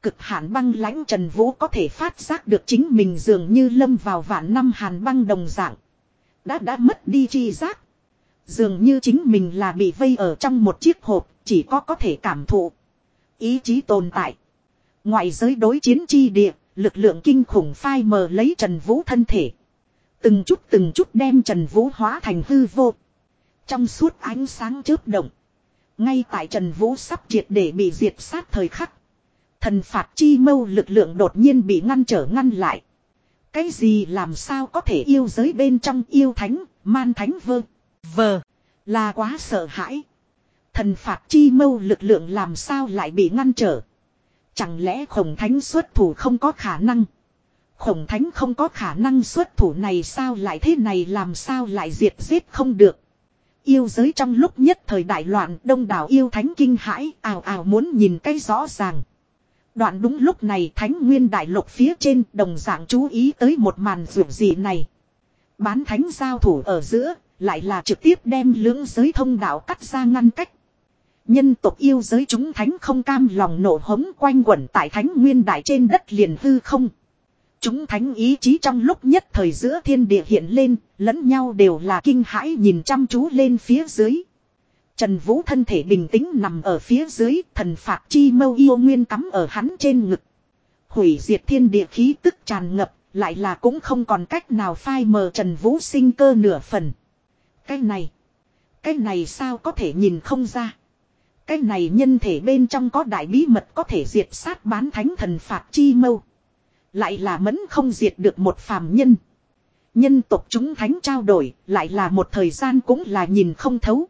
Cực hạn băng lãnh Trần Vũ có thể phát giác được chính mình dường như lâm vào vạn năm hàn băng đồng dạng. Đã đã mất đi chi giác. Dường như chính mình là bị vây ở trong một chiếc hộp, chỉ có có thể cảm thụ. Ý chí tồn tại. Ngoại giới đối chiến chi địa, lực lượng kinh khủng phai mờ lấy Trần Vũ thân thể. Từng chút từng chút đem Trần Vũ hóa thành hư vô. Trong suốt ánh sáng chớp động. Ngay tại Trần Vũ sắp triệt để bị diệt sát thời khắc. Thần phạt chi mâu lực lượng đột nhiên bị ngăn trở ngăn lại. Cái gì làm sao có thể yêu giới bên trong yêu thánh, man thánh vơ, vờ, là quá sợ hãi. Thần phạt chi mâu lực lượng làm sao lại bị ngăn trở. Chẳng lẽ khổng thánh xuất thủ không có khả năng. Khổng thánh không có khả năng xuất thủ này sao lại thế này làm sao lại diệt giết không được. Yêu giới trong lúc nhất thời đại loạn, đông đảo yêu thánh kinh hãi, ào ào muốn nhìn cái rõ ràng. Đoạn đúng lúc này, thánh nguyên đại lục phía trên, đồng dạng chú ý tới một màn rượu gì này. Bán thánh giao thủ ở giữa, lại là trực tiếp đem lưỡng giới thông đạo cắt ra ngăn cách. Nhân tộc yêu giới chúng thánh không cam lòng nổ hống quanh quẩn tại thánh nguyên đại trên đất liền hư không. Chúng thánh ý chí trong lúc nhất thời giữa thiên địa hiện lên, lẫn nhau đều là kinh hãi nhìn chăm chú lên phía dưới. Trần Vũ thân thể bình tĩnh nằm ở phía dưới, thần phạt chi mâu yêu nguyên cắm ở hắn trên ngực. Hủy diệt thiên địa khí tức tràn ngập, lại là cũng không còn cách nào phai mờ Trần Vũ sinh cơ nửa phần. Cái này, cái này sao có thể nhìn không ra. Cái này nhân thể bên trong có đại bí mật có thể diệt sát bán thánh thần phạt chi mâu. Lại là mẫn không diệt được một phàm nhân. Nhân tộc chúng thánh trao đổi, lại là một thời gian cũng là nhìn không thấu.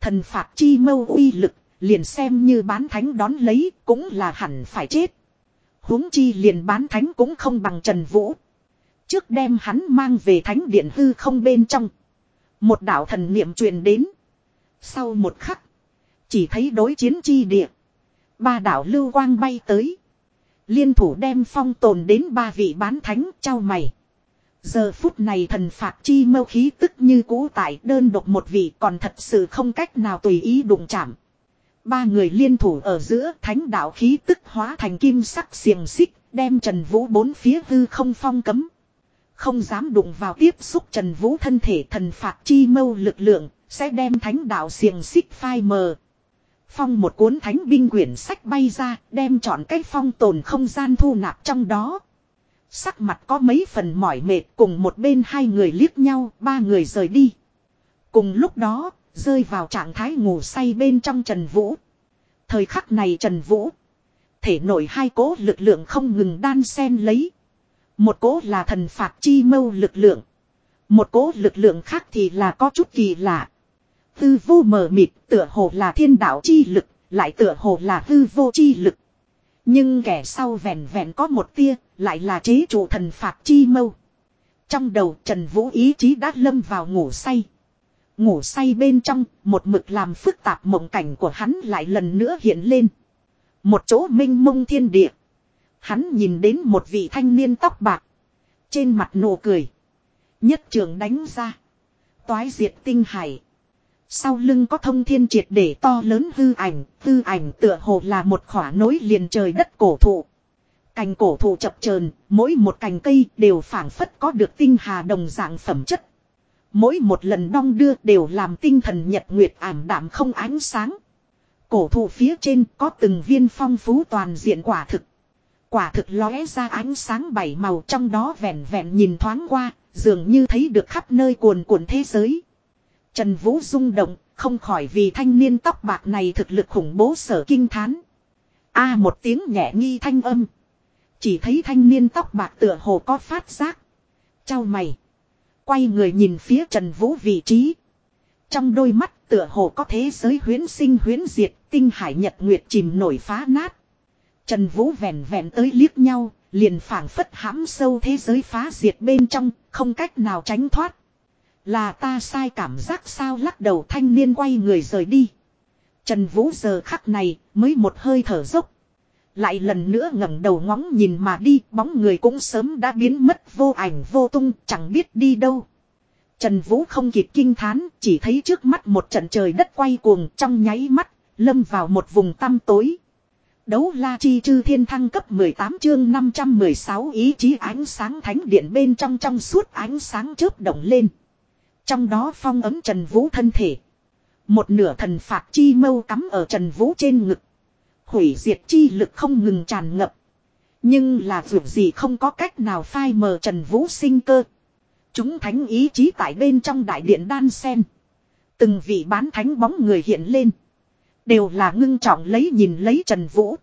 Thần phạt chi mâu uy lực, liền xem như bán thánh đón lấy, cũng là hẳn phải chết. huống chi liền bán thánh cũng không bằng Trần Vũ. Trước đem hắn mang về thánh điện hư không bên trong. Một đạo thần niệm truyền đến. Sau một khắc, chỉ thấy đối chiến chi địa. Ba đạo lưu quang bay tới. Liên thủ đem phong tồn đến ba vị bán thánh trao mày. Giờ phút này thần phạt chi mâu khí tức như cũ tại đơn độc một vị còn thật sự không cách nào tùy ý đụng chạm. Ba người liên thủ ở giữa thánh đạo khí tức hóa thành kim sắc xiềng xích, đem Trần Vũ bốn phía hư không phong cấm. Không dám đụng vào tiếp xúc Trần Vũ thân thể thần phạt chi mâu lực lượng, sẽ đem thánh đạo xiềng xích phai mờ. Phong một cuốn thánh binh quyển sách bay ra, đem chọn cái phong tồn không gian thu nạp trong đó. Sắc mặt có mấy phần mỏi mệt cùng một bên hai người liếc nhau, ba người rời đi. Cùng lúc đó, rơi vào trạng thái ngủ say bên trong Trần Vũ. Thời khắc này Trần Vũ. Thể nổi hai cố lực lượng không ngừng đan xen lấy. Một cố là thần phạt chi mâu lực lượng. Một cố lực lượng khác thì là có chút kỳ lạ. Hư vô mờ mịt tựa hồ là thiên đạo chi lực, lại tựa hồ là hư vô chi lực. Nhưng kẻ sau vẹn vẹn có một tia, lại là chế trụ thần phạt chi mâu. Trong đầu Trần Vũ ý chí đã lâm vào ngủ say. Ngủ say bên trong, một mực làm phức tạp mộng cảnh của hắn lại lần nữa hiện lên. Một chỗ minh mông thiên địa. Hắn nhìn đến một vị thanh niên tóc bạc. Trên mặt nụ cười. Nhất trường đánh ra. Toái diệt tinh hải. Sau lưng có thông thiên triệt để to lớn hư ảnh, hư ảnh tựa hồ là một khỏa nối liền trời đất cổ thụ. Cành cổ thụ chập chờn, mỗi một cành cây đều phảng phất có được tinh hà đồng dạng phẩm chất. Mỗi một lần đong đưa đều làm tinh thần nhật nguyệt ảm đạm không ánh sáng. Cổ thụ phía trên có từng viên phong phú toàn diện quả thực. Quả thực lóe ra ánh sáng bảy màu trong đó vẹn vẹn nhìn thoáng qua, dường như thấy được khắp nơi cuồn cuộn thế giới. Trần Vũ rung động, không khỏi vì thanh niên tóc bạc này thực lực khủng bố sở kinh thán. A à, một tiếng nhẹ nghi thanh âm. Chỉ thấy thanh niên tóc bạc tựa hồ có phát giác. Chào mày. Quay người nhìn phía Trần Vũ vị trí. Trong đôi mắt tựa hồ có thế giới huyến sinh huyến diệt, tinh hải nhật nguyệt chìm nổi phá nát. Trần Vũ vẹn vẹn tới liếc nhau, liền phảng phất hãm sâu thế giới phá diệt bên trong, không cách nào tránh thoát. Là ta sai cảm giác sao lắc đầu thanh niên quay người rời đi. Trần Vũ giờ khắc này mới một hơi thở dốc. Lại lần nữa ngẩng đầu ngóng nhìn mà đi, bóng người cũng sớm đã biến mất, vô ảnh vô tung, chẳng biết đi đâu. Trần Vũ không kịp kinh thán, chỉ thấy trước mắt một trận trời đất quay cuồng, trong nháy mắt, lâm vào một vùng tăm tối. Đấu la chi chư thiên thăng cấp 18 chương 516 ý chí ánh sáng thánh điện bên trong trong suốt ánh sáng chớp động lên. Trong đó phong ấm Trần Vũ thân thể. Một nửa thần phạt chi mâu cắm ở Trần Vũ trên ngực. Hủy diệt chi lực không ngừng tràn ngập. Nhưng là dù gì không có cách nào phai mờ Trần Vũ sinh cơ. Chúng thánh ý chí tại bên trong đại điện đan sen. Từng vị bán thánh bóng người hiện lên. Đều là ngưng trọng lấy nhìn lấy Trần Vũ.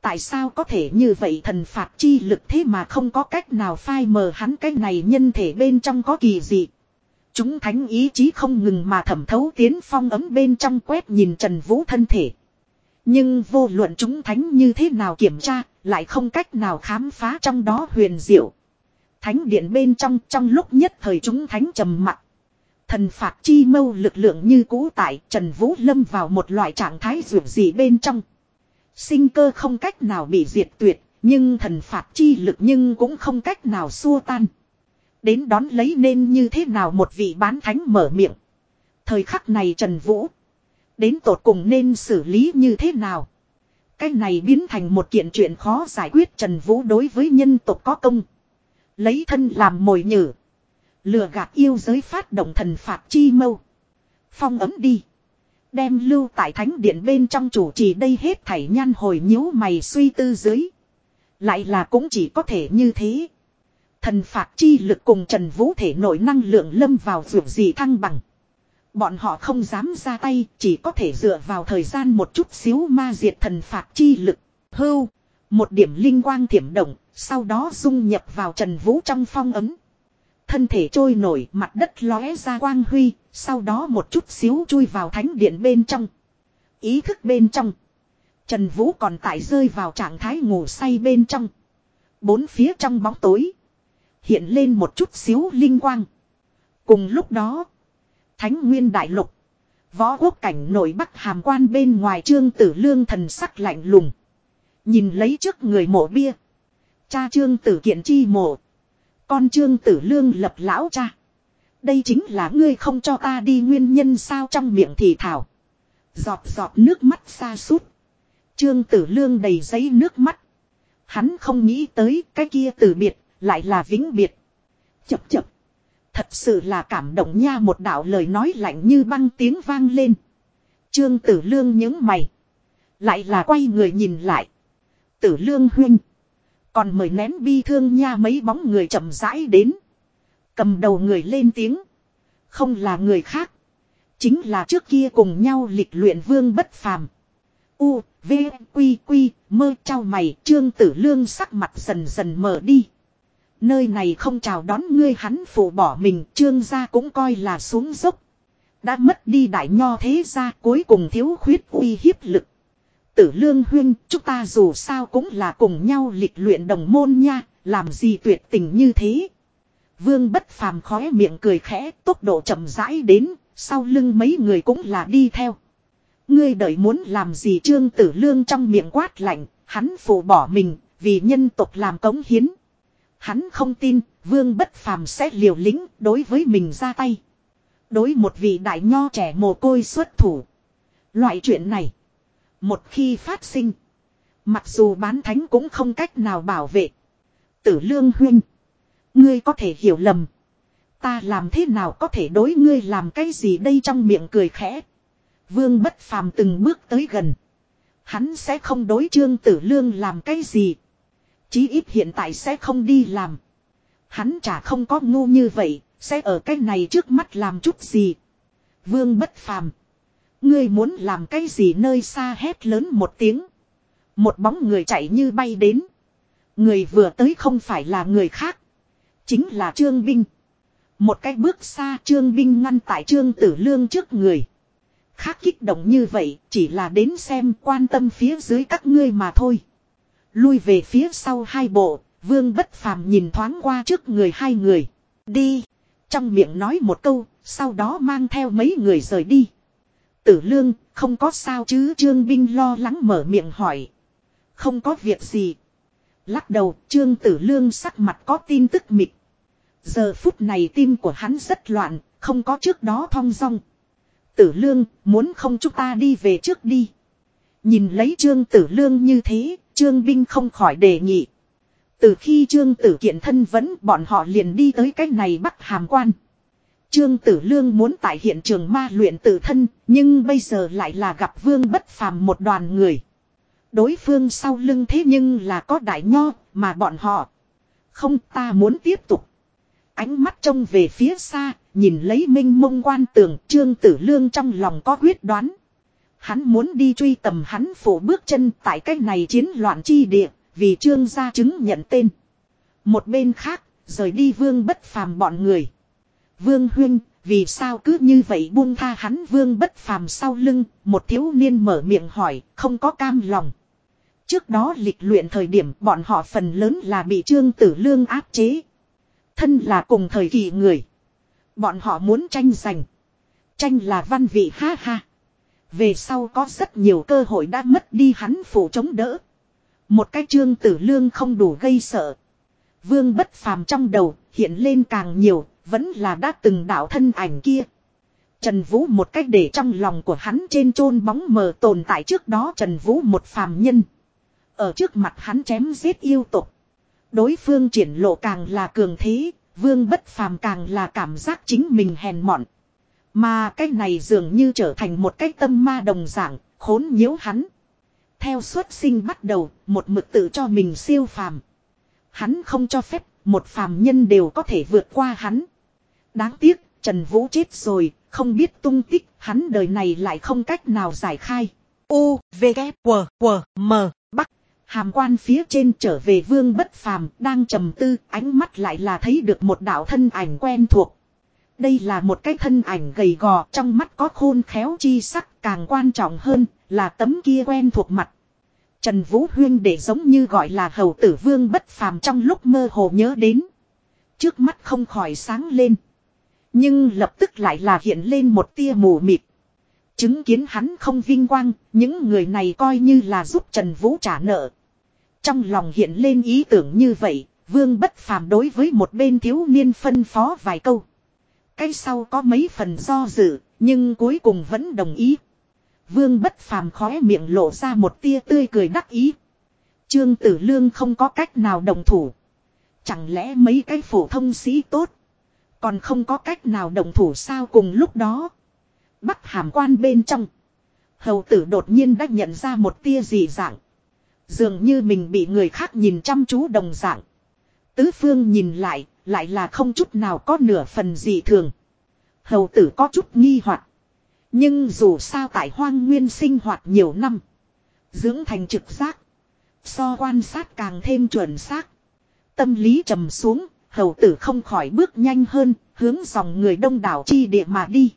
Tại sao có thể như vậy thần phạt chi lực thế mà không có cách nào phai mờ hắn cái này nhân thể bên trong có kỳ gì. Chúng thánh ý chí không ngừng mà thẩm thấu tiến phong ấm bên trong quét nhìn Trần Vũ thân thể. Nhưng vô luận chúng thánh như thế nào kiểm tra, lại không cách nào khám phá trong đó huyền diệu. Thánh điện bên trong trong lúc nhất thời chúng thánh trầm mặc. Thần phạt chi mâu lực lượng như cũ tại Trần Vũ lâm vào một loại trạng thái rượu gì bên trong. Sinh cơ không cách nào bị diệt tuyệt, nhưng thần phạt chi lực nhưng cũng không cách nào xua tan. Đến đón lấy nên như thế nào một vị bán thánh mở miệng. Thời khắc này Trần Vũ. Đến tột cùng nên xử lý như thế nào. Cái này biến thành một kiện chuyện khó giải quyết Trần Vũ đối với nhân tộc có công. Lấy thân làm mồi nhử. Lừa gạt yêu giới phát động thần phạt chi mâu. Phong ấm đi. Đem lưu tại thánh điện bên trong chủ trì đây hết thảy nhan hồi nhíu mày suy tư dưới. Lại là cũng chỉ có thể như thế. Thần phạt chi lực cùng Trần Vũ thể nội năng lượng lâm vào ruột gì thăng bằng. Bọn họ không dám ra tay, chỉ có thể dựa vào thời gian một chút xíu ma diệt thần phạt chi lực. Hưu, một điểm linh quang thiểm động, sau đó dung nhập vào Trần Vũ trong phong ấm. Thân thể trôi nổi, mặt đất lóe ra quang huy, sau đó một chút xíu chui vào thánh điện bên trong. Ý thức bên trong. Trần Vũ còn tại rơi vào trạng thái ngủ say bên trong. Bốn phía trong bóng tối. Hiện lên một chút xíu linh quang. Cùng lúc đó. Thánh nguyên đại lục. Võ quốc cảnh nội bắc hàm quan bên ngoài trương tử lương thần sắc lạnh lùng. Nhìn lấy trước người mộ bia. Cha trương tử kiện chi mộ. Con trương tử lương lập lão cha. Đây chính là ngươi không cho ta đi nguyên nhân sao trong miệng thì thảo. Giọt giọt nước mắt xa sút Trương tử lương đầy giấy nước mắt. Hắn không nghĩ tới cái kia từ biệt, lại là vĩnh biệt. Chập chập. Thật sự là cảm động nha một đạo lời nói lạnh như băng tiếng vang lên. Trương tử lương những mày. Lại là quay người nhìn lại. Tử lương huynh. Còn mời nén bi thương nha mấy bóng người chậm rãi đến. Cầm đầu người lên tiếng. Không là người khác. Chính là trước kia cùng nhau lịch luyện vương bất phàm. U, V, Quy, Quy, mơ trao mày, trương tử lương sắc mặt dần dần mở đi. Nơi này không chào đón ngươi hắn phụ bỏ mình, trương gia cũng coi là xuống dốc. Đã mất đi đại nho thế gia cuối cùng thiếu khuyết uy hiếp lực. Tử lương huyên, chúng ta dù sao cũng là cùng nhau lịch luyện đồng môn nha, làm gì tuyệt tình như thế. Vương bất phàm khóe miệng cười khẽ, tốc độ chậm rãi đến, sau lưng mấy người cũng là đi theo. Ngươi đợi muốn làm gì trương tử lương trong miệng quát lạnh, hắn phụ bỏ mình, vì nhân tộc làm cống hiến. Hắn không tin, vương bất phàm sẽ liều lĩnh đối với mình ra tay. Đối một vị đại nho trẻ mồ côi xuất thủ. Loại chuyện này, một khi phát sinh, mặc dù bán thánh cũng không cách nào bảo vệ. Tử lương huynh, ngươi có thể hiểu lầm. Ta làm thế nào có thể đối ngươi làm cái gì đây trong miệng cười khẽ. Vương bất phàm từng bước tới gần. Hắn sẽ không đối trương tử lương làm cái gì. Chí ít hiện tại sẽ không đi làm. Hắn chả không có ngu như vậy, sẽ ở cái này trước mắt làm chút gì. Vương bất phàm. Ngươi muốn làm cái gì nơi xa hét lớn một tiếng. Một bóng người chạy như bay đến. Người vừa tới không phải là người khác. Chính là Trương Binh. Một cái bước xa Trương Binh ngăn tại Trương Tử Lương trước người. Khác kích động như vậy chỉ là đến xem quan tâm phía dưới các ngươi mà thôi. Lui về phía sau hai bộ, vương bất phàm nhìn thoáng qua trước người hai người. Đi. Trong miệng nói một câu, sau đó mang theo mấy người rời đi. Tử lương, không có sao chứ Trương Binh lo lắng mở miệng hỏi. Không có việc gì. Lắc đầu, Trương Tử Lương sắc mặt có tin tức mịt. Giờ phút này tim của hắn rất loạn, không có trước đó thong dong. Tử Lương, muốn không chúng ta đi về trước đi. Nhìn lấy Trương Tử Lương như thế, Trương Binh không khỏi đề nghị. Từ khi Trương Tử kiện thân vẫn bọn họ liền đi tới cách này bắt hàm quan. Trương Tử Lương muốn tại hiện trường ma luyện tự thân, nhưng bây giờ lại là gặp vương bất phàm một đoàn người. Đối phương sau lưng thế nhưng là có đại nho, mà bọn họ. Không ta muốn tiếp tục. Ánh mắt trông về phía xa, nhìn lấy minh mông quan tường, Trương Tử Lương trong lòng có quyết đoán. Hắn muốn đi truy tầm hắn phủ bước chân tại cách này chiến loạn chi địa, vì trương gia chứng nhận tên. Một bên khác, rời đi vương bất phàm bọn người. Vương huynh, vì sao cứ như vậy buông tha hắn vương bất phàm sau lưng, một thiếu niên mở miệng hỏi, không có cam lòng. Trước đó lịch luyện thời điểm bọn họ phần lớn là bị trương tử lương áp chế. Thân là cùng thời kỳ người. Bọn họ muốn tranh giành. Tranh là văn vị ha ha. Về sau có rất nhiều cơ hội đã mất đi hắn phủ chống đỡ. Một cái trương tử lương không đủ gây sợ. Vương bất phàm trong đầu hiện lên càng nhiều, vẫn là đã từng đạo thân ảnh kia. Trần Vũ một cách để trong lòng của hắn trên chôn bóng mờ tồn tại trước đó Trần Vũ một phàm nhân. Ở trước mặt hắn chém giết yêu tục. Đối phương triển lộ càng là cường thế, vương bất phàm càng là cảm giác chính mình hèn mọn. Mà cái này dường như trở thành một cái tâm ma đồng dạng, khốn nhiễu hắn. Theo xuất sinh bắt đầu, một mực tự cho mình siêu phàm. Hắn không cho phép, một phàm nhân đều có thể vượt qua hắn. Đáng tiếc, Trần Vũ chết rồi, không biết tung tích, hắn đời này lại không cách nào giải khai. U, V, K, W, W, M, Bắc. Hàm quan phía trên trở về vương bất phàm, đang trầm tư, ánh mắt lại là thấy được một đạo thân ảnh quen thuộc. Đây là một cái thân ảnh gầy gò, trong mắt có khôn khéo chi sắc, càng quan trọng hơn, là tấm kia quen thuộc mặt. Trần Vũ Huyên để giống như gọi là hầu tử vương bất phàm trong lúc mơ hồ nhớ đến. Trước mắt không khỏi sáng lên. Nhưng lập tức lại là hiện lên một tia mù mịt. Chứng kiến hắn không vinh quang, những người này coi như là giúp Trần Vũ trả nợ. Trong lòng hiện lên ý tưởng như vậy, vương bất phàm đối với một bên thiếu niên phân phó vài câu. Cái sau có mấy phần do dự, nhưng cuối cùng vẫn đồng ý. Vương bất phàm khóe miệng lộ ra một tia tươi cười đắc ý. Trương Tử Lương không có cách nào đồng thủ. Chẳng lẽ mấy cái phổ thông sĩ tốt. Còn không có cách nào đồng thủ sao cùng lúc đó. Bắc hàm quan bên trong. Hầu tử đột nhiên đã nhận ra một tia dị dạng. Dường như mình bị người khác nhìn chăm chú đồng dạng. Tứ phương nhìn lại, lại là không chút nào có nửa phần gì thường. Hầu tử có chút nghi hoặc Nhưng dù sao tại hoang nguyên sinh hoạt nhiều năm. Dưỡng thành trực giác. So quan sát càng thêm chuẩn xác. Tâm lý trầm xuống, hầu tử không khỏi bước nhanh hơn, hướng dòng người đông đảo chi địa mà đi.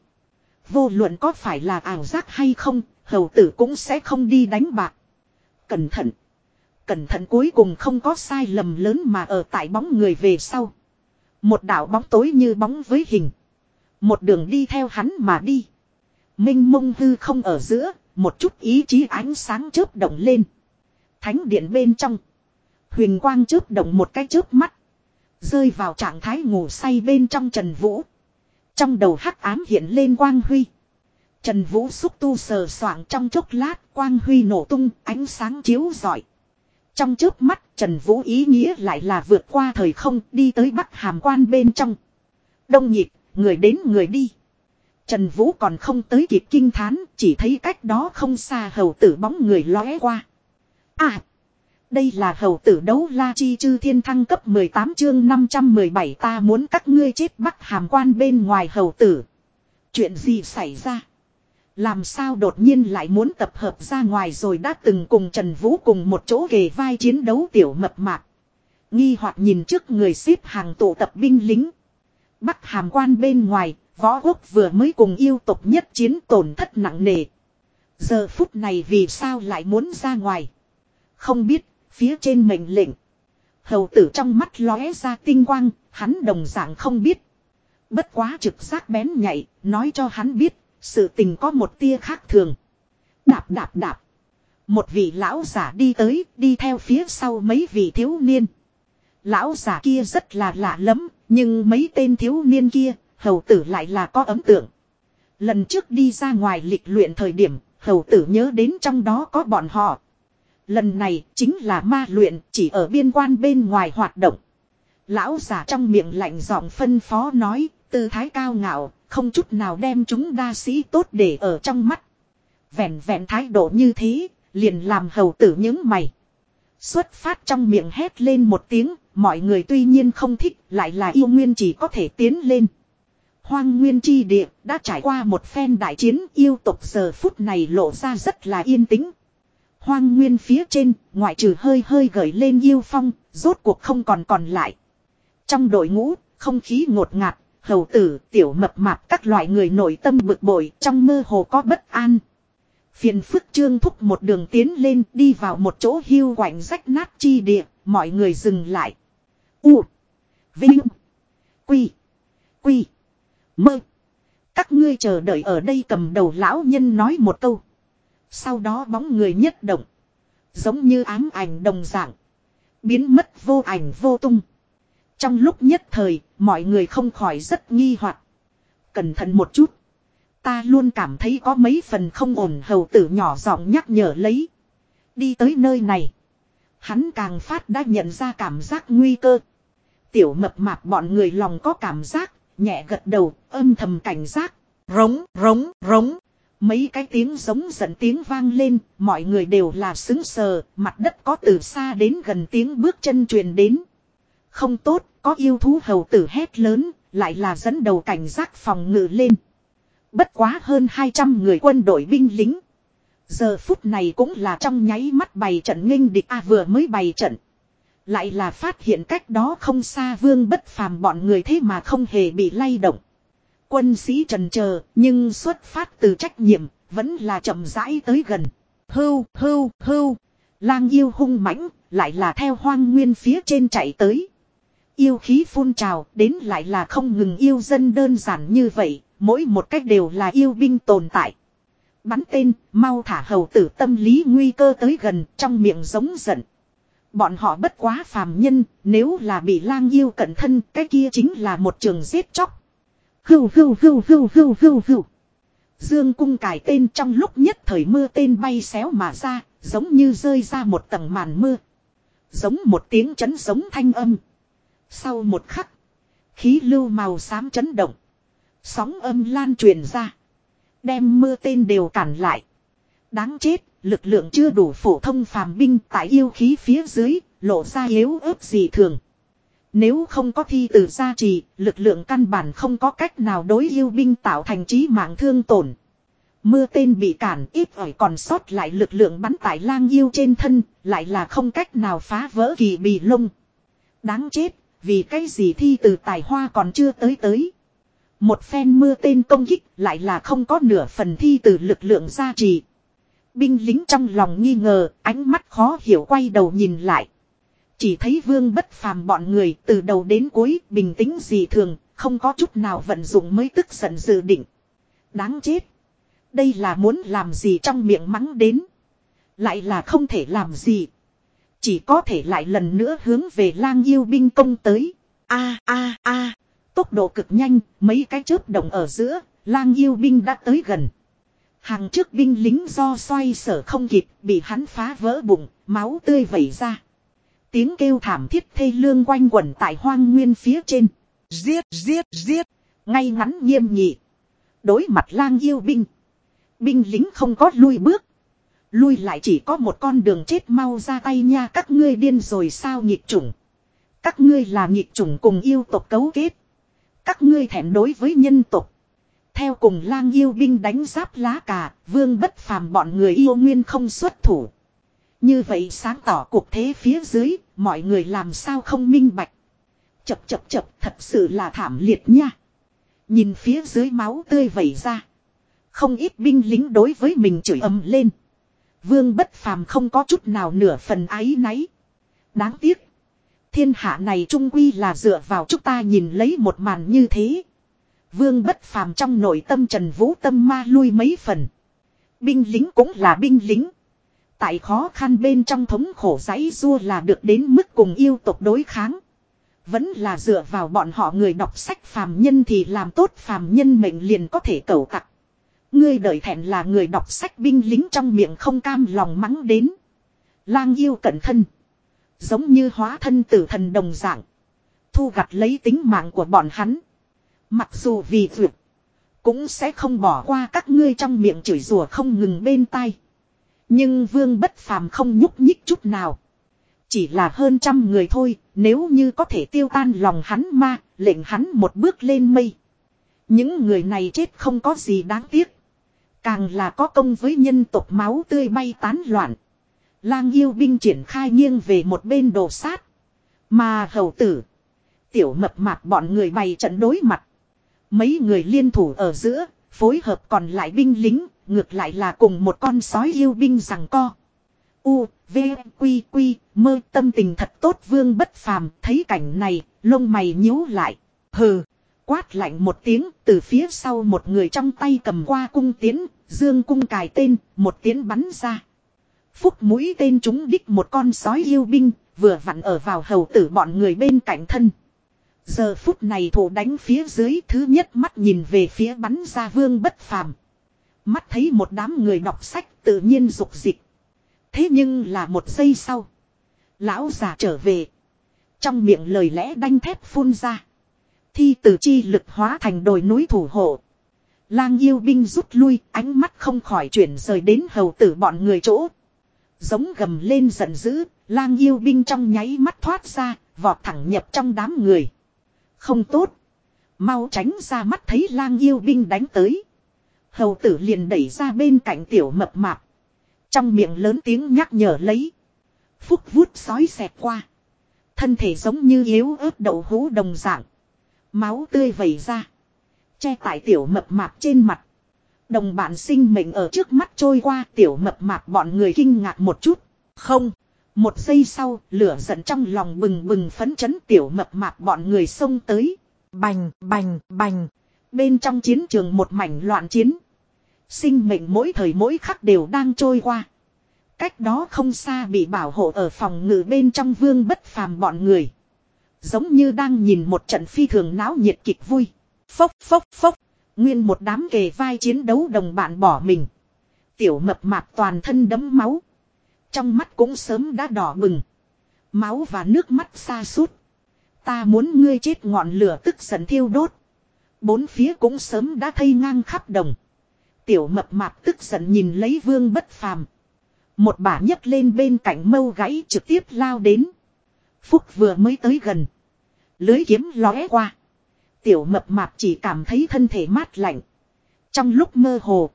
Vô luận có phải là ảo giác hay không, hầu tử cũng sẽ không đi đánh bạc. Cẩn thận. Cẩn thận cuối cùng không có sai lầm lớn mà ở tại bóng người về sau. Một đảo bóng tối như bóng với hình. Một đường đi theo hắn mà đi. Minh mông hư không ở giữa, một chút ý chí ánh sáng chớp động lên. Thánh điện bên trong. Huyền quang chớp động một cái chớp mắt. Rơi vào trạng thái ngủ say bên trong Trần Vũ. Trong đầu hắc ám hiện lên quang huy. Trần Vũ xúc tu sờ soạng trong chốc lát quang huy nổ tung ánh sáng chiếu rọi. Trong chớp mắt Trần Vũ ý nghĩa lại là vượt qua thời không đi tới Bắc Hàm Quan bên trong. Đông nhịp, người đến người đi. Trần Vũ còn không tới kịp kinh thán, chỉ thấy cách đó không xa hầu tử bóng người lóe qua. À! Đây là hầu tử đấu la chi chư thiên thăng cấp 18 chương 517 ta muốn các ngươi chết Bắc Hàm Quan bên ngoài hầu tử. Chuyện gì xảy ra? Làm sao đột nhiên lại muốn tập hợp ra ngoài rồi đã từng cùng Trần Vũ cùng một chỗ kề vai chiến đấu tiểu mập mạp. Nghi hoặc nhìn trước người xếp hàng tụ tập binh lính. Bắc hàm quan bên ngoài, võ quốc vừa mới cùng yêu tộc nhất chiến tổn thất nặng nề. Giờ phút này vì sao lại muốn ra ngoài? Không biết, phía trên mệnh lệnh. Hầu tử trong mắt lóe ra tinh quang, hắn đồng dạng không biết. Bất quá trực giác bén nhạy, nói cho hắn biết, sự tình có một tia khác thường. Đạp đạp đạp. Một vị lão giả đi tới, đi theo phía sau mấy vị thiếu niên. Lão giả kia rất là lạ lắm, nhưng mấy tên thiếu niên kia, hầu tử lại là có ấn tượng. Lần trước đi ra ngoài lịch luyện thời điểm, hầu tử nhớ đến trong đó có bọn họ. Lần này chính là ma luyện chỉ ở biên quan bên ngoài hoạt động. Lão giả trong miệng lạnh giọng phân phó nói, tư thái cao ngạo, không chút nào đem chúng đa sĩ tốt để ở trong mắt. Vẹn vẹn thái độ như thế, liền làm hầu tử những mày. Xuất phát trong miệng hét lên một tiếng, mọi người tuy nhiên không thích, lại là yêu nguyên chỉ có thể tiến lên. Hoang nguyên chi địa đã trải qua một phen đại chiến yêu tục giờ phút này lộ ra rất là yên tĩnh. Hoang nguyên phía trên, ngoại trừ hơi hơi gởi lên yêu phong, rốt cuộc không còn còn lại. Trong đội ngũ, không khí ngột ngạt, hầu tử, tiểu mập mạp các loại người nội tâm bực bội trong mơ hồ có bất an. Phiền phức trương thúc một đường tiến lên đi vào một chỗ hưu quạnh rách nát chi địa, mọi người dừng lại. U. Vinh. Quy. Quy. Mơ. Các ngươi chờ đợi ở đây cầm đầu lão nhân nói một câu. Sau đó bóng người nhất động. Giống như ám ảnh đồng dạng. Biến mất vô ảnh vô tung. Trong lúc nhất thời, mọi người không khỏi rất nghi hoặc. Cẩn thận một chút. Ta luôn cảm thấy có mấy phần không ổn hầu tử nhỏ giọng nhắc nhở lấy. Đi tới nơi này. Hắn càng phát đã nhận ra cảm giác nguy cơ. Tiểu mập mạp bọn người lòng có cảm giác, nhẹ gật đầu, âm thầm cảnh giác. Rống, rống, rống. Mấy cái tiếng giống giận tiếng vang lên, mọi người đều là xứng sờ, mặt đất có từ xa đến gần tiếng bước chân truyền đến. Không tốt, có yêu thú hầu tử hét lớn, lại là dẫn đầu cảnh giác phòng ngự lên. Bất quá hơn 200 người quân đội binh lính. Giờ phút này cũng là trong nháy mắt bày trận nghênh địch A vừa mới bày trận. Lại là phát hiện cách đó không xa vương bất phàm bọn người thế mà không hề bị lay động. Quân sĩ trần chờ nhưng xuất phát từ trách nhiệm, vẫn là chậm rãi tới gần. Hưu, hưu, hưu. Lang yêu hung mãnh, lại là theo hoang nguyên phía trên chạy tới. Yêu khí phun trào, đến lại là không ngừng yêu dân đơn giản như vậy, mỗi một cách đều là yêu binh tồn tại. Bắn tên, mau thả hầu tử tâm lý nguy cơ tới gần, trong miệng giống giận. Bọn họ bất quá phàm nhân, nếu là bị lang yêu cẩn thân, cái kia chính là một trường giết chóc. Hưu hưu hưu hưu hưu hưu hưu. Dương cung cài tên trong lúc nhất thời mưa tên bay xéo mà ra, giống như rơi ra một tầng màn mưa. Giống một tiếng chấn giống thanh âm. Sau một khắc, khí lưu màu xám chấn động. Sóng âm lan truyền ra. Đem mưa tên đều cản lại. Đáng chết, lực lượng chưa đủ phổ thông phàm binh tại yêu khí phía dưới, lộ ra yếu ớt gì thường. Nếu không có thi từ gia trì, lực lượng căn bản không có cách nào đối yêu binh tạo thành trí mạng thương tổn. Mưa tên bị cản ít ỏi còn sót lại lực lượng bắn tại lang yêu trên thân, lại là không cách nào phá vỡ kỳ bì lông. Đáng chết, vì cái gì thi từ tài hoa còn chưa tới tới. Một phen mưa tên công kích lại là không có nửa phần thi từ lực lượng gia trì. Binh lính trong lòng nghi ngờ, ánh mắt khó hiểu quay đầu nhìn lại. Chỉ thấy vương bất phàm bọn người từ đầu đến cuối bình tĩnh gì thường, không có chút nào vận dụng mới tức giận dự định. Đáng chết. Đây là muốn làm gì trong miệng mắng đến. Lại là không thể làm gì. Chỉ có thể lại lần nữa hướng về lang yêu binh công tới. a a a Tốc độ cực nhanh, mấy cái chớp động ở giữa, lang yêu binh đã tới gần. Hàng trước binh lính do xoay sở không kịp, bị hắn phá vỡ bụng, máu tươi vẩy ra. Tiếng kêu thảm thiết thê lương quanh quẩn tại hoang nguyên phía trên. Giết, giết, giết. Ngay ngắn nghiêm nhị. Đối mặt lang yêu binh. Binh lính không có lui bước. Lui lại chỉ có một con đường chết mau ra tay nha các ngươi điên rồi sao nhịp chủng. Các ngươi là nhịp chủng cùng yêu tộc cấu kết. Các ngươi thẹn đối với nhân tộc. Theo cùng lang yêu binh đánh giáp lá cà, vương bất phàm bọn người yêu nguyên không xuất thủ. Như vậy sáng tỏ cuộc thế phía dưới, mọi người làm sao không minh bạch. Chập chập chập thật sự là thảm liệt nha. Nhìn phía dưới máu tươi vẩy ra. Không ít binh lính đối với mình chửi ầm lên. Vương bất phàm không có chút nào nửa phần ái náy. Đáng tiếc. Thiên hạ này trung quy là dựa vào chúng ta nhìn lấy một màn như thế. Vương bất phàm trong nội tâm Trần Vũ tâm ma lui mấy phần. Binh lính cũng là binh lính. Tại khó khăn bên trong thống khổ giấy rua là được đến mức cùng yêu tộc đối kháng. Vẫn là dựa vào bọn họ người đọc sách phàm nhân thì làm tốt phàm nhân mệnh liền có thể cầu tặc. Ngươi đợi thẹn là người đọc sách binh lính trong miệng không cam lòng mắng đến. Lang yêu cẩn thân. Giống như hóa thân tử thần đồng dạng. Thu gặt lấy tính mạng của bọn hắn. Mặc dù vì vượt. Cũng sẽ không bỏ qua các ngươi trong miệng chửi rủa không ngừng bên tai. Nhưng vương bất phàm không nhúc nhích chút nào. Chỉ là hơn trăm người thôi, nếu như có thể tiêu tan lòng hắn ma, lệnh hắn một bước lên mây. Những người này chết không có gì đáng tiếc. Càng là có công với nhân tộc máu tươi bay tán loạn. Lang yêu binh triển khai nghiêng về một bên đồ sát. Mà hầu tử. Tiểu mập mạp bọn người bày trận đối mặt. Mấy người liên thủ ở giữa, phối hợp còn lại binh lính, ngược lại là cùng một con sói yêu binh rằng co. U, V, Quy, Quy, mơ tâm tình thật tốt vương bất phàm, thấy cảnh này, lông mày nhíu lại. Hừ, quát lạnh một tiếng, từ phía sau một người trong tay cầm qua cung tiến, dương cung cài tên, một tiến bắn ra. Phúc mũi tên chúng đích một con sói yêu binh, vừa vặn ở vào hầu tử bọn người bên cạnh thân. Giờ phút này thủ đánh phía dưới thứ nhất mắt nhìn về phía bắn ra vương bất phàm. Mắt thấy một đám người đọc sách tự nhiên dục dịch. Thế nhưng là một giây sau. Lão già trở về. Trong miệng lời lẽ đanh thép phun ra. Thi tử chi lực hóa thành đồi núi thủ hộ. Lang yêu binh rút lui, ánh mắt không khỏi chuyển rời đến hầu tử bọn người chỗ. Giống gầm lên giận dữ, lang yêu binh trong nháy mắt thoát ra, vọt thẳng nhập trong đám người. Không tốt. Mau tránh ra mắt thấy lang yêu binh đánh tới. Hầu tử liền đẩy ra bên cạnh tiểu mập mạp. Trong miệng lớn tiếng nhắc nhở lấy. Phúc vút sói xẹt qua. Thân thể giống như yếu ớt đậu hũ đồng dạng. Máu tươi vẩy ra. Che tại tiểu mập mạp trên mặt. Đồng bạn sinh mệnh ở trước mắt trôi qua tiểu mập mạp bọn người kinh ngạc một chút. Không. Một giây sau, lửa giận trong lòng bừng bừng phấn chấn tiểu mập mạp bọn người xông tới. Bành, bành, bành. Bên trong chiến trường một mảnh loạn chiến. Sinh mệnh mỗi thời mỗi khắc đều đang trôi qua. Cách đó không xa bị bảo hộ ở phòng ngự bên trong vương bất phàm bọn người. Giống như đang nhìn một trận phi thường náo nhiệt kịch vui. Phốc phốc phốc. Nguyên một đám kề vai chiến đấu đồng bạn bỏ mình. Tiểu mập mạp toàn thân đấm máu. Trong mắt cũng sớm đã đỏ bừng. Máu và nước mắt xa suốt. Ta muốn ngươi chết ngọn lửa tức giận thiêu đốt. Bốn phía cũng sớm đã thây ngang khắp đồng. Tiểu mập mạp tức giận nhìn lấy vương bất phàm. Một bà nhấc lên bên cạnh mâu gãy trực tiếp lao đến. Phúc vừa mới tới gần. Lưới kiếm lóe qua. Tiểu mập mạp chỉ cảm thấy thân thể mát lạnh. Trong lúc mơ hồ.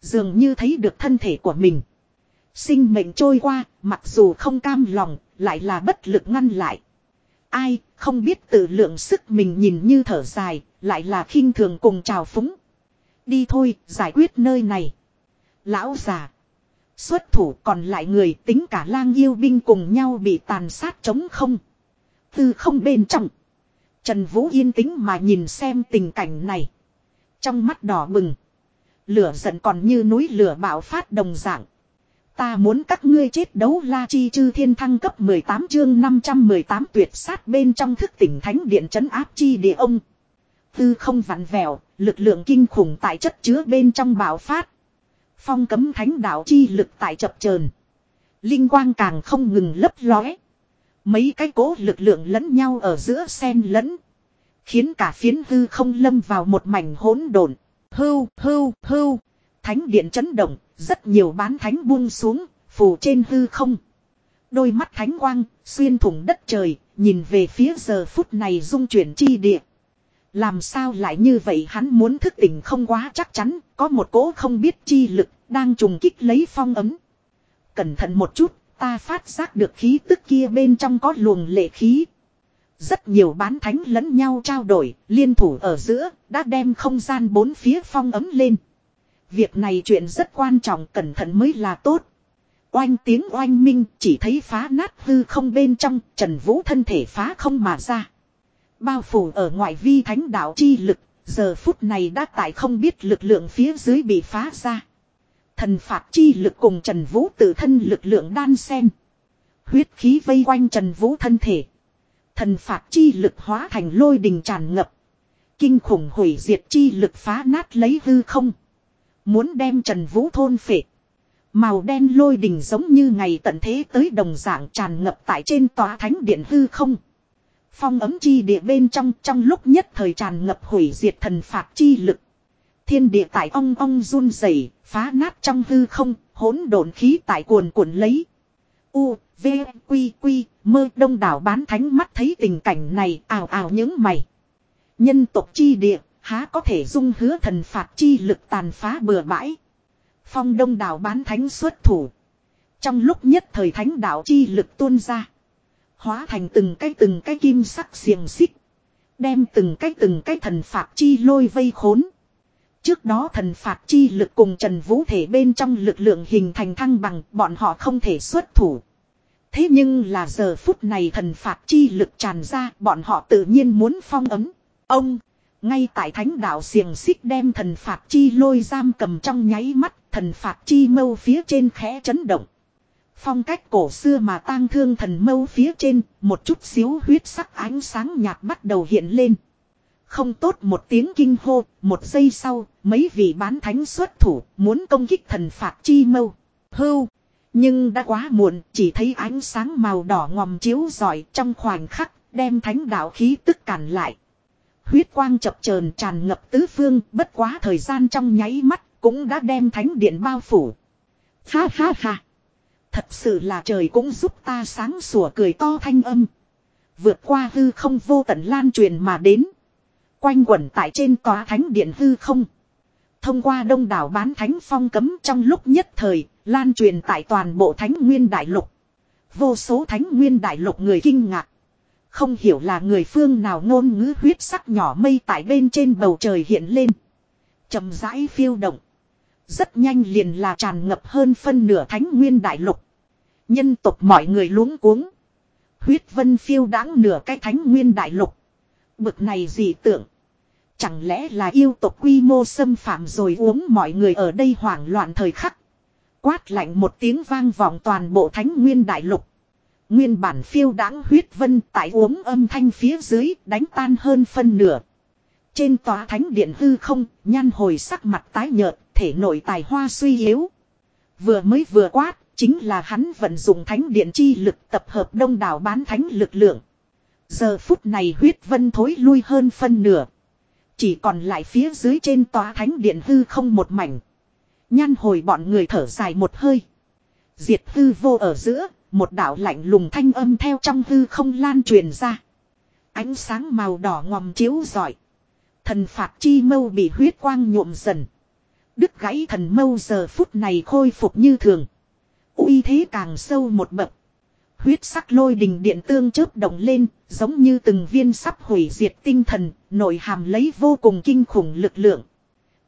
Dường như thấy được thân thể của mình. Sinh mệnh trôi qua, mặc dù không cam lòng, lại là bất lực ngăn lại. Ai, không biết tự lượng sức mình nhìn như thở dài, lại là khinh thường cùng trào phúng. Đi thôi, giải quyết nơi này. Lão già. Xuất thủ còn lại người tính cả lang yêu binh cùng nhau bị tàn sát chống không. Tư không bên trong. Trần Vũ yên tĩnh mà nhìn xem tình cảnh này. Trong mắt đỏ bừng. Lửa giận còn như núi lửa bạo phát đồng dạng. Ta muốn các ngươi chết đấu la chi chư thiên thăng cấp 18 chương 518 tuyệt sát bên trong thức tỉnh thánh điện trấn áp chi địa ông. Tư không vặn vẹo, lực lượng kinh khủng tại chất chứa bên trong bạo phát. Phong cấm thánh đạo chi lực tại chập chờn Linh quang càng không ngừng lấp lóe. Mấy cái cố lực lượng lẫn nhau ở giữa sen lẫn. Khiến cả phiến hư không lâm vào một mảnh hỗn độn. Hưu, hưu, hưu. Thánh điện chấn động, rất nhiều bán thánh buông xuống, phủ trên hư không. Đôi mắt thánh quang, xuyên thủng đất trời, nhìn về phía giờ phút này dung chuyển chi địa. Làm sao lại như vậy hắn muốn thức tỉnh không quá chắc chắn, có một cỗ không biết chi lực, đang trùng kích lấy phong ấm. Cẩn thận một chút, ta phát giác được khí tức kia bên trong có luồng lệ khí. Rất nhiều bán thánh lẫn nhau trao đổi, liên thủ ở giữa, đã đem không gian bốn phía phong ấm lên. Việc này chuyện rất quan trọng cẩn thận mới là tốt. Oanh tiếng oanh minh chỉ thấy phá nát hư không bên trong, Trần Vũ thân thể phá không mà ra. Bao phủ ở ngoại vi thánh đạo chi lực, giờ phút này đã tại không biết lực lượng phía dưới bị phá ra. Thần phạt chi lực cùng Trần Vũ tự thân lực lượng đan sen. Huyết khí vây quanh Trần Vũ thân thể. Thần phạt chi lực hóa thành lôi đình tràn ngập. Kinh khủng hủy diệt chi lực phá nát lấy hư không. Muốn đem Trần Vũ thôn phệ. Màu đen lôi đình giống như ngày tận thế tới đồng dạng tràn ngập tại trên tòa thánh điện hư không. Phong ấm chi địa bên trong trong lúc nhất thời tràn ngập hủy diệt thần phạt chi lực. Thiên địa tại ong ong run rẩy, phá nát trong hư không, hỗn độn khí tại cuồn cuộn lấy. U, V, Quy, Quy, mơ đông đảo bán thánh mắt thấy tình cảnh này ào ào những mày. Nhân tộc chi địa, há có thể dung hứa thần phạt chi lực tàn phá bừa bãi. Phong đông đảo bán thánh xuất thủ. Trong lúc nhất thời thánh đạo chi lực tuôn ra. Hóa thành từng cái từng cái kim sắc xiềng xích. Đem từng cái từng cái thần phạt chi lôi vây khốn. Trước đó thần phạt chi lực cùng Trần Vũ thể bên trong lực lượng hình thành thăng bằng bọn họ không thể xuất thủ. Thế nhưng là giờ phút này thần phạt chi lực tràn ra bọn họ tự nhiên muốn phong ấm. Ông, ngay tại thánh đạo xiềng xích đem thần phạt chi lôi giam cầm trong nháy mắt thần phạt chi mâu phía trên khẽ chấn động. Phong cách cổ xưa mà tang thương thần mâu phía trên, một chút xíu huyết sắc ánh sáng nhạt bắt đầu hiện lên. Không tốt một tiếng kinh hô, một giây sau, mấy vị bán thánh xuất thủ, muốn công kích thần phạt chi mâu. Hưu! Nhưng đã quá muộn, chỉ thấy ánh sáng màu đỏ ngòm chiếu rọi trong khoảnh khắc, đem thánh đạo khí tức cản lại. Huyết quang chập chờn tràn ngập tứ phương, bất quá thời gian trong nháy mắt, cũng đã đem thánh điện bao phủ. Ha ha ha! Thật sự là trời cũng giúp ta sáng sủa cười to thanh âm. Vượt qua hư không vô tận lan truyền mà đến. Quanh quẩn tại trên tòa thánh điện hư không. Thông qua đông đảo bán thánh phong cấm trong lúc nhất thời, lan truyền tại toàn bộ thánh nguyên đại lục. Vô số thánh nguyên đại lục người kinh ngạc. Không hiểu là người phương nào ngôn ngữ huyết sắc nhỏ mây tại bên trên bầu trời hiện lên. chậm rãi phiêu động. Rất nhanh liền là tràn ngập hơn phân nửa thánh nguyên đại lục. Nhân tộc mọi người luống cuống. Huyết vân phiêu đáng nửa cái thánh nguyên đại lục. Bực này gì tưởng. Chẳng lẽ là yêu tộc quy mô xâm phạm rồi uống mọi người ở đây hoảng loạn thời khắc. Quát lạnh một tiếng vang vọng toàn bộ thánh nguyên đại lục. Nguyên bản phiêu đáng huyết vân tại uống âm thanh phía dưới đánh tan hơn phân nửa. Trên tòa thánh điện hư không, nhan hồi sắc mặt tái nhợt, thể nội tài hoa suy yếu. Vừa mới vừa quát, chính là hắn vận dụng thánh điện chi lực tập hợp đông đảo bán thánh lực lượng. Giờ phút này huyết vân thối lui hơn phân nửa. Chỉ còn lại phía dưới trên tòa thánh điện hư không một mảnh. Nhan hồi bọn người thở dài một hơi. Diệt hư vô ở giữa, một đạo lạnh lùng thanh âm theo trong hư không lan truyền ra. Ánh sáng màu đỏ ngòm chiếu rọi. Thần phạt chi mâu bị huyết quang nhuộm dần. Đứt gãy thần mâu giờ phút này khôi phục như thường. uy thế càng sâu một bậc. Huyết sắc lôi đình điện tương chớp động lên, giống như từng viên sắp hủy diệt tinh thần, nội hàm lấy vô cùng kinh khủng lực lượng.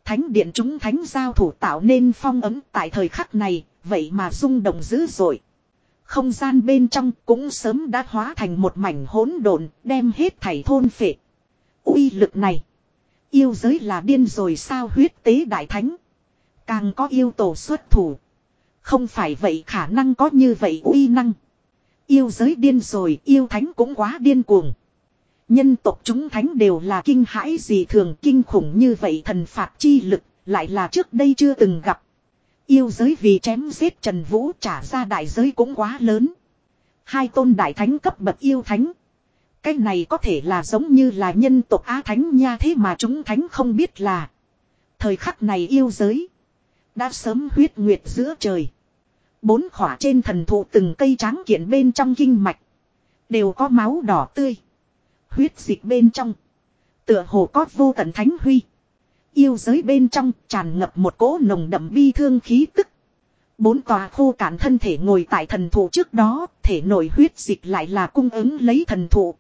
Thánh điện chúng thánh giao thủ tạo nên phong ấm tại thời khắc này, vậy mà rung động dữ dội. Không gian bên trong cũng sớm đã hóa thành một mảnh hỗn độn, đem hết thảy thôn phệ. uy lực này, yêu giới là điên rồi sao huyết tế đại thánh. Càng có yêu tổ xuất thủ. Không phải vậy khả năng có như vậy uy năng. Yêu giới điên rồi, yêu thánh cũng quá điên cuồng. Nhân tộc chúng thánh đều là kinh hãi gì thường kinh khủng như vậy thần phạt chi lực, lại là trước đây chưa từng gặp. Yêu giới vì chém giết Trần Vũ trả ra đại giới cũng quá lớn. Hai tôn đại thánh cấp bậc yêu thánh. Cái này có thể là giống như là nhân tộc Á Thánh nha thế mà chúng thánh không biết là. Thời khắc này yêu giới. Đã sớm huyết nguyệt giữa trời. Bốn khỏa trên thần thụ từng cây tráng kiện bên trong kinh mạch. Đều có máu đỏ tươi. Huyết dịch bên trong. Tựa hồ có vô tận thánh huy. Yêu giới bên trong tràn ngập một cỗ nồng đậm bi thương khí tức. Bốn tòa khô cạn thân thể ngồi tại thần thụ trước đó, thể nổi huyết dịch lại là cung ứng lấy thần thụ.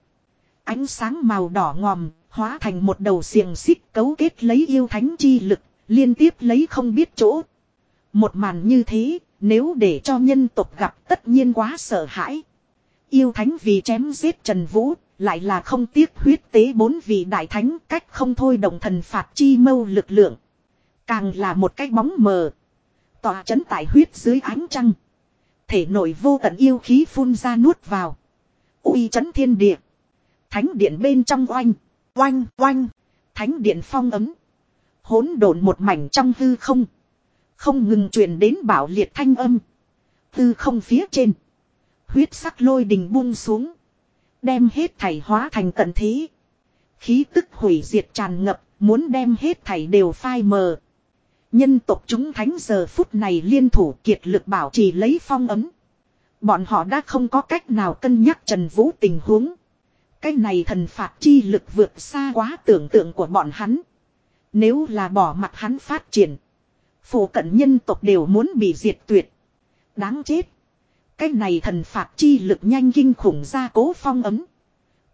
Ánh sáng màu đỏ ngòm, hóa thành một đầu xiềng xích cấu kết lấy yêu thánh chi lực, liên tiếp lấy không biết chỗ. Một màn như thế, nếu để cho nhân tộc gặp tất nhiên quá sợ hãi. Yêu thánh vì chém giết Trần Vũ, lại là không tiếc huyết tế bốn vị đại thánh cách không thôi đồng thần phạt chi mâu lực lượng. Càng là một cái bóng mờ. Tòa chấn tại huyết dưới ánh trăng. Thể nội vô tận yêu khí phun ra nuốt vào. uy chấn thiên địa. Thánh điện bên trong oanh. Oanh, oanh. Thánh điện phong ấm. Hỗn độn một mảnh trong hư không. Không ngừng truyền đến bảo liệt thanh âm. Từ không phía trên. Huyết sắc lôi đình buông xuống. Đem hết thảy hóa thành tận thế. Khí tức hủy diệt tràn ngập, muốn đem hết thảy đều phai mờ. Nhân tộc chúng thánh giờ phút này liên thủ kiệt lực bảo trì lấy phong ấm. Bọn họ đã không có cách nào cân nhắc Trần Vũ tình huống. Cái này thần phạt chi lực vượt xa quá tưởng tượng của bọn hắn. Nếu là bỏ mặt hắn phát triển. Phổ cận nhân tộc đều muốn bị diệt tuyệt. Đáng chết. Cái này thần phạt chi lực nhanh kinh khủng ra cố phong ấm.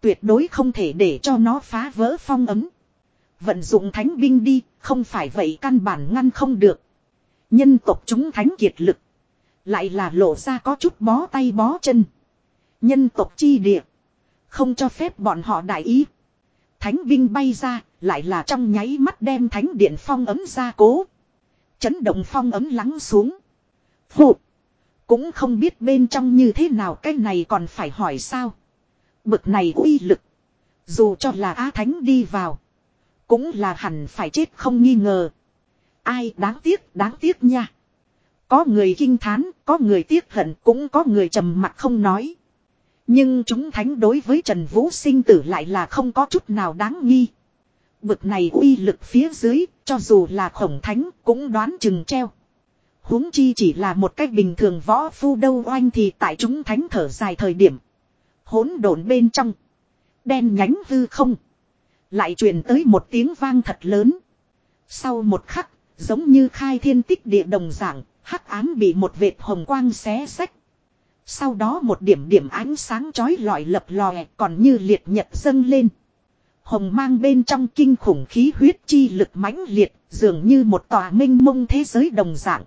Tuyệt đối không thể để cho nó phá vỡ phong ấm. Vận dụng thánh binh đi, không phải vậy căn bản ngăn không được. Nhân tộc chúng thánh kiệt lực. Lại là lộ ra có chút bó tay bó chân. Nhân tộc chi địa. Không cho phép bọn họ đại ý. Thánh binh bay ra, lại là trong nháy mắt đem thánh điện phong ấm ra cố. Chấn động phong ấm lắng xuống. Phụ. Cũng không biết bên trong như thế nào cái này còn phải hỏi sao. Bực này uy lực. Dù cho là Á Thánh đi vào. Cũng là hẳn phải chết không nghi ngờ. Ai đáng tiếc, đáng tiếc nha. Có người kinh thán, có người tiếc hận, cũng có người trầm mặt không nói. Nhưng chúng thánh đối với Trần Vũ sinh tử lại là không có chút nào đáng nghi. Bực này uy lực phía dưới, cho dù là khổng thánh cũng đoán chừng treo. huống chi chỉ là một cách bình thường võ phu đâu oanh thì tại chúng thánh thở dài thời điểm. hỗn độn bên trong. Đen nhánh hư không. Lại truyền tới một tiếng vang thật lớn. Sau một khắc, giống như khai thiên tích địa đồng dạng, hắc ám bị một vệt hồng quang xé sách. Sau đó một điểm điểm ánh sáng chói lọi lập lòe còn như liệt nhật dâng lên. Hồng mang bên trong kinh khủng khí huyết chi lực mãnh liệt, dường như một tòa minh mông thế giới đồng dạng.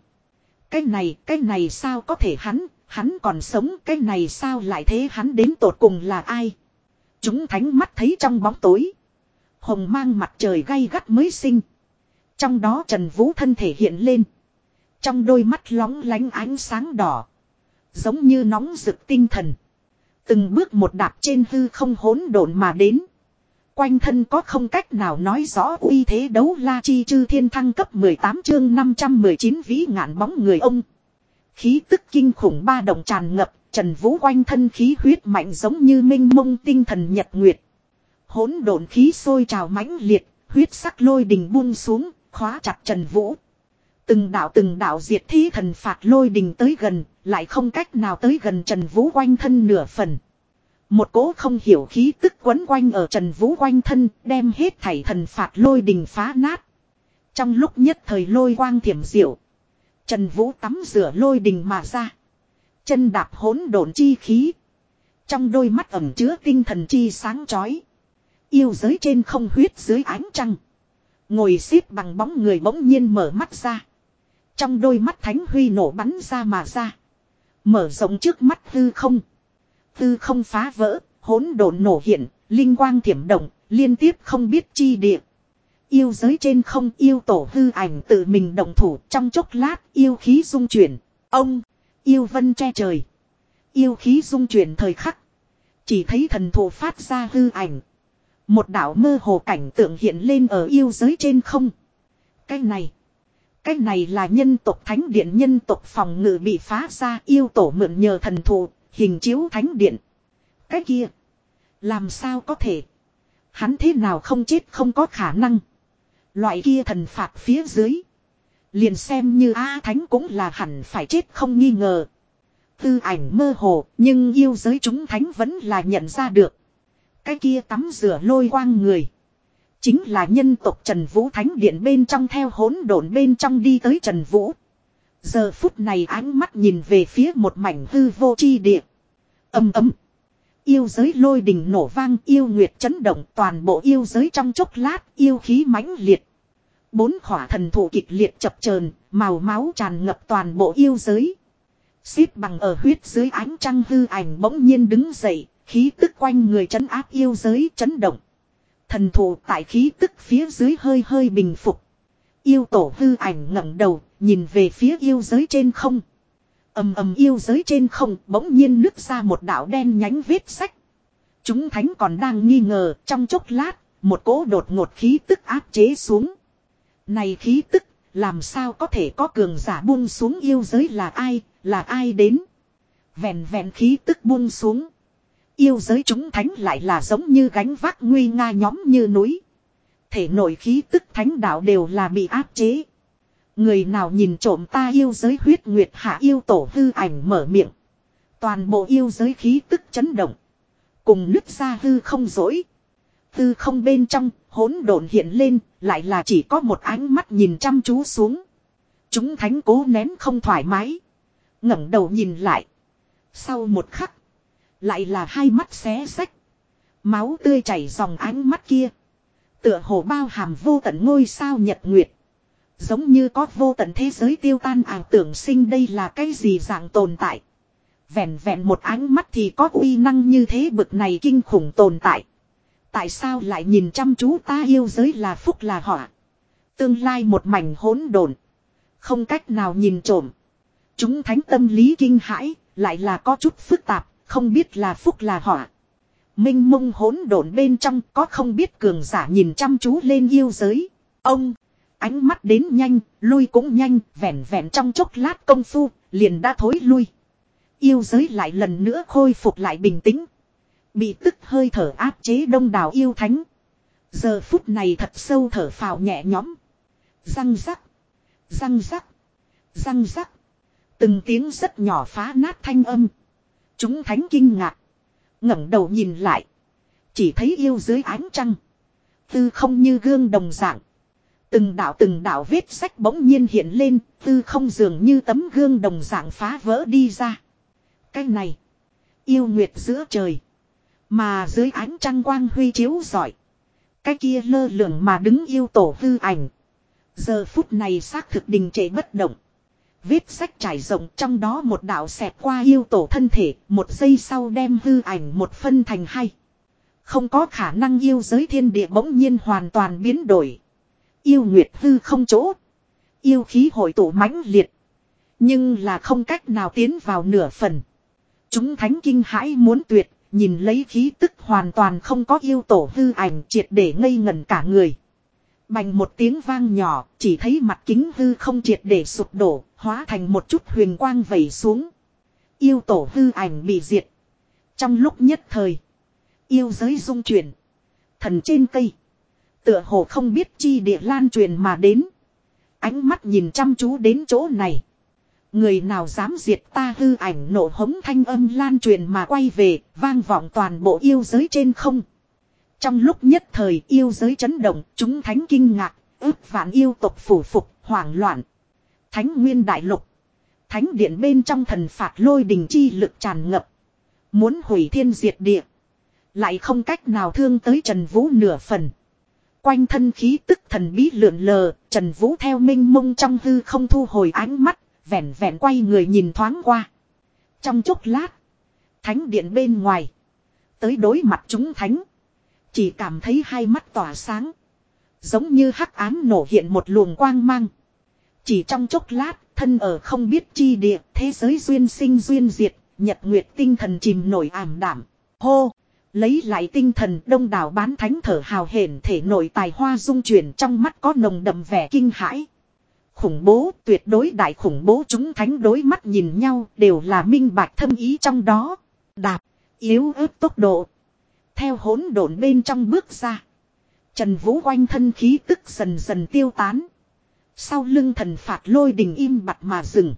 Cái này, cái này sao có thể hắn, hắn còn sống, cái này sao lại thế hắn đến tột cùng là ai? Chúng thánh mắt thấy trong bóng tối. Hồng mang mặt trời gay gắt mới sinh. Trong đó Trần Vũ thân thể hiện lên. Trong đôi mắt lóng lánh ánh sáng đỏ. Giống như nóng rực tinh thần. Từng bước một đạp trên hư không hỗn độn mà đến. Quanh thân có không cách nào nói rõ uy thế đấu la chi chư thiên thăng cấp 18 chương 519 vĩ ngạn bóng người ông. Khí tức kinh khủng ba động tràn ngập, Trần Vũ quanh thân khí huyết mạnh giống như minh mông tinh thần nhật nguyệt. Hỗn độn khí sôi trào mãnh liệt, huyết sắc lôi đình buông xuống, khóa chặt Trần Vũ. Từng đạo từng đạo diệt thi thần phạt lôi đình tới gần, lại không cách nào tới gần Trần Vũ quanh thân nửa phần. Một cỗ không hiểu khí tức quấn quanh ở Trần Vũ quanh thân, đem hết thảy thần phạt lôi đình phá nát. Trong lúc nhất thời lôi quang thiểm diệu, Trần Vũ tắm rửa lôi đình mà ra. Chân đạp hỗn độn chi khí. Trong đôi mắt ẩm chứa tinh thần chi sáng chói. Yêu giới trên không huyết dưới ánh trăng. Ngồi xếp bằng bóng người bỗng nhiên mở mắt ra. Trong đôi mắt thánh huy nổ bắn ra mà ra. Mở rộng trước mắt hư không tư không phá vỡ, hỗn độn nổ hiện, linh quang thiểm động, liên tiếp không biết chi địa. Yêu giới trên không yêu tổ hư ảnh tự mình động thủ trong chốc lát yêu khí dung chuyển. Ông, yêu vân che trời. Yêu khí dung chuyển thời khắc. Chỉ thấy thần thụ phát ra hư ảnh. Một đảo mơ hồ cảnh tượng hiện lên ở yêu giới trên không. Cái này. Cái này là nhân tộc thánh điện nhân tộc phòng ngự bị phá ra yêu tổ mượn nhờ thần thụ, hình chiếu thánh điện. Cái kia. Làm sao có thể. Hắn thế nào không chết không có khả năng. Loại kia thần phạt phía dưới. Liền xem như A Thánh cũng là hẳn phải chết không nghi ngờ. Tư ảnh mơ hồ, nhưng yêu giới chúng thánh vẫn là nhận ra được. Cái kia tắm rửa lôi quang người. Chính là nhân tộc Trần Vũ Thánh Điện bên trong theo hỗn độn bên trong đi tới Trần Vũ. Giờ phút này ánh mắt nhìn về phía một mảnh hư vô chi địa. Âm ấm. Yêu giới lôi đình nổ vang yêu nguyệt chấn động toàn bộ yêu giới trong chốc lát yêu khí mãnh liệt. Bốn khỏa thần thụ kịch liệt chập chờn màu máu tràn ngập toàn bộ yêu giới. Xít bằng ở huyết dưới ánh trăng hư ảnh bỗng nhiên đứng dậy, khí tức quanh người chấn áp yêu giới chấn động. Thần thụ tại khí tức phía dưới hơi hơi bình phục. Yêu tổ hư ảnh ngẩng đầu, nhìn về phía yêu giới trên không. ầm ầm yêu giới trên không bỗng nhiên nứt ra một đạo đen nhánh vết sách. Chúng thánh còn đang nghi ngờ trong chốc lát, một cỗ đột ngột khí tức áp chế xuống. Này khí tức, làm sao có thể có cường giả buông xuống yêu giới là ai, là ai đến. Vẹn vẹn khí tức buông xuống. Yêu giới chúng thánh lại là giống như gánh vác nguy nga nhóm như núi. Thể nội khí tức thánh đạo đều là bị áp chế. Người nào nhìn trộm ta yêu giới huyết nguyệt hạ yêu tổ hư ảnh mở miệng. Toàn bộ yêu giới khí tức chấn động. Cùng nứt ra hư không dối. Hư không bên trong, hỗn độn hiện lên, lại là chỉ có một ánh mắt nhìn chăm chú xuống. Chúng thánh cố nén không thoải mái. ngẩng đầu nhìn lại. Sau một khắc. Lại là hai mắt xé sách. Máu tươi chảy dòng ánh mắt kia. Tựa hồ bao hàm vô tận ngôi sao nhật nguyệt. Giống như có vô tận thế giới tiêu tan ảo tưởng sinh đây là cái gì dạng tồn tại. Vẹn vẹn một ánh mắt thì có uy năng như thế bực này kinh khủng tồn tại. Tại sao lại nhìn chăm chú ta yêu giới là phúc là họa. Tương lai một mảnh hỗn độn Không cách nào nhìn trộm. Chúng thánh tâm lý kinh hãi, lại là có chút phức tạp, không biết là phúc là họa. Minh mông hỗn độn bên trong có không biết cường giả nhìn chăm chú lên yêu giới. Ông, ánh mắt đến nhanh, lui cũng nhanh, vẹn vẹn trong chốc lát công phu, liền đã thối lui. Yêu giới lại lần nữa khôi phục lại bình tĩnh. Bị tức hơi thở áp chế đông đảo yêu thánh. Giờ phút này thật sâu thở phào nhẹ nhõm. Răng rắc. Răng rắc. Răng rắc. Từng tiếng rất nhỏ phá nát thanh âm. Chúng thánh kinh ngạc ngẩng đầu nhìn lại. Chỉ thấy yêu dưới ánh trăng. Tư không như gương đồng dạng. Từng đạo từng đạo vết sách bỗng nhiên hiện lên. Tư không dường như tấm gương đồng dạng phá vỡ đi ra. Cái này. Yêu nguyệt giữa trời. Mà dưới ánh trăng quang huy chiếu giỏi. Cái kia lơ lửng mà đứng yêu tổ hư ảnh. Giờ phút này xác thực đình trệ bất động. Vết sách trải rộng trong đó một đạo xẹt qua yêu tổ thân thể, một giây sau đem hư ảnh một phân thành hai. Không có khả năng yêu giới thiên địa bỗng nhiên hoàn toàn biến đổi. Yêu nguyệt hư không chỗ. Yêu khí hội tụ mãnh liệt. Nhưng là không cách nào tiến vào nửa phần. Chúng thánh kinh hãi muốn tuyệt, nhìn lấy khí tức hoàn toàn không có yêu tổ hư ảnh triệt để ngây ngẩn cả người. Bành một tiếng vang nhỏ, chỉ thấy mặt kính hư không triệt để sụp đổ, hóa thành một chút huyền quang vẩy xuống. Yêu tổ hư ảnh bị diệt. Trong lúc nhất thời, yêu giới dung chuyển. Thần trên cây, tựa hồ không biết chi địa lan truyền mà đến. Ánh mắt nhìn chăm chú đến chỗ này. Người nào dám diệt ta hư ảnh nổ hống thanh âm lan truyền mà quay về, vang vọng toàn bộ yêu giới trên không. Trong lúc nhất thời yêu giới chấn động, chúng thánh kinh ngạc, ước vạn yêu tộc phủ phục, hoảng loạn. Thánh nguyên đại lục. Thánh điện bên trong thần phạt lôi đình chi lực tràn ngập. Muốn hủy thiên diệt địa. Lại không cách nào thương tới Trần Vũ nửa phần. Quanh thân khí tức thần bí lượn lờ, Trần Vũ theo minh mông trong hư không thu hồi ánh mắt, vẹn vẹn quay người nhìn thoáng qua. Trong chốc lát, thánh điện bên ngoài, tới đối mặt chúng thánh. Chỉ cảm thấy hai mắt tỏa sáng. Giống như hắc ám nổ hiện một luồng quang mang. Chỉ trong chốc lát, thân ở không biết chi địa, thế giới duyên sinh duyên diệt, nhật nguyệt tinh thần chìm nổi ảm đảm. Hô! Lấy lại tinh thần đông đảo bán thánh thở hào hển thể nội tài hoa dung chuyển trong mắt có nồng đậm vẻ kinh hãi. Khủng bố, tuyệt đối đại khủng bố chúng thánh đối mắt nhìn nhau đều là minh bạch thâm ý trong đó. Đạp, yếu ớt tốc độ, theo hỗn độn bên trong bước ra. Trần Vũ quanh thân khí tức dần dần tiêu tán. Sau lưng thần phạt lôi đình im bặt mà dừng.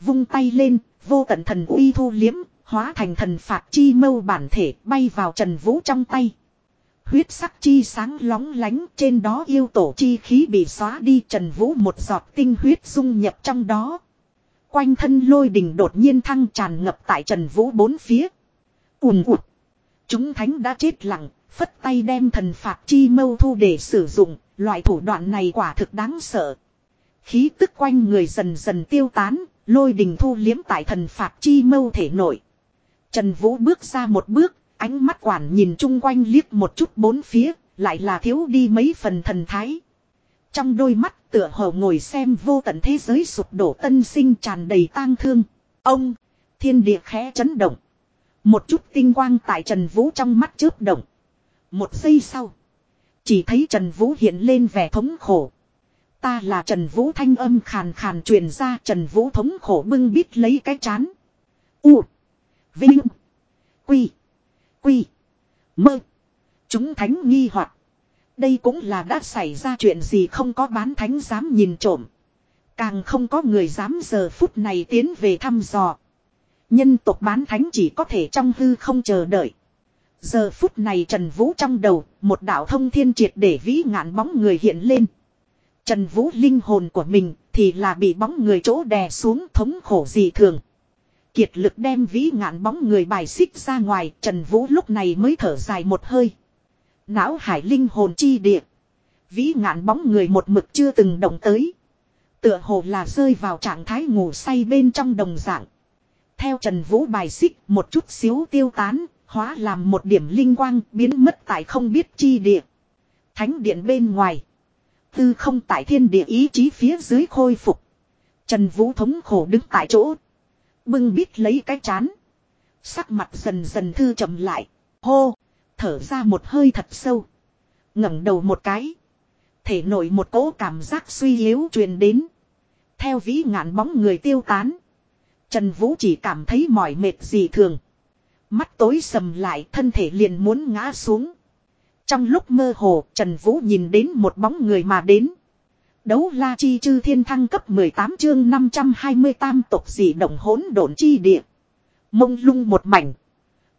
Vung tay lên, vô tận thần uy thu liếm, hóa thành thần phạt chi mâu bản thể bay vào Trần Vũ trong tay. Huyết sắc chi sáng lóng lánh trên đó yêu tổ chi khí bị xóa đi Trần Vũ một giọt tinh huyết dung nhập trong đó. Quanh thân lôi đình đột nhiên thăng tràn ngập tại Trần Vũ bốn phía. Ùm ụt. Chúng thánh đã chết lặng, phất tay đem thần phạt chi mâu thu để sử dụng, loại thủ đoạn này quả thực đáng sợ. Khí tức quanh người dần dần tiêu tán, lôi đình thu liếm tại thần phạt chi mâu thể nội. Trần Vũ bước ra một bước, ánh mắt quản nhìn chung quanh liếc một chút bốn phía, lại là thiếu đi mấy phần thần thái. Trong đôi mắt tựa hồ ngồi xem vô tận thế giới sụp đổ tân sinh tràn đầy tang thương. Ông, thiên địa khẽ chấn động. Một chút tinh quang tại Trần Vũ trong mắt chớp động. Một giây sau. Chỉ thấy Trần Vũ hiện lên vẻ thống khổ. Ta là Trần Vũ thanh âm khàn khàn truyền ra Trần Vũ thống khổ bưng bít lấy cái chán. U. Vinh. Quy. Quy. Mơ. Chúng thánh nghi hoặc Đây cũng là đã xảy ra chuyện gì không có bán thánh dám nhìn trộm. Càng không có người dám giờ phút này tiến về thăm dò. Nhân tộc bán thánh chỉ có thể trong hư không chờ đợi. Giờ phút này Trần Vũ trong đầu, một đạo thông thiên triệt để vĩ ngạn bóng người hiện lên. Trần Vũ linh hồn của mình thì là bị bóng người chỗ đè xuống thống khổ dị thường. Kiệt lực đem vĩ ngạn bóng người bài xích ra ngoài, Trần Vũ lúc này mới thở dài một hơi. Não hải linh hồn chi địa. Vĩ ngạn bóng người một mực chưa từng động tới. Tựa hồ là rơi vào trạng thái ngủ say bên trong đồng dạng. Theo Trần Vũ bài xích một chút xíu tiêu tán, hóa làm một điểm linh quang biến mất tại không biết chi địa. Thánh điện bên ngoài. Tư không tại thiên địa ý chí phía dưới khôi phục. Trần Vũ thống khổ đứng tại chỗ. Bưng bít lấy cái chán. Sắc mặt dần dần thư chậm lại. Hô. Thở ra một hơi thật sâu. ngẩng đầu một cái. Thể nổi một cỗ cảm giác suy yếu truyền đến. Theo vĩ ngạn bóng người tiêu tán. Trần Vũ chỉ cảm thấy mỏi mệt gì thường. Mắt tối sầm lại, thân thể liền muốn ngã xuống. Trong lúc mơ hồ, Trần Vũ nhìn đến một bóng người mà đến. Đấu la chi chư thiên thăng cấp 18 chương 520 tam tộc dị động hỗn độn chi địa. Mông lung một mảnh.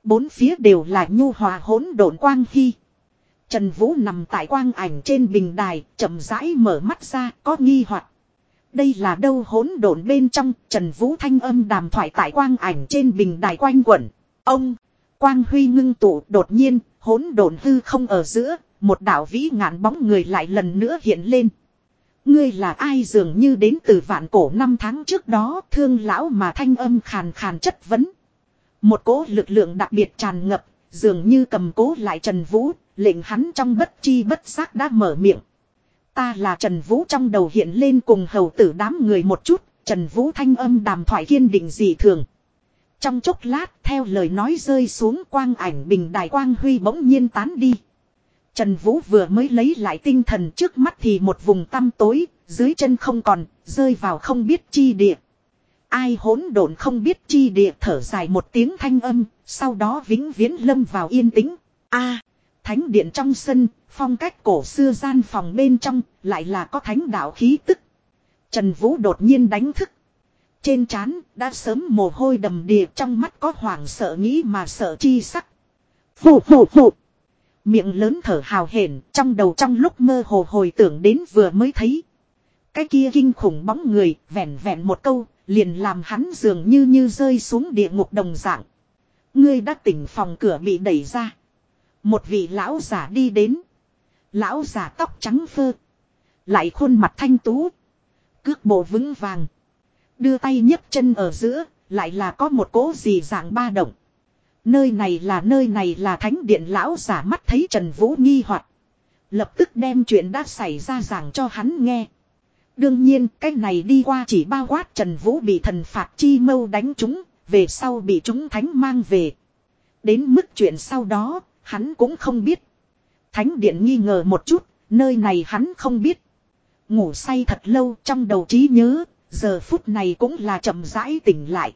Bốn phía đều là nhu hòa hỗn độn quang hy. Trần Vũ nằm tại quang ảnh trên bình đài, chậm rãi mở mắt ra, có nghi hoặc. Đây là đâu hỗn độn bên trong, Trần Vũ thanh âm đàm thoại tại quang ảnh trên bình đài quanh quẩn. Ông, quang huy ngưng tụ đột nhiên, hỗn độn hư không ở giữa, một đạo vĩ ngạn bóng người lại lần nữa hiện lên. Ngươi là ai dường như đến từ vạn cổ năm tháng trước đó thương lão mà thanh âm khàn khàn chất vấn. Một cỗ lực lượng đặc biệt tràn ngập, dường như cầm cố lại Trần Vũ, lệnh hắn trong bất chi bất giác đã mở miệng. Ta là Trần Vũ trong đầu hiện lên cùng hầu tử đám người một chút, Trần Vũ thanh âm đàm thoại kiên định dị thường. Trong chốc lát theo lời nói rơi xuống quang ảnh bình đài quang huy bỗng nhiên tán đi. Trần Vũ vừa mới lấy lại tinh thần trước mắt thì một vùng tăm tối, dưới chân không còn, rơi vào không biết chi địa. Ai hỗn độn không biết chi địa thở dài một tiếng thanh âm, sau đó vĩnh viễn lâm vào yên tĩnh. A, thánh điện trong sân, phong cách cổ xưa gian phòng bên trong, lại là có thánh đạo khí tức. Trần Vũ đột nhiên đánh thức. Trên trán đã sớm mồ hôi đầm đìa trong mắt có hoảng sợ nghĩ mà sợ chi sắc. Phụ phụ phụ. Miệng lớn thở hào hển, trong đầu trong lúc mơ hồ hồi tưởng đến vừa mới thấy. Cái kia kinh khủng bóng người vẹn vẹn một câu, liền làm hắn dường như như rơi xuống địa ngục đồng dạng. Ngươi đã tỉnh phòng cửa bị đẩy ra. Một vị lão giả đi đến. Lão giả tóc trắng phơ. Lại khuôn mặt thanh tú. Cước bộ vững vàng. Đưa tay nhấc chân ở giữa. Lại là có một cố gì dạng ba động. Nơi này là nơi này là thánh điện lão giả mắt thấy Trần Vũ nghi hoặc Lập tức đem chuyện đã xảy ra giảng cho hắn nghe. Đương nhiên cái này đi qua chỉ bao quát Trần Vũ bị thần phạt chi mâu đánh chúng, về sau bị chúng thánh mang về. Đến mức chuyện sau đó, hắn cũng không biết. Thánh điện nghi ngờ một chút, nơi này hắn không biết. Ngủ say thật lâu trong đầu trí nhớ, giờ phút này cũng là chậm rãi tỉnh lại.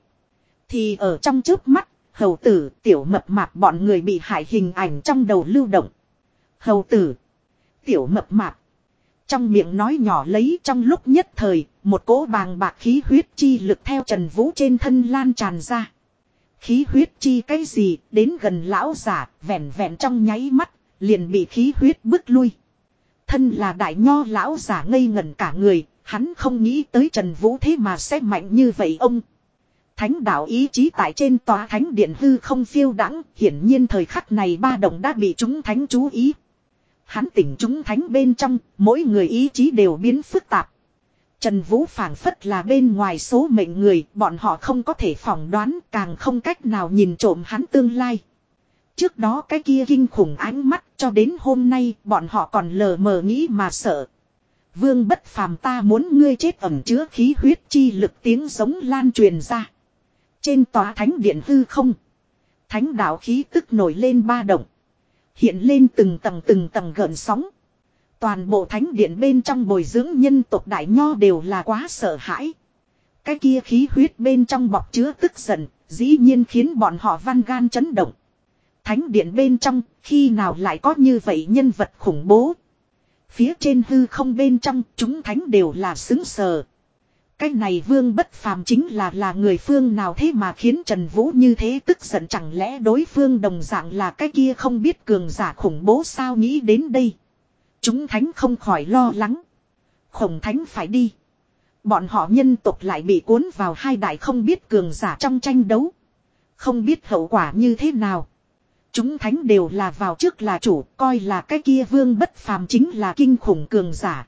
Thì ở trong trước mắt, hầu tử, tiểu mập mạp bọn người bị hại hình ảnh trong đầu lưu động. Hầu tử, tiểu mập mạp. Trong miệng nói nhỏ lấy trong lúc nhất thời, một cỗ bàng bạc khí huyết chi lực theo Trần Vũ trên thân lan tràn ra. Khí huyết chi cái gì, đến gần lão giả, vẹn vẹn trong nháy mắt, liền bị khí huyết bước lui. Thân là đại nho lão giả ngây ngẩn cả người, hắn không nghĩ tới Trần Vũ thế mà sẽ mạnh như vậy ông. Thánh đạo ý chí tại trên tòa thánh điện hư không phiêu đãng hiển nhiên thời khắc này ba đồng đã bị chúng thánh chú ý. Hắn tỉnh chúng thánh bên trong, mỗi người ý chí đều biến phức tạp. Trần Vũ phảng phất là bên ngoài số mệnh người, bọn họ không có thể phỏng đoán, càng không cách nào nhìn trộm hắn tương lai. Trước đó cái kia kinh khủng ánh mắt cho đến hôm nay bọn họ còn lờ mờ nghĩ mà sợ. Vương bất phàm ta muốn ngươi chết ẩm chứa khí huyết chi lực tiếng giống lan truyền ra. Trên tòa thánh điện hư không. Thánh đạo khí tức nổi lên ba động. Hiện lên từng tầng từng tầng gợn sóng. Toàn bộ thánh điện bên trong bồi dưỡng nhân tộc đại nho đều là quá sợ hãi. Cái kia khí huyết bên trong bọc chứa tức giận, dĩ nhiên khiến bọn họ văn gan chấn động. Thánh điện bên trong, khi nào lại có như vậy nhân vật khủng bố. Phía trên hư không bên trong, chúng thánh đều là xứng sờ. Cái này vương bất phàm chính là là người phương nào thế mà khiến Trần Vũ như thế tức giận chẳng lẽ đối phương đồng dạng là cái kia không biết cường giả khủng bố sao nghĩ đến đây. Chúng thánh không khỏi lo lắng. Khổng thánh phải đi. Bọn họ nhân tộc lại bị cuốn vào hai đại không biết cường giả trong tranh đấu. Không biết hậu quả như thế nào. Chúng thánh đều là vào trước là chủ, coi là cái kia vương bất phàm chính là kinh khủng cường giả.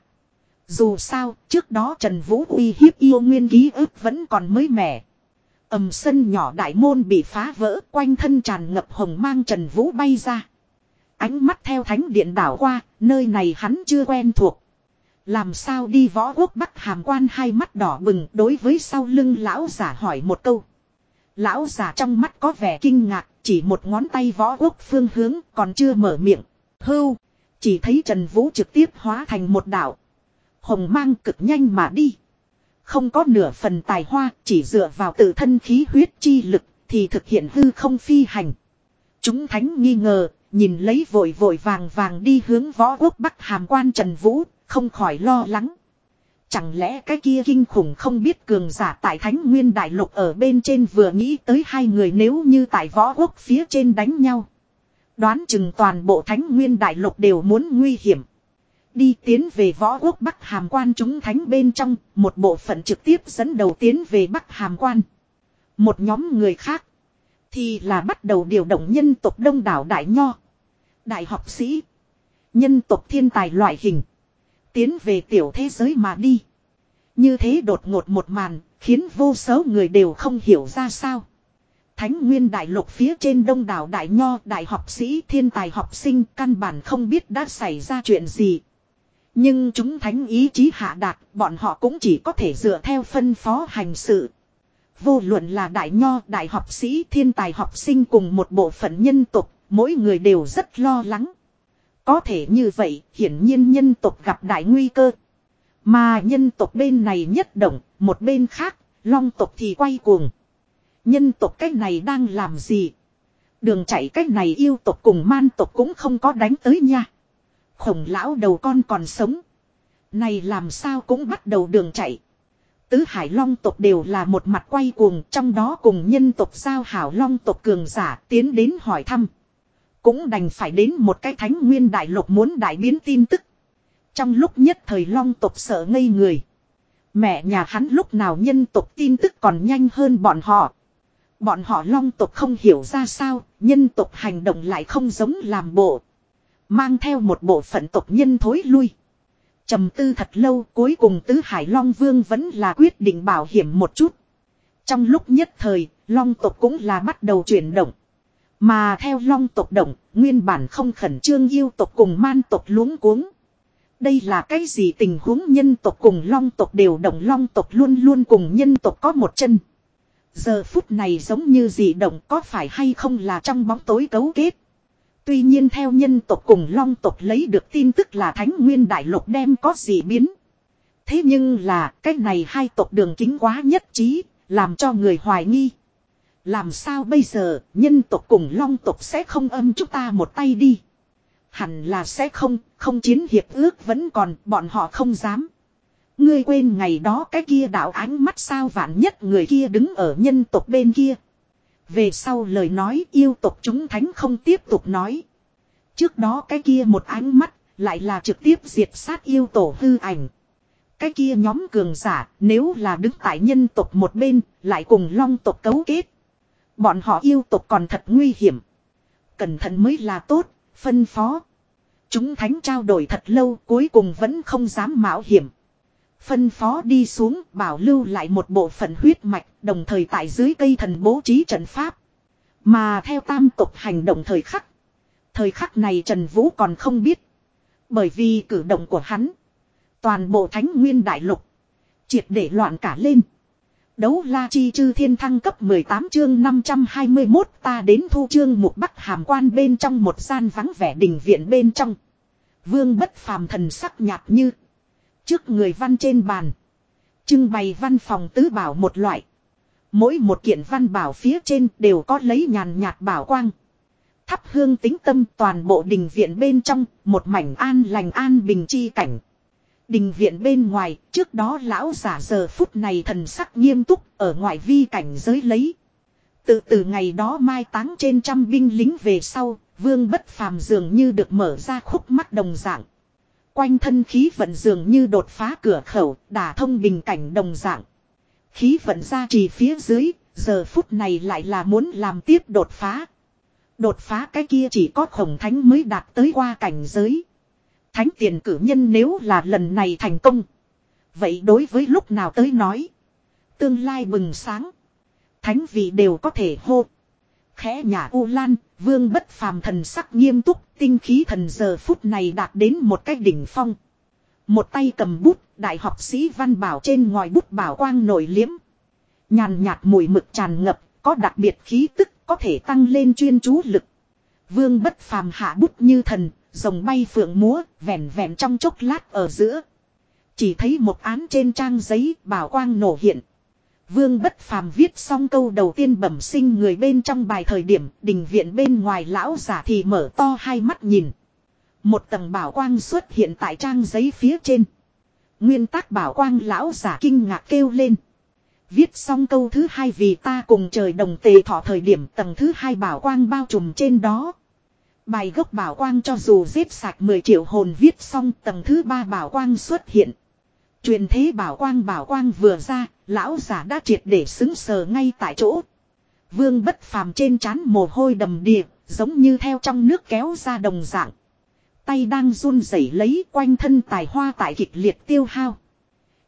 Dù sao, trước đó Trần Vũ uy hiếp yêu nguyên ký ức vẫn còn mới mẻ. ầm sân nhỏ đại môn bị phá vỡ, quanh thân tràn ngập hồng mang Trần Vũ bay ra. Ánh mắt theo thánh điện đảo qua, nơi này hắn chưa quen thuộc. Làm sao đi võ quốc bắc hàm quan hai mắt đỏ bừng đối với sau lưng lão giả hỏi một câu. Lão giả trong mắt có vẻ kinh ngạc, chỉ một ngón tay võ quốc phương hướng còn chưa mở miệng. Hưu, chỉ thấy Trần Vũ trực tiếp hóa thành một đảo. Hồng mang cực nhanh mà đi. Không có nửa phần tài hoa, chỉ dựa vào tự thân khí huyết chi lực, thì thực hiện hư không phi hành. Chúng thánh nghi ngờ, nhìn lấy vội vội vàng vàng đi hướng võ quốc bắc hàm quan Trần Vũ, không khỏi lo lắng. Chẳng lẽ cái kia kinh khủng không biết cường giả tại Thánh Nguyên Đại Lục ở bên trên vừa nghĩ tới hai người nếu như tại võ quốc phía trên đánh nhau. Đoán chừng toàn bộ Thánh Nguyên Đại Lục đều muốn nguy hiểm. Đi tiến về võ quốc Bắc Hàm Quan chúng thánh bên trong, một bộ phận trực tiếp dẫn đầu tiến về Bắc Hàm Quan. Một nhóm người khác, thì là bắt đầu điều động nhân tộc đông đảo Đại Nho, Đại học sĩ, nhân tộc thiên tài loại hình tiến về tiểu thế giới mà đi. Như thế đột ngột một màn, khiến vô số người đều không hiểu ra sao. Thánh nguyên đại lục phía trên đông đảo đại nho đại học sĩ thiên tài học sinh căn bản không biết đã xảy ra chuyện gì. Nhưng chúng thánh ý chí hạ đạt, bọn họ cũng chỉ có thể dựa theo phân phó hành sự. Vô luận là đại nho, đại học sĩ, thiên tài học sinh cùng một bộ phận nhân tục, mỗi người đều rất lo lắng. Có thể như vậy, hiển nhiên nhân tộc gặp đại nguy cơ. Mà nhân tộc bên này nhất động, một bên khác, long tộc thì quay cuồng. Nhân tộc cách này đang làm gì? Đường chạy cách này yêu tộc cùng man tộc cũng không có đánh tới nha. Khổng lão đầu con còn sống. Này làm sao cũng bắt đầu đường chạy. Tứ hải long tộc đều là một mặt quay cuồng trong đó cùng nhân tộc giao hảo long tộc cường giả tiến đến hỏi thăm. Cũng đành phải đến một cái thánh nguyên đại lục muốn đại biến tin tức. Trong lúc nhất thời long tộc sợ ngây người. Mẹ nhà hắn lúc nào nhân tộc tin tức còn nhanh hơn bọn họ. Bọn họ long tộc không hiểu ra sao, nhân tộc hành động lại không giống làm bộ. Mang theo một bộ phận tộc nhân thối lui. trầm tư thật lâu cuối cùng tứ hải long vương vẫn là quyết định bảo hiểm một chút. Trong lúc nhất thời, long tộc cũng là bắt đầu chuyển động. Mà theo long tộc động, nguyên bản không khẩn trương yêu tộc cùng man tộc luống cuống. Đây là cái gì tình huống nhân tộc cùng long tộc đều động long tộc luôn luôn cùng nhân tộc có một chân. Giờ phút này giống như gì động có phải hay không là trong bóng tối cấu kết. Tuy nhiên theo nhân tộc cùng long tộc lấy được tin tức là thánh nguyên đại lục đem có gì biến. Thế nhưng là cái này hai tộc đường kính quá nhất trí, làm cho người hoài nghi. Làm sao bây giờ, nhân tộc cùng long tộc sẽ không âm chúng ta một tay đi. Hẳn là sẽ không, không chiến hiệp ước vẫn còn, bọn họ không dám. Ngươi quên ngày đó cái kia đạo ánh mắt sao vạn nhất người kia đứng ở nhân tộc bên kia. Về sau lời nói yêu tộc chúng thánh không tiếp tục nói. Trước đó cái kia một ánh mắt, lại là trực tiếp diệt sát yêu tổ hư ảnh. Cái kia nhóm cường giả, nếu là đứng tại nhân tộc một bên, lại cùng long tộc cấu kết. Bọn họ yêu tộc còn thật nguy hiểm. Cẩn thận mới là tốt, phân phó. Chúng thánh trao đổi thật lâu cuối cùng vẫn không dám mạo hiểm. Phân phó đi xuống, bảo lưu lại một bộ phận huyết mạch, đồng thời tại dưới cây thần bố trí trận pháp. Mà theo tam tục hành động thời khắc. Thời khắc này Trần Vũ còn không biết. Bởi vì cử động của hắn. Toàn bộ thánh nguyên đại lục. Triệt để loạn cả lên. Đấu la chi chư thiên thăng cấp 18 chương 521 ta đến thu chương một bắc hàm quan bên trong một gian vắng vẻ đình viện bên trong. Vương bất phàm thần sắc nhạt như. Trước người văn trên bàn. Trưng bày văn phòng tứ bảo một loại. Mỗi một kiện văn bảo phía trên đều có lấy nhàn nhạt bảo quang. Thắp hương tính tâm toàn bộ đình viện bên trong, một mảnh an lành an bình chi cảnh. Đình viện bên ngoài, trước đó lão giả giờ phút này thần sắc nghiêm túc, ở ngoài vi cảnh giới lấy. Từ từ ngày đó mai táng trên trăm binh lính về sau, vương bất phàm dường như được mở ra khúc mắt đồng dạng. Quanh thân khí vận dường như đột phá cửa khẩu, đả thông bình cảnh đồng dạng. Khí vận ra trì phía dưới, giờ phút này lại là muốn làm tiếp đột phá. Đột phá cái kia chỉ có khổng thánh mới đạt tới qua cảnh giới. Thánh tiền cử nhân nếu là lần này thành công. Vậy đối với lúc nào tới nói. Tương lai bừng sáng. Thánh vị đều có thể hô. Khẽ nhà U Lan, vương bất phàm thần sắc nghiêm túc, tinh khí thần giờ phút này đạt đến một cái đỉnh phong. Một tay cầm bút, đại học sĩ văn bảo trên ngòi bút bảo quang nổi liếm. Nhàn nhạt mùi mực tràn ngập, có đặc biệt khí tức, có thể tăng lên chuyên chú lực. Vương bất phàm hạ bút như thần, rồng bay phượng múa, vẹn vẹn trong chốc lát ở giữa. Chỉ thấy một án trên trang giấy bảo quang nổ hiện. Vương bất phàm viết xong câu đầu tiên bẩm sinh người bên trong bài thời điểm, đình viện bên ngoài lão giả thì mở to hai mắt nhìn. Một tầng bảo quang xuất hiện tại trang giấy phía trên. Nguyên tắc bảo quang lão giả kinh ngạc kêu lên. Viết xong câu thứ hai vì ta cùng trời đồng tề thọ thời điểm, tầng thứ hai bảo quang bao trùm trên đó. Bài gốc bảo quang cho dù giết sạch 10 triệu hồn viết xong, tầng thứ ba bảo quang xuất hiện. Truyền thế bảo quang bảo quang vừa ra, lão giả đã triệt để xứng sờ ngay tại chỗ. Vương bất phàm trên trán mồ hôi đầm đìa, giống như theo trong nước kéo ra đồng dạng. Tay đang run rẩy lấy quanh thân tài hoa tại kịch liệt tiêu hao.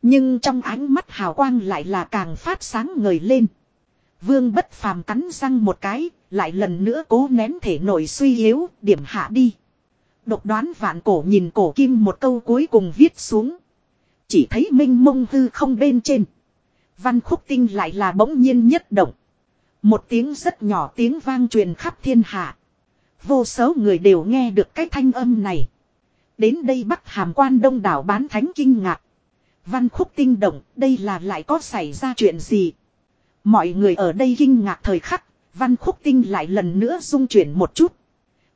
Nhưng trong ánh mắt hào quang lại là càng phát sáng ngời lên. Vương bất phàm cắn răng một cái, lại lần nữa cố nén thể nổi suy yếu, điểm hạ đi. Độc đoán vạn cổ nhìn cổ kim một câu cuối cùng viết xuống. Chỉ thấy minh mông hư không bên trên. Văn khúc tinh lại là bỗng nhiên nhất động. Một tiếng rất nhỏ tiếng vang truyền khắp thiên hạ. Vô số người đều nghe được cái thanh âm này. Đến đây bắc hàm quan đông đảo bán thánh kinh ngạc. Văn khúc tinh động, đây là lại có xảy ra chuyện gì? Mọi người ở đây kinh ngạc thời khắc, văn khúc tinh lại lần nữa dung chuyển một chút.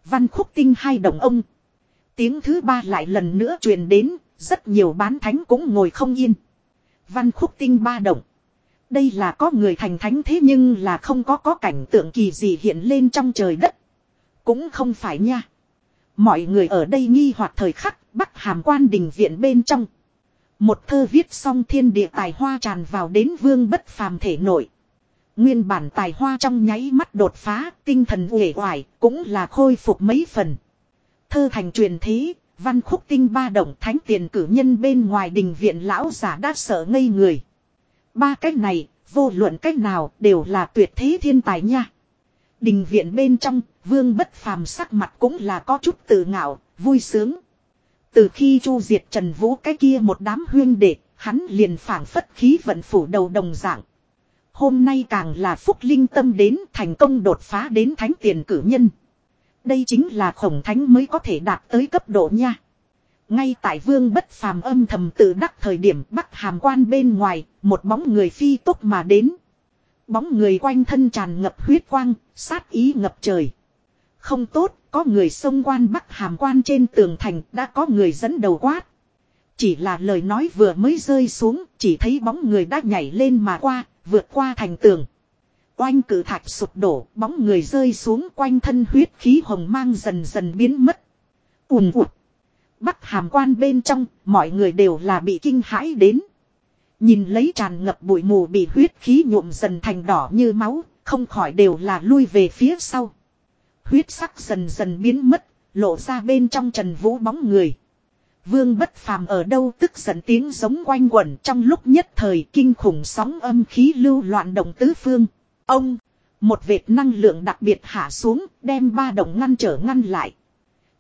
Văn khúc tinh hai đồng ông. Tiếng thứ ba lại lần nữa truyền đến, rất nhiều bán thánh cũng ngồi không yên. Văn khúc tinh ba động. Đây là có người thành thánh thế nhưng là không có có cảnh tượng kỳ gì hiện lên trong trời đất. Cũng không phải nha. Mọi người ở đây nghi hoặc thời khắc, bắc hàm quan đình viện bên trong. Một thơ viết xong thiên địa tài hoa tràn vào đến vương bất phàm thể nội. Nguyên bản tài hoa trong nháy mắt đột phá, tinh thần uể oải, cũng là khôi phục mấy phần. Thơ thành truyền thế, văn khúc tinh ba động thánh tiền cử nhân bên ngoài đình viện lão giả đã sợ ngây người. Ba cách này, vô luận cách nào đều là tuyệt thế thiên tài nha. Đình viện bên trong, vương bất phàm sắc mặt cũng là có chút tự ngạo, vui sướng. Từ khi chu diệt Trần Vũ cái kia một đám huyên đệ, hắn liền phảng phất khí vận phủ đầu đồng dạng. Hôm nay càng là phúc linh tâm đến thành công đột phá đến thánh tiền cử nhân. Đây chính là khổng thánh mới có thể đạt tới cấp độ nha. Ngay tại vương bất phàm âm thầm tự đắc thời điểm bắc hàm quan bên ngoài, một bóng người phi tốc mà đến. Bóng người quanh thân tràn ngập huyết quang, sát ý ngập trời. Không tốt, có người xông quan bắc hàm quan trên tường thành, đã có người dẫn đầu quát. Chỉ là lời nói vừa mới rơi xuống, chỉ thấy bóng người đã nhảy lên mà qua, vượt qua thành tường. Oanh cử thạch sụp đổ, bóng người rơi xuống quanh thân huyết khí hồng mang dần dần biến mất. ùn ụt. Bắc hàm quan bên trong, mọi người đều là bị kinh hãi đến. Nhìn lấy tràn ngập bụi mù bị huyết khí nhuộm dần thành đỏ như máu, không khỏi đều là lui về phía sau. Huyết sắc dần dần biến mất, lộ ra bên trong trần vũ bóng người. Vương bất phàm ở đâu tức giận tiếng giống quanh quẩn trong lúc nhất thời kinh khủng sóng âm khí lưu loạn động tứ phương. Ông, một vệt năng lượng đặc biệt hạ xuống, đem ba động ngăn trở ngăn lại.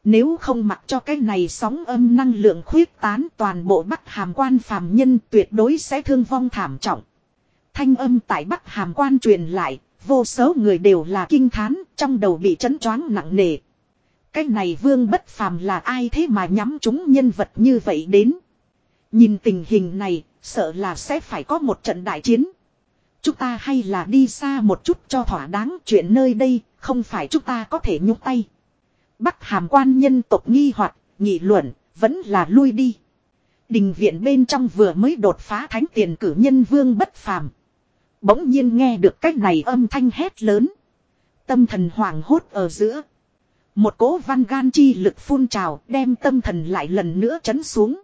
Nếu không mặc cho cái này sóng âm năng lượng khuyết tán toàn bộ Bắc Hàm quan phàm nhân tuyệt đối sẽ thương vong thảm trọng. Thanh âm tại Bắc Hàm quan truyền lại, vô số người đều là kinh thán, trong đầu bị chấn choáng nặng nề. Cái này vương bất phàm là ai thế mà nhắm chúng nhân vật như vậy đến. Nhìn tình hình này, sợ là sẽ phải có một trận đại chiến. Chúng ta hay là đi xa một chút cho thỏa đáng chuyện nơi đây, không phải chúng ta có thể nhúc tay. Bắc hàm quan nhân tộc nghi hoặc nghị luận, vẫn là lui đi. Đình viện bên trong vừa mới đột phá thánh tiền cử nhân vương bất phàm. Bỗng nhiên nghe được cách này âm thanh hét lớn. Tâm thần hoàng hốt ở giữa. Một cố văn gan chi lực phun trào đem tâm thần lại lần nữa chấn xuống.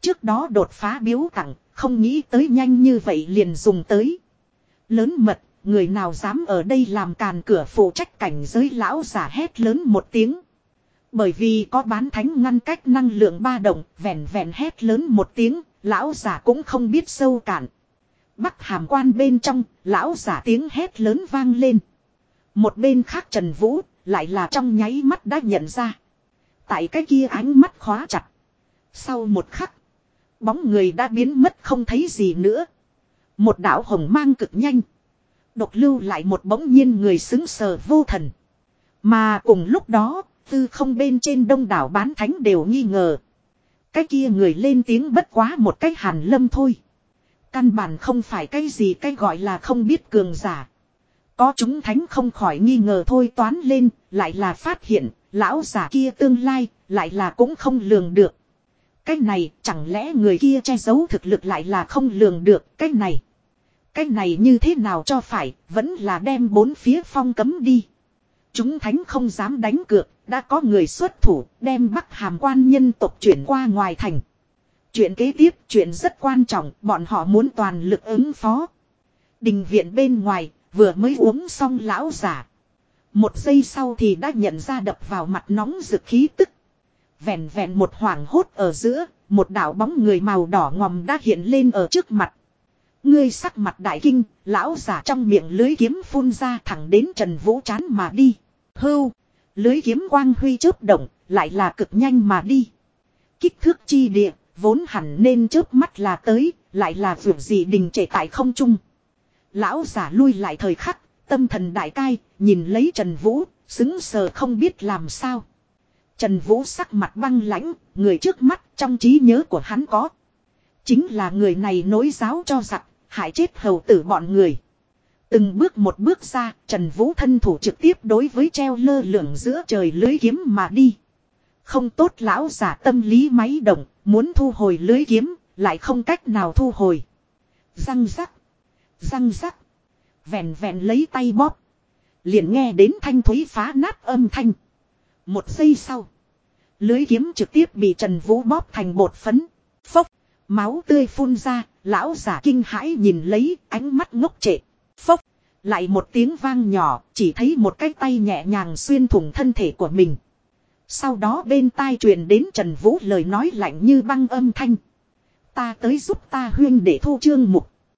Trước đó đột phá biếu tặng, không nghĩ tới nhanh như vậy liền dùng tới. Lớn mật, người nào dám ở đây làm càn cửa phụ trách cảnh giới lão giả hét lớn một tiếng. Bởi vì có bán thánh ngăn cách năng lượng ba động, vẹn vẹn hét lớn một tiếng, lão giả cũng không biết sâu cạn. Bắc hàm quan bên trong, lão giả tiếng hét lớn vang lên. Một bên khác Trần Vũ, lại là trong nháy mắt đã nhận ra. Tại cái kia ánh mắt khóa chặt. Sau một khắc, bóng người đã biến mất không thấy gì nữa. Một đạo hồng mang cực nhanh. Độc lưu lại một bỗng nhiên người xứng sờ vô thần. Mà cùng lúc đó, tư không bên trên đông đảo bán thánh đều nghi ngờ. Cái kia người lên tiếng bất quá một cách hàn lâm thôi. Căn bản không phải cái gì cái gọi là không biết cường giả. Có chúng thánh không khỏi nghi ngờ thôi toán lên, lại là phát hiện, lão giả kia tương lai, lại là cũng không lường được. Cái này, chẳng lẽ người kia che giấu thực lực lại là không lường được, cái này. Cái này như thế nào cho phải, vẫn là đem bốn phía phong cấm đi. Chúng thánh không dám đánh cược, đã có người xuất thủ, đem bắc hàm quan nhân tộc chuyển qua ngoài thành. Chuyện kế tiếp, chuyện rất quan trọng, bọn họ muốn toàn lực ứng phó. Đình viện bên ngoài, vừa mới uống xong lão giả. Một giây sau thì đã nhận ra đập vào mặt nóng rực khí tức. Vẹn vẹn một hoàng hốt ở giữa, một đảo bóng người màu đỏ ngòm đã hiện lên ở trước mặt. Ngươi sắc mặt đại kinh, lão giả trong miệng lưới kiếm phun ra thẳng đến Trần Vũ chán mà đi. Hưu, lưới kiếm quang huy chớp động, lại là cực nhanh mà đi. Kích thước chi địa, vốn hẳn nên chớp mắt là tới, lại là vượt gì đình trệ tại không trung. Lão giả lui lại thời khắc, tâm thần đại cai, nhìn lấy Trần Vũ, xứng sờ không biết làm sao. Trần Vũ sắc mặt băng lãnh, người trước mắt trong trí nhớ của hắn có. Chính là người này nối giáo cho giặc, hại chết hầu tử bọn người. Từng bước một bước ra, Trần Vũ thân thủ trực tiếp đối với treo lơ lửng giữa trời lưới kiếm mà đi. Không tốt lão giả tâm lý máy động, muốn thu hồi lưới kiếm, lại không cách nào thu hồi. Răng rắc, răng rắc, vẹn vẹn lấy tay bóp. Liền nghe đến thanh thúy phá nát âm thanh. Một giây sau, lưới kiếm trực tiếp bị Trần Vũ bóp thành bột phấn. Phốc, máu tươi phun ra, lão giả kinh hãi nhìn lấy ánh mắt ngốc trệ. Phốc, lại một tiếng vang nhỏ, chỉ thấy một cái tay nhẹ nhàng xuyên thủng thân thể của mình. Sau đó bên tai truyền đến Trần Vũ lời nói lạnh như băng âm thanh. Ta tới giúp ta huyên để thu chương mục.